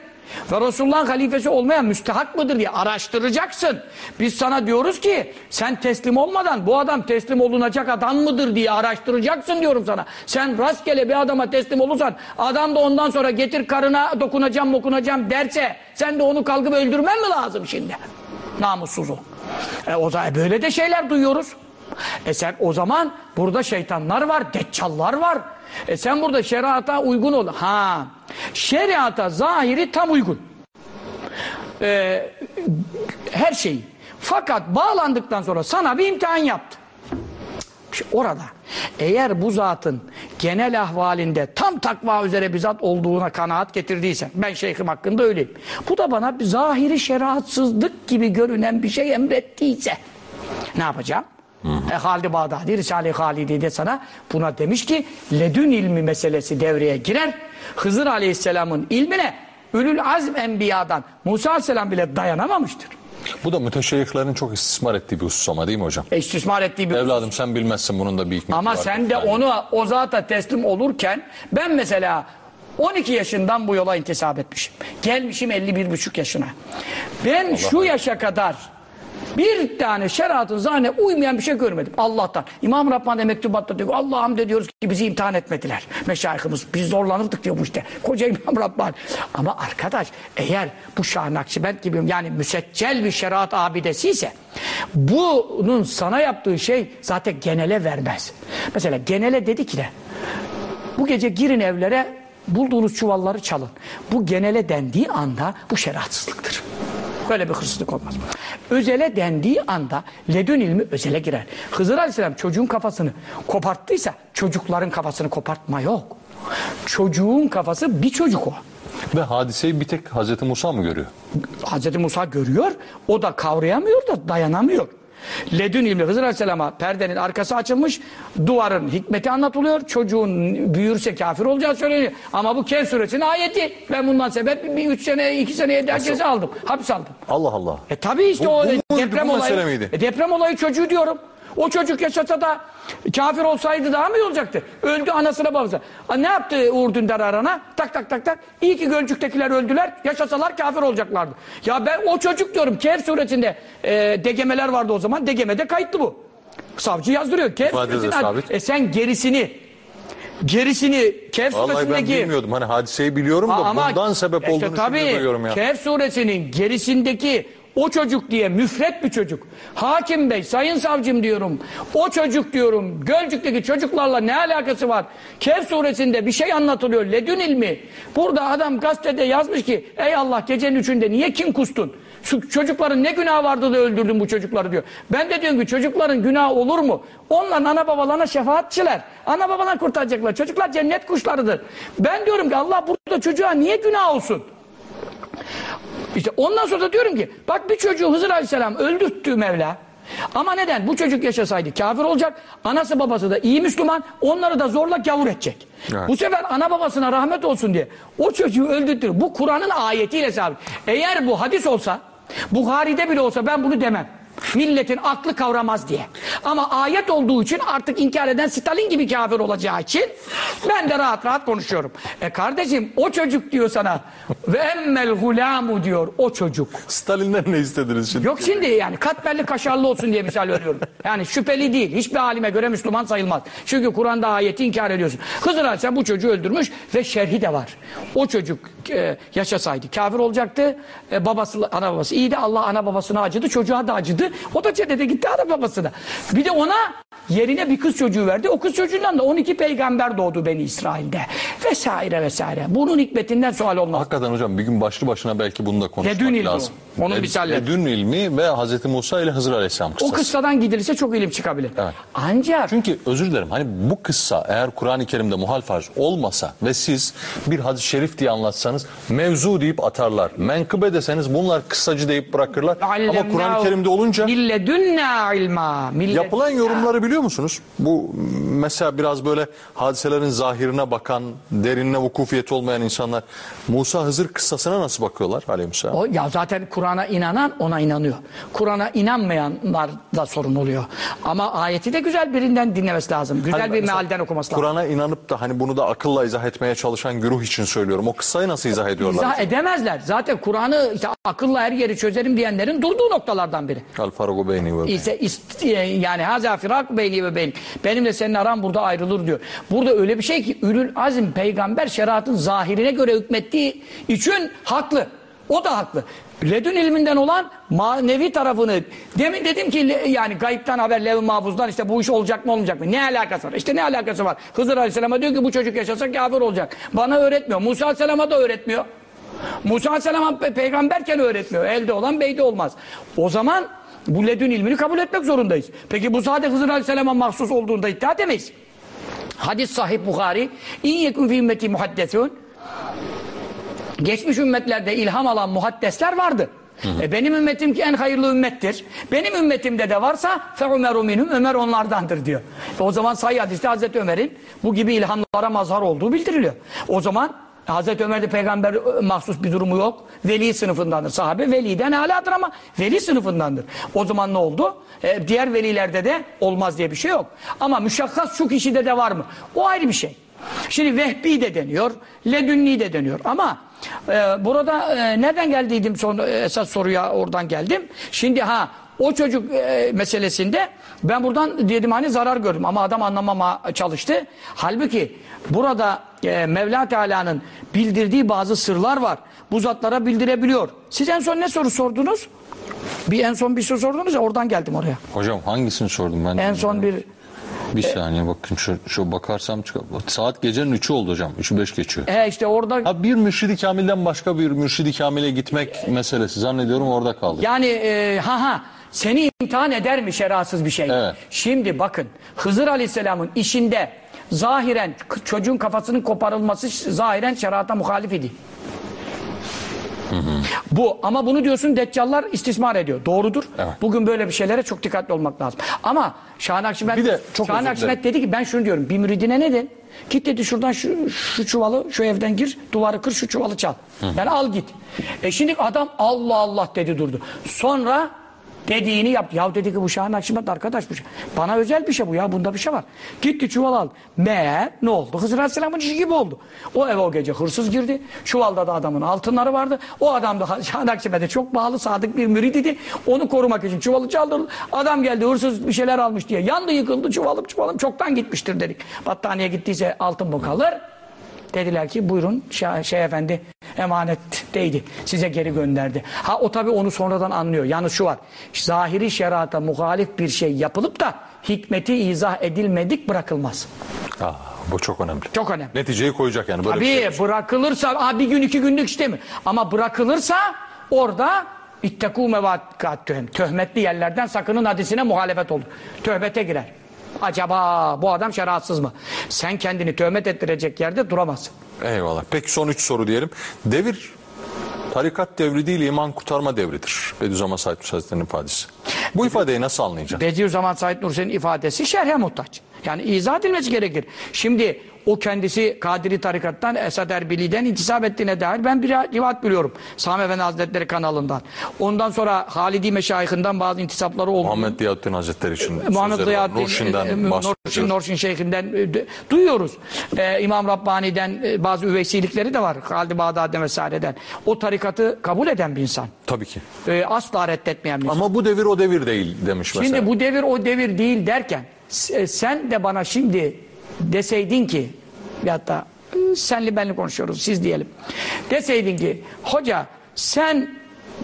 Ve Resulullah'ın halifesi olmayan müstehak mıdır diye araştıracaksın. Biz sana diyoruz ki sen teslim olmadan bu adam teslim olunacak adam mıdır diye araştıracaksın diyorum sana. Sen rastgele bir adama teslim olursan adam da ondan sonra getir karına dokunacağım dokunacağım derse sen de onu kalkıp öldürmen mi lazım şimdi? Namussuz ol. E, o zaman böyle de şeyler duyuyoruz. E sen o zaman burada şeytanlar var, deccallar var. E sen burada şeriata uygun ol. Ha, şeriata zahiri tam uygun. E, her şeyi. Fakat bağlandıktan sonra sana bir imtihan yaptı. Orada eğer bu zatın genel ahvalinde tam takva üzere bir zat olduğuna kanaat getirdiyse ben şeyhim hakkında öyleyim. Bu da bana bir zahiri şeriatsızlık gibi görünen bir şey emrettiyse ne yapacağım? E, Halid-i Bağdadi, Risale-i Halidi de sana buna demiş ki ledün ilmi meselesi devreye girer. Hızır Aleyhisselam'ın ilmine Ülül Azm Enbiya'dan Musa Aleyhisselam bile dayanamamıştır. Bu da müteşeyyihlerin çok istismar ettiği bir husus ama değil mi hocam? E, istismar ettiği bir Evladım sen bilmezsin bunun da bir hikmeti Ama var. sen de Yani. onu o zata teslim olurken ben mesela 12 yaşından bu yola intisap etmişim. Gelmişim 51 buçuk yaşına. Ben şu yaşa kadar bir tane şeriatın zahine uymayan bir şey görmedim Allah'tan. İmam Rabbani mektubatta diyor Allah'ım de diyoruz ki bizi imtihan etmediler. Meşayihimiz biz zorlanırdık diyor bu işte. Koca İmam Rabbani. Ama arkadaş eğer bu Şah Nakşibend gibi yani müseccel bir şeriat abidesi ise bunun sana yaptığı şey zaten genele vermez. Mesela genele dedi ki de bu gece girin evlere bulduğunuz çuvalları çalın. Bu genele dendiği anda bu şeriatsızlıktır. Böyle bir hırsızlık olmaz. Özele dendiği anda ledün ilmi özele girer. Hızır Aleyhisselam çocuğun kafasını koparttıysa çocukların kafasını kopartma yok. Çocuğun kafası bir çocuk o. Ve hadiseyi bir tek Hazreti Musa mı görüyor? Hazreti Musa görüyor, o da kavrayamıyor da dayanamıyor. Ledün ilmi Hızır Aleyhisselam'a perdenin arkası açılmış, duvarın hikmeti anlatılıyor, çocuğun büyürse kafir olacağı söyleniyor. Ama bu Kehf suresinin ayeti. Ben bundan sebep bir üç sene, iki seneye daha ceza aldım, hapis aldım. Allah Allah. E tabii işte Bu- o bu deprem bu olayı. miydi? E deprem olayı çocuğu diyorum. O çocuk yaşasa da kafir olsaydı daha mı iyi olacaktı? Öldü anasına babasına. Ne yaptı Uğur Dündar arana? Tak tak tak tak. İyi ki Gölcük'tekiler öldüler. Yaşasalar kafir olacaklardı. Ya ben o çocuk diyorum. Kehf suresinde e, degemeler vardı o zaman. Degemede kayıtlı bu. Savcı yazdırıyor. Kehf İfade de suresinde- sabit. E sen gerisini gerisini Kehf Vallahi ben suresindeki bilmiyordum. Hani hadiseyi biliyorum da ama bundan sebep işte olduğunu tabii, şimdi duyuyorum ya. Kehf suresinin gerisindeki o çocuk diye müfret bir çocuk. Hakim Bey, sayın savcım diyorum. O çocuk diyorum. Gölcük'teki çocuklarla ne alakası var? Kehf suresinde bir şey anlatılıyor. Ledün ilmi. Burada adam gazetede yazmış ki ey Allah gecenin üçünde niye kim kustun? Şu çocukların ne günahı vardı da öldürdün bu çocukları diyor. Ben de diyorum ki çocukların günahı olur mu? Onların ana babalarına şefaatçiler. Ana babalar kurtaracaklar. Çocuklar cennet kuşlarıdır. Ben diyorum ki Allah burada çocuğa niye günah olsun? İşte ondan sonra da diyorum ki bak bir çocuğu Hızır Aleyhisselam öldürttü Mevla. Ama neden? Bu çocuk yaşasaydı kafir olacak. Anası babası da iyi Müslüman. Onları da zorla gavur edecek. Evet. Bu sefer ana babasına rahmet olsun diye o çocuğu öldürtür. Bu Kur'an'ın ayetiyle sabit. Eğer bu hadis olsa Buhari'de bile olsa ben bunu demem. Milletin aklı kavramaz diye. Ama ayet olduğu için artık inkar eden Stalin gibi kafir olacağı için ben de rahat rahat konuşuyorum. E kardeşim o çocuk diyor sana ve emmel gulamu diyor o çocuk. Stalin'den ne istediniz şimdi? Yok şimdi yani katmerli kaşarlı olsun diye misal veriyorum. Yani şüpheli değil. Hiçbir alime göre Müslüman sayılmaz. Çünkü Kur'an'da ayeti inkar ediyorsun. Hızır Aleyhisselam bu çocuğu öldürmüş ve şerhi de var. O çocuk e, yaşasaydı kafir olacaktı. E, babası, ana babası iyiydi. Allah ana babasına acıdı. Çocuğa da acıdı. (laughs) O da cennete gitti ana babasına. Bir de ona yerine bir kız çocuğu verdi. O kız çocuğundan da 12 peygamber doğdu Beni İsrail'de. Vesaire vesaire. Bunun hikmetinden sual olmaz. Hakikaten hocam bir gün başlı başına belki bunu da konuşmak Ledün ilmi lazım. o. Onun Led- misalleri. Ledün ilmi ve Hazreti Musa ile Hızır Aleyhisselam O kıssası. kıssadan gidilirse çok ilim çıkabilir. Evet. Ancak Çünkü özür dilerim hani bu kıssa eğer Kur'an-ı Kerim'de muhal farz olmasa ve siz bir hadis-i şerif diye anlatsanız mevzu deyip atarlar. Menkıbe deseniz bunlar kıssacı deyip bırakırlar. Ama Kur'an-ı Kerim'de olunca milledünna ilma. Millet- yapılan yorumları biliyor musunuz? Bu mesela biraz böyle hadiselerin zahirine bakan, derinine vukufiyeti olmayan insanlar Musa Hızır kıssasına nasıl bakıyorlar aleyhisselam? O, ya zaten Kur'an'a inanan ona inanıyor. Kur'an'a inanmayanlar da sorun oluyor. Ama ayeti de güzel birinden dinlemesi lazım. Güzel Hani bir mealden okuması lazım. Kur'an'a inanıp da hani bunu da akılla izah etmeye çalışan güruh için söylüyorum. O kıssayı nasıl izah ediyorlar? İzah edemezler. Zaten Kur'an'ı işte akılla her yeri çözerim diyenlerin durduğu noktalardan biri. El faragu beyni ve beyni. İşte ist- yani haza firak beyni ve beyin. Benimle senin aran burada ayrılır diyor. Burada öyle bir şey ki ülül azim peygamber şeriatın zahirine göre hükmettiği için haklı. O da haklı. Ledün ilminden olan manevi tarafını demin dedim ki yani gayipten haber lev mahfuzdan işte bu iş olacak mı olmayacak mı? Ne alakası var? İşte ne alakası var? Hızır Aleyhisselam'a diyor ki bu çocuk yaşasa kafir olacak. Bana öğretmiyor. Musa Aleyhisselam'a da öğretmiyor. Musa Aleyhisselam pe- peygamberken öğretmiyor. Elde olan beyde olmaz. O zaman bu ledün ilmini kabul etmek zorundayız. Peki bu sadece Hızır Aleyhisselam'a mahsus olduğunda iddia edemeyiz. Hadis sahih Bukhari. İn yekun fi ümmeti muhaddesun. Geçmiş ümmetlerde ilham alan muhaddesler vardı. E benim ümmetim ki en hayırlı ümmettir. Benim ümmetimde de varsa fe Ömeru minhum Ömer onlardandır diyor. E o zaman sahih hadiste Hazreti Ömer'in bu gibi ilhamlara mazhar olduğu bildiriliyor. O zaman Hazreti Ömer'de peygamber e, mahsus bir durumu yok. Veli sınıfındandır. Sahabe veliden aladır ama veli sınıfındandır. O zaman ne oldu? E, diğer velilerde de olmaz diye bir şey yok. Ama müşakkas şu kişide de var mı? O ayrı bir şey. Şimdi Vehbi de deniyor, Ledünni de deniyor ama e, burada e, nereden geldiydim son e, esas soruya oradan geldim. Şimdi ha o çocuk e, meselesinde ben buradan dedim hani zarar gördüm ama adam anlamama çalıştı. Halbuki burada e, Mevla Teala'nın bildirdiği bazı sırlar var. Bu zatlara bildirebiliyor. Siz en son ne soru sordunuz? Bir en son bir soru sordunuz ya oradan geldim oraya. Hocam hangisini sordum ben? En son bir Bir saniye bakın şu, şu bakarsam çıkar. Saat gecenin 3'ü oldu hocam. 3'ü 5 geçiyor. e, işte orada Ha bir mürşidi kamilden başka bir mürşidi kamile gitmek meselesi zannediyorum orada kaldı. Yani e, ha ha seni imtihan eder mi şerasız bir şey? Evet. Şimdi bakın Hızır Aleyhisselam'ın işinde zahiren çocuğun kafasının koparılması zahiren şerata muhalif idi. Bu ama bunu diyorsun deccallar istismar ediyor. Doğrudur. Evet. Bugün böyle bir şeylere çok dikkatli olmak lazım. Ama Şahan Akşemet, Bir de çok Şahan özür Akşemet dedi ki ben şunu diyorum. Bir müridine ne dedin? Git dedi şuradan şu, şu çuvalı şu evden gir duvarı kır şu çuvalı çal. Yani al git. E şimdi adam Allah Allah dedi durdu. Sonra dediğini yaptı. Ya dedi ki bu Şahan Akşemet arkadaş bu şey. Bana özel bir şey bu ya bunda bir şey var. Gitti çuval al. Meğer ne oldu? Hızır Aleyhisselam'ın işi gibi oldu. O eve o gece hırsız girdi. Çuvalda da adamın altınları vardı. O adam da (laughs) Şahan Akşemet'e çok bağlı sadık bir mürid idi. Onu korumak için çuvalı çaldırdı. Adam geldi hırsız bir şeyler almış diye. Yandı yıkıldı çuvalım çuvalım çoktan gitmiştir dedik. Battaniye gittiyse altın mı kalır? Dediler ki buyurun Şah, şey efendi emanetteydi. Size geri gönderdi. Ha o tabi onu sonradan anlıyor. Yalnız şu var. Zahiri şerata muhalif bir şey yapılıp da hikmeti izah edilmedik bırakılmaz. Ah, bu çok önemli. Çok önemli. Neticeyi koyacak yani böyle bir Tabii şey. bırakılırsa ha, bir gün iki günlük işte mi? Ama bırakılırsa orada ittekû mevakat. Töhmetli yerlerden sakının hadisine muhalefet olur. Töhmete girer. Acaba bu adam şeriatsız mı? Sen kendini töhmet ettirecek yerde duramazsın. Eyvallah. Peki son üç soru diyelim. Devir tarikat devri değil iman kurtarma devridir. Bediüzzaman Said Nursi Hazretleri'nin ifadesi. Bu ifadeyi nasıl anlayacağız? Bediüzzaman Said Nursi'nin ifadesi şerhe muhtaç. Yani izah edilmesi gerekir. Şimdi o kendisi Kadiri tarikattan Esad Erbili'den intisap ettiğine dair ben bir rivayet biliyorum. Sami Efendi Hazretleri kanalından. Ondan sonra Halidi Meşayihinden bazı intisapları oldu. Muhammed Diyaddin Hazretleri için Muhammed sözleri var. Ziyaddin, Nurşin'den e, e. Nurşin, Nurşin Şeyhinden e, duyuyoruz. E, İmam Rabbani'den e, bazı üveysilikleri de var. Halid-i Bağdadi vesaireden. O tarikatı kabul eden bir insan. Tabii ki. E, asla reddetmeyen bir insan. Ama bu devir o devir değil demiş mesela. Şimdi bu devir o devir değil derken e, sen de bana şimdi deseydin ki ya da e, senli benli konuşuyoruz siz diyelim. Deseydin ki hoca sen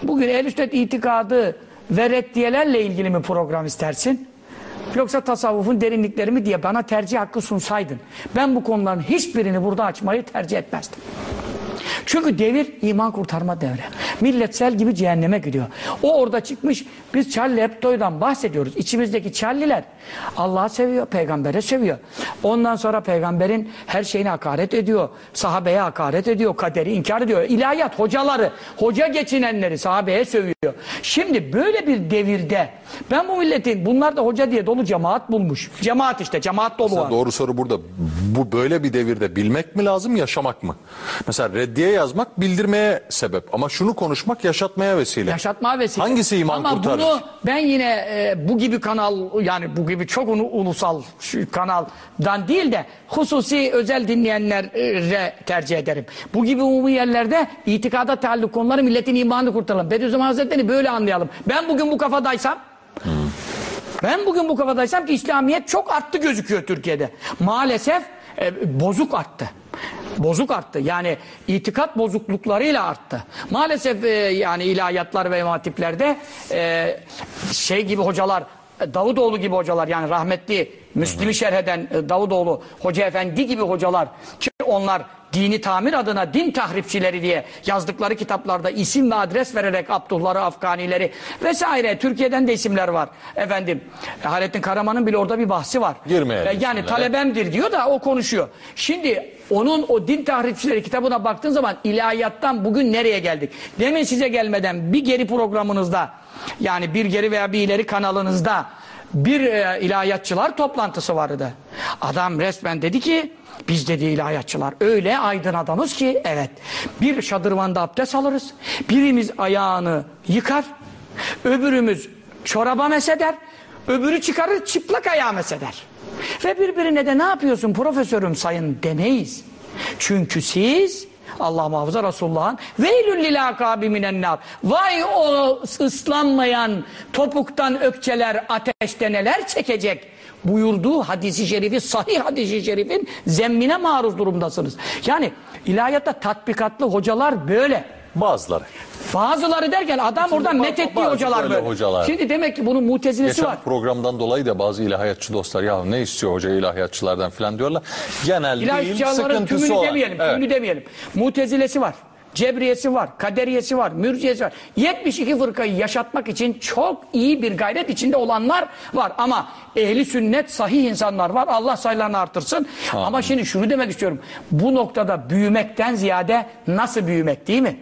bugün el sünnet itikadı ve reddiyelerle ilgili mi program istersin? Yoksa tasavvufun derinlikleri mi diye bana tercih hakkı sunsaydın. Ben bu konuların hiçbirini burada açmayı tercih etmezdim. Çünkü devir iman kurtarma devri. Millet sel gibi cehenneme gidiyor. O orada çıkmış biz Charlie Hebdo'dan bahsediyoruz. İçimizdeki Charlie'ler Allah'ı seviyor, peygambere seviyor. Ondan sonra peygamberin her şeyine hakaret ediyor. Sahabeye hakaret ediyor, kaderi inkar ediyor. İlahiyat hocaları, hoca geçinenleri sahabeye sövüyor. Şimdi böyle bir devirde ben bu milletin bunlar da hoca diye dolu cemaat bulmuş. Cemaat işte, cemaat dolu var. Doğru soru burada. Bu böyle bir devirde bilmek mi lazım, yaşamak mı? Mesela reddiye yazmak bildirmeye sebep ama şunu konuşmak yaşatmaya vesile. Yaşatma vesile. Hangisi iman Ama kurtarır? bunu ben yine e, bu gibi kanal yani bu gibi çok ulu- ulusal şu kanaldan değil de hususi özel dinleyenlere tercih ederim. Bu gibi umumi yerlerde itikada taalluk konuları milletin imanını kurtaralım. Bediüzzaman Hazretleri'ni böyle anlayalım. Ben bugün bu kafadaysam ben bugün bu kafadaysam ki İslamiyet çok arttı gözüküyor Türkiye'de. Maalesef e, bozuk arttı. Bozuk arttı. Yani itikat bozukluklarıyla arttı. Maalesef e, yani ilahiyatlar ve imatiplerde e, şey gibi hocalar e, Davutoğlu gibi hocalar yani rahmetli Müslim'i şerh eden e, Davutoğlu Hoca Efendi gibi hocalar ki onlar dini tamir adına din tahripçileri diye yazdıkları kitaplarda isim ve adres vererek Abdullah'ı, Afganileri vesaire Türkiye'den de isimler var. Efendim Hayrettin Karaman'ın bile orada bir bahsi var. Girmeyelim yani isimlere. talebemdir diyor da o konuşuyor. Şimdi onun o din tahripçileri kitabına baktığın zaman ilahiyattan bugün nereye geldik? Demin size gelmeden bir geri programınızda yani bir geri veya bir ileri kanalınızda bir e, ilahiyatçılar toplantısı vardı. Adam resmen dedi ki biz dedi ilahiyatçılar öyle aydın adamız ki evet bir şadırvanda abdest alırız. Birimiz ayağını yıkar. Öbürümüz çoraba meseder. Öbürü çıkarır çıplak ayağı meseder. Ve birbirine de ne yapıyorsun profesörüm sayın demeyiz. Çünkü siz Allah muhafaza Resulullah'ın veylül lil akabi minen nar. Vay o ıslanmayan topuktan ökçeler ateşte neler çekecek buyurduğu hadisi şerifi sahih hadisi şerifin zemmine maruz durumdasınız. Yani ilahiyatta tatbikatlı hocalar böyle. Bazıları. Bazıları derken adam oradan ba- met ettiği bazı hocalar böyle böyle. hocalar. Şimdi demek ki bunun mutezilesi Geçen var. programdan dolayı da bazı ilahiyatçı dostlar ya ne istiyor hoca ilahiyatçılardan falan diyorlar. Genel değil İlahiyatçıların sıkıntısı olan. demeyelim, Evet. tümünü demeyelim. Mutezilesi var. Cebriyesi var, kaderiyesi var, mürciyesi var. 72 fırkayı yaşatmak için çok iyi bir gayret içinde olanlar var. Ama ehli sünnet sahih insanlar var. Allah sayılarını artırsın. Ama şimdi şunu demek istiyorum. Bu noktada büyümekten ziyade nasıl büyümek değil mi?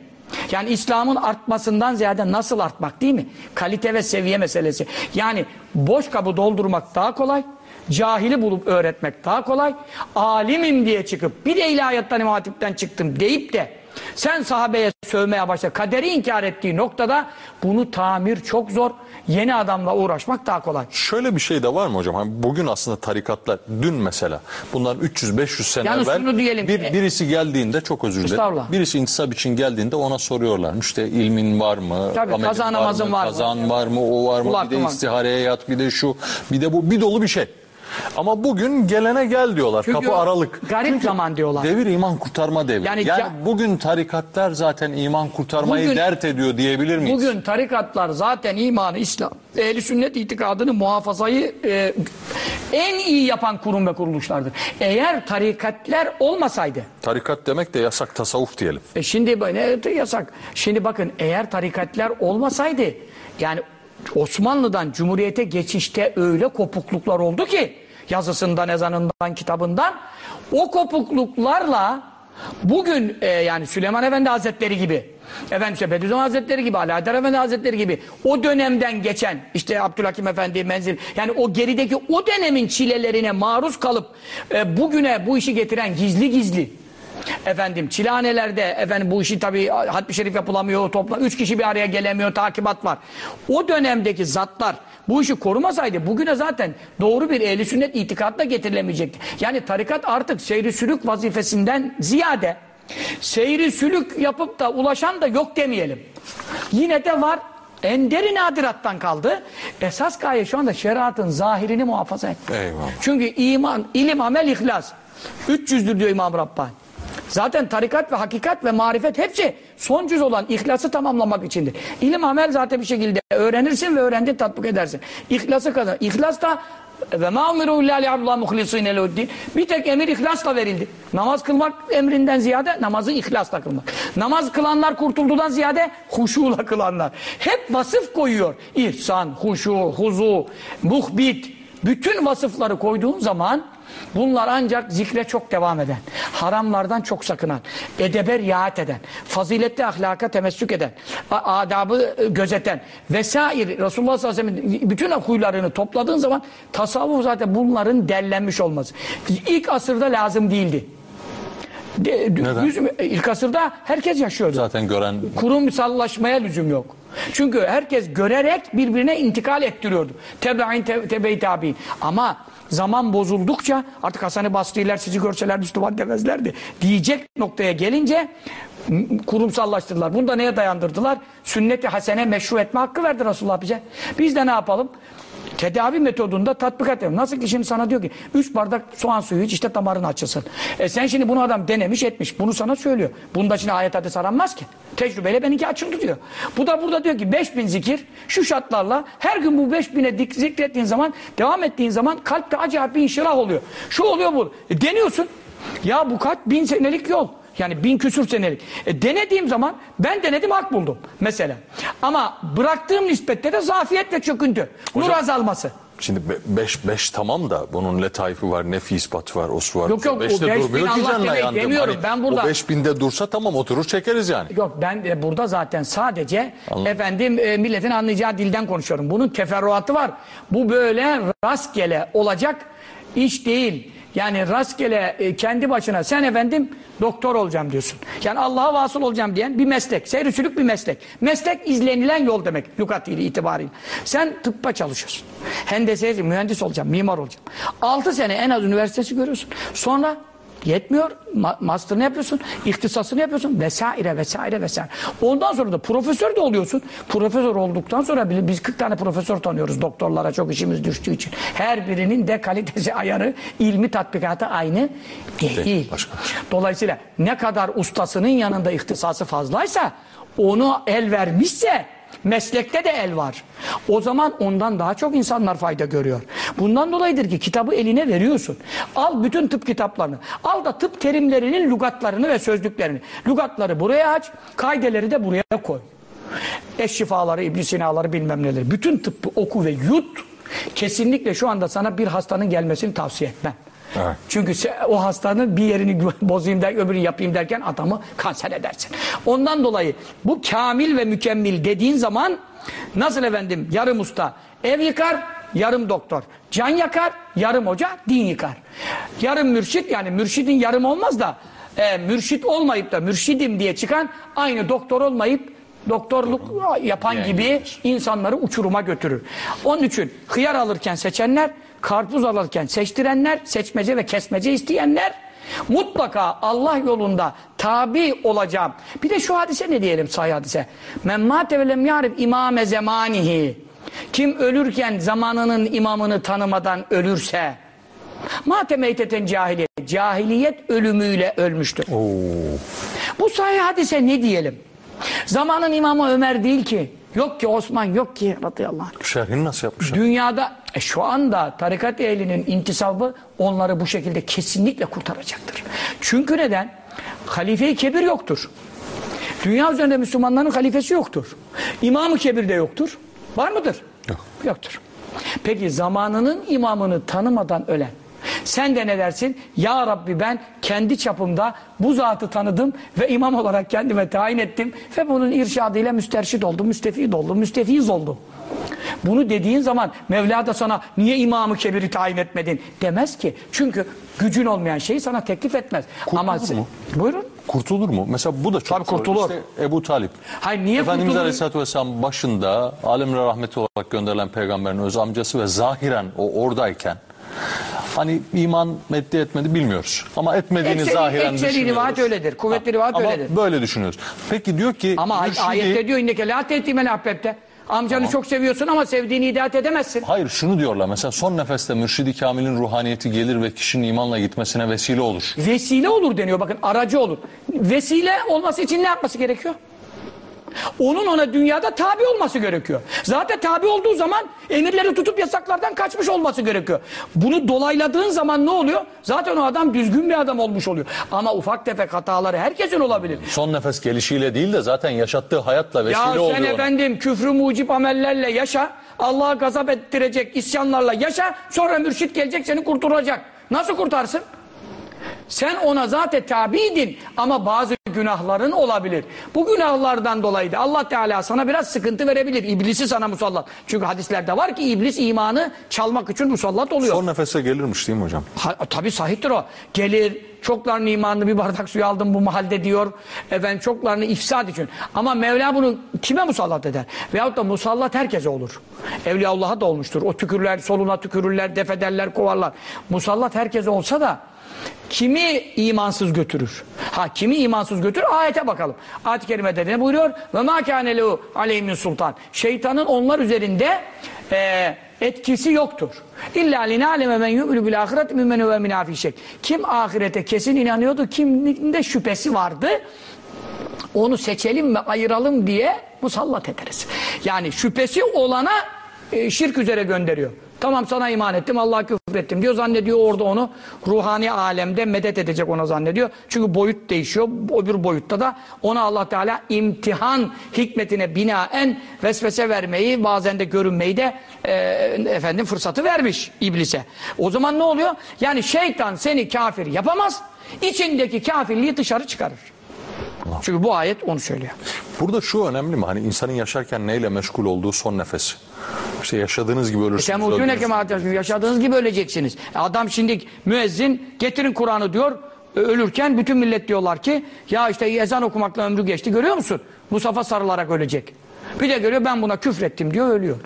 Yani İslam'ın artmasından ziyade nasıl artmak değil mi? Kalite ve seviye meselesi. Yani boş kabı doldurmak daha kolay. Cahili bulup öğretmek daha kolay. Alimim diye çıkıp bir de ilahiyattan imam hatipten çıktım deyip de sen sahabeye sövmeye başla. Kaderi inkar ettiği noktada bunu tamir çok zor. Yeni adamla uğraşmak daha kolay. Şöyle bir şey de var mı hocam? Hani bugün aslında tarikatlar dün mesela bundan 300-500 sene Yalnız evvel şunu diyelim, bir, birisi geldiğinde çok özür dilerim. Estağfurullah. Birisi intisap için geldiğinde ona soruyorlar. İşte ilmin var mı? Tabii, amelin kaza namazın var mı? Kazan var mı? O var mı? Kul bir de var mı? istihareye yat bir de şu bir de bu bir dolu bir şey. Ama bugün gelene gel diyorlar. Çünkü Kapı aralık. garip zaman diyorlar. Devir iman kurtarma devri. Yani Yani, bugün tarikatlar zaten iman kurtarmayı Bugün- dert ediyor diyebilir miyiz? Bugün tarikatlar zaten imanı, İslam, ehli sünnet itikadını muhafazayı e, en iyi yapan kurum ve kuruluşlardır. Eğer tarikatler olmasaydı, Tarikat demek de yasak tasavvuf diyelim. e şimdi böyle yasak. Şimdi bakın eğer tarikatler olmasaydı, yani Osmanlı'dan Cumhuriyete geçişte öyle kopukluklar oldu ki, yazısından, ezanından, kitabından, o kopukluklarla bugün e, yani Süleyman Efendi Hazretleri gibi, efendim işte Bediüzzaman Hazretleri gibi, Alaeddin Efendi Hazretleri gibi o dönemden geçen işte Abdülhakim Efendi menzil yani o gerideki o dönemin çilelerine maruz kalıp e, bugüne bu işi getiren gizli gizli Efendim çilehanelerde efendim bu işi tabii hatmi şerif yapılamıyor topla üç kişi bir araya gelemiyor takibat var. O dönemdeki zatlar bu işi korumasaydı bugüne zaten doğru bir ehli sünnet itikadla getirilemeyecekti. Yani tarikat artık seyri sülük vazifesinden ziyade seyri sülük yapıp da ulaşan da yok demeyelim. Yine de var. Enderi nadirattan kaldı. Esas gaye şu anda şeriatın zahirini muhafaza etmek. Eyvallah. Çünkü iman, ilim, amel, ihlas. 300'dür diyor İmam Rabbani. Zaten tarikat ve hakikat ve marifet hepsi son cüz olan ihlası tamamlamak içindir. İlim amel zaten bir şekilde öğrenirsin ve öğrendin tatbik edersin. İhlası kazan. İhlas da ve ma umiru illa liyabdullah muhlisine. Bir tek emir ihlasla verildi. Namaz kılmak emrinden ziyade namazı ihlasla kılmak. Namaz kılanlar kurtuldudan ziyade huşuyla kılanlar. Hep vasıf koyuyor. İhsan, huşu, huzu, muhbit. Bütün vasıfları koyduğun zaman bunlar ancak zikre çok devam eden, haramlardan çok sakınan, edebe riayet eden, faziletli ahlaka temessük eden, adabı e, gözeten vesaire Resulullah sallallahu aleyhi ve sellem'in bütün huylarını topladığın zaman tasavvuf zaten bunların derlenmiş olması. İlk asırda lazım değildi. De, Neden? lüzum- ilk asırda herkes yaşıyordu. Zaten gören Kurumsallaşmaya lüzum yok. Çünkü herkes görerek birbirine intikal ettiriyordu. Tebe'in te, tebe tabi. Ama zaman bozuldukça artık Hasan-ı Basri'ler sizi görseler Müslüman demezlerdi. Diyecek noktaya gelince kurumsallaştırdılar. Bunu da neye dayandırdılar? Sünnet-i hasene meşru etme hakkı verdi Resulullah bize. Biz de ne yapalım? Tedavi metodunda tatbikat edelim. Nasıl ki şimdi sana diyor ki 3 bardak soğan suyu iç işte damarın açılsın. E sen şimdi bunu adam denemiş etmiş. Bunu sana söylüyor. Bunda şimdi ayet hadis aranmaz ki. Tecrübeyle benimki açıldı diyor. Bu da burada diyor ki 5000 zikir şu şartlarla her gün bu 5000'e dik- zikrettiğin zaman devam ettiğin zaman kalpte acayip bir inşirah oluyor. Şu oluyor bu. E deniyorsun. Ya bu kaç bin senelik yol. Yani bin küsür senelik. E denediğim zaman ben denedim hak buldum mesela. Ama bıraktığım nispette de zafiyet ve çöküntü. Nur azalması. Şimdi 5 5 tamam da bunun letayfı var, nefi ispatı var, osu var. Yok, yok, o beş bin durmuyor ki Allah demek yandım. demiyorum. Ben burada- O 5000'de dursa tamam oturur çekeriz yani. Yok ben de burada zaten sadece Anladım. efendim e, milletin anlayacağı dilden konuşuyorum. Bunun teferruatı var. Bu böyle rastgele olacak iş değil. Yani rastgele e, kendi başına sen efendim doktor olacağım diyorsun. Yani Allah'a vasıl olacağım diyen bir meslek. Seyircilik bir meslek. Meslek izlenilen yol demek lügatıyla itibariyle. Sen tıbba çalışıyorsun. Hendese, mühendis olacağım, mimar olacağım. 6 sene en az üniversitesi görüyorsun. Sonra Yetmiyor. Ma master'ını yapıyorsun. ihtisasını yapıyorsun. Vesaire vesaire vesaire. Ondan sonra da profesör de oluyorsun. Profesör olduktan sonra biz 40 tane profesör tanıyoruz doktorlara çok işimiz düştüğü için. Her birinin de kalitesi ayarı, ilmi tatbikatı aynı değil. Değil, başka. Dolayısıyla ne kadar ustasının yanında ihtisası fazlaysa onu el vermişse Meslekte de el var. O zaman ondan daha çok insanlar fayda görüyor. Bundan dolayıdır ki kitabı eline veriyorsun. Al bütün tıp kitaplarını. Al da tıp terimlerinin lügatlarını ve sözlüklerini. Lügatları buraya aç, kaydeleri de buraya koy. Eşşifaları, ibn Sinaları bilmem neleri. Bütün tıbbı oku ve yut. Kesinlikle şu anda sana bir hastanın gelmesini tavsiye etmem. Evet. Çünkü o hastanın bir yerini (laughs) bozayım der, öbürünü yapayım derken adamı kanser edersin. Ondan dolayı bu kamil ve mükemmel dediğin zaman nasıl efendim yarım usta ev yıkar, yarım doktor. Can yakar, yarım hoca din yıkar. Yarım mürşit yani mürşidin yarım olmaz da e, mürşit olmayıp da mürşidim diye çıkan aynı doktor olmayıp doktorluk yapan gibi insanları uçuruma götürür. Onun için hıyar alırken seçenler, karpuz alırken seçtirenler, seçmece ve kesmece isteyenler mutlaka Allah yolunda tabi olacağım. Bir de şu hadise ne diyelim sahih hadise? Men ve lem yârif imâme zemânihi. Kim ölürken zamanının imamını tanımadan ölürse mâte meyteten cahiliyet. Ölümüyle ölmüştür. Bu sahih hadise ne diyelim? Zamanın imamı Ömer değil ki. Yok ki Osman, yok ki radıyallahu anh. Şerhini nasıl yapmışlar? Dünyada e, şu anda tarikat ehlinin intisabı onları bu şekilde kesinlikle kurtaracaktır. Çünkü neden? Halife-i kebir yoktur. Dünya üzerinde Müslümanların halifesi yoktur. İmam-ı kebir de yoktur. Var mıdır? Yok. Yoktur. Peki zamanının imamını tanımadan ölen sen de ne dersin? Ya Rabbi ben kendi çapımda bu zatı tanıdım ve imam olarak kendime tayin ettim ve bunun irşadıyla müsterşid oldum, müstefid oldum, müstefiz oldum. Bunu dediğin zaman Mevla da sana niye imamı kebiri tayin etmedin demez ki. Çünkü gücün olmayan şeyi sana teklif etmez. Ama sen- mu? Buyurun. Kurtulur mu? Mesela bu da çok Tabii kurtulur. İşte Ebu Talip. Hayır niye Efendimiz kurtulur? Aleyhisselatü Vesselam başında alemlere rahmeti olarak gönderilen peygamberin öz amcası ve zahiren o oradayken hani iman etti etmedi bilmiyoruz. Ama etmediğini Ekseri- zahiren ekseri düşünüyoruz. rivayet öyledir, kuvvetli rivayet ama öyledir. böyle düşünüyoruz. Peki diyor ki Ama ay- mürşidi- ayette diyor inneke la tehtimel ahbebte. Amcanı çok seviyorsun ama sevdiğini hidayet edemezsin. Hayır şunu diyorlar mesela son nefeste mürşidi kamilin ruhaniyeti gelir ve kişinin imanla gitmesine vesile olur. Vesile olur deniyor bakın aracı olur. Vesile olması için ne yapması gerekiyor? Onun ona dünyada tabi olması gerekiyor. Zaten tabi olduğu zaman emirleri tutup yasaklardan kaçmış olması gerekiyor. Bunu dolayladığın zaman ne oluyor? Zaten o adam düzgün bir adam olmuş oluyor. Ama ufak tefek hataları herkesin olabilir. Son nefes gelişiyle değil de zaten yaşattığı hayatla vesile Ya sen oluyor. ona. efendim küfrü mucip amellerle yaşa. Allah'a gazap ettirecek isyanlarla yaşa. Sonra mürşit gelecek seni kurtaracak. Nasıl kurtarsın? Sen ona zaten tabiydin ama bazı günahların olabilir. Bu günahlardan dolayı da Allah Teala sana biraz sıkıntı verebilir. İblisi sana musallat. Çünkü hadislerde var ki iblis imanı çalmak için musallat oluyor. Son nefese gelirmiş değil mi hocam? Ha, tabii sahiptir o. Gelir çoklarının imanını bir bardak suya aldım bu mahalde diyor. Efendim çoklarını ifsad için. Ama Mevla bunu kime musallat eder? Veyahut da musallat herkese olur. Evliyaullah'a da olmuştur. O tükürler, soluna tükürürler, def ederler, kovarlar. Musallat herkese olsa da kimi imansız götürür? Ha kimi imansız götürür? Ayete bakalım. Ayet-i kerimede ne buyuruyor? Ve ma kâne lehu sultan. Şeytanın onlar üzerinde e, etkisi yoktur. İlla linaleme men yu'minu bil ahiret mimmen ve min şek. Kim ahirete kesin inanıyordu, kiminde şüphesi vardı. Onu seçelim ve ayıralım diye musallat ederiz. Yani şüphesi olana e, şirk üzere gönderiyor. Tamam sana iman ettim, Allah'a küfrettim diyor. Zannediyor orada onu ruhani alemde medet edecek ona zannediyor. Çünkü boyut değişiyor. Öbür boyutta da ona Allah Teala imtihan hikmetine binaen vesvese vermeyi, bazen de görünmeyi de e, efendim fırsatı vermiş iblise. O zaman ne oluyor? Yani şeytan seni kafir yapamaz. içindeki kafirliği dışarı çıkarır. Çünkü bu ayet onu söylüyor. Burada şu önemli mi? Hani insanın yaşarken neyle meşgul olduğu son nefesi. İşte yaşadığınız gibi ölürsünüz. Kemaat yaşadığınız gibi öleceksiniz. E Adam şimdi müezzin getirin Kur'an'ı diyor. E, Ölürken bütün millet diyorlar ki ya işte ezan okumakla ömrü geçti görüyor musun? Musafa sarılarak ölecek. Bir de görüyor ben buna küfrettim diyor ölüyor.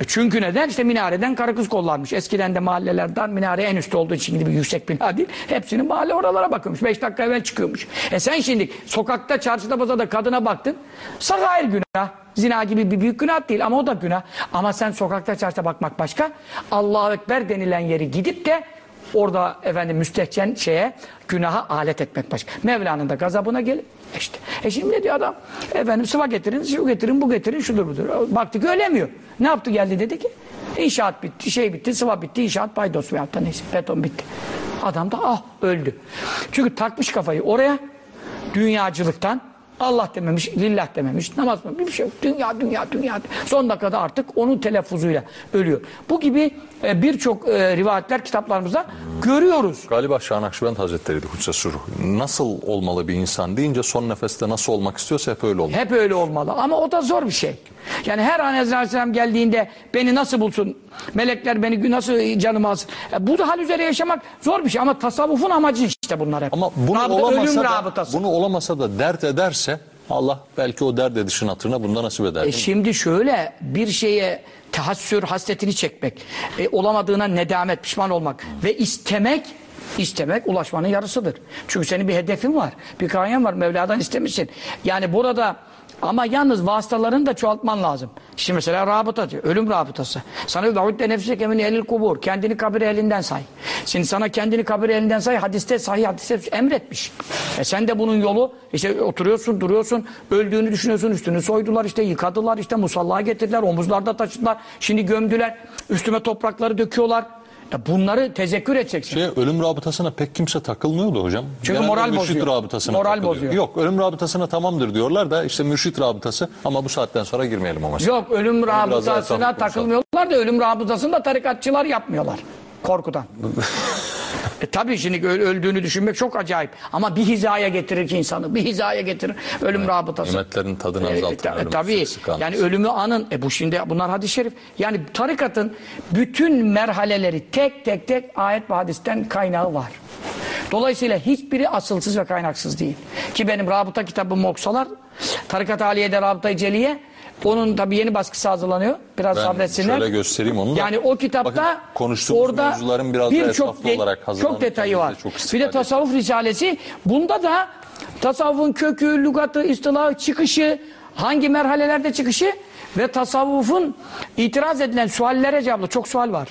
E çünkü neden? İşte minareden karı kız kollarmış. Eskiden de mahallelerden minare en üstte olduğu için gibi yüksek bina değil. Hepsinin mahalle oralara bakıyormuş. Beş dakika evvel çıkıyormuş. E sen şimdi sokakta, çarşıda, pazarda kadına baktın. Sagair günah. Zina gibi bir büyük günah değil ama o da günah. Ama sen sokakta, çarşıda bakmak başka. Allahu Ekber denilen yeri gidip de orada efendim müstehcen şeye günaha alet etmek başka. Mevla'nın da gazabına gelip işte. E şimdi ne diyor adam? Efendim sıva getirin, şu getirin, bu getirin, şudur budur. Baktık ölemiyor. Ne yaptı geldi dedi ki inşaat bitti, şey bitti, sıva bitti, inşaat paydos veyahut da neyse beton bitti. Adam da ah öldü. Çünkü takmış kafayı oraya dünyacılıktan Allah dememiş, lillah dememiş, namaz mı bir şey yok. Dünya, dünya, dünya. Son dakikada artık onun telaffuzuyla ölüyor. Bu gibi e, birçok e, rivayetler kitaplarımızda görüyoruz. Galiba Şah Nakşibend Hazretleri'ydi Kutsesi Ruh. Nasıl olmalı bir insan deyince son nefeste nasıl olmak istiyorsa hep öyle olmalı. Hep öyle olmalı ama o da zor bir şey. Yani her an Ezra Aleyhisselam geldiğinde beni nasıl bulsun? Melekler beni nasıl canıma alsın? E, bu da hal üzere yaşamak zor bir şey ama tasavvufun amacı işte bunlar hep. Ama bunu Rabıta, ölüm olamasa da, rabıtası. bunu olamasa da dert ederse Allah belki o dert edişin hatırına bunda nasip eder. E şimdi şöyle bir şeye tahassür hasretini çekmek, e, olamadığına nedamet, pişman olmak ve istemek istemek ulaşmanın yarısıdır. Çünkü senin bir hedefin var, bir gayen var, Mevla'dan istemişsin. Yani burada ama yalnız vasıtalarını da çoğaltman lazım. Şimdi mesela rabıta diyor, ölüm rabıtası. Sana davudde nefsek emin elil kubur, kendini kabir elinden say. Şimdi sana kendini kabir elinden say, hadiste sahih hadiste emretmiş. E sen de bunun yolu, işte oturuyorsun, duruyorsun, öldüğünü düşünüyorsun, üstünü soydular, işte yıkadılar, işte musallaya getirdiler, omuzlarda taşıdılar, şimdi gömdüler, üstüme toprakları döküyorlar. E bunları tezekkür edeceksin. Şey, ölüm rabıtasına pek kimse takılmıyordu hocam. Çünkü Genelde moral mürşit bozuyor. rabıtasına Moral takılıyor. bozuyor. Yok ölüm rabıtasına tamamdır diyorlar da işte mürşit rabıtası ama bu saatten sonra girmeyelim o mesele. Yok ölüm rabıtasına takılmıyorlar da ölüm rabıtasını da tarikatçılar yapmıyorlar. Korkudan. (laughs) e tabii şimdi öl- öldüğünü düşünmek çok acayip. Ama bir hizaya getirir ki insanı. Bir hizaya getirir ölüm rabıtası. Nimetlerin tadını E, azaltın. ta- ölüm tabii yani ölümü anın. E bu şimdi bunlar hadis-i şerif. Yani tarikatın bütün merhaleleri tek tek tek ayet ve hadisten kaynağı var. Dolayısıyla hiçbiri asılsız ve kaynaksız değil. Ki benim rabıta kitabımı okusalar Tarikat Aliye'de Rabıta-i Celiye onun tabii yeni baskısı hazırlanıyor. Biraz Ben sabretsinler. şöyle göstereyim onu da. Yani o kitapta Bakın, konuştuğumuz orada biraz birçok etraflı de- olarak çok detayı var. çok bir de tasavvuf risalesi. Bunda da tasavvufun kökü, lügatı, istilahı, çıkışı, hangi merhalelerde çıkışı ve tasavvufun itiraz edilen suallere cevaplı. Çok sual var.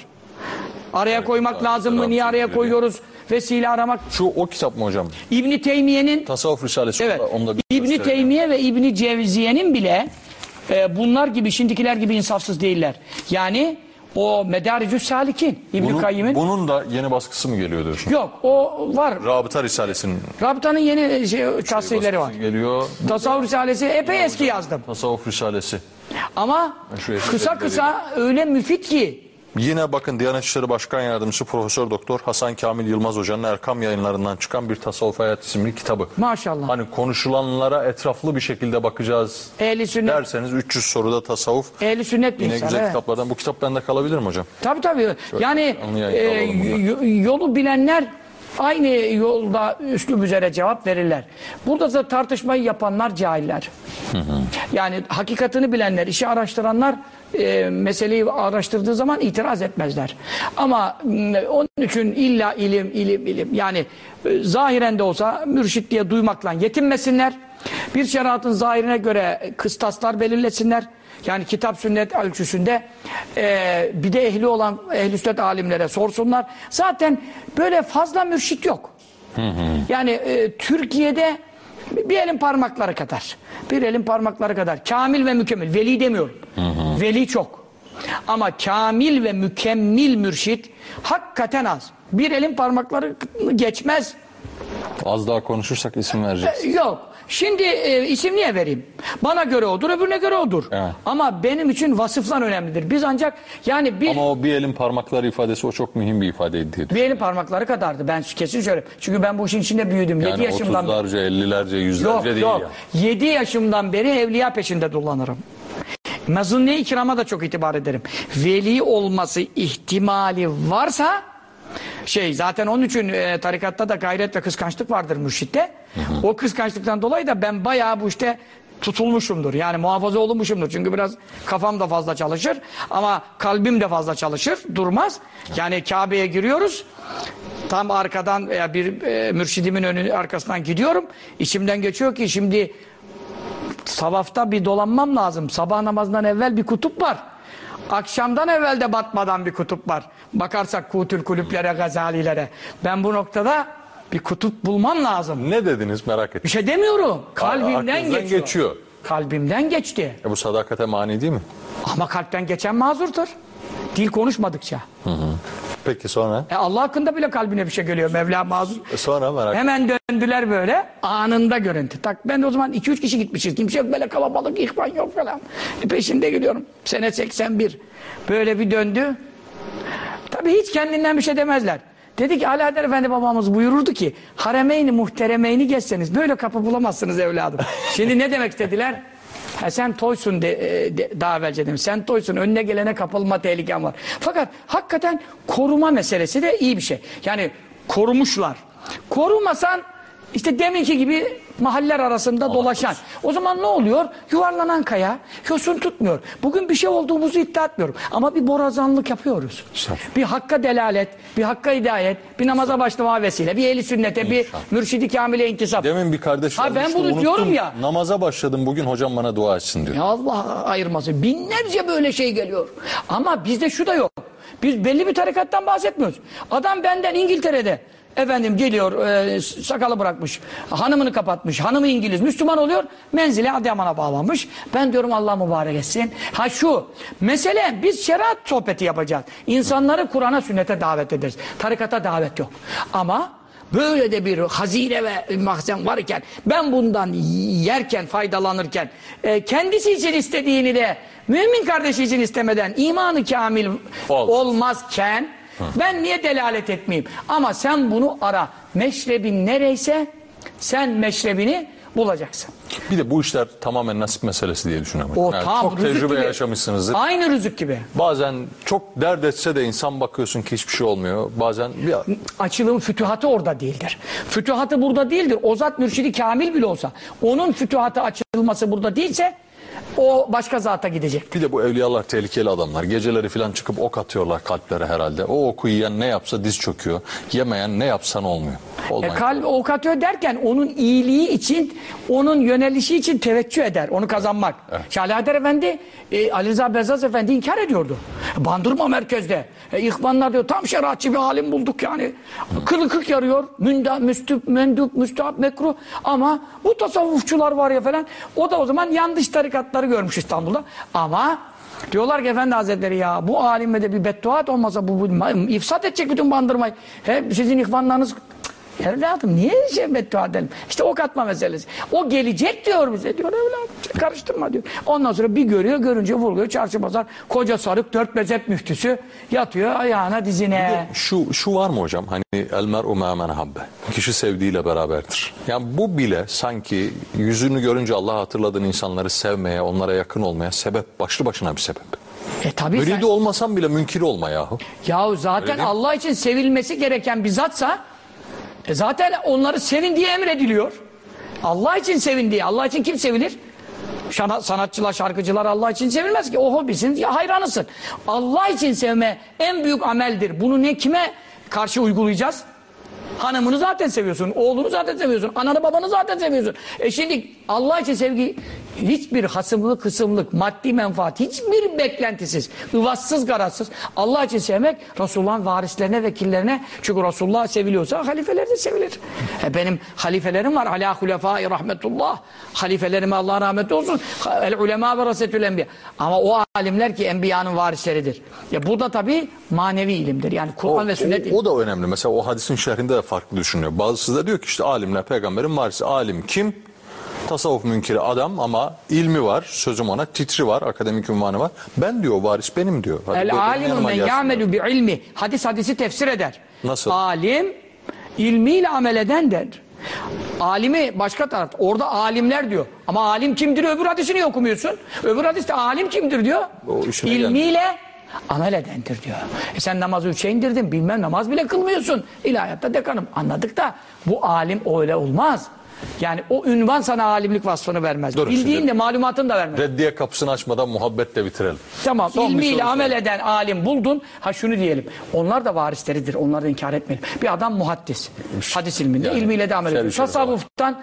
Araya koymak lazım mı? Niye araya koyuyoruz? Vesile aramak. Şu o kitap mı hocam? İbni Teymiye'nin Tasavvuf Risalesi. Evet. Onu da bir İbni. Teymiye ve İbni Cevziye'nin bile e, bunlar gibi şimdikiler gibi insafsız değiller. Yani o Medaricü Salikin Bunun, Kayyim'in bunun da yeni baskısı mı geliyor diyorsun? yok o var. Rabıta Risalesi'nin Rabıtanın yeni şey, tasvirleri var. baskısı geliyor. Tasavvuf Risalesi epey eski yazdım. Tasavvuf Risalesi. Ama kısa kısa öyle müfit ki Yine bakın Diyanet İşleri Başkan Yardımcısı Profesör Doktor Hasan Kamil Yılmaz Hoca'nın Erkam yayınlarından çıkan bir Tasavvuf Hayat isimli kitabı. maşallah. Hani konuşulanlara etraflı bir şekilde bakacağız Ehli sünnet, derseniz 300 soruda tasavvuf. ehli sünnet bir Yine insan. güzel evet. kitaplardan. Bu kitap bende kalabilir mi hocam? Tabii tabii. Yani canlı e, yolu bilenler aynı yolda üslub üzere cevap verirler. Burada da tartışmayı yapanlar cahiller. Yani hakikatini bilenler, işi araştıranlar e, meseleyi araştırdığı zaman itiraz etmezler. Ama m, onun için illa ilim, ilim, ilim. Yani e, zahiren de olsa mürşit diye duymakla yetinmesinler. Bir şeriatın zahirine göre kıstaslar belirlesinler. Yani kitap sünnet ölçüsünde e, bir de ehli olan ehli sünnet alimlere sorsunlar. Zaten böyle fazla mürşit yok. Yani e, Türkiye'de bir elin parmakları kadar. Bir elin parmakları kadar. Kamil ve mükemmel. Veli demiyorum. Veli çok. Ama kamil ve mükemmel mürşit hakikaten az. Bir elin parmakları geçmez. Az daha konuşursak isim vereceğiz. Yok. Şimdi e, isim niye vereyim? Bana göre odur, öbürüne göre odur. Evet. Ama benim için vasıflar önemlidir. Biz ancak yani bir, Ama o bir elin parmakları ifadesi o çok mühim bir ifadeydi diye. bir elin parmakları kadardı. Ben kesin söyleyeyim. Çünkü ben bu işin içinde büyüdüm. 7 Yani yaşımdan beri. 30'larca, 50'lerce, yüzlerce Yok değil yok. ya. 7 yaşımdan beri evliya peşinde dolanırım. Mezunne ikrama da çok itibar ederim. Veli olması ihtimali varsa şey zaten onun için e, tarikatta da gayret ve kıskançlık vardır mürşitte. O kıskançlıktan dolayı da ben bayağı bu işte tutulmuşumdur. Yani muhafaza olunmuşumdur. Çünkü biraz kafam da fazla çalışır ama kalbim de fazla çalışır. Durmaz. Yani Kabe'ye giriyoruz. Tam arkadan veya bir e, mürşidimin önü arkasından gidiyorum. İçimden geçiyor ki şimdi Sabahta bir dolanmam lazım. Sabah namazından evvel bir kutup var. Akşamdan evvel de batmadan bir kutup var. Bakarsak kutül kulüplere, gazalilere. Ben bu noktada bir kutup bulmam lazım. Ne dediniz merak ettim. Bir şey demiyorum. Kalbimden Aklınızdan geçiyor. geçiyor. Kalbimden geçti. E bu sadakate mani değil mi? Ama kalpten geçen mazurdur. Dil konuşmadıkça. Peki sonra? E Allah hakkında bile kalbine bir şey geliyor. Mevla mazur. E sonra merak. Hemen döndüler böyle anında görüntü. Tak ben de o zaman 2-3 kişi gitmişiz. Kimse yok böyle kalabalık ihvan yok falan. E peşinde gidiyorum. Sene 81. Böyle bir döndü. Tabii hiç kendinden bir şey demezler. Dedi ki Alaeddin Efendi babamız buyururdu ki haremeyni muhteremeyni geçseniz böyle kapı bulamazsınız evladım. (laughs) Şimdi ne demek istediler? Ha sen toysun de, e, de, daha evvelce dedim. Sen toysun önüne gelene kapılma tehliken var. Fakat hakikaten koruma meselesi de iyi bir şey. Yani korumuşlar. Korumasan işte deminki gibi mahaller arasında dolaşan. O zaman ne oluyor? Yuvarlanan kaya yosun tutmuyor. Bugün bir şey olduğumuzu iddia etmiyorum. Ama bir borazanlık yapıyoruz. İnşallah. Bir hakka delalet, bir hakka hidayet, bir namaza başlama vesile, bir eli sünnete, bir İnşallah. mürşidi kamile intisap. Demin bir kardeş Ha, ben bunu unuttum. diyorum ya. Namaza başladım bugün hocam bana dua etsin diyor. Ya Allah ayırmasın. Binlerce böyle şey geliyor. Ama bizde şu da yok. Biz belli bir tarikattan bahsetmiyoruz. Adam benden İngiltere'de efendim geliyor e, sakalı bırakmış. Hanımını kapatmış. Hanımı İngiliz. Müslüman oluyor. Menzile Adıyaman'a bağlanmış. Ben diyorum Allah mübarek etsin. Ha şu. Mesele biz şeriat sohbeti yapacağız. İnsanları Kur'an'a sünnete davet ederiz. Tarikata davet yok. Ama Böyle de bir hazine ve mahzen varken ben bundan yerken faydalanırken e, kendisi için istediğini de mümin kardeşi için istemeden imanı kamil Ol. olmazken ben niye delalet etmeyeyim? Ama sen bunu ara. Meşrebin nereyse sen meşrebini bulacaksın. Bir de bu işler tamamen nasip meselesi diye düşünüyorum. O Yani tam çok tecrübe gibi. yaşamışsınızdır. Aynı rızık gibi. Bazen çok dert etse de insan bakıyorsun ki hiçbir şey olmuyor. Bazen bir açılım fütühatı orada değildir. Fütühatı burada değildir. O zat mürşidi kamil bile olsa onun fütühatı açılması burada değilse o başka zata gidecek. Bir de bu evliyalar tehlikeli adamlar. Geceleri falan çıkıp ok atıyorlar kalplere herhalde. O oku yiyen ne yapsa diz çöküyor. Yemeyen ne yapsan olmuyor. E, Olmayın. kalp ok atıyor derken onun iyiliği için, onun yönelişi için teveccüh eder. Onu kazanmak. Evet. Şalahader Efendi, e, Ali Rıza Bezzaz Efendi inkar ediyordu. Bandırma merkezde. E, ihvanlar diyor tam şeriatçı bir halim bulduk yani. Kılı kırk yarıyor. Münda, müstüp, mendup, müstahap, mekruh. Ama bu tasavvufçular var ya falan. O da o zaman yanlış tarikatları görmüş İstanbul'da. Ama Diyorlar ki Efendi Hazretleri ya bu alime de bir bedduat olmasa bu, bu ifsat edecek bütün bandırmayı. Hep sizin ihvanlarınız Evladım niye şey beddua edelim? İşte ok atma meselesi. O gelecek diyor bize diyor evladım. Karıştırma diyor. Ondan sonra bir görüyor görünce vuruluyor çarşı pazar. Koca sarık dört mezhep müftüsü yatıyor ayağına dizine. Şu şu var mı hocam? Hani el mer'u ma men habbe. Kişi sevdiğiyle beraberdir. Yani bu bile sanki yüzünü görünce Allah hatırladığın insanları sevmeye, onlara yakın olmaya sebep başlı başına bir sebep. E tabii sen- Müridi olmasan bile münkiri olma yahu. Yahu zaten? Allah için sevilmesi gereken bir zatsa e zaten onları sevin diye emrediliyor. Allah için sevin diye. Allah için kim sevilir? Şana- sanatçılar, şarkıcılar Allah için sevilmez ki. O hobisin, ya hayranısın. Allah için sevme en büyük ameldir. Bunu ne kime karşı uygulayacağız? Hanımını zaten seviyorsun, oğlunu zaten seviyorsun, ananı babanı zaten seviyorsun. E şimdi Allah için sevgi hiçbir hasımlık, kısımlık, maddi menfaat, hiçbir beklentisiz, ıvassız, garazsız. Allah için sevmek Resulullah'ın varislerine, vekillerine. Çünkü Resulullah seviliyorsa halifeler de sevilir. E benim halifelerim var. Ala hulefai rahmetullah. Halifelerime Allah rahmet olsun. El ulema ve rasetül enbiya. Ama o alimler ki enbiyanın varisleridir. Ya bu da tabii manevi ilimdir. Yani Kur'an ve sünnet o, o da önemli. Mesela o hadisin şerhinde de farklı düşünüyor. Bazısı da diyor ki işte alimler peygamberin varisi. Alim kim? Tasavvuf münkiri adam ama ilmi var, sözüm ona, titri var, akademik ünvanı var. Ben diyor varis benim diyor. Hadi El alimu men ya'melu bi ilmi. Hadis hadisi tefsir eder. Nasıl? Alim ilmiyle amel edendir. Alimi başka taraf. Orada alimler diyor. Ama alim kimdir öbür hadisini okumuyorsun? Öbür hadiste alim kimdir diyor. İlmiyle amel edendir diyor. E sen namazı üçe indirdin bilmem namaz bile kılmıyorsun. İlahiyatta dekanım. Anladık da bu alim öyle olmaz. Yani o ünvan sana alimlik vasfını vermez. Dur Bildiğin şimdi. de malumatın da vermez. Reddiye kapısını açmadan muhabbetle bitirelim. Tamam Son ilmiyle amel sorayım. eden alim buldun. Ha şunu diyelim. Onlar da varisleridir. Onları da inkar etmeyelim. Bir adam muhaddis. Hadis ilminde. Yani, ilmiyle de amel ediyor. şer Tasavvuftan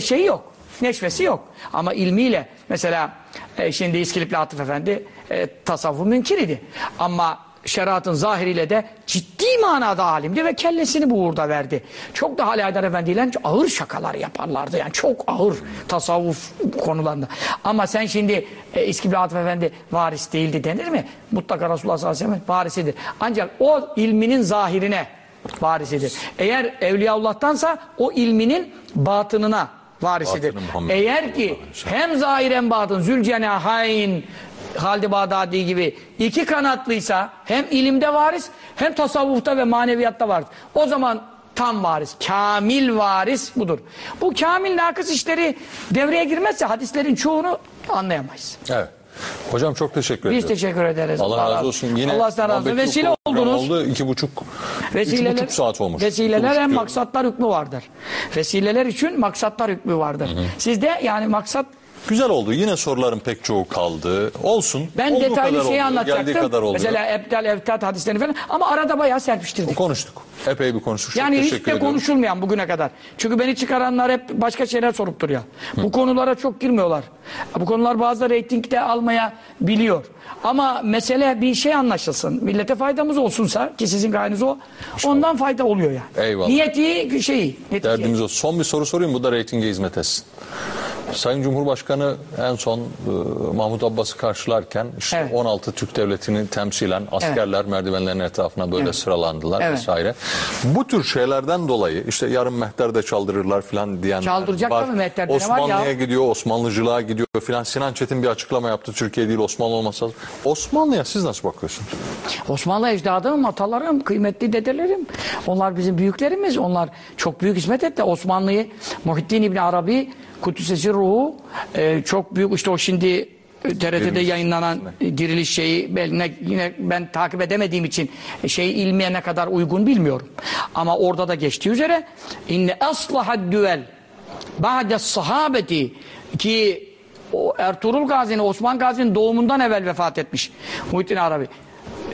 şeyi yok. Neşvesi yok. Ama ilmiyle mesela e, şimdi İskilipli Atıf Efendi e, tasavvuf mümkün idi. Ama şeriatın zahiriyle de ciddi manada alimdi ve kellesini bu uğurda verdi. Çok da Ali Haydar Efendi ile ağır şakalar yaparlardı. Yani çok ağır tasavvuf konularında. Ama sen şimdi e, İskilipli Atıf Efendi varis değildi denir mi? Mutlaka Resulullah sallallahu aleyhi ve sellem varisidir. Ancak o ilminin zahirine varisidir. Eğer Evliyaullah'tansa o ilminin batınına varisidir. Eğer ki hem zahir hem batın Zülcenahayn Halid-i Bağdadi gibi iki kanatlıysa hem ilimde varis hem tasavvufta ve maneviyatta varis. O zaman tam varis, kamil varis budur. Bu kamil nakıs işleri devreye girmezse hadislerin çoğunu anlayamayız. Evet. Hocam çok teşekkür Biz ederim. teşekkür ederiz. Allah razı olsun. Yine Allah sizden razı olsun. Vesile oldunuz. Oldu. İki buçuk, Vesileler, iki buçuk saat olmuş. Vesileler hem maksatlar hükmü vardır. Vesileler için maksatlar hükmü vardır. Sizde yani maksat Güzel oldu. Yine soruların pek çoğu kaldı. Olsun. ben Olduğu detaylı kadar şeyi oldu. anlatacaktım. Geldiği kadar oldu. Mesela Ebdal Evtat hadislerini falan ama arada bayağı serpiştirdik. Konuştuk. Epey bir konuştuk. Çok Yani hiç teşekkür de ediyorum. konuşulmayan bugüne kadar. Çünkü beni çıkaranlar hep başka şeyler sorup duruyor. Bu konulara çok girmiyorlar. Bu konular bazı reytingde almaya biliyor. Ama mesele bir şey anlaşılsın. Millete faydamız olsunsa ki sizin gayeniz o. Ondan fayda oluyor yani. Eyvallah. Niyeti şeyi. netice. Derdimiz o. Son bir soru sorayım. Bu da reytinge hizmet etsin. Sayın Cumhurbaşkanı en son e, Mahmut Abbas'ı karşılarken işte Evet. 16 Türk devletini temsilen askerler merdivenlerin etrafına böyle Evet. sıralandılar Evet. vesaire. Bu tür şeylerden dolayı işte yarın mehterde çaldırırlar filan diyenler Çaldıracak var. mehterde Osmanlı'ya ya? gidiyor, Osmanlıcılığa gidiyor filan. Sinan Çetin bir açıklama yaptı. Türkiye değil Osmanlı olmasa. Osmanlı'ya siz nasıl bakıyorsunuz? Osmanlı ecdadım, atalarım, kıymetli dedelerim. Onlar bizim büyüklerimiz. Onlar çok büyük hizmet etti. Osmanlı'yı Muhittin İbni Arabi Kudüs'esi ruhu e, çok büyük işte o şimdi TRT'de Diriliş. yayınlanan e, diriliş şeyi ben, ne- yine ben takip edemediğim için e, şey ilmiye ne kadar uygun bilmiyorum. Ama orada da geçtiği üzere inne aslahad düvel ba'de sahabeti ki o Ertuğrul Gazi'nin Osman Gazi'nin doğumundan evvel vefat etmiş Muhittin Arabi.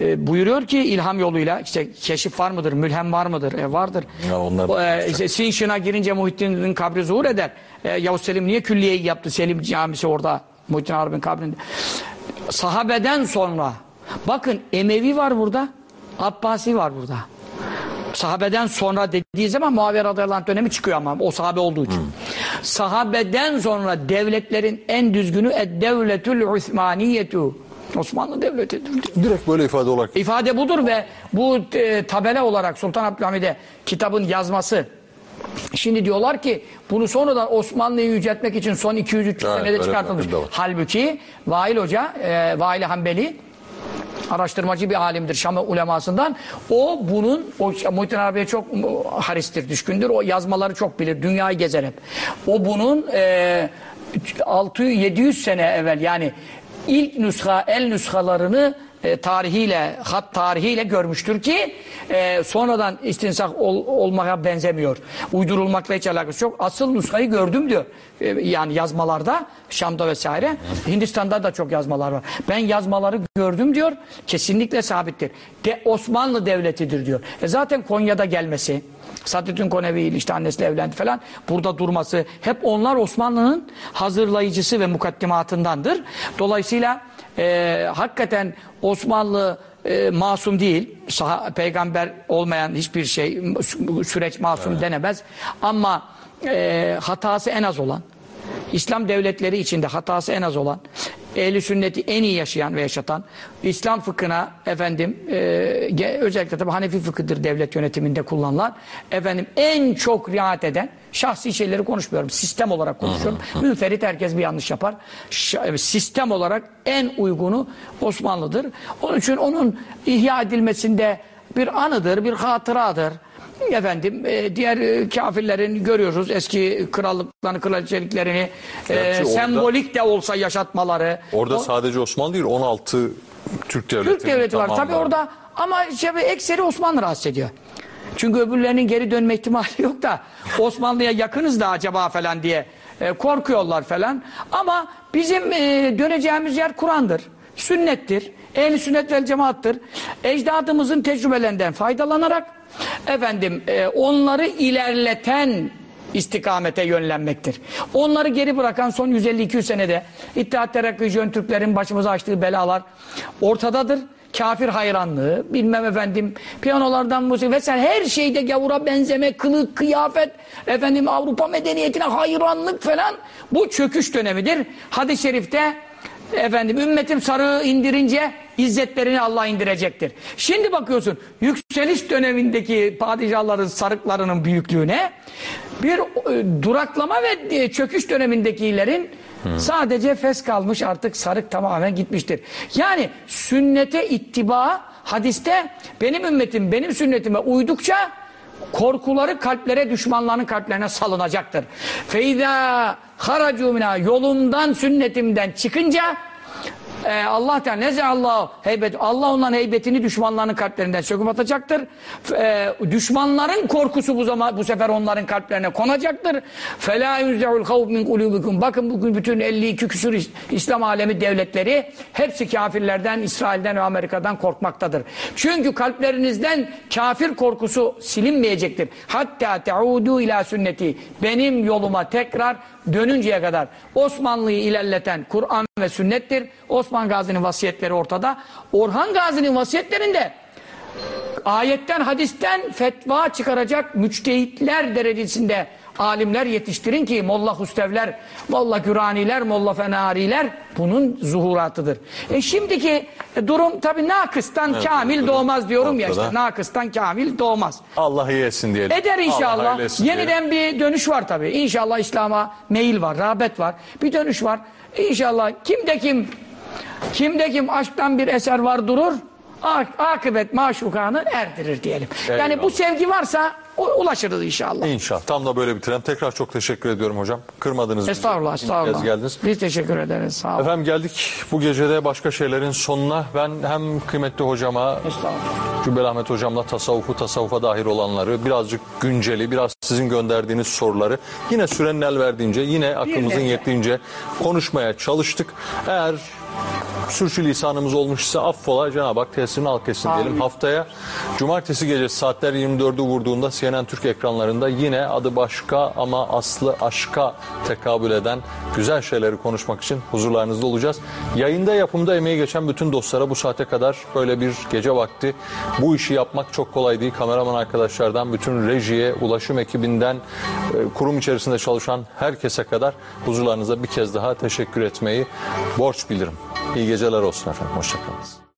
E, buyuruyor ki ilham yoluyla işte keşif var mıdır, mülhem var mıdır? E, vardır. Ya onlar- e, işte Sinşin'a girince Muhittin'in kabri zuhur eder. E, Yavuz Selim niye külliyeyi yaptı? Selim camisi orada Muhittin Arabi'nin kabrinde. Sahabeden sonra bakın Emevi var burada, Abbasi var burada. Sahabeden sonra dediği zaman Muaviye radıyallahu anh dönemi çıkıyor ama o sahabe olduğu için. Sahabeden sonra devletlerin en düzgünü ed-devletül Osmaniyetu. Osmanlı devletidir. Direkt böyle ifade olarak İfade budur ve bu e, tabela olarak Sultan Abdülhamid'e kitabın yazması. Şimdi diyorlar ki bunu sonradan Osmanlı'yı yüceltmek için son 200-300 Evet, senede çıkartılmış. var. Halbuki Vail Hoca, e, Vail Hanbeli araştırmacı bir alimdir Şam ulemasından. O bunun, o Muhittin Arabi'ye çok haristir, düşkündür. O yazmaları çok bilir. Dünyayı gezer hep. O bunun e, 600-700 sene evvel yani ilk nüsha, el nüshalarını e, tarihiyle, hat tarihiyle görmüştür ki e, sonradan istinsak ol- olmaya benzemiyor. Uydurulmakla hiç alakası yok. Asıl nüshayı gördüm diyor. E, yani yazmalarda, Şam'da vesaire. Hindistan'da da çok yazmalar var. Ben yazmaları gördüm diyor. Kesinlikle sabittir. De, Osmanlı Devleti'dir diyor. E zaten Konya'da gelmesi, Sadrettin Konevi işte annesiyle evlendi falan. Burada durması hep onlar Osmanlı'nın hazırlayıcısı ve mukaddimatındandır. Dolayısıyla e, hakikaten Osmanlı e, masum değil. Saha, peygamber olmayan hiçbir şey sü- süreç masum denemez. Ama e, hatası en az olan İslam devletleri içinde hatası en az olan, ehli sünneti en iyi yaşayan ve yaşatan, İslam fıkhına efendim e, özellikle tabii Hanefi fıkıdır devlet yönetiminde kullanılan, efendim en çok riayet eden, şahsi şeyleri konuşmuyorum, sistem olarak konuşuyorum. Münferit herkes bir yanlış yapar. Ş- sistem olarak en uygunu Osmanlı'dır. Onun için onun ihya edilmesinde bir anıdır, bir hatıradır. Efendim e, diğer kafirlerin görüyoruz eski krallıklarını, kraliçeliklerini e, orada- sembolik de olsa yaşatmaları. Orada O- sadece Osmanlı değil 16 Türk devleti. Türk devleti var. Tabii orada ama şey, ekseri Osmanlı rahatsız ediyor. Çünkü öbürlerinin geri dönme ihtimali yok da Osmanlı'ya yakınız da acaba falan diye e, korkuyorlar falan. Ama bizim e, döneceğimiz yer Kur'an'dır. Sünnettir. Ehl-i sünnet vel cemaattır. Ecdadımızın tecrübelerinden faydalanarak efendim e, onları ilerleten istikamete yönlenmektir. Onları geri bırakan son 150-200 senede İttihat Terakki Jön Türklerin başımıza açtığı belalar ortadadır. Kafir hayranlığı, bilmem efendim, piyanolardan musik vesaire her şeyde gavura benzeme, kılık, kıyafet, efendim Avrupa medeniyetine hayranlık falan bu çöküş dönemidir. Hadis-i şerifte efendim ümmetim sarığı indirince izzetlerini Allah indirecektir. Şimdi bakıyorsun yükseliş dönemindeki padişahların sarıklarının büyüklüğüne bir e, duraklama ve e, çöküş dönemindekilerin sadece fes kalmış artık sarık tamamen gitmiştir. Yani sünnete ittiba hadiste benim ümmetim benim sünnetime uydukça korkuları kalplere düşmanların kalplerine salınacaktır. Feyda haracu mina yolumdan sünnetimden çıkınca e, Allah Teala neze Allah heybet Allah onların heybetini düşmanların kalplerinden söküp atacaktır. E, düşmanların korkusu bu zaman bu sefer onların kalplerine konacaktır. Fela yunzeul havf min kulubikum. Bakın bugün bütün 52 küsur İs- İslam alemi devletleri hepsi kafirlerden, İsrail'den ve Amerika'dan korkmaktadır. Çünkü kalplerinizden kafir korkusu silinmeyecektir. Hatta teudu ila sünneti. Benim yoluma tekrar dönünceye kadar Osmanlı'yı ilerleten Kur'an ve sünnettir. Osman Gazi'nin vasiyetleri ortada. Orhan Gazi'nin vasiyetlerinde ayetten, hadisten fetva çıkaracak müçtehitler derecesinde alimler yetiştirin ki Molla Hustevler, Molla Güraniler, Molla Fenariler bunun zuhuratıdır. E şimdiki durum tabi nakıstan kamil durum doğmaz diyorum ya ortada. işte nakıstan kamil doğmaz. Allah iyi etsin diyelim. Eder Allah inşallah. etsin diyelim. Yeniden bir dönüş var tabii. İnşallah İslam'a meyil var, rağbet var. Bir dönüş var. İnşallah kimde kim kimde kim aşktan bir eser var durur. ak- Akıbet maşukanı erdirir diyelim. Yani Eyvallah. bu sevgi varsa ulaşırız inşallah. İnşallah. Tam da böyle bitirelim. Tekrar çok teşekkür ediyorum hocam. Kırmadınız bizi. Estağfurullah, kez estağfurullah. geldiniz. Biz teşekkür ederiz. Sağ olun. Efendim geldik bu gecede başka şeylerin sonuna. Ben hem kıymetli hocama. Cübbeli Ahmet hocamla tasavvufu, tasavvufa dahil olanları, birazcık günceli, biraz sizin gönderdiğiniz soruları yine sürenin el verdiğince, yine aklımızın yettiğince konuşmaya çalıştık. Eğer sürçülisanımız olmuşsa affola Cenab-ı Hak tesirini halk etsin diyelim. Amin. Haftaya cumartesi gecesi saatler 24'ü vurduğunda CNN Türk ekranlarında yine adı başka ama aslı aşka tekabül eden güzel şeyleri konuşmak için huzurlarınızda olacağız. Yayında yapımda emeği geçen bütün dostlara bu saate kadar böyle bir gece vakti bu işi yapmak çok kolay değil. Kameraman arkadaşlardan bütün rejiye, ulaşım ekibinden, e, kurum içerisinde çalışan herkese kadar huzurlarınıza bir kez daha teşekkür etmeyi borç bilirim. İyi geceler olsun efendim. Hoşçakalın.